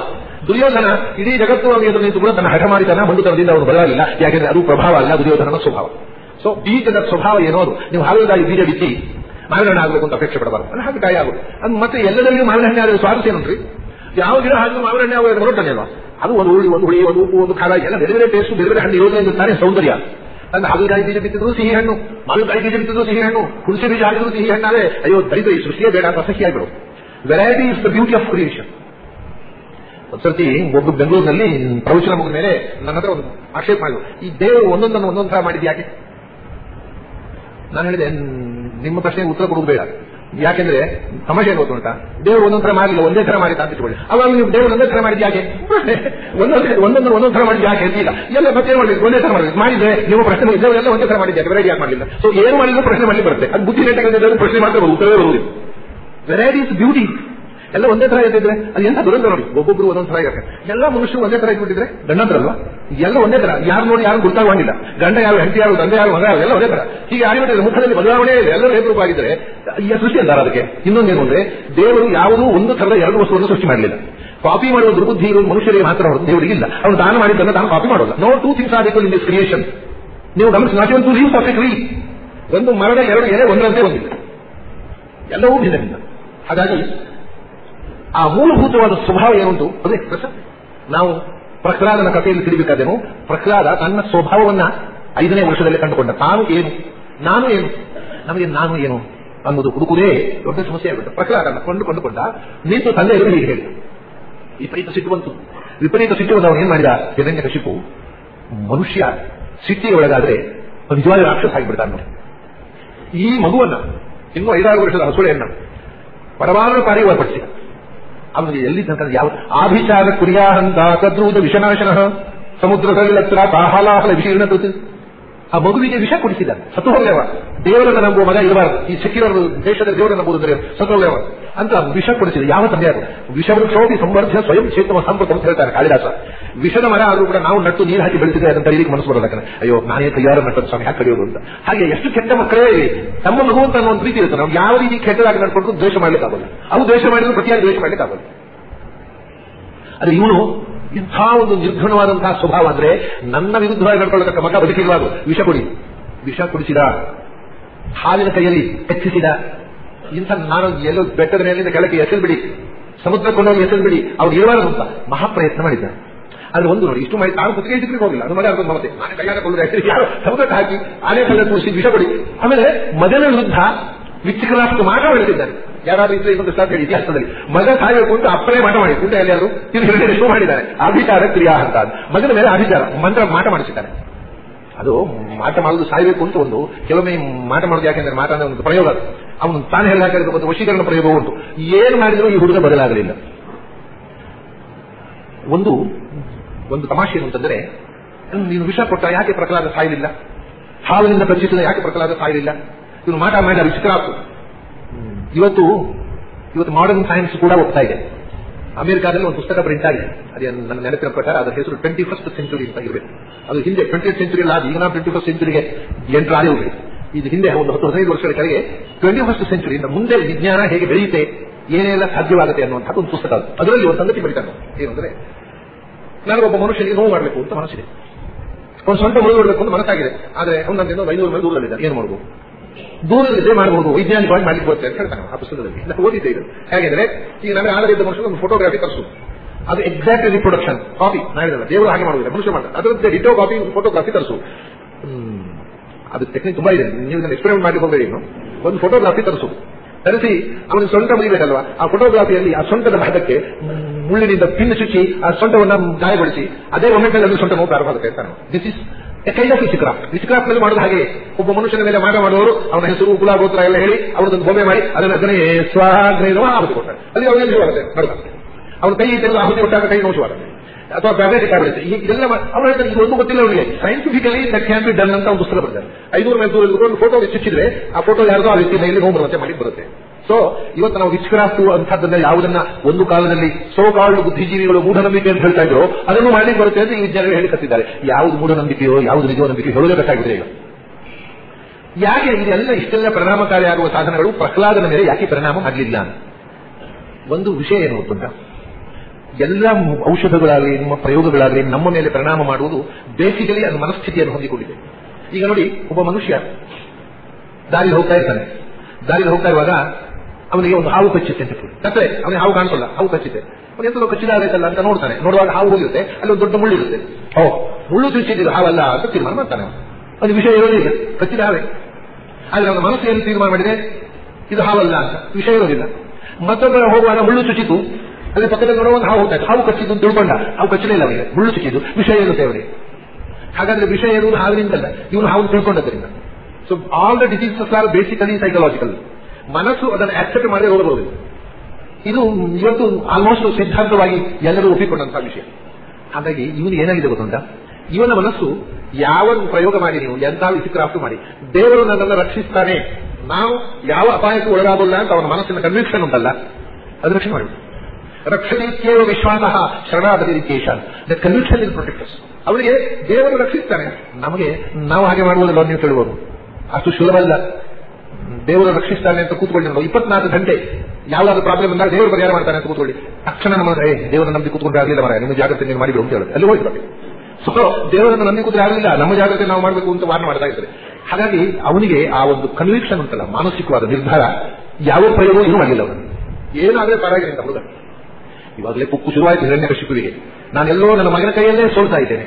ದುರ್ಯೋಧನ ಇಡೀ ಜಗತ್ತು ಅವನಿಗೆ ಎದುರು ನಿಂತು ಕೂಡ ತನ್ನ ಹಠ ಮಾಡಿತನ ಬಂಡುತನದಿಂದ ಅವನು ಬದಲಾಗಿಲ್ಲ. ಯಾಕಂದ್ರೆ ಅದು ಪ್ರಭಾವ ಅಲ್ಲ, ದುರ್ಯೋಧನನ ಸ್ವಭಾವ. ಸೊ ಬೀಜದ ಸ್ವಭಾವ ಏನೋ ಅದು? ನೀವು ಹಾಗಾಗಿ ಬೀಜ ಬಿಚ್ಚಿ ಮಾವಿನ ಆಗಬೇಕು ಅಂತ ಅಪೇಕ್ಷೆ ಪಡಬಾರದು. ಹಾಗೆ ಕಾಯಿ ಆಗುತ್ತೆ ಅದು ಮತ್ತೆ ಎಲ್ಲದರಲ್ಲಿ ಮಾವಿನ ಹಣ್ಣೆ ಸ್ವಾರಸ್ಯ ಏನುಂಟ್ರಿ ಯಾವ ಗಿಡ ಹಾಗೆ ಮಾವಿನ ಹಣ್ಣೆ ಆಗೋದು ಅದು ಒಂದು ಹುಳಿ ಒಂದು ಹುಳಿ, ಒಂದು ಉಪ್ಪು ಒಂದು ಖಾರ, ಎಲ್ಲ ಬೇರೆ ಬೇರೆ ಟೇಸ್ಟ್ ಬೇರೆ ಬೇರೆ ಹಣ್ಣು ಇರೋದ್ರಿಂದ ತಾನೇ ಸೌಂದರ್ಯ. ಅಂದ್ರೆ ಹಾಗಲಕಾಯಿ ಬೀಜ ಬಿತ್ತಿದ್ರು ಸಿಹಿ ಹಣ್ಣು ಮಾವಿನಕಾಯಿ ಬೀಜ ಬಿತ್ತಿದ್ರು ಸಿಹಿ ಹಣ್ಣು, ಹುಣಸೆ ಬೀಜ ಹಾಕಿದ್ರು ಸಿಹಿ ಹಣ್ಣಾದ್ರೆ ಅಯ್ಯೋ ದರಿದ್ರ ಈ ಸೃಷ್ಟಿಯೇ ಬೇಡ ಅಂತ ಅಸಹ್ಯ ಆಗ್ಬಿಡು. Variety is the beauty of creation ಒಂದ್ಸರ್ತಿ ಒಬ್ಬ ಬೆಂಗಳೂರಿನಲ್ಲಿ ಪ್ರವಚನ ಮುಗಿದ ಮೇಲೆ ನನ್ನ ಹತ್ರ ಒಂದು ಆಕ್ಷೇಪ ಮಾಡಿದ್ರು. ಈ ದೇವರು ಒಂದೊಂದನ್ನು ಒಂದೊಂದು ತರ ಮಾಡಿದ್ಯಾಕೆ? ನಾನು ಹೇಳಿದೆ ನಿಮ್ಮ ಪ್ರಶ್ನೆಗೆ ಉತ್ತರ ಕೊಡುವುದು ಬೇಡ. ಯಾಕೆಂದ್ರೆ ತಮಾಷೆ ಏನು ಗೊತ್ತುಂಟ? ದೇವರು ಒಂದೊಂದು ತರ ಮಾಡಿಲ್ಲ, ಒಂದೇ ತರ ಮಾಡಿ ಇಟ್ಕೊಳ್ಳಿ. ಅವಾಗ ನೀವು ದೇವರು ಒಂದೇ ತರ ಮಾಡಿದ್ ಯಾಕೆ? *laughs* ಒಂದೊಂದು ಒಂದೊಂದು ಒಂದೊಂದು ತರ ಮಾಡಿದ್ ಯಾಕೆ? ಅಂತಿಲ್ಲ ಎಲ್ಲ ಮತ್ತೆ ಮಾಡಬೇಕು? ಒಂದೇ ತರ ಮಾಡಬೇಕು. ಮಾಡಿದ್ರೆ ನೀವು ಪ್ರಶ್ನೆ ದೇವರೆಲ್ಲ ಒಂದೇ ತರ ಮಾಡಿದ್ಯಾಕೆ ವೆರೈಟಿ ಯಾಕೆ ಮಾಡಲಿಲ್ಲ? ಸೊ ಏನು ಮಾಡಿದ್ರು ಪ್ರಶ್ನೆ ಮಾಡಿ ಬರುತ್ತೆ. ಅದು ಬುದ್ಧಿ ರೇಟಾಗಿ ಪ್ರಶ್ನೆ ಮಾಡ್ತಾರೆ ಉತ್ತರವೇ ಬರುವುದಿಲ್ಲ. ವೆರೈಟಿ ಇಸ್ ಬ್ಯೂಟಿ ಎಲ್ಲ ಒಂದೇ ತರ ಇರ್ತಿದ್ರೆ ಅದು ಎಂತ ದುರಂತ ನೋಡಿ? ಒಬ್ಬೊಬ್ರು ಒಂದೊಂದು ತರ ಇರುತ್ತೆ. ಎಲ್ಲ ಮನುಷ್ಯರು ಒಂದೇ ತರ ಇಟ್ಬಿಟ್ಟಿದ್ರೆ ಗಂಡಂತರ ಅಲ್ವಾ ಎಲ್ಲ ಒಂದೇ ತರ. ಯಾರು ನೋಡಿ ಯಾರು ಗೊತ್ತಾಗುವಂಗಿಲ್ಲ ಗಂಡ ಯಾರು, ಹೆಂಡತಿ ಯಾರು, ತಂದೆ ಯಾರು, ಮಗ ಎಲ್ಲ ಒಂದೇ ತರ. ಹೀಗೆ ಆಗಿಬಿಟ್ಟಿದ್ರೆ ಮುಖದಲ್ಲಿ ಬದಲಾವಣೆ ಇದೆ. ಎಲ್ಲರೂ ಏಕರೂಪ ಆಗಿದ್ರೆ ಸೃಷ್ಟಿ ಅಂತಾರೆ ಅದಕ್ಕೆ. ಇನ್ನೊಂದೇನು ಅಂದ್ರೆ ದೇವರು ಯಾವುದೂ ಒಂದು ತರದ ಎರಡು ವಸ್ತುವನ್ನು ಸೃಷ್ಟಿ ಮಾಡಲಿಲ್ಲ. ಕಾಪಿ ಮಾಡುವ ದುರ್ಬುದ್ಧಿ ಇರುವ ಮನುಷ್ಯರಿಗೆ ಮಾತ್ರ ಹೊರತು ದೇವರಿಗಿಲ್ಲ ಅವನು ದಾನ ಮಾಡಿದ್ದನ್ನು ತಾನು ಕಾಪಿ ಮಾಡೋಲ್ಲ. No two things are in this creation ನೀವು ಗಮನಿಸಿ not two leaves of tree ಒಂದು ಮರದ ಎರಡು ಎಲೆ ಒಂದರಂತೆ ಒಂದಿಲ್ಲ ಎಲ್ಲವೂ ಭಿನ್ನ ಹಾಗಾಗಿ ಆ ಮೂಲಭೂತವಾದ ಸ್ವಭಾವ ಏನುಂಟು? ಅದೇ ಕೃಷ್ಣ ನಾವು ಪ್ರಹ್ಲಾದನ ಕಥೆಯಲ್ಲಿ ತಿಳಿಬೇಕಾದೇನು, ಪ್ರಹ್ಲಾದ ತನ್ನ ಸ್ವಭಾವವನ್ನ ಐದನೇ ವರ್ಷದಲ್ಲಿ ಕಂಡುಕೊಂಡ. ತಾನು ಏನು? ನಾನು ಏನು? ನಮಗೆ ನಾನು ಏನು? ಅನ್ನೋದು ಹುಡುಕುದೇ ದೊಡ್ಡ ಸಮಸ್ಯೆ ಆಗುತ್ತೆ ಪ್ರಹ್ಲಾದನ ಕೊಂಡು ಕೊಂಡುಕೊಂಡ ನಿಂತು ತಂದೆ ಎದುರು ಹೀಗೆ ಹೇಳಿ ವಿಪರೀತ ಸಿಟ್ಟು ಬಂತು. ವಿಪರೀತ ಸಿಟ್ಟು ಅವನು ಏನ್ ಮಾಡಿದ? ಹಿರಣ್ಯ ಕಶಿಪು. ಮನುಷ್ಯ ಸಿಟ್ಟಿಗೆ ಒಳಗಾದ್ರೆ ನಿಜವಾದ ರಾಕ್ಷಸ ಆಗಿಬಿಡ್ತಾನೆ ಈ ಮಗುವನ್ನ, ಇನ್ನೂ ಐದಾರು ವರ್ಷದ ಹಸುಳೆಯನ್ನ ಪರಮಾನು ಪಾರಿ ಒಳಪಡಿಸಿದ. ಅವನಿಗೆ ಎಲ್ಲಿ ಯಾವ ಆಭಿಚಾರ ಕುರಿಯಾಹಂತ ಕದ್ರೂದ ವಿಷನಾಶನ. ಸಮುದ್ರದಲ್ಲಿತ್ರ ಕಾಹಲಾಹಲ ವಿಶೀರ್ಣ ಕೃತಿ ಆ ಮಗುವಿಗೆ ವಿಷ ಕುಡಿಸಿದ. ಸತ್ತು ಹೋಗ್ಲೇವ ದೇವರನ್ನು ನಂಬುವ ಮಗ ಇರಬಾರದು. ಈ ಸೆಕ್ಯುಲರ್ ದೇಶದ ದೇವರನ್ನು ನಂಬುವುದಂದ್ರೆ ಸತ್ತು ಹೋಗ್ಲೇವ ಅಂತ ವಿಷ ಕುಡಿಸಿದ ಯಾವ ತಂದೆ ಅದು? ವಿಷವೃಕ್ಷೋಪಿ ಸಂವರ್ಧ ಸ್ವಯಂ ಚೇತವ ಸಂಪತ್ತು ಅಂತ ಹೇಳ್ತಾರೆ ಕಾಳಿದಾಸ. ವಿಷದ ಮರ ಆದರೂ ಕೂಡ ನಾವು ನಟ್ಟು ನೀರು ಹಾಕಿ ಬೆಳೆಸಿದ್ರೆ ಅದನ್ನು ತರೀಲಿಕ್ಕೆ ಮನಸ್ಸು ಬರೋದಕ್ಕೆ. ಅಯ್ಯೋ, ನಾನೇ ತಯಾರು ನಟ್ಟದ ಸ್ವಾಮಿ ಯಾಕೆ ಕಡಿಯೋದು ಅಂತ. ಹಾಗೆ ಎಷ್ಟು ಕೆಟ್ಟ ಮಕ್ಕಳೇ ತಮ್ಮ ಮಗು ಅಂತ ಅನ್ನೋ ಒಂದು ಪ್ರೀತಿ ಇರುತ್ತೆ. ನಾವು ಯಾವ ರೀತಿ ಕೆಟ್ಟದಾಗಿ ನಡ್ಕೊಂಡು ದ್ವೇಷ ಮಾಡ್ಲಿಕ್ಕಾಗಲ್ಲ. ಅವು ದ್ವೇಷ ಮಾಡಿದ್ರು ಪ್ರತಿಯಾಗಿ ದ್ವೇಷ ಮಾಡ್ಲಿಕ್ಕಾಗಲ್ಲ. ಅದೇ ಇವನು ಇಂಥ ಒಂದು ನಿರ್ಘಣವಾದಂತಹ ಸ್ವಭಾವ ಅಂದ್ರೆ ನನ್ನ ವಿರುದ್ಧವಾಗಿ ನಡ್ಕೊಳ್ಳತಕ್ಕ ಮಗ ಬದುಕಿರುವಾಗ ವಿಷ ಕುಡಿ. ವಿಷ ಕುಡಿಸಿದ, ಹಾಲಿನ ಕೈಯಲ್ಲಿ ಹೆಚ್ಚಿಸಿದ, ಇಂಥ ನಾನು ಎಲ್ಲೋ ಬೆಟ್ಟದ ಮೇಲಿಂದ ಕೆಳಕ್ಕೆ ಎಸೆಲ್ ಬಿಡಿ, ಸಮುದ್ರ ಕೊಂಡೋಗಿ ಎಸೆಲ್ ಬಿಡಿ, ಅವ್ರು ಇರಬಾರದು ಅಂತ ಮಹಾಪ್ರಯತ್ನ ಮಾಡಿದ್ದ. ಆದ್ರೆ ಒಂದು ನೋಡಿ, ಇಷ್ಟು ಮಾಡಿ ತಾನು ಕುತ್ತಿಗೆ ಇದ್ದಕ್ಕೆ ಹೋಗಿಲ್ಲ. ಅದು ಮಾಡಿ ಅರ್ಥ ಮಮತೆ ನಾನು ಕೈಯಾರ ಕೊಂಡ್ರೆ ಸಮುದ್ರಕ್ಕೆ ಹಾಕಿ, ಆನೆ ಕಲ್ಲ ಕೂಡಿಸಿ ವಿಷ ಕೊಡಿ. ಆಮೇಲೆ ಮೊದಲ ವಿರುದ್ಧ ವಿಚಿಕರಾಷ್ಟು ಮಾತ್ರ ಮಾಡಿದ್ದಾರೆ ಯಾರಾದ್ರೂ ಇದ್ರೆ ಇನ್ನೊಂದು ಸಾಧ್ಯ ಇತಿಹಾಸದಲ್ಲಿ. ಮಗ ಸಾಯಬೇಕು ಅಂತ ಅಪ್ಪನೇ ಮಾಟ ಮಾಡಿ ಮುಂದೆ ಎಲ್ಲರೂ ಇದು ಶುರು ಮಾಡಿದ್ದಾರೆ. ಅಭಿಚಾರ ಕ್ರಿಯಾ ಅಂತ. ಮಗನ ಮೇಲೆ ಅಭಿಚಾರ. ಮಂತ್ರ ಮಾಟ ಮಾಡಿಸಿದ್ದಾರೆ. ಅದು ಮಾಟ ಮಾಡೋದು ಸಾಯಬೇಕು ಅಂತ ಒಂದು, ಕೆಲವೊಮ್ಮೆ ಮಾಟ ಮಾಡೋದು ಯಾಕೆಂದ್ರೆ ಮಾಟ ಒಂದು ಪ್ರಯೋಗ. ಅವನು ತಾನೇ ಹೇಳಿ ಹಾಕಿದ್ರೆ ಒಂದು ವಶೀಕರಣ ಪ್ರಯೋಗ ಉಂಟು. ಏನು ಮಾಡಿದ್ರು ಈ ಹುಡುಗ ಬದಲಾಗಲಿಲ್ಲ. ಒಂದು ಒಂದು ತಮಾಷೆ ಏನು ಅಂತಂದ್ರೆ ನೀನು ವಿಷ ಕೊಟ್ಟ ಯಾಕೆ ಪ್ರಕಲಾದ ಸಾಯಲಿಲ್ಲ? ಹಾವಿನಿಂದ ಪ್ರಚಿಸಿದ ಯಾಕೆ ಪ್ರಕಲಾದ ಸಾಯಲಿಲ್ಲ? ಇವನು ಮಾಟ ಮಾಡಿದ ವಿಚಿತ್ರಾತು ಇವತ್ತು ಇವತ್ತು ಮಾಡರ್ನ್ ಸೈನ್ಸ್ ಕೂಡ ಹೋಗ್ತಾ ಇದೆ. ಅಮೆರಿಕಾದಲ್ಲಿ ಒಂದು ಪುಸ್ತಕ ಪ್ರಿಂಟ್ ಆಗಿದೆ. ಅದೇ ನನ್ನ ನೆನಪಿನ ಪ್ರಕಾರ, ಅದರ ಹೆಸರು ಟ್ವೆಂಟಿ ಫಸ್ಟ್ ಸೆಂಚುರಿ ಅಂತ ಇರಬೇಕು. ಅದು ಹಿಂದೆ ಟ್ವೆಂಟಿ ಸೆಂಚುರಿ ಆದ ಈಗ ಟ್ವೆಂಟಿ ಫಸ್ಟ್ ಸೆಂಚುರಿಗೆ ಎಂಟರ್ ಆಗಿ ಹೋಗಿದೆ. ಇದು ಹಿಂದೆ ಒಂದು ಹತ್ತು, ಹದಿನೈದು ವರ್ಷಗಳ ಕೆಳಗೆ ಟ್ವೆಂಟಿ ಫಸ್ಟ್ ಸೆಂಚುರಿಯಿಂದ ಮುಂದೆ ವಿಜ್ಞಾನ ಹೇಗೆ ಬೆಳೆಯುತ್ತೆ, ಏನೆಲ್ಲ ಸಾಧ್ಯವಾಗುತ್ತೆ ಅನ್ನುವಂತಹ ಒಂದು ಪುಸ್ತಕ ಅದು. ಅದರಲ್ಲಿ ಒಂದು ಸಂಗತಿ ಬರೀತಾನೆ ಏನಂದ್ರೆ ನನಗೊಬ್ಬ ಮನುಷ್ಯನಿಗೆ ನೋವು ಮಾಡಬೇಕು ಅಂತ ಮನಸ್ಸಿದೆ. ಒಂದು ಸ್ವಂತ ಮುಳುಗಡಬೇಕು ಅಂತ ಮನಸ್ಸಾಗಿದೆ. ಆದ್ರೆ ಅವನಂತ ಐನೂರು ಮೇಲೆ ದೂರದಲ್ಲಿದ್ದಾರೆ. ಏನು ಮಾಡಬಹುದು ದೂರದಲ್ಲಿದೆ ಮಾಡಬಹುದು ವೈಜ್ಞಾನಿಕವಾಗಿ ಮಾಡಲಿಕ್ಕೆ ಬರುತ್ತೆ ಅಂತ ಹೇಳ್ತಾನೆ ಆ ಪುಸ್ತಕದಲ್ಲಿ. ನಾನು ಓದಿದ್ದೆ ಇದು. ಹೇಗೆಂದ್ರೆ, ಈಗ ನಮಗೆ ಆಧಾರಿತ ಮನುಷ್ಯನ ಒಂದು ಫೋಟೋಗ್ರಾಫಿ ತರಿಸು ಅದು ಎಕ್ಸಾಕ್ಟ್ ರಿಪ್ರೊಡಕ್ಷನ್ ಕಾಪಿ ನಾಡಿದಲ್ಲ ದೇವರು ಹಾಗೆ ಮಾಡುವುದಿಲ್ಲ, ಮನುಷ್ಯ ಮಾಡ್ತಾರೆ. ಅದರಂತೆ ಡಿಟೋ ಕಾಪಿ ಫೋಟೋಗ್ರಾಫಿ ತರಿಸು ಅದು ಟೆಕ್ನಿಕ್ ತುಂಬಾ ಇದೆ. ನೀವು ಇದನ್ನು ಎಕ್ಸ್ಪೆರಿಮೆಂಟ್ ಮಾಡಿ ಹೋಗಬೇಡಿ ಒಂದು ಫೋಟೋಗ್ರಾಫಿ ತರಿಸು ತರಿಸಿ ಅವನಿಗೆ ಸೊಂಟ ಮುಗಿಬೇಕಲ್ವಾ ಆ ಫೋಟೋಗ್ರಾಫಿಯಲ್ಲಿ ಆ ಸೊಂಟದ ಭಾಗಕ್ಕೆ ಮುಳ್ಳಿನಿಂದ ಪಿನ್ ಚುಚ್ಚಿ, ಆ ಸೊಂಟವನ್ನು ಗಾಯಗೊಳಿಸಿ, ಅದೇ ಮೊಮೆಂಟ್ ಅಲ್ಲಿ ಸೊಂಟ ನೋವು ಪ್ರಾರಂಭ ಆಗುತ್ತೆ this is kind of witchcraft ವಿಚಿಕ್ರಾಫ್ಟ್ನಲ್ಲಿ ಮಾಡೋದು ಹಾಗೆ. ಒಬ್ಬ ಮನುಷ್ಯನ ಮೇಲೆ ಮಾಟ ಮಾಡುವವರು, ಅವನ ಹೆಸರು ಕುಲ ಗೋತ್ರ ಎಲ್ಲ ಹೇಳಿ, ಅವನದೊಂದು ಬೊಮ್ಮೆ ಮಾಡಿ, ಅದನ್ನು ಅದನ್ನೇ ಸ್ವಾಗ್ರಹ ಆಹುತಿ ಕೊಡ್ತಾರೆ. ಅಲ್ಲಿ ಅವನಿಗೆ ನಿಜವಾಗುತ್ತೆ ನೋಡ್ತಾರೆ ಅವನ ಕೈ ತೆಗೆದು ಆಹುತಿ ಕೊಟ್ಟಾಗ ಕೈ ನೋವಾಗುತ್ತೆ ಅಥವಾ ಈಗ ಇದೆಲ್ಲ ಅವ್ರು ಹೇಳ್ತಾರೆ, ಇದು ಒಂದು ಗೊತ್ತಿಲ್ಲ ಅವರಿಗೆ. Scientifically that can be done ಅಂತ ಒಂದು ಪುಸ್ತಕ ಬರ್ತಾರೆ ಐನೂರು ಮೇಲೆ ಒಂದು ಫೋಟೋ ಚುಚ್ಚಿದ್ರೆ, ಆ ಫೋಟೋ ಯಾರ್ದೋ ಆ ವ್ಯಕ್ತಿ ಮೈಲಿ ನೋವು ಬರುತ್ತೆ ಮಾಡಿ ಬರುತ್ತೆ. ಸೊ ಇವತ್ತು ನಾವು ವಿಚ್ಕ್ರಾಸ್ತು ಅಂತಹದ್ದನ್ನ ಯಾವುದನ್ನ ಒಂದು ಕಾಲದಲ್ಲಿ ಸೋ ಕಾಲ್ಡ್ ಬುದ್ಧಿಜೀವಿಗಳು ಮೂಢನಂಬಿಕೆ ಅಂತ ಹೇಳ್ತಾ ಇದ್ರು, ಅದನ್ನು ಮಾಡಿ ಬರುತ್ತೆ ಅಂತ ಈ ವಿಜ್ಞಾನಿಗಳು ಹೇಳಿ ಕತ್ತಿದ್ದಾರೆ ಯಾವುದು ಮೂಢನಂಬಿಕೆಯೋ, ಯಾವುದು ನಿಜವೋ ನಂಬಿಕೆ ಹೇಳೋದೇ ಬೇಕಾಗಿದೆ ಈಗ ಯಾಕೆ ಇದೆಲ್ಲ ಇಷ್ಟೆಲ್ಲ ಪರಿಣಾಮಕಾರಿಯಾಗುವ ಸಾಧನಗಳು ಪ್ರಹ್ಲಾದನ ಮೇಲೆ ಯಾಕೆ ಪರಿಣಾಮ ಮಾಡಲಿಲ್ಲ ಒಂದು ವಿಷಯ ಏನು ಗೊತ್ತುಂಟ? ಎಲ್ಲ ಔಷಧಗಳಾಗಲಿ, ನಿಮ್ಮ ಪ್ರಯೋಗಗಳಾಗಲಿ ನಮ್ಮ ಮೇಲೆ ಪರಿಣಾಮ ಮಾಡುವುದು ಬೇಸಿಕಲಿ ಅದು ಮನಸ್ಥಿತಿಯನ್ನು ಹೊಂದಿಕೊಂಡಿದೆ. ಈಗ ನೋಡಿ, ಒಬ್ಬ ಮನುಷ್ಯ ದಾರಿ ಹೋಗ್ತಾ ಇರ್ತಾನೆ. ದಾರಿಲಿ ಹೋಗ್ತಾ ಇರುವಾಗ ಅವನಿಗೆ ಒಂದು ಹಾವು ಕಚ್ಚುತ್ತೆ ಅಂತ. ಕತ್ತಲೆ ಅವನಿಗೆ ಹಾವು ಕಾಣಿಸಲ್ಲ, ಹಾವು ಕಚ್ಚಿದೆ ಅವನು ಎಂತ ಕಚ್ಚಿದಾಗೈತಲ್ಲ ಅಂತ ನೋಡ್ತಾನೆ. ನೋಡುವಾಗ ಹಾವು ಹೋಗಿರುತ್ತೆ ಅಲ್ಲಿ ಒಂದು ದೊಡ್ಡ ಮುಳ್ಳಿರುತ್ತೆ ಓ ಮುಳ್ಳು ಚುಚ್ಚಿದ್ದು ಹಾವಲ್ಲ ಅಂತ ತೀರ್ಮಾನ ಮಾಡ್ತಾನೆ ಅದು ವಿಷಯ ಇರೋದಿಲ್ಲ, ಕಚ್ಚಿದ ಹಾವೆ. ಆದ್ರೆ ಅವನ ಮನಸ್ಸು ಏನು ತೀರ್ಮಾನ ಮಾಡಿದೆ? ಇದು ಹಾವಲ್ಲ ಅಂತ. ವಿಷಯ ಇರೋದಿಲ್ಲ. ಮತ್ತೊಬ್ಬ ಹೋಗುವಾಗ ಮುಳ್ಳು ಚುಚಿತು ಅಲ್ಲಿ ಪಕ್ಕದಲ್ಲಿ ನೋಡುವ ಒಂದು ಹಾವು ಹೋಗ್ತಾ. ಹಾವು ಕಚ್ಚಿದ್ದು ತಿಳ್ಕೊಂಡ. ಹಾವು ಕಚ್ಚಲಿಲ್ಲ ಅವನಿಗೆ. ಮುಳ್ಳು ಚುಚ್ಚಿದ್ದು ವಿಷಯ ಇರುತ್ತೆ ಅವರಿಗೆ ಹಾಗಾದ್ರೆ ವಿಷಯ ಇರುವುದು ಹಾವಿನಿಂದಲ್ಲ. ಇವನು ಹಾವು ತಿಳ್ಕೊಂಡದ್ರಿಂದ so all the diseases are basically psychological ಮನಸ್ಸು ಅದನ್ನು ಆಕ್ಸೆಪ್ಟ್ ಮಾಡದೆ ನೋಡಬಹುದು ಇದು ಇವತ್ತು ಆಲ್ಮೋಸ್ಟ್ ಸಿದ್ಧಾಂತವಾಗಿ ಎಲ್ಲರೂ ಒಪ್ಪಿಕೊಂಡಂತಹ ವಿಷಯ. ಹಾಗಾಗಿ ಇವನು ಏನಾಗಿದೆ ಗೊತ್ತುಂಟ? ಇವನ ಮನಸ್ಸು ಯಾವ ಪ್ರಯೋಗ ಮಾಡಿ ನೀವು, ಎಂತಹ ವಿಚಿಕ್ರಾಫ್ಟ್ ಮಾಡಿ? ದೇವರು ನನ್ನನ್ನು ರಕ್ಷಿಸ್ತಾನೆ. ನಾವು ಯಾವ ಅಪಾಯಕ್ಕೂ ಒಳಗಾಗಲ್ಲ ಅಂತ ಅವನ ಮನಸ್ಸಿನ ಕನ್ವಿಕ್ಷನ್ ಉಂಟಲ್ಲ, ಅದು ರಕ್ಷಣೆ ಮಾಡಿ ರಕ್ಷಣೆ ವಿಶ್ವಾಸ ಶರಣಾಗತಿಕೇಶ ದ ಕನ್ವಿಕ್ಷನ್ ಇನ್ ಪ್ರೊಟೆಕ್ಟರ್ಸ್ ಅವರಿಗೆ ದೇವರು ರಕ್ಷಿಸ್ತಾನೆ. ನಮಗೆ ನಾವು ಹಾಗೆ ಮಾಡುವುದಿಲ್ಲ ನೀವು ಕೇಳಬಹುದು ಅಷ್ಟು ಸುಲಭ ಅಲ್ಲ. ದೇವರು ರಕ್ಷಿಸ್ತಾನೆ ಅಂತ ಕೂತ್ಕೊಳ್ಳಿ ನಾವು ಇಪ್ಪತ್ನಾಲ್ಕು ಗಂಟೆ ಯಾವ್ದಾದ್ರು ಪ್ರಾಬ್ಲಮ್ ಬಂದಾಗ ದೇವರು ಪರಿಹಾರ ಮಾಡ್ತಾನೆ ಅಂತ ಕೂತ್ಕೊಳ್ಳಿ. ತಕ್ಷಣ ನಮ್ಮ ದೇವರ ನಂಬಿ ಕೂತ್ಕೊಂಡ್ರೆ ಆಗಲಿಲ್ಲ ಮರ ನಿಮ್ಮ ಜಾಗ್ರತೆ ನೀವು ಮಾಡಿದ್ರು ಅಂತ ಹೇಳುತ್ತೆ. ಅಲ್ಲಿ ಹೋಗಿ ಸೊ ದೇವರನ್ನು ನಂಬಿ ಕೂತ್ರೆ ಆಗಲಿಲ್ಲ, ನಮ್ಮ ಜಾಗ್ರತೆ ನಾವು ಮಾಡಬೇಕು ಅಂತ ವಾರ ಮಾಡ್ತಾ ಇದ್ದಾರೆ. ಹಾಗಾಗಿ ಅವನಿಗೆ ಆ ಒಂದು ಕನ್ವಿಕ್ಷನ್ ಉಂಟಲ್ಲ, ಮಾನಸಿಕವಾದ ನಿರ್ಧಾರ ಯಾವ ಪ್ರಯೋಗ ಇನ್ನೂ ಆಗಿಲ್ಲ ಅವನು. ಏನಾದ್ರೆ ಪರವಾಗಿಲ್ಲ ಹುಡುಗ. ಇವಾಗಲೇ ಕುಕ್ಕು ಶುರುವಾಯಿತು ಹಿರಣ್ಯ ಕಶಿಪುವಿಗೆ ನಾನೆಲ್ಲೋ ನನ್ನ ಮಗನ ಕೈಯಲ್ಲೇ ಸೋಲ್ತಾ ಇದ್ದೇನೆ.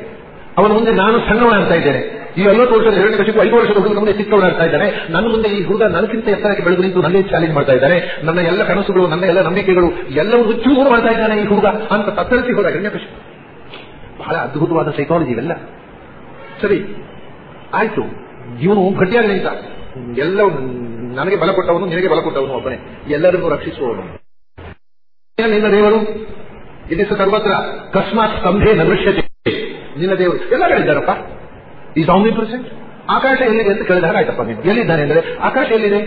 ಅವನ ಮುಂದೆ ನಾನು ಸಣ್ಣವನಾಗ್ತಾ ಇದ್ದೇನೆ. ಈ ಐವತ್ತು ವರ್ಷದ ಹಿರಣ್ಯ ಕಶಿಪು ಐದು ವರ್ಷದ ಹುಡುಗ ಮುಂದೆ ಚಿಕ್ಕವನಾಗ್ತಾ ಇದ್ದಾರೆ. ನನ್ನ ಮುಂದೆ ಈ ಹುಡುಗ ನನಗಿಂತ ಎತ್ತರಕ್ಕೆ ಬೆಳೆದು ನಿಂತು ನನ್ನೇ ಚಾಲೆಂಜ್ ಮಾಡ್ತಾ ಇದ್ದಾರೆ. ನನ್ನ ಎಲ್ಲ ಕನಸುಗಳು, ನನ್ನ ಎಲ್ಲ ನಂಬಿಕೆಗಳು ಎಲ್ಲವೂ ಚೂರು ಮಾಡ್ತಾ ಇದ್ದಾನೆ ಈ ಹುಡುಗ ಅಂತ ತತ್ತರಿಸಿ ಹೋದ ಹಿರಣ್ಯ ಕಶಿಪು ಬಹಳ ಅದ್ಭುತವಾದ ಸೈಕಾಲಜಿ ಇವೆಲ್ಲ. ಸರಿ, ಆಯ್ತು. ಇವನು ಗಟ್ಟಿಯಾಗಿ ನಿಂತ ಎಲ್ಲ ನನಗೆ ಬಲ ಕೊಟ್ಟವನು, ನಿನಗೆ ಬಲ ಕೊಟ್ಟವನು ಒಬ್ಬನೇ. ಎಲ್ಲರನ್ನೂ ರಕ್ಷಿಸುವವನು. ನಿನ್ನ ದೇವರು? ಇಲ್ಲಿ ಸರ್ವತ್ರ ಕಸ್ಮಾತ್ ಸ್ತಂಭೆ ನದೃಶ್ಯತೆ ನಿನ್ನ ದೇವರು. ಎಲ್ಲ ಹೇಳಿದ್ದಾರಪ್ಪ. ಈಸ್ ಆನ್ಲಿ ಆಕಾಶ ಎಲ್ಲಿದೆ ಅಂತ ಕೇಳಿದಾಗ ಆಯ್ತಪ್ಪ ನೀನು ಎಲ್ಲಿದ್ದಾನೆ ಅಂದ್ರೆ ಆಕಾಶ ಎಲ್ಲಿದೆ?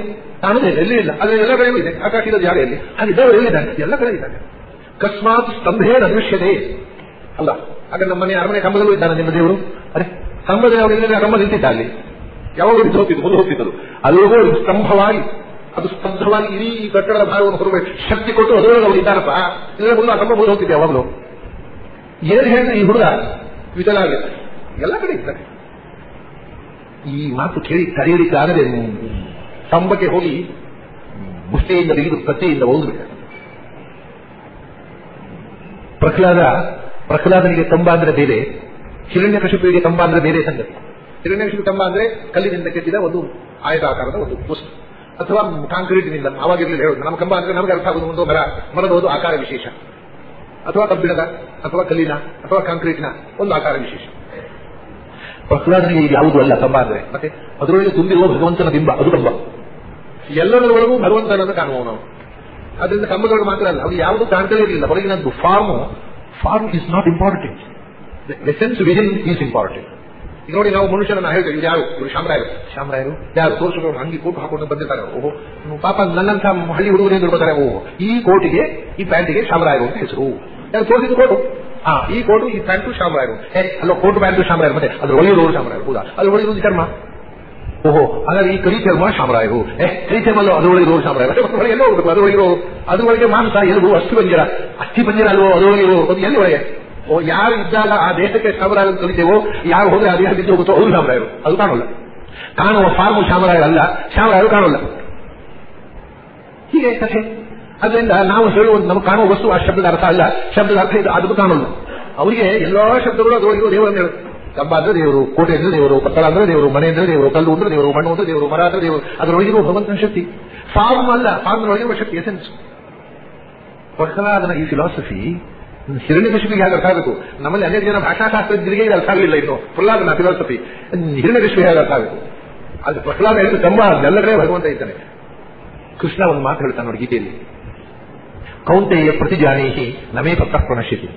ನಾನು ಎಲ್ಲಿ ಇಲ್ಲ. ಅದ್ರ ಎಲ್ಲ ಕಡೆಯೂ ಇದೆ. ಆಕಾಶ ಇರೋದು ಯಾರು ಎಲ್ಲಿ? ಹಾಗೆ ದೇವರು ಎಲ್ಲಿದ್ದಾನೆ? ಎಲ್ಲ ಕಡೆ ಇದ್ದಾನೆ. ಕಸ್ಮಾತ್ ಸ್ತಂಭೇ ಅದೃಶ್ಯತೆ ಅಲ್ಲ, ಆಗ ನಮ್ಮನೆ ಅರಮನೆ ಕಂಬದಲ್ಲೂ ಇದ್ದಾನೆ ನಿಮ್ಮ ದೇವರು? ಅರೆ, ಕಂಬದ ಯಾವ ಕಂಬ ನಿಂತಿದ್ದ ಅಲ್ಲಿ? ಯಾವಾಗ ಇದು ಹೋಗ್ತಿದ್ದು ಮುಂದೆ ಹೋಗ್ತಿದ್ದು ಅಲ್ಲಿಗೂ ಸ್ತಂಭವಾಗಿ, ಅದು ಸ್ತಬ್ಧವಾಗಿ ಇಡೀ ಕಟ್ಟಡದ ಭಾಗವನ್ನು ಹೊರಬೇಕು ಶಕ್ತಿ ಕೊಟ್ಟು ಅದರೊಳಗೆ ಅವರು ಇದ್ದಾರಪ್ಪ ಇಲ್ಲ ಮುಂದೆ ಆ ಕಂಬ ಮುಂದೆ ಹೋಗ್ತಿದ್ದೆ ಯಾವಾಗಲೂ? ಏನ್ ಹೇಳಿದ್ರೆ ಈ ಹುಡುಗ? ವಿಚಲ ಆಗಿದೆ ಎಲ್ಲ ಕಡೆ ಇದ್ದಾನೆ. ಈ ಮಾತು ಕೇಳಿ ತಡೆಯಲಿಕ್ಕಾಗದೆ ಕಂಬಕ್ಕೆ ಹೋಗಿ ಮುಷ್ಟಿಯಿಂದ ತೆಗೆದು ಕಚ್ಚೆಯಿಂದ ಹೋಗ್ಬೇಕು ಪ್ರಹ್ಲಾದ, ಪ್ರಹ್ಲಾದನಿಗೆ ತಂಬ ಅಂದ್ರೆ ಬೇರೆ ಹಿರಣ್ಯಕಶಿಪಿಗೆ ಕಂಬ ಅಂದ್ರೆ ಬೇರೆ ಸಂಗತಿ. ಹಿರಣ್ಯಕಶಿಪು ತಂಬ ಅಂದ್ರೆ ಕಲ್ಲಿನಿಂದ ಕೆತ್ತಿದ ಒಂದು ಆಯತಾಕಾರದ ಒಂದು ವಸ್ತು. ಅಥವಾ ಕಾಂಕ್ರೀಟಿನಿಂದ ಅವಾಗಿರ್ಲಿಲ್ಲ ಹೇಳೋದು. ನಮ್ಮ ಕಂಬ ಅಂದ್ರೆ ನಮಗೆ ಅರ್ಥ ಆಗುವುದು ಒಂದು ಮರ ಮರದ ಒಂದು ಆಕಾರ ವಿಶೇಷ. ಅಥವಾ ಕಬ್ಬಿಣದ, ಅಥವಾ ಕಲ್ಲಿನ, ಅಥವಾ ಕಾಂಕ್ರೀಟ್ನ ಒಂದು ಆಕಾರ ವಿಶೇಷ. ಪ್ರಹ್ಲಾದನಿಗೆ ಇದು ಯಾವುದು ಅಲ್ಲ ಕಂಬ ಅಂದ್ರೆ. ಮತ್ತೆ ಅದರೊಳಗೆ ತುಂಬಿರುವ ಭಗವಂತನ ಬಿಂಬ ಅದು ಕಂಬ. ಎಲ್ಲದರೊಳಗೂ ಭಗವಂತನನ್ನು ಕಾಣುವ ನಾವು ಅದರಿಂದ ಕಂಬಗಳು ಮಾತ್ರ ಅಲ್ಲ ಅವ್ರು ಯಾವುದು ಕಾಣ್ತಲೇ ಇರಲಿಲ್ಲ. ಹೊರಗಿನದ್ದು form form is not important essence vision is important ಈಗ ನೋಡಿ ನಾವು ಮನುಷ್ಯರನ್ನ ಹೇಳ್ತೇವೆ ಇದು ಯಾರು? ಇವರು ಶಾಮರಾಯರು ಶಾಮರಾಯರು ಯಾರು? ತೋರಿಸಿದ್ರು ಹಂಗೆ ಕೋಟು ಹಾಕೊಂಡು ಬಂದಿರ್ತಾರೆ. ಓಹೋ ಪಾಪ ನನ್ನಂತ ಹಳ್ಳಿ ಹುಡುಗರು ಏನು ಬರ್ತಾರೆ ಓಹೋ ಈ ಕೋಟಿಗೆ ಈ ಪ್ಯಾಂಟಿಗೆ ಶಾಮರಾಯರು ಅಂತ ಹೆಸರು. ಯಾರು ತೋರಿಸಿದ ಕೋಟು? ಹಾ, ಈ ಕೋಟು, ಈ ಪ್ಯಾಂಟು ಶಾಮರಾಯರು ಏ, ಅಲ್ಲ, ಕೋಟು, ಪ್ಯಾಂಟು ಶಾಮರಾಯರು ಮತ್ತೆ ಅದ್ರ ಒಳಗಿರೋರು ಶಾಮರಾಯರು ಹೌದಾ? ಅದ್ರ ಒಳಗಿರೋದು ಚರ್ಮ ಓಹೋ ಹಾಗಾದ್ರೆ ಈ ಕರಿ ಚರ್ಮ ಶಾಮರಾಯರು ಏ ಕರಿ ಚರ್ಮ ಅಲ್ಲೋ ಅದರೊಳಗಿರೋ ಶಾಮರಾಯರು ಎಲ್ಲೋ ಹೋಗ್ಬೇಕು ಅದರೊಳಗಿರೋ ಅದ್ರೊಳಗೆ ಮಾಂಸ, ಎಲುಬು, ಅಸ್ಥಿ ಪಂಜರ. ಅಸ್ಥಿ ಪಂಜರ ಅಲ್ವೋ ಅದರೊಳಗಿರೋ ಅದು ಎಲ್ಲಿ ಒಳಗೆ? ಓ, ಯಾರು ಇದ್ದಾಗ ಆ ದೇಶಕ್ಕೆ ಶಾಮರಾಯರು ಅಂತ ಕಲಿತೇವೋ ಯಾರು ಹೋದ್ರೆ ಆ ಬಿದ್ದು ಹೋಗುತ್ತೋ ಅವರು ಶಾಮರಾಯರು ಅದು ಕಾಣೋಲ್ಲ. ಕಾಣುವ ಫಾರ್ಮು ಶಾಮರಾಯರು ಅಲ್ಲ ಹೀಗೆ ಕಥೆ ಅದರಿಂದ ನಾವು ಹೇಳುವಂತ ನಮಗೆ ಕಾಣುವ ವಸ್ತು ಆ ಶಬ್ದದ ಅರ್ಥ ಅಲ್ಲ. ಶಬ್ದದ ಅರ್ಥ ಇದು ಅದು ಕಾಣೋದು ಅವರಿಗೆ ಎಲ್ಲಾ ಶಬ್ದಗಳು ಅದರೊಳಗೆ ದೇವರನ್ನು ಹೇಳುತ್ತೆ ಕಂಬ ಅಂದ್ರೆ ದೇವರು ಕೋಟೆ ಅಂದ್ರೆ ದೇವರು ಪಟ್ಟಳ ಅಂದ್ರೆ ದೇವರು ಮನೆ ಅಂದ್ರೆ ದೇವರು, ಕಲ್ಲು ಅಂದ್ರೆ ದೇವರು, ಮಣ್ಣು ಅಂದ್ರೆ ದೇವರು, ಮರ ಅಂದ್ರೆ ದೇವರು, ಅದರೊಳಗಿರುವ ಭಗವಂತನ ಶಕ್ತಿ. ಫಾರ್ಮ್ ಅಲ್ಲ, ಫಾರ್ಮ್ನೊಳಗಿರುವ ಶಕ್ತಿ ಎಸೆನ್ಸ್ ಪ್ರಹ್ಲಾದನ ಈ ಫಿಲಾಸಫಿ ಹಿರಣ್ಯಕಶಿಪಿಗೆ ಹೇಗೆ ಅರ್ಥ ಆಗಬೇಕು? ನಮ್ಮಲ್ಲಿ ಅನೇಕ ಜನ ಭಾಷಾಶಾಸ್ತ್ರಜ್ಞರಿಗೆ ಇದು ಅರ್ಥ ಆಗಲಿಲ್ಲ ಇನ್ನು. ಪ್ರಹ್ಲಾದನ ಫಿಲಾಸಫಿ ಹಿರಣ್ಯಕಶಿಪಿ ಹೇಗೆ ಅರ್ಥ ಆಗಬೇಕು? ಅದು ಪ್ರಹ್ಲಾದ ಹೇಳಿದ್ರೆ ಕಂಬ ಕಡೆ ಭಗವಂತ ಇದ್ದಾನೆ. ಕೃಷ್ಣ ಒಂದು ಮಾತು ಹೇಳ್ತಾನೆ ನೋಡಿ ಗೀತೆಯಲ್ಲಿ. ಕೌಂತೆಯ ಪ್ರತಿಜಾನೀಹಿ ನಮೇ ಪತ್ರ ಪ್ರಣಶಿತಿ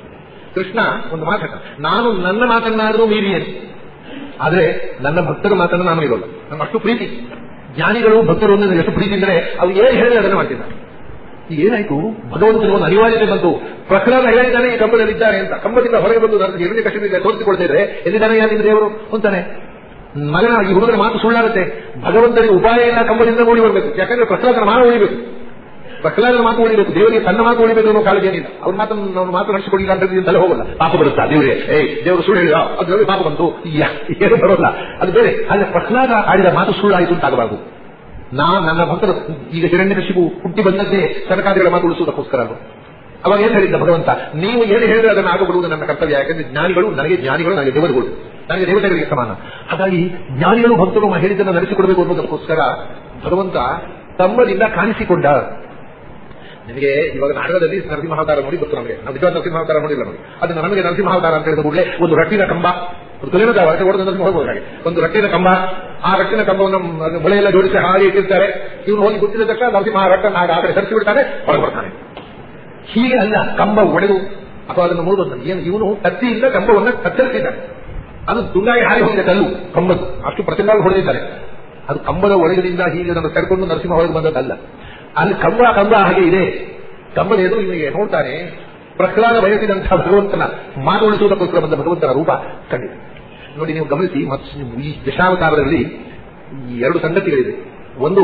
ಕೃಷ್ಣ ಒಂದು ಮಾತು ನಾನು ನನ್ನ ಮಾತನ್ನಾದರೂ ಮೀರಿಯೇನು ಆದರೆ ನನ್ನ ಭಕ್ತರ ಮಾತನ್ನು ನಾನು ಇರೋಲ್ಲ ನಮ್ಮ ಅಷ್ಟು ಪ್ರೀತಿ. ಜ್ಞಾನಿಗಳು ಭಕ್ತರು ಅನ್ನೋದು ಎಷ್ಟು ಪ್ರೀತಿ ಇದ್ರೆ ಅವ್ರು ಏನು ಹೇಳಿದ್ರೆ ಅದನ್ನು ಮಾಡ್ತಿದ್ದಾರೆ. ಏನಾಯ್ತು? ಭಗವಂತನ ಒಂದು ಅನಿವಾರ್ಯತೆ ಬಂತು ಪ್ರಕರಣ ಹೇಳಿದ್ದಾನೆ ಈ ಕಂಬದಲ್ಲಿದ್ದಾರೆ ಅಂತ, ಕಂಬದಿಂದ ಹೊರಗೆ ಬಂದು ನನ್ನ ಕಶ್ಮೀರ ತೋರಿಸಿಕೊಳ್ತಾ ಇದ್ರೆ ಎಲ್ಲಿದ್ದಾನೆ ಯಾರು ದೇವರು ಅಂತಾನೆ. ಮಗನ ಈ ಹುಡುಗರ ಮಾತು ಸುಳ್ಳಾಗುತ್ತೆ. ಭಗವಂತನಿಗೆ ಉಪಾಯ ಇಲ್ಲ, ಕಂಬದಿಂದ ಓಡಿ ಬರಬೇಕು. ಯಾಕಂದ್ರೆ ಪ್ರಹ್ಲಾದನ ಮಾನ ಉಳಿಬೇಕು. ಪ್ರಹ್ಲಾದನ ಮಾತು ಉಳಿಬೇಕು ದೇವರಿಗೆ ತನ್ನ ಮಾತು ಉಳಿಬೇಕು ಅನ್ನೋ ಕಾಳಜಿ ಏನಿಲ್ಲ. ಅವ್ರ ಮಾತನ್ನು ನಾವು ಮಾತು ನಡೆಸಿಕೊಡಿಲ್ಲ ಅಂತ ತಲೆ ಹೋಗಲ್ಲ. ಪಾಪ ಬರುತ್ತಾ ದೇವರೇ ಏ ದೇವರು ಸುಳ್ಳು ಹೇಳಿದ ಅದ್ರಲ್ಲಿ ಪಾಪ ಬಂತು. ಏನು ಬರೋಲ್ಲ. ಅದು ಬೇರೆ. ಆದ್ರೆ ಪ್ರಹ್ಲಾದ ಆಡಿದ ಮಾತು ಸುಳ್ಳಾಯಿತು ಅಂತ ಆಗಬಾರದು. ನಾ, ನನ್ನ ಭಕ್ತರು ಈಗ ಹಿರಣ್ಯಕಶಿಪು ಹುಟ್ಟಿ ಬಂದದ್ದೇ ಸರ್ಕಾರಗಳ ಮಾತು ಉಳಿಸುವುದಕ್ಕೋಸ್ಕರ ಅದು. ಅವಾಗ ಏನ್ ಹೇಳಿದ್ದ ಭಗವಂತ? ನೀವು ಏನು ಹೇಳಿದ್ರೆ ಅದನ್ನು ಆಗಬಿಡುವುದು ನನ್ನ ಕರ್ತವ್ಯ. ಯಾಕಂದ್ರೆ ಜ್ಞಾನಿಗಳು, ನನಗೆ ಜ್ಞಾನಿಗಳು, ನನಗೆ ದೇವರುಗಳು. ನನಗೆ ದೇವತೆಗಳಿಗೆ ಸಮಾನ. ಹಾಗಾಗಿ ಜ್ಞಾನಿಗಳು ಭಕ್ತರು ಹೇಳಿದ್ದನ್ನು ನಡೆಸಿಕೊಡಬೇಕು ಅನ್ನೋದಕ್ಕೋಸ್ಕರ ಭಗವಂತ ತಮ್ಮದಿಂದ ಕಾಣಿಸಿಕೊಂಡ ನಿಮಗೆ ಇವಾಗ ನಾಟಕದಲ್ಲಿ ನರಸಿಂಹಾವತಾರ ನೋಡಿ ಗೊತ್ತು ನಮಗೆ. ನಾವು ನಿಜವಾದ ನರಸಿಂಹಾವತಾರ ನೋಡಿಲ್ಲ ನೋಡಿ. ಅದನ್ನ ನಮಗೆ ನರಸಿಂಹಾವತಾರ ಅಂತ ಹೇಳಿದ ಕೂಡಲೇ ಒಂದು ರಟ್ಟಿನ ಕಂಬ. ಒಂದು ಕಲಿನ ಹೊರಗೆ ಹೊಡೆದ ನರಸಿಂಹ ಹೋಗ್ಬೋದು ಹಾಗೆ. ಒಂದು ರಟ್ಟಿನ ಕಂಬ. ಆ ರಟ್ಟಿನ ಕಂಬವನ್ನು ಮೊಳೆಯೆಲ್ಲ ಜೋಡಿಸಿ ಹಾಗೆ ಇಟ್ಟಿರ್ತಾರೆ. ಇವನು ಹೋಗಿ ಗೊತ್ತಿದ ತಕ್ಷಣ ನರಸಿಂಹ ರಟ್ಟನ್ನು ಆ ಕಡೆ ಸರಿಸಿ ಬಿಡ್ತಾನೆ, ಹೊರಗೆ ಬರ್ತಾನೆ. ಹೀಗೆ ಅಲ್ಲ, ಕಂಬ ಒಡೆದು, ಅಥವಾ ಅದನ್ನು ಮುರಿದು ಏನು, ಇವನು ಕತ್ತಿಯಿಂದ ಕಂಬವನ್ನು ಕತ್ತರಿಸಿದ್ದಾನೆ. ಅದು ತುಂಡಾಗಿ ಹಾರಿ ಹೋಗಿದೆ ಕಲ್ಲು, ಕಂಬದ್ದು. ಅಷ್ಟು ಪ್ರಚಂಡವಾಗಿ ಹೊಡೆದಿದ್ದಾರೆ. ಅದು ಕಂಬದ ಒಳಗಿನಿಂದ ಹೀಗೆ ಅದನ್ನು ಕರ್ಕೊಂಡು ನರಸಿಂಹ ಹೊರಗೆ ಬಂದದ್ದಲ್ಲ. ಅಲ್ಲಿ ಕಂಬ ಕಂಬ ಹಾಗೆ ಇದೆ. ಕಂಬದ ಎದುರು ಇವನಿಗೆ ನೋಡ್ತಾನೆ ಪ್ರಹ್ಲಾದ ಬಯಸಿದಂತಹ ಭಗವಂತನ ಮಾತುಗೊಳಿಸುವುದಕ್ಕೋಸ್ಕರ ಬಂದ ಭಗವಂತನ ರೂಪ ಕಂಡಿದೆ. ನೋಡಿ, ನೀವು ಗಮನಿಸಿ, ಮತ್ತು ಈ ದಶಾವತಾರದಲ್ಲಿ ಎರಡು ಸಂಗತಿಗಳಿದೆ. ಒಂದು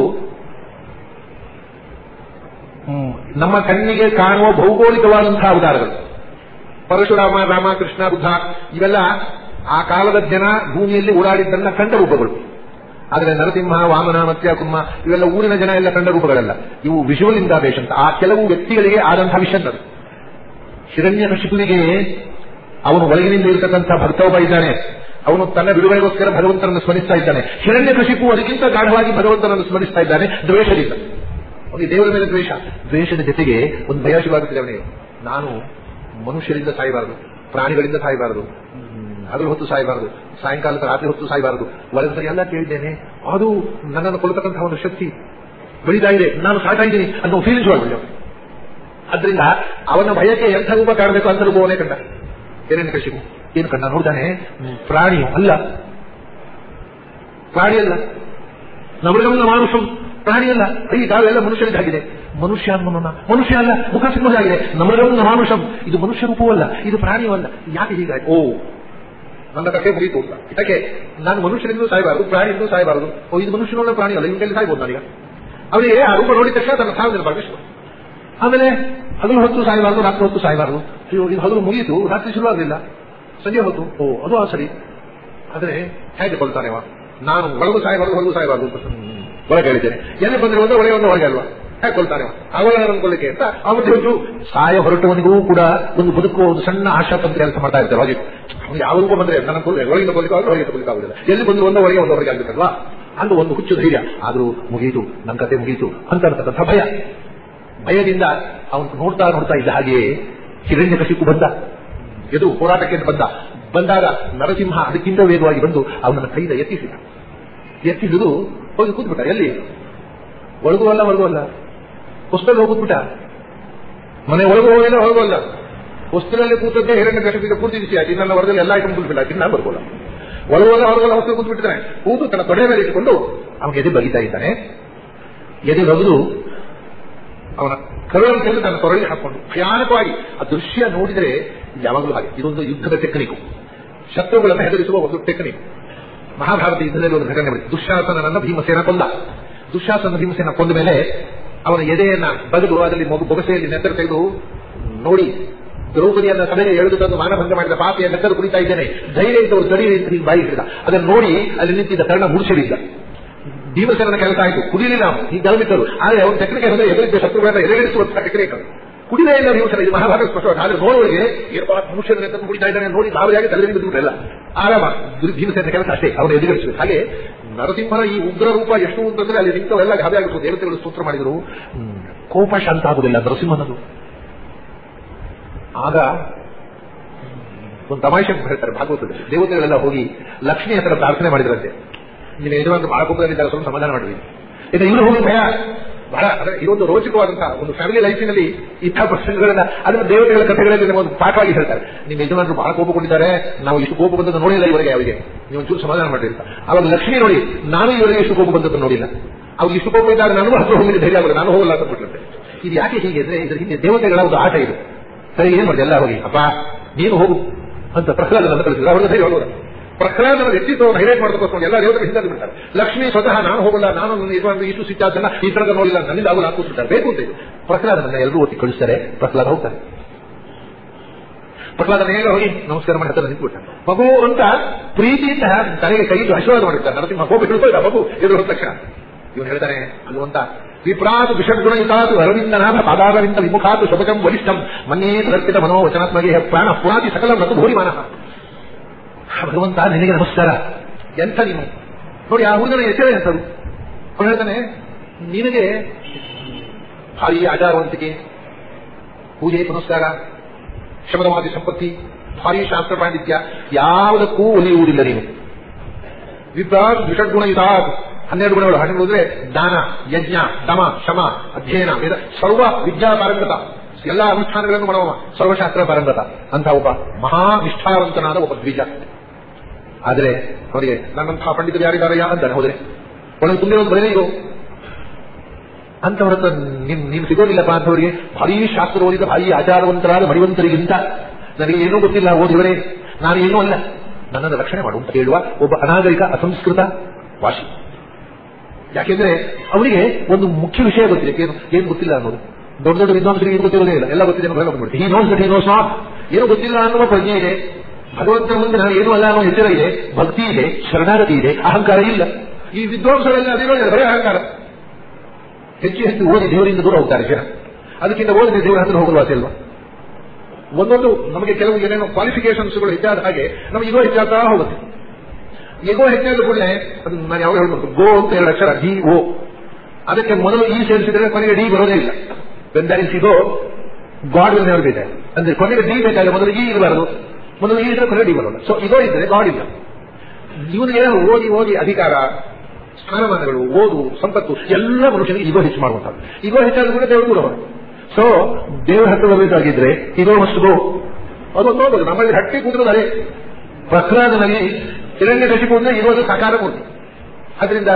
ನಮ್ಮ ಕಣ್ಣಿಗೆ ಕಾಣುವ ಭೌಗೋಳಿಕವಾದಂತಹ ಅವತಾರಗಳು. ಪರಶುರಾಮ, ರಾಮ, ಕೃಷ್ಣ, ಬುದ್ಧ, ಇವೆಲ್ಲ ಆ ಕಾಲದ ಜನ ಭೂಮಿಯಲ್ಲಿ ಓಡಾಡಿದ್ದನ್ನ ಕಂಡ ರೂಪಗಳು. ಆದರೆ ನರಸಿಂಹ, ವಾಮನ ಮತ್ಯ ಕುಮ್ಮ ಇವೆಲ್ಲ ಊರಿನ ಜನ ಎಲ್ಲ ಕಂಡ ರೂಪಗಳಲ್ಲ ಇವು ವಿಜುವಲ್ ಇಂದಾಬೇಶ್ ಅಂತ ಆ ಕೆಲವು ವ್ಯಕ್ತಿಗಳಿಗೆ ಆದಂತಹ ವಿಷನ್ ಅದು. ಹಿರಣ್ಯಕಶಿಪುವಿಗೆ ಅವನು ಒಳಗಿನಿಂದ ಇರತಕ್ಕಂಥ ಭಕ್ತ ಒಬ್ಬ ಇದ್ದಾನೆ. ಅವನು ತನ್ನ ಬಿಡುಗಡೆಗೋಸ್ಕರ ಭಗವಂತನನ್ನು ಸ್ಮರಿಸ್ತಾ ಇದ್ದಾನೆ. ಹಿರಣ್ಯಕಶಿಪು ಅದಕ್ಕಿಂತ ಗಾಢವಾಗಿ ಭಗವಂತನನ್ನು ಸ್ಮರಿಸ್ತಾ ಇದ್ದಾನೆ. ದ್ವೇಷದಿಂದ. ಅವನಿಗೆ ದೇವರ ಮೇಲೆ ದ್ವೇಷ. ದ್ವೇಷದ ಜೊತೆಗೆ ಒಂದು ಭಯ ಶುರುವಾಗುತ್ತದೆ ನಾನು ಮನುಷ್ಯರಿಂದ ಸಾಯಬಾರದು, ಪ್ರಾಣಿಗಳಿಂದ ಸಾಯಬಾರದು ಹಗಲು ಹೊತ್ತು ಸಾಯಬಾರದು. ಸಾಯಂಕಾಲದ ರಾತ್ರಿ ಹೊತ್ತು ಸಾಯಬಾರದು. ಸರಿ ಎಲ್ಲ ಕೇಳಿದ್ದೇನೆ. ಅದು ನನ್ನನ್ನು ಕೊಲ್ಲತಕ್ಕಂತಹ ಒಂದು ಶಕ್ತಿ ಬೆಳೀತಾ ಇದೆ. ನಾನು ಸಾಯ್ತಾ ಇದ್ದೀನಿ ಅನ್ನೋ ಫೀಲಿಂಗ್ಸ್ ಒಳಗೆ ಅದರಿಂದ ಅವನ ಭಯಕ್ಕೆ ಎಂಥ ರೂಪ ಕಾಣಬೇಕು ಅಂತ ರೂಪವನ್ನೇ ಕಂಡ. ಏನೇನು ಕೃಷಿ? ಏನು ಕಂಡ? ನೋಡ್ತಾನೆ ಪ್ರಾಣಿಯು ಅಲ್ಲ. ಪ್ರಾಣಿ ಅಲ್ಲ. ನಮಗಮನ ಮಾನುಷಂ. ಪ್ರಾಣಿ ಅಲ್ಲ. ಈ ತಾವೆಲ್ಲ ಮನುಷ್ಯರಿದ್ದಾಗಿದೆ. ಮನುಷ್ಯ ಅನ್ನೋಣ ಮನುಷ್ಯ ಅಲ್ಲ. ಮುಖ ಸಿಂಹದಾಗಿದೆ ನಮಗಮನ ಮಾನುಷಂ. ಇದು ಮನುಷ್ಯ ರೂಪವಲ್ಲ. ಇದು ಪ್ರಾಣಿಯೂ ಅಲ್ಲ. ಯಾಕೆ ಹೀಗಾಗಿ ಓ ನನ್ನ ಕಥೆ ಮುಗಿತು ಅಂತ. ಯಾಕೆ? ನಾನು ಮನುಷ್ಯನಿಂದ ಸಾಯಬಾರದು, ಪ್ರಾಣಿಯಿಂದ ಸಾಯಬಾರದು. ಓ, ಇದು ಮನುಷ್ಯನೊಳ್ಳೆ ಪ್ರಾಣಿ ಅಲ್ಲ ಇವನಲ್ಲಿ ಸಾಯ್ಬೋದು ನಾನೀಗ. ಅವನಿಗೆ ಆ ರೂಪ ನೋಡಿದ ತಕ್ಷಣ ತನ್ನ ಸಾವು ನಿರ್ಬಾರ್ದು ಆಮೇಲೆ ಹಗಲು ಹೊತ್ತು ಸಾಯಬಾರದು, ರಾತ್ರಿ ಹೊತ್ತು ಸಾಯಬಾರದು. ಇದು ಹಗಲು ಮುಗಿಯಿತು ರಾತ್ರಿ ಶುರುವಾಗಲಿಲ್ಲ ಸಂಜೆ ಹೊತ್ತು, ಓ, ಅದು ಆ ಸರಿ. ಆದರೆ ಹೇಗೆ ಕೊಲ್ತಾನೆ ನಾನು ಒಳಗೂ ಸಾಯಬಾರದು, ಹೊರಗೂ ಸಾಯಬಾರದು ಅಂತ ಒಳಗೆ ಹೇಳಿದ್ದೇನೆ. ಎಲ್ಲಿ ಬಂದ್ರೆ ಒಂದು ಒಳಗೆ ಒಂದು ಹೊರಗೆ ಅಲ್ವಾ? ಹೇಗೆ ಅವಳನ್ನು ಅವ ಅವಳ ಅನ್ಕೊಳ್ಳಿಕ್ಕೆ ಅಂತ ಅವತ್ತು ಸಾಯ ಹೊರಟವನಿಗೂ ಕೂಡ ಒಂದು ಬದುಕುವ ಒಂದು ಸಣ್ಣ ಆಶಾ ತಂತ್ರ ಕೆಲಸ ಮಾಡ್ತಾ ಇರ್ತಾರೆ. ಹಾಗೆ ಅವ್ನು ಯಾವ ರೂಪ ಬಂದ್ರೆ ನನ್ನ ಒಳಗಿಂದ ಕೊಲ್ಲಿಕ್ಕಾಗಲ್ಲ ಹೊರಗೆ ಕೊಲ್ಲಿಕ್ಕಾಗುದಿಲ್ಲ ಎಲ್ಲಿ ಬಂದು ಒಂದು ಒಳಗೆ ಒಂದು ಹೊರಗೆ ಆಗ್ಬೇಕಲ್ವಾ? ಅಂದು ಒಂದು ಹುಚ್ಚು ಧೈರ್ಯ. ಆದ್ರೂ ಮುಗಿಯಿತು ನನ್ನ ಕತೆ ಮುಗಿಯಿತು ಅಂತ ಅಂತಕ್ಕಂಥ ಭಯ. ಭಯದಿಂದ ಅವನು ನೋಡ್ತಾ ನೋಡ್ತಾ ಇದ್ದ ಹಾಗೆಯೇ ಹಿರಣ್ಯ ಕಶಿಪು ಬಂದ. ಎದು ಹೋರಾಟಕ್ಕೆ ಬಂದ. ಬಂದಾಗ ನರಸಿಂಹ ಅದಕ್ಕಿಂತ ವೇಗವಾಗಿ ಬಂದು ಅವನನ್ನು ಕೈಯಿಂದ ಎತ್ತಿಸಿದ. ಎತ್ತಿಸಿದು ಹೋಗಿ ಕೂತ್ಬಿಟ್ಟ. ಎಲ್ಲಿ? ಒಳಗೂ ಅಲ್ಲ ಒಳಗೂ ಅಲ್ಲ. ಹೊಸ್ತಲ್ಲಿ ಹೋಗ್ಬಿಟ್ಟ ಮನೆ ಒಳಗೆ ಹೋಗಿಲ್ಲ ಹೋಗಲ್ಲ. ಹೊಸ್ತಿನಲ್ಲಿ ಕೂತದ್ದೇ ಹಿರಣ್ಯ ಪೂರ್ತಿ ಬಿಸಿ ಆಯ್ತು. ನನ್ನ ಹೊರದಲ್ಲಿ ಎಲ್ಲ ಐಟಮ್ ಕೂತ್ಬಿಲ್ಲ ಇನ್ನ ಬರ್ಬೋಲ್ಲ ಒಳಗೋಲ್ಲ ಹೊರಗಲ್ಲ ಹೊಸ್ತು ಕೂತ್ಬಿಟ್ಟಿದ್ದಾನೆ ಕೂತು ತನ್ನ ತೊಡೆ ಮೇಲೆ ಇಟ್ಟುಕೊಂಡು ಅವನಿಗೆ ಎದೆ ಬಗಿತಾ ಇದ್ದಾನೆ. ಎದೆ ಬಗೆದು ಅವನ ಕರುಳನ್ನು ತೆಗೆದು ತನ್ನ ತೊರಳಿ ಹಾಕೊಂಡು ಭಯಾನಕವಾಗಿ ಆ ದೃಶ್ಯ ನೋಡಿದರೆ ಯಾವಾಗಲೂ ಹಾಗೆ. ಇದೊಂದು ಯುದ್ಧದ ಟೆಕ್ನಿಕ್ ಶತ್ರುಗಳನ್ನು ಹೆದರಿಸುವ ಒಂದು ಟೆಕ್ನಿಕ್ ಮಹಾಭಾರತ ಯುದ್ಧದಲ್ಲಿ ಒಂದು ಘಟನೆ ಬರುತ್ತೆ ದುಶ್ಯಾಸನನ್ನ ಭೀಮಸೇನ ಕೊಂದ ದುಶ್ಯಾಸನ ಭೀಮಸೇನ ಕೊಂದ ಮೇಲೆ ಅವನ ಎದೆಯನ್ನ ಬಗೆದು ಅದರಲ್ಲಿ ಬೊಗಸೆಯಲ್ಲಿ ನೆತ್ತರು ತೆಗೆದು ನೋಡಿ, ದ್ರೌಪದಿಯನ್ನ ಸಭೆಗೆ ಎಳೆದು ತಂದು ಮಾನಭಂಗ ಮಾಡಿದ ಪಾಪಿಯ ನೆತ್ತರು ಕುಡಿತಾ ಇದ್ದೇನೆ. ಧೈರ್ಯ ಇದ್ದವರು ತಡಿ ಅಂತ ಹೀಗೆ ಬಾಯಿ ಹಿಡಿದ. ಅದನ್ನು ನೋಡಿ ಅಲ್ಲಿ ನಿಂತಿದ್ದ ಕರ್ಣ ಮುಡಿಸಿಡಿದ್ದ ಭೀಮಸೇನ ಕೆಲಸ ಆಯಿತು. ಕುಡಿಲಿಲ್ಲ ಈ ಗಲಬಿಟ್ಟರು ಆದರೆ ಅವನ ಟೆಕ್ನಿಕ್ ಅಂದ್ರೆ ಎದುರಿದ್ದ ಶತ್ರುಗಳನ್ನ ಎದುರಿಸುವಂತಹ ಟೆಕ್ನಿಕ್ ಕುಡಿದೇ ಇಲ್ಲ ಭೀಮಸೇನ. ಇದು ಮಹಾಭಾರತ ಸ್ಪಷ್ಟವಾಗಿ ಆದರೆ ನೋಡುವವರಿಗೆ, ಏನಪ್ಪ ಮನುಷ್ಯನ ನೆತ್ತನ್ನು ಕುಡಿತಾ ಇದ್ದಾನೆ ನೋಡಿ ಗಾಬರಿಯಾಗಿ ತಲೆಗೆ ಇಲ್ಲ ಆರಾಮ. ಭೀಮಸೇನ ಕೆಲಸ ಅಷ್ಟೇ. ಅವನು ಎದುರಿಸಬೇಕು. ಹಾಗೆ ನರಸಿಂಹನ ಈ ಉಗ್ರ ರೂಪ ಎಷ್ಟು ಅಂತಂದ್ರೆ ಅಲ್ಲಿ ನಿಂತವೆಲ್ಲ ಗಾಬೆ ಆಗಿತ್ತು ದೇವತೆಗಳು ಸ್ತೋತ್ರ ಮಾಡಿದರು. ಕೋಪ ಶಾಂತ ಆಗುದಿಲ್ಲ ನರಸಿಂಹನದು. ಆಗ ಒಂದು ತಮಾಷೆ ಹೇಳ್ತಾರೆ, ಭಾಗವತದಲ್ಲಿ. ದೇವತೆಗಳೆಲ್ಲ ಹೋಗಿ ಲಕ್ಷ್ಮಿ ಹತ್ರ ಪ್ರಾರ್ಥನೆ ಮಾಡಿದ್ರಂತೆ. ನೀವು ಯಜಮಾನ ಬಹಳ ಕೋಪದಲ್ಲಿದ್ದಾರೆ, ಸ್ವಲ್ಪ ಸಮಾಧಾನ ಮಾಡಿದ್ವಿ ಈಗ ಇವರು ಹೋಗಿ ಭಯ ಬಹಳ, ಅಂದ್ರೆ ಇದೊಂದು ರೋಚಕವಾದಂತಹ ಒಂದು ಫ್ಯಾಮಿಲಿ ಲೈಫಿನಲ್ಲಿ ಇಂಥ ಪ್ರಸಂಗಗಳನ್ನ ಅದನ್ನು ದೇವತೆಗಳ ಕಥೆಗಳಲ್ಲಿ ಒಂದು ಪಾಠವಾಗಿ ಹೇಳ್ತಾರೆ. ನಿಮ್ಮ ಯಜಮಾನರು ಬಹಳ ಕೋಪಗೊಂಡಿದ್ದಾರೆ, ನಾವು ಇಷ್ಟು ಕೋಪ ಬಂದದ್ದು ನೋಡಿಲ್ಲ ಇವರಿಗೆ ಅವರಿಗೆ. ನೀವು ಒಂಚೂರು ಸಮಾಧಾನ ಮಾಡಿರಿ ಅಂತ ಅವಾಗ ಲಕ್ಷ್ಮಿ ನೋಡಿ, ನಾನು ಇವರಿಗೆ ಇಷ್ಟು ಕೋಪ ಬಂದದ್ದು ನೋಡಿಲ್ಲ. ಅವ್ರು ಇಷ್ಟು ಕೋಪ ಇದ್ದಾಗ ನಾನು ಹತ್ರ ಹೋಗಿ ಧೈರ್ಯ ಆಗಲ್ಲ ನಾನು ಹೋಗಲ್ಲ ಅಂತ ಬಿಟ್ಟಿರುತ್ತೆ ಇದು ಯಾಕೆ ಹೀಗೆ ಅಂದ್ರೆ, ಇದ್ರ ಹಿಂದೆ ದೇವತೆಗಳ ಒಂದು ಆಟ ಇದು. ಸರಿ, ಏನ್ ಮಾಡಿದೆ ಎಲ್ಲ ಹೋಗಿ. ಅಪ್ಪ, ನೀನು ಹೋಗು ಅಂತ ಪ್ರಹ್ಲಾದನನ್ನು ಕಳಿಸಿದ್ರು. ಅವ್ರಿಗೆ ಧೈರ್ಯ ಹೋಗೋದು ಪ್ರಹ್ಲಾದನ ವ್ಯಕ್ತಿತ್ವವನ್ನು ಹೈಲೈಟ್ ಮಾಡಬೇಕು ಎಲ್ಲ ದೇವರ ಹಿಂದೆ ಬಿಡ್ತಾರೆ ಲಕ್ಷ್ಮಿ ಸ್ವತಃ ನಾನು ಹೋಗಲ್ಲ, ನಾನು ನನ್ನ ಯಜಮಾನ ಇಷ್ಟು ಸಿಟ್ಟಾದನ್ನ ಈ ತರದ ನೋಡಿಲ್ಲ, ನನ್ನಿಂದ ಆಗಲ್ಲ ಕೂತ್ಬಿಡ್ತಾರೆ ಬೇಕು ಅಂತ ಪ್ರಹ್ಲಾದನನ್ನ ಎಲ್ಲರೂ ಒತ್ತಿ ಕಳಿಸ್ತಾರೆ. ಪ್ರಹ್ಲಾದ ಹೋಗ್ತಾರೆ ಪ್ರಹ್ಲಾದನ ಹೇಗೆ ಹೋಗಿ? ನಮಸ್ಕಾರ ಮಾಡಿ ಹತ್ತಿರ ನಿಂತ್ಬಿಟ್ಟ. ಮಗು ಅಂತ ಪ್ರೀತಿಯಿಂದ ತನಗೆ ಕೈದು ಆಶೀರ್ವಾದ ಮಾಡಿರ್ತಾರೆ. ನರಸಿಂಹ ಹೋಗಿ ಹಿಡಿದೋಯ್ದ ಮಗು, ಎದುರು ಹೋದ ತಕ್ಷಣ. ಇವನು ಹೇಳ್ತಾನೆ ಅಂತ, ವಿಪ್ರಾತು ವಿಷಗುಣಯುತಾತು ಅರವಿಂದನಾಥ ಪಾದಾರವಿಂದ ವಿಮುಖಾತು ಶಬಕಂ ವರಿಷ್ಠಂ ಮನ್ನೇ ತದರ್ಪಿತ ಮನೋವಚನಾತ್ಮಗೆ ಪ್ರಾಣ ಪುರಾತಿ ಸಕಲ ನತು ಭೂರಿ ಮಾನಃ ಭಗವಂತ ನಿನಗೆ ನಮಸ್ಕಾರ. ಎಂಥ ನೀನು? ನೋಡಿ, ಆ ಹುಡುಗನ ಹೆಸರೇ ಎಂಥದು? ಅವನು ಹೇಳ್ತಾನೆ, ನಿನಗೆ ಭಾರಿ ಆಚಾರವಂತಿಕೆ ಪೂಜೆ, ಪುನಸ್ಕಾರ ಶಮದವಾದಿ ಸಂಪತ್ತಿ, ಭಾರಿ ಶಾಸ್ತ್ರ ಪಾಂಡಿತ್ಯ, ಯಾವುದಕ್ಕೂ ಒಲಿಯುವುದಿಲ್ಲ ನೀನು. ಗುಣ ಇದಾಗ್ ಹನ್ನೆರಡು ಗುಣಗಳು. ಹಾಗೆ ಹೋದ್ರೆ ದಾನ, ಯಜ್ಞ, ದಮ, ಶಮ, ಅಧ್ಯಯನ ಸರ್ವ ವಿದ್ಯಾ ಪಾರಂಗತ. ಎಲ್ಲ ಅನುಷ್ಠಾನಗಳನ್ನು ಮಾಡುವ ಸರ್ವಶಾಸ್ತ್ರ ಪಾರಂಗತ. ಅಂತ ಒಬ್ಬ ಮಹಾ ನಿಷ್ಠಾವಂತನಾದ ಒಬ್ಬ ದ್ವಿಜ. ಆದರೆ ಅವರಿಗೆ, ನನ್ನಂತಹ ಪಂಡಿತರು ಯಾರಿದ್ದಾರೆಯಾ ಅಂತಾನೆ ಹೋದ್ರೆ ಒಳಗೆ ತುಂಬಿರೋದು ಬರಲೇ ಇದು ಅಂತವರತ್ರ ನೀನ್, ನೀನು ಸಿಗೋದಿಲ್ಲಪ್ಪ ಅಂತವರಿಗೆ, ಭಾರೀ ಶಾಸ್ತ್ರ ಓದಿದ ಭಾರೀ ಆಚಾರವಂತರಾದ ಮಡಿವಂತರಿಗಿಂತ ನನಗೆ ಏನೂ ಗೊತ್ತಿಲ್ಲ ಓದಿವರೇ ನಾನು ಏನೂ ಅಲ್ಲ. ನನ್ನನ್ನು ರಕ್ಷಣೆ ಮಾಡು ಅಂತ ಹೇಳುವ ಒಬ್ಬ ಅನಾಗರಿಕ, ಅಸಂಸ್ಕೃತ ವಾಶಿ ಯಾಕೆಂದ್ರೆ ಅವರಿಗೆ ಒಂದು ಮುಖ್ಯ ವಿಷಯ ಗೊತ್ತಿದೆ. ಏನು ಏನು ಗೊತ್ತಿಲ್ಲ ಅನ್ನೋದು. ದೊಡ್ಡ ದೊಡ್ಡ ವಿದ್ವಾಂಸರಿಗೆ ಏನು ಗೊತ್ತಿರೋದೇ ಇಲ್ಲ. ಎಲ್ಲ ಗೊತ್ತಿದೆ ಏನು ಗೊತ್ತಿಲ್ಲ ಅನ್ನುವ ಪ್ರಜ್ಞೆ ಇದೆ. ಭಗವಂತನ ಮುಂದೆ ನಾನು ಏನು ಅಲ್ಲ ಅನ್ನೋ ಹೆಸರು ಇದೆ, ಭಕ್ತಿ ಇದೆ, ಶರಣಾಗತಿ ಇದೆ, ಅಹಂಕಾರ ಇಲ್ಲ. ಈ ವಿದ್ವಾಂಸರೆಲ್ಲ ಅದೇ ಬರೀ ಅಹಂಕಾರ. ಹೆಚ್ಚು ಹೆಚ್ಚು ಓದಿ ದೇವರಿಂದ ದೂರ ಹೋಗ್ತಾರೆ ಜನ. ಅದಕ್ಕಿಂತ ಓದಿದೆ ದೇವರ ಹತ್ರ ಹೋಗಲು ಅಸಿಲ್ವ ಒಂದೊಂದು ನಮಗೆ ಕೆಲವು ಏನೇನೋ ಕ್ವಾಲಿಫಿಕೇಶನ್ಸ್ಗಳು ಹೆಚ್ಚಾದ ಹಾಗೆ ನಮಗೆ ಈಗೋ ಹೆಚ್ಚಾಗ್ತಾ ಹೋಗುತ್ತೆ. ಈಗೋ ಹೆಚ್ಚಾದ ಕೂಡಲೇ, ಅದು ನಾನು ಯಾವಾಗ ಹೇಳ್ಬೇಕು? ಗೋ ಅಂತ ಎರಡು ಅಕ್ಷರ ಡಿ ಓ ಅದಕ್ಕೆ ಮೊದಲು ಈ ಸೇರಿಸಿದ್ರೆ ಕೊನೆಗೆ ಡಿ ಬರೋದೇ ಇಲ್ಲ. When there is ego God will never ಅಂದ್ರೆ ಕೊನೆಗೆ ಡಿ ಬೇಕಾದ್ರೆ ಮೊದಲು ಈ ಇರಬಾರದು. ಮೊದಲು ಈ ಇದ್ರೆ ರೆಡಿ ಬರೋಲ್ಲ ಸೊ ಇದೋರಿದ್ದರೆ ಇಲ್ಲ. ಇವನಿಗೆ ಓದಿ ಓದಿ ಅಧಿಕಾರ, ಸ್ಥಾನಮಾನಗಳು, ಓದು, ಸಂಪತ್ತು, ಎಲ್ಲ ಮನುಷ್ಯನಿಗೆ ಇಗೋ ಹೆಚ್ಚು ಮಾಡುವಂಥದ್ದು. ಇಗೋ ಹೆಚ್ಚಾದ್ರೂ ಕೂಡ ದೇವರು ಕೂಡ ಸೊ ದೇವರ ಹತ್ರ ಬರಬೇಕಾಗಿದ್ರೆ ಮಸ್ಟ್ ಗೋ ಅದು ನೋಡಬಹುದು ನಮ್ಮಲ್ಲಿ ಹಟ್ಟಿ ಕೂತ್ರು ಅದೇ ಪ್ರಹ್ಲಾದನಲ್ಲಿ ಹಿರಣ್ಯ ಕಶಿಪು ಅಂದ್ರೆ ಇರೋದು ಸಕಾರ ಮೂರ್ತಿ. ಅದರಿಂದ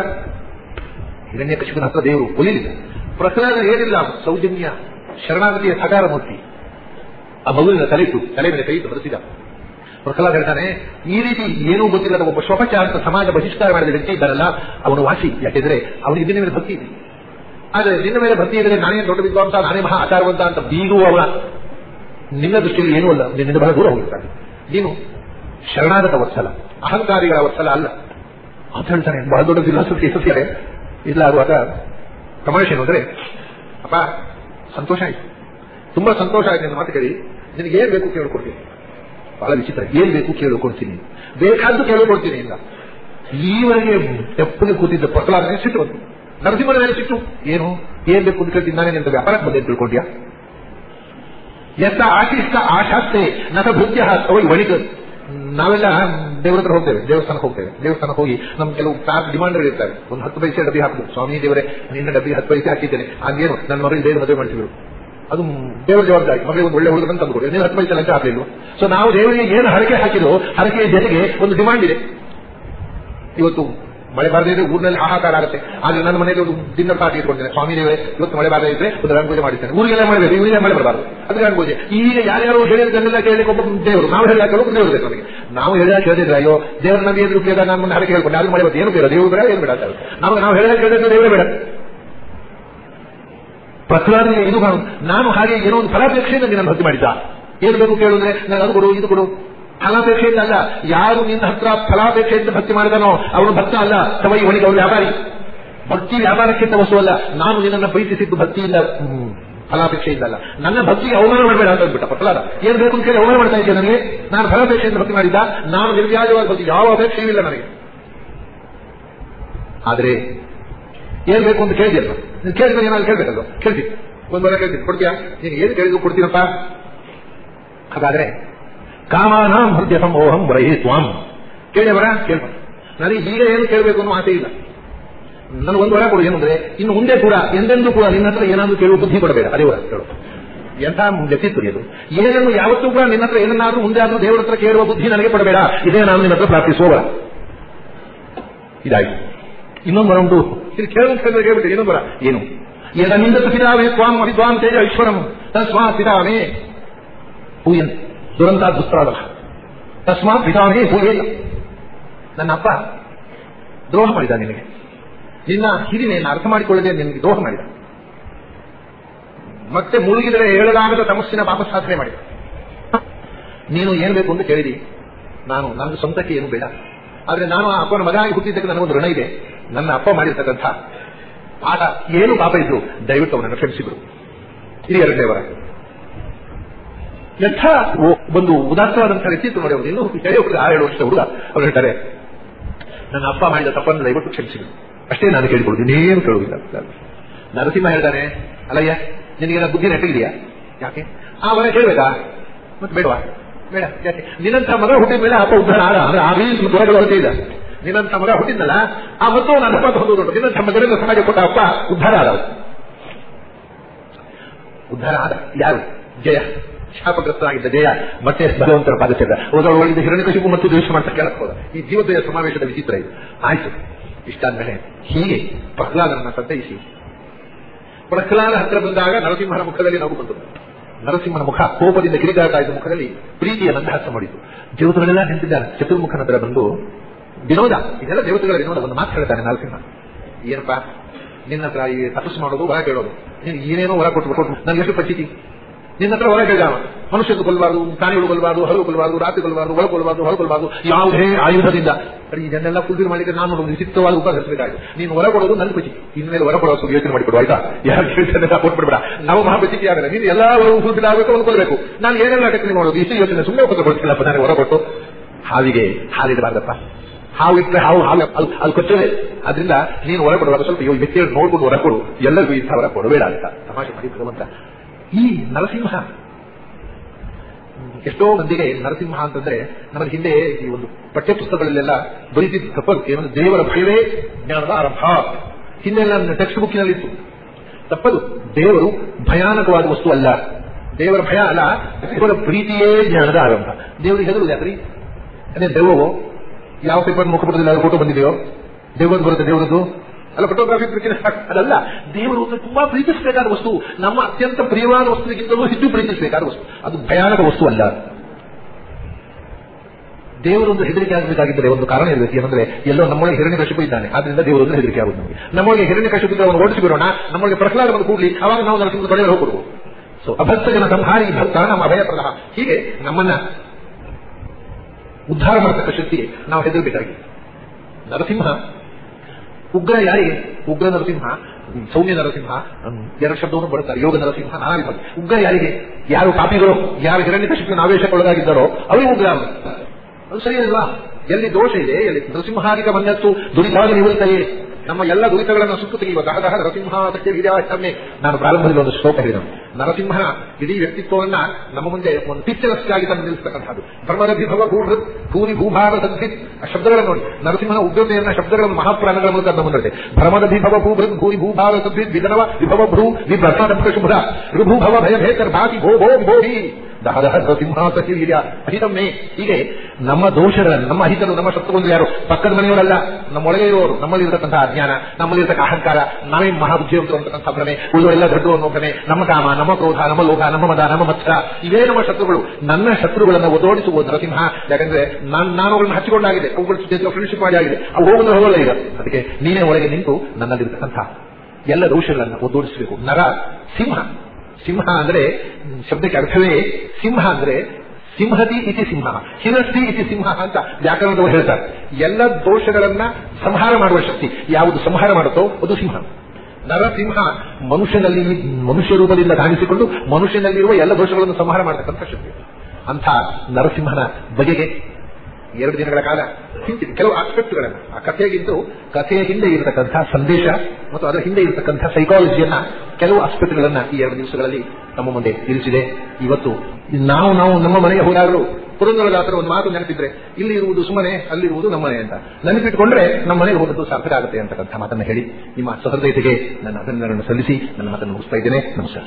ಹಿರಣ್ಯ ಕಶಿಪುನ ಹತ್ರ ದೇವರು ಒಲಿಲಿಲ್ಲ. ಪ್ರಹ್ಲಾದ ಏನಿಲ್ಲ ಸೌಜನ್ಯ, ಶರಣಾಗತಿಯ ಸಕಾರ ಮೂರ್ತಿ. ಆ ಮಗುವಿನ ತಲೆಯಿಟ್ಟು ತಲೆ ಮೇಲೆ ಕೈ ಬರೆಸಿದ. ಪ್ರಹ್ಲಾದ ಹೇಳ್ತಾನೆ, ಈ ರೀತಿ ಏನೂ ಗೊತ್ತಿಲ್ಲದ ಒಬ್ಬ ಶೋಪಚಾರ ಸಮಾಜ ಬಹಿಷ್ಕಾರ ಮಾಡಿದ ವ್ಯಕ್ತಿ ಇದ್ದಾರಲ್ಲ, ಅವನು ವಾಸಿ. ಯಾಕೆಂದ್ರೆ ಅವನಿಗೆ ಇದನ್ನ ಮೇಲೆ ಭಕ್ತಿ ಇದೆ. ಆದರೆ ನಿನ್ನ ಮೇಲೆ ಭಕ್ತಿ ಇದ್ರೆ ನಾನೇ ದೊಡ್ಡ ವಿದ್ವಾಂಸ, ನಾನೇ ಮಹಾ ಆಚಾರವಂತ ಅಂತ ಬೀಗುವವ ನಿನ್ನ ದೃಷ್ಟಿಯಲ್ಲಿ ಏನೂ ಅಲ್ಲ ನಿನ್ನಿಂದ ಬಹಳ ದೂರ ಹೋಗಿರ್ತಾನೆ. ನೀನು ಶರಣಾಗತ ವತ್ಸಲ, ಅಹಂಕಾರಿಗಳ ವತ್ಸಲ ಅಲ್ಲ. ಅಂತ ಹೇಳ್ತಾನೆ, ಬಹಳ ದೊಡ್ಡ ಫಿಲಾಸಫಿ ಇಲ್ಲ, ಆಗುವಾಗ ತಮಾಷೆ ಏನು ಅಂದ್ರೆ ಅಪ್ಪ, ಸಂತೋಷ ಆಯ್ತು. ತುಂಬಾ ಸಂತೋಷ ಆಯ್ತು ನಿನ್ನ ಮಾತು ಕೇಳಿ. ನಿನಗೆ ಏನ್ ಬೇಕು ಕೇಳ್ಕೊಡ್ತೀನಿ. ಬಹಳ ವಿಚಿತ್ರ. ಏನ್ ಬೇಕು ಕೇಳಿಕೊಡ್ತೀನಿ ಬೇಕಾದ್ದು ಕೇಳಿಕೊಡ್ತೀನಿ ಇಲ್ಲ. ಈವರೆಗೆ ತೆಪ್ಪಗೆ ಕೂತಿದ್ದ ಪ್ರಹ್ಲಾದನೆ ಸಿಟ್ಟು ಬಂತು. ನರಸಿಂಹನ ಮೇಲೆ ಸಿಟ್ಟು. ಏನು? ಏನ್ ಬೇಕು ಅಂತ ಕೇಳ್ತೀನಿ. ನಾನೇ ನಿಂತ ವ್ಯಾಪಾರಕ್ಕೆ ಬಂದೆ ತಿಳ್ಕೊಂಡ್ಯಾ? ಎತ್ತ ಆಶಿಷ್ಟ ಆಶಾಸ್ತೆ, ನಟ ಭೃತ್ಯ ಅವೈ ವಣಿಕ ನಾವೆಲ್ಲ ದೇವರತ್ರ ಹೋಗ್ತೇವೆ. ದೇವಸ್ಥಾನಕ್ಕೆ ಹೋಗ್ತೇವೆ. ದೇವಸ್ಥಾನಕ್ಕೆ ಹೋಗಿ ನಮ್ ಕೆಲವು ಪ್ಯಾಕ್ ಇರ್ತಾರೆ. ಒಂದು ಹತ್ತು ಪೈಸೆ ಡಬ್ಬಿ ಹಾಕಬೇಕು. ಸ್ವಾಮಿ ದೇವರೇ ನಿನ್ನ ಡಬ್ಬಿ ಹತ್ತು ಪೈಸೆ ಹಾಕಿದ್ದೇನೆ. ಹಾಗೇನು? ನನ್ನ ಮಗಳಿಗೆ ದೇವರು ಮದುವೆ ಮಾಡಿಸಿದ್ರು. ಅದು ದೇವರ ಜವಾಬ್ದಾರಿ. ಮಗಳಿಗೆ ಒಂದು ಒಳ್ಳೆ ಹುಡುಗನ ತಂದು ಕೊಡಿ ನೀವು ಹತ್ತು ಪೈಸೆ ಲಂಚ ಹಾಕಲಿಲ್ಲ ಸೊ ನಾವು ದೇವರಿಗೆ ಏನು ಹರಕೆ ಹಾಕಿದ್ರು, ಹರಕೆಯ ಜೊತೆಗೆ ಒಂದು ಡಿಮಾಂಡ್ ಇದೆ. ಇವತ್ತು ಮಳೆ ಬಾರದೇ ಇದ್ರೆ ಊರಿನಲ್ಲಿ ಹಾಹಾಕಾರ ಆಗುತ್ತೆ. ಆದ್ರೆ ನನ್ನ ಮನೆಯಲ್ಲಿ ಒಂದು ಡಿನ್ನರ್ ಪಾರ್ಟಿ ಇಟ್ಕೊಂಡಿದ್ದೇನೆ ಸ್ವಾಮಿ ದೇವರೇ ಇವತ್ತು ಮಳೆ ಬಾರದೇ ಇದ್ರೆ ಒಂದು ರಂಗೋಲಿ ಮಾಡಿದ್ದೇನೆ ಊರಿಗೆಲ್ಲ ಮಾಡಬೇಕು ಬೇಕು ಇವರಿಗೆ ಮಳೆ ಬರಬಾರದು. ಅದು ರಂಗೋಲಿ. ಈಗ ಯಾರ್ಯಾರು ಹೇಳಿದ್ದನ್ನೆಲ್ಲ ಕೇಳಲಿಕ್ಕೆ ಒಬ್ಬ ದೇವರು. ನಾವು ಹೇಳಿದ ಕೇಳೋದು ದೇವರು ಬೇಕು ನಮಗೆ. ನಾವು ಹೇಳಿದ ಕೇಳಿದ್ರೆ ಅಯ್ಯೋ, ದೇವರ ನಮಗೆ ಎದುರು ಕೇಳಿದ ನಾನು ಹರಕೆ ಹೇಳ್ಕೊಂಡು. ಅದು ಮಳೆ ಬರ್ತದೆ ಏನು ಬೇಡ, ದೇವರು ಬೇಡ, ಏನು ಬೇಡ ಅಂತ ನಾವು ನಾವು ಹೇಳಿದ ಕೇಳಿದ್ರೆ ದೇವರೇ ಬೇಡ. ಪ್ರಹ್ಲಾದನಿಗೆ ಇದು ನಾನು ಹಾಗೆ ಏನೋ ಒಂದು ಫಲಾಪೇಕ್ಷೆಯಿಂದ ನಿನ್ನ ಭಕ್ತಿ ಮಾಡಿದ್ದ. ಏನು ಬೇಕು ಕೇಳಿದ್ರೆ ನಾನು ಅದು ಕೊಡು, ಇದು ಕೊಡು. ಫಲಾಪೇಕ್ಷೆಯಿಂದ ಅಲ್ಲ, ಯಾರು ನಿನ್ನ ಹತ್ರ ಫಲಾಪೇಕ್ಷೆಯಿಂದ ಭಕ್ತಿ ಮಾಡಿದನೋ ಅವನು ಭಕ್ತ ಅಲ್ಲ ಸವೈ ಒಳಗೆ ಅವನು ವ್ಯಾಪಾರಿ. ಭಕ್ತಿ ವ್ಯಾಪಾರಕ್ಕಿಂತ ವಸ್ತು ಅಲ್ಲ, ನಾನು ನಿನ್ನನ್ನು ಪ್ರೀತಿಸಿದ್ದು ಭಕ್ತಿಯಿಂದ ಫಲಾಪೇಕ್ಷೆಯಿಂದ ಅಲ್ಲ. ನನ್ನ ಭಕ್ತಿಗೆ ಅವಮಾನ ಮಾಡಬೇಡ ಅಂತ ಅಂದ್ಬಿಟ್ಟ ಪ್ರಹ್ಲಾದ. ಏನ್ ಬೇಕು ಅಂತ ಕೇಳಿ ಅವಮಾನ ಮಾಡ್ತಾ ಇದ್ದೆ ನನಗೆ? ನಾನು ಫಲಾಪೇಕ್ಷೆಯಿಂದ ಭಕ್ತಿ ಮಾಡಿದ್ದ, ನಾನು ನಿರ್ವ್ಯಾಜವಾಗಿ ಭಕ್ತಿ, ಯಾವ ಅಪೇಕ್ಷೆಯೂ ಇಲ್ಲ ನನಗೆ. ಆದ್ರೆ ಏನ್ ಬೇಕು ಅಂತ ಕೇಳಿದ್ಯಲ್ಲ ನೀನು ಕೇಳಿದ್ರೆ ಏನಾದ್ರು ಕೇಳ್ಬೇಕಲ್ಲ ಕೇಳ್ತೀನಿ ಒಂದ್ ವಾರ ಕೇಳ್ತೀನಿ. ಕೊಡ್ತೀಯಾ? ನೀನು ಏನು ಕೇಳಿದ್ರು ಕೊಡ್ತೀನಪ್ಪ? ಹಾಗಾದ್ರೆ, ಕಾಮಾನಾಂ ಹೃದಯ ಸಮೋಹಂ ವರಹಿ ಕೇಳಿ ಕೇಳಿಯವರ ಕೇಳ್ಬ ನನಗೆ ಈಗ ಏನು ಕೇಳಬೇಕು ಅನ್ನೋ ಆಸೆ ಇಲ್ಲ. ನನಗೆ ಒಂದು ವರ ಕೊಡು, ಏನಂದ್ರೆ, ಇನ್ನು ಮುಂದೆ ಕೂಡ, ಎಂದೆಂದೂ ಕೂಡ ನಿನ್ನ ಹತ್ರ ಏನಾದ್ರೂ ಕೇಳುವ ಬುದ್ಧಿ ಕೊಡಬೇಡ. ಅದೇ ವರ, ಕೇಳು. ಎಂಥ ವ್ಯಕ್ತಿತ್ವ ಇದು. ಏನನ್ನು ಯಾವತ್ತೂ ಕೂಡ ನಿನ್ನ ಹತ್ರ ಏನನ್ನಾದ್ರೂ ಮುಂದೆ ಆದ್ರೂ ದೇವರ ಹತ್ರ ಕೇಳುವ ಬುದ್ಧಿ ನನಗೆ ಕೊಡಬೇಡ. ಇದೇ ನಾನು ನಿನ್ನ ಹತ್ರ ಪ್ರಾರ್ಥಿಸುವ ವರ. ಇದಾಯ್ತು. ಇನ್ನೊಂದು ಉಂಟು. ಇದು ಕೇಳೋದು ಕೇಳಿದ್ರೆ ಏನು ಬರ. ಏನು? ಎದನಿಂದ ಪಿತಾವೇ ತ್ವಾಂ ಅವಿದ್ವಾಂ ತೇಜ ಈಶ್ವರಂ ತಸ್ಮಾತ್ ಪಿತಾವೇ ಹೂಯನ್ ದುರಂತ ದುಸ್ತ್ರಾದ ತಸ್ಮಾತ್ ಪಿತಾವೇ ಪೂಯಲ್ಲ ನನ್ನ ಅಪ್ಪ ದ್ರೋಹ ಮಾಡಿದ ನಿನಗೆ. ನಿನ್ನ ಹಿರಿಮೆಯನ್ನು ಅರ್ಥ ಮಾಡಿಕೊಳ್ಳದೆ ನಿನಗೆ ದ್ರೋಹ ಮಾಡಿದ. ಮತ್ತೆ ಮುಳುಗಿದರೆ ಹೇಳಲಾಗದ ತಮಸ್ಸಿನ ಪಾಪ ಸಾಧನೆ ಮಾಡಿದ. ನೀನು ಏನು ಬೇಕು ಅಂತ ಕೇಳಿದಿ? ನಾನು ನನ್ನ ಸ್ವಂತಕ್ಕೆ ಏನು ಬೇಡ. ಆದರೆ ನಾನು ಆ ಅಪ್ಪನ ಮಗನಾಗಿ ಹುಟ್ಟಿದ್ದಕ್ಕೆ ನನಗೊಂದು ಋಣ ಇದೆ. ನನ್ನ ಅಪ್ಪ ಮಾಡಿರ್ತಕ್ಕಂಥ ಆಟ ಏನು ಪಾಪ ಇದ್ದು ದಯವಿಟ್ಟು ಅವನನ್ನು ಕ್ಷಮಿಸಿದ್ರು ಇದು ಎರಡನೇ ಎಂಥ ಒಂದು ಉದಾತ್ತವಾದಂತಹ ವ್ಯಕ್ತಿತ್ವ ನೋಡಿ ಅವರು ಇನ್ನೂ ಹೇಳಿ ಏಳು ವರ್ಷದ ಹುಡುಗ ಅವ್ರು ಹೇಳ್ತಾರೆ ನನ್ನ ಅಪ್ಪ ಮಾಡಿದ ತಪ್ಪನ್ನು ದಯವಿಟ್ಟು ಕ್ಷಮಿಸಿದ್ರು ಅಷ್ಟೇ ನಾನು ಕೇಳಿಕೊಳ್ಳುದು ಇನ್ನೇನು ಕೇಳುವುದಿಲ್ಲ ನರಸಿಂಹ ಹೇಳ್ತಾನೆ ಅಲ್ಲಯ್ಯ ನಿನಗೆ ಬುದ್ಧಿ ನೆಟ್ಟಿದೆಯಾ ಯಾಕೆ ಆ ವರ ಕೇಳಬೇಕಾ ಮತ್ತೆ ಬೇಡವಾ ಬೇಡ ಯಾಕೆ ನಿನ್ನಂತ ಮಗ ಹುಟ್ಟಿದ ಮೇಲೆ ಅಪ್ಪ ಉದ್ದಾರ ಆಗ ಅಂದ್ರೆ ಆ ಇಲ್ಲ ನಿನ್ನಂತ ಮಗ ಹುಟ್ಟಿದ್ನಲ್ಲ ಆ ಮತ್ತು ನನ್ನ ಒಂದು ದೊಡ್ಡ ನಿನ್ನಂತ ಮಗನಿಂದ ಸಮಾಜ ಕೊಟ್ಟ ಅಪ್ಪ ಉದ್ಧಾರ ಆದ ಉದ್ಧಾರ ಆದ ಯಾರು? ಜಯ. ಶಾಪಗ್ರಸ್ತನಾಗಿದ್ದ ಜಯ. ಮತ್ತೆ ಭಗವಂತರ ಪಾದಚರ ಒಳಗಿದ್ದ ಹಿರಣ್ಯಕಶಿಪು ಮತ್ತು ದ್ವೇಷ ಮಾಡ್ತಾ ಕೇಳಕ್ ಹೋದ ಈ ಜೀವದಯ ಸಮಾವೇಶದ ವಿಚಿತ್ರ ಇದು. ಆಯ್ತು. ಇಷ್ಟಾದ್ಮೇಲೆ ಹೀಗೆ ಪ್ರಹ್ಲಾದನನ್ನ ಸಂತೈಸಿ. ಪ್ರಹ್ಲಾದ ಹತ್ರ ಬಂದಾಗ ನರಸಿಂಹನ ಮುಖದಲ್ಲಿ ನಾವು ಬಂತು. ನರಸಿಂಹನ ಮುಖ ಕೋಪದಿಂದ ಕಿರಿದಾಟ ಇದ್ದ ಮುಖದಲ್ಲಿ ಪ್ರೀತಿಯ ಮಂದಹಾಸ ಮಾಡಿತು. ದೇವತೆಗಳೆಲ್ಲ ನಿಂತಿದ್ದಾರೆ ಚತುರ್ಮುಖನ ಹತ್ರ ಬಂದು ವಿನೋದ, ಇದೆಲ್ಲ ದೇವತೆಗಳ ವಿನೋದ, ಒಂದು ಮಾತು ಹೇಳ್ತಾನೆ ನರಸಿಂಹ ಏನಪ್ಪಾ? ನಿನ್ನ ಹತ್ರ ಈ ತಪಸ್ಸು ಮಾಡೋದು ಹೊರ ಕೇಳೋದು. ನೀನು ಏನೇನೋ ಹೊರ ಕೊಟ್ಟು ಕೊಟ್ಟು ನನಗೆ ಎಷ್ಟು ಪಚಿತಿ ನಿನ್ನ ಹತ್ರ ಹೊರ ಕೇಳ ಮನುಷ್ಯರು ಕೊಲ್ಲಬಾರ್ದು, ಪ್ರಾಣಿಗಳು ಕೊಲ್ಲಬಾರ್ದು ಹರಳು ಕೊಲ್ಲಬಾರ್ದು, ರಾತ್ರಿ ಕೊಲ್ಲಬಾರ್ದು, ಒಳ ಕೊಲ್ಲಬಾರ್ದು, ಹೊರ ಕೊಲ್ಲಬಾರ್ದು, ಯಾವುದೇ ಆಯುಧದಿಂದ. ಅಡಿ ಇದನ್ನೆಲ್ಲ ಫುಲ್ಫಿಲ್ ಮಾಡಿದ್ರೆ ನಾನು ಒಂದು ನಿಶ್ಚಿತವಾಗಿ ಹೆಸರಿಗಾಗಿ ನೀನು ಹೊರ ಕೊಡೋದು ನನ್ನ ಪಚಿ ಇನ್ಮೇಲೆ ಹೊರ ಕೊಡೋ ಯೋಚನೆ ಮಾಡಿಕೊಡು ಆಯ್ತಾ? ಯಾರು ಕೊಟ್ಬಿಡ ಕೊಟ್ಬಿಡ್ಬೇಡ. ನಾವು ಮಹಾಪಚಿತಿ ಆಗಲ್ಲ. ನೀನು ಎಲ್ಲ ಫುಲ್ಫಿಲ್ ಆಗಬೇಕು ಕೊಲ್ಲಬೇಕು. ನಾನು ಏನೆಲ್ಲ ಟೆಕ್ನಿಕ್ ಮಾಡೋದು? ಇಷ್ಟು ಯೋಚನೆ ಸುಮ್ಮನೆ ಒಪ್ಪಂದ ಕೊಡ್ತಿಲ್ಲಪ್ಪ ನನಗೆ ಹೊರ ಕೊಟ್ಟು. ಹಾವಿಗೆ ಹಾಲಿಡಬಾರ್ದಪ್ಪ. ಹಾವು ಇಟ್ಟರೆ ಹಾವು ಹಾಲು ಅಲ್ಲಿ ಕೊಚ್ಚದೆ ಅದರಿಂದ ನೀನು ಹೊರ ಕೊಡುವಾಗ ಸ್ವಲ್ಪ ಇವಾಗ ವ್ಯಕ್ತಿಗಳು ನೋಡ್ಕೊಂಡು ಹೊರ ಕೊಡು. ಎಲ್ಲರಿಗೂ ಇಂಥ ಹೊರ ಕೊಡಬೇಡ ಅಂತ. ತಮಾಷೆ ಮಾಡಿ ಭಗವಂತ ಈ ನರಸಿಂಹ. ಎಷ್ಟೋ ಮಂದಿಗೆ ನರಸಿಂಹ ಅಂತಂದ್ರೆ ನಮಗೆ ಹಿಂದೆ ಈ ಒಂದು ಪಠ್ಯ ಪುಸ್ತಕಗಳಲ್ಲೆಲ್ಲ ಬರೀತಿದ್ದು ಏನಂದ್ರೆ ದೇವರ ಭಯವೇ ಜ್ಞಾನದ ಆರಂಭ. ಹಿಂದೆಲ್ಲ ಟೆಕ್ಸ್ಟ್ ಬುಕ್ಕಿನಲ್ಲಿತ್ತು ತಪ್ಪದು. ದೇವರು ಭಯಾನಕವಾದ ವಸ್ತು ಅಲ್ಲ. ದೇವರ ಭಯ ಅಲ್ಲ. ದೇವರ ಪ್ರೀತಿಯೇ ಜ್ಞಾನದ ಆರಂಭ. ದೇವರಿಗೆ ಹೆದರು ಯಾಕ್ರಿ? ಅದೇ ದೆವ್ವವು ಯಾವ ಪೇಪರ್ ಮುಖಪುಟದಲ್ಲಿ ಫೋಟೋ ಬಂದಿದೆಯೋ? ದೇವರದ್ದು ಬರುತ್ತೆ, ದೇವರದ್ದು. ಅಲ್ಲ ಫೋಟೋಗ್ರಾಫಿ ಅದಲ್ಲ, ದೇವರು ತುಂಬಾ ಪ್ರೀತಿಸಬೇಕಾದ ವಸ್ತು. ನಮ್ಮ ಅತ್ಯಂತ ಪ್ರಿಯವಾದ ವಸ್ತುವಿಗಿಂತಲೂ ಹೆಚ್ಚು ಪ್ರೀತಿಸಬೇಕಾದ ವಸ್ತು. ಅದು ಭಯಾನಕ ವಸ್ತು ಅಲ್ಲ. ದೇವರೊಂದು ಹೆದರಿಕೆ ಆಗಬೇಕಾಗಿದ್ದರೆ ಒಂದು ಕಾರಣ ಇರಬೇಕು ಏನಂದ್ರೆ, ಎಲ್ಲೋ ನಮ್ಮೊಳಗೆ ಹಿರಣ್ಯ ಕಶಿಪು ಇದ್ದಾನೆ. ಆದ್ರಿಂದ ದೇವರೊಂದು ಹೆದರಿಕೆ ಆಗುತ್ತೆ ನಮಗೆ. ನಮ್ಮೊಳಗೆ ಹಿರಣ್ಯ ಕಶಿಪು ಅವನು ಓಡಿಸಿ ಬಿಡೋಣ ನಮ್ಮೊಳಗೆ ಪ್ರಹ್ಲಾದ ಬಂದು ಕೂಡಲಿ, ಅವಾಗ ನಾವು ನರಸಿಂಹ ತೊಡೆಗೆ ಹೋಗಬಹುದು ಸೊ ಅಭಕ್ತ ಜನ ಸಂಹಾರಿ ಭಕ್ತ, ನಮ್ಮ ಅಭಯಪ್ರದ ಹೀಗೆ ನಮ್ಮನ್ನ ಉದ್ಧಾರ ಮಾಡತಕ್ಕ ಶಕ್ತಿಗೆ ನಾವು ಹೆದರಬೇಕಾಗಿದೆ ನರಸಿಂಹ. ಉಗ್ರ ಯಾರಿಗೆ? ಉಗ್ರ ನರಸಿಂಹ, ಸೌಮ್ಯ ನರಸಿಂಹ, ಎರಡು ಶಬ್ದವನ್ನು ಬರುತ್ತಾರೆ ಯೋಗ ನರಸಿಂಹ, ನಾನಾ ವಿಧ. ಉಗ್ರ ಯಾರಿಗೆ? ಯಾರು ಪಾಪಿಗಳು? ಯಾರು ಹಿರಣ್ಯ ಶಕ್ತಿಯನ್ನು ಆವೇಶಕ್ಕೊಳಗಾಗಿದ್ದಾರೋ ಅವರೇ ಉಗ್ರ. ಅದು ಸರಿಯಲ್ಲ ಎಲ್ಲಿ ದೋಷ ಇದೆ, ಎಲ್ಲಿ ನರಸಿಂಹಾರಿಕ ಮನ್ನತ್ತು ದುರಿತಾಗ ನಿವೃತ್ತಯೇ? ನಮ್ಮ ಎಲ್ಲ ದುರಿತಗಳನ್ನು ಸುತ್ತು ತೆಗೆಯುವ ದಹದಹ ನರಸಿಂಹ ಸತ್ಯ ವಿದ್ಯಾವಷ್ಟಮೆ ನಾನು ಪ್ರಾರಂಭದಲ್ಲಿ ಒಂದು ಶ್ಲೋಕ ಹೇಳಿದನು ನರಸಿಂಹನ ಇಡೀ ವ್ಯಕ್ತಿತ್ವವನ್ನ ನಮ್ಮ ಮುಂದೆ ಒಂದು ಪಿಕ್ಚರಸ್ಟಾಗಿ ತಂದು ನಿಲ್ಲಿಸ್ತಕ್ಕಂಥದ್ದು ಧರ್ಮರಭಿಭವ ಭೂಹೃತ್ ಭೂರಿ ಭೂಭಾವ ಸಂಧಿತ್ ಶಬ್ದಗಳನ್ನು ನೋಡಿ. ನರಸಿಂಹನ ಉಗ್ರತೆಯನ್ನ, ಶಬ್ದಗಳನ್ನು, ಮಹಾಪ್ರಾಣಗಳ ಮೂಲಕ ನಮ್ಮ ಮುಂದೆ ಭ್ರಮದ ವಿಭವ ಭೂಭೃತ್ ಭೂರಿ ಭೂಭಾವ ಸಂಧಿತ್ ವಿಧನವ ವಿಭವ ಭ್ರೂ ವಿಭ್ರಮ ಶುಭ್ರ ಋಭುಭವ ಭಯ ಭೇತರ್ ಭಾತಿ, ಭೋ ಭೋ ಭೋಹಿ ದಹದಹ ನರಸಿಂಹಾಸತಿ ವೀರ್ಯ ಅಹಿತಮ್ಮೆ ಹೀಗೆ ನಮ್ಮ ದೋಷಗಳನ್ನು ನಮ್ಮ ಅಹಿತರು, ನಮ್ಮ ಶತ್ರುಗಳು ಯಾರು? ಪಕ್ಕದ ಮನೆಯವರಲ್ಲ ನಮ್ಮೊಳಗೆ ಇರುವವರು ನಮ್ಮಲ್ಲಿ ಇರತಕ್ಕಂತಹ ಅಜ್ಞಾನ, ನಮ್ಮಲ್ಲಿ ಇರತಕ್ಕ ಅಹಂಕಾರ, ನಾವೇ ಮಹಾಬುದ್ಧಿವಂತರು ಅಂತಕ್ಕಂಥ ಭ್ರಮೆ ಉಳಿದವರೆಲ್ಲ ದೊಡ್ಡ ಅನ್ನೋ ನಮ್ಮ ಕಾಮ, ನಮ್ಮ ಕ್ರೋಧ, ನಮ್ಮ ಲೋಕ ನಮ್ಮ ಮದ, ನಮ್ಮ ಮತ್ಸರ ಇವೇ ನಮ್ಮ ಶತ್ರುಗಳು. ನನ್ನ ಶತ್ರುಗಳನ್ನು ಒದೋಡಿಸುವ ನರಸಿಂಹ, ಯಾಕಂದ್ರೆ ನಾನು ನಾನು ಅವರನ್ನು ಹಚ್ಚಿಕೊಂಡಾಗಿದೆ, ಅವುಗಳ ಜೊತೆ ಫ್ರೆಂಡ್ಶಿಪ್ ಮಾಡಿ ಆಗಿದೆ. ಅವು ಹೋಗೋದು ಹೋಗಲ್ಲ ಈಗ. ಅದಕ್ಕೆ ನೀನೇ ಒಳಗೆ ನಿಂತು ನನ್ನಲ್ಲಿರ್ತಕ್ಕಂಥ ಎಲ್ಲ ದೋಷಗಳನ್ನು ಒದ್ದೋಡಿಸಬೇಕು ನರ, ಸಿಂಹ. ಸಿಂಹ ಅಂದ್ರೆ, ಶಬ್ದಕ್ಕೆ ಅರ್ಥವೇ, ಸಿಂಹ ಅಂದ್ರೆ ಸಿಂಹತಿ ಇತಿ ಸಿಂಹ. ಹಿರಸ್ತಿ ಇತಿ ಸಿಂಹ ಅಂತ ವ್ಯಾಕರಣದವರು ಹೇಳ್ತಾರೆ. ಎಲ್ಲ ದೋಷಗಳನ್ನ ಸಂಹಾರ ಮಾಡುವ ಶಕ್ತಿ. ಯಾವುದು ಸಂಹಾರ ಮಾಡುತ್ತೋ ಅದು ಸಿಂಹ. ನರಸಿಂಹ ಮನುಷ್ಯನಲ್ಲಿ, ಮನುಷ್ಯ ರೂಪದಿಂದ ಕಾಣಿಸಿಕೊಂಡು ಮನುಷ್ಯನಲ್ಲಿರುವ ಎಲ್ಲ ದೋಷಗಳನ್ನು ಸಂಹಾರ ಮಾಡತಕ್ಕಂಥ ಶಕ್ತಿ. ಅಂಥ ನರಸಿಂಹನ ಬಗೆಗೆ ಎರಡು ದಿನಗಳ ಕಾಲ ಕೆಲವು ಆಸ್ಪೆಕ್ಟ್ಗಳನ್ನು ಆ ಕಥೆಗಿಂತೂ ಕಥೆಯ ಹಿಂದೆ ಇರತಕ್ಕಂಥ ಸಂದೇಶ ಮತ್ತು ಅದರ ಹಿಂದೆ ಇರತಕ್ಕಂಥ ಸೈಕಾಲಜಿಯನ್ನ ಕೆಲವು ಆಸ್ಪೆಕ್ಟ್ಗಳನ್ನ ಈ ಎರಡು ದಿವಸಗಳಲ್ಲಿ ನಮ್ಮ ಮುಂದೆ ಇರಿಸಿದೆ. ಇವತ್ತು ನಾವು ನಾವು ನಮ್ಮ ಮನೆಗೆ ಹೋದಾಗಲೂ ಪುರಂದರದಾಸರ ಒಂದು ಮಾತು ನೆನಪಿದ್ರೆ, ಇಲ್ಲಿ ಇರುವುದು ಸುಮ್ಮನೆ ಅಲ್ಲಿರುವುದು ನಮ್ಮನೆ ಅಂತ. ನೆನಪಿಟ್ಕೊಂಡ್ರೆ ನಮ್ಮ ಮನೆಗೆ ಹೋದದ್ದು ಸಾರ್ಥಕ ಆಗುತ್ತೆ ಅಂತಕ್ಕಂಥ ಮಾತನ್ನು ಹೇಳಿ. ನಿಮ್ಮ ಸಹೃದಯತೆಗೆ ನನ್ನ ಅಭಿನಂದನೆಯನ್ನು ಸಲ್ಲಿಸಿ, ನನ್ನ ಮಾತನ್ನು ಮುಗಿಸ್ತಾ ಇದ್ದೇನೆ. ನಮಸ್ಕಾರ.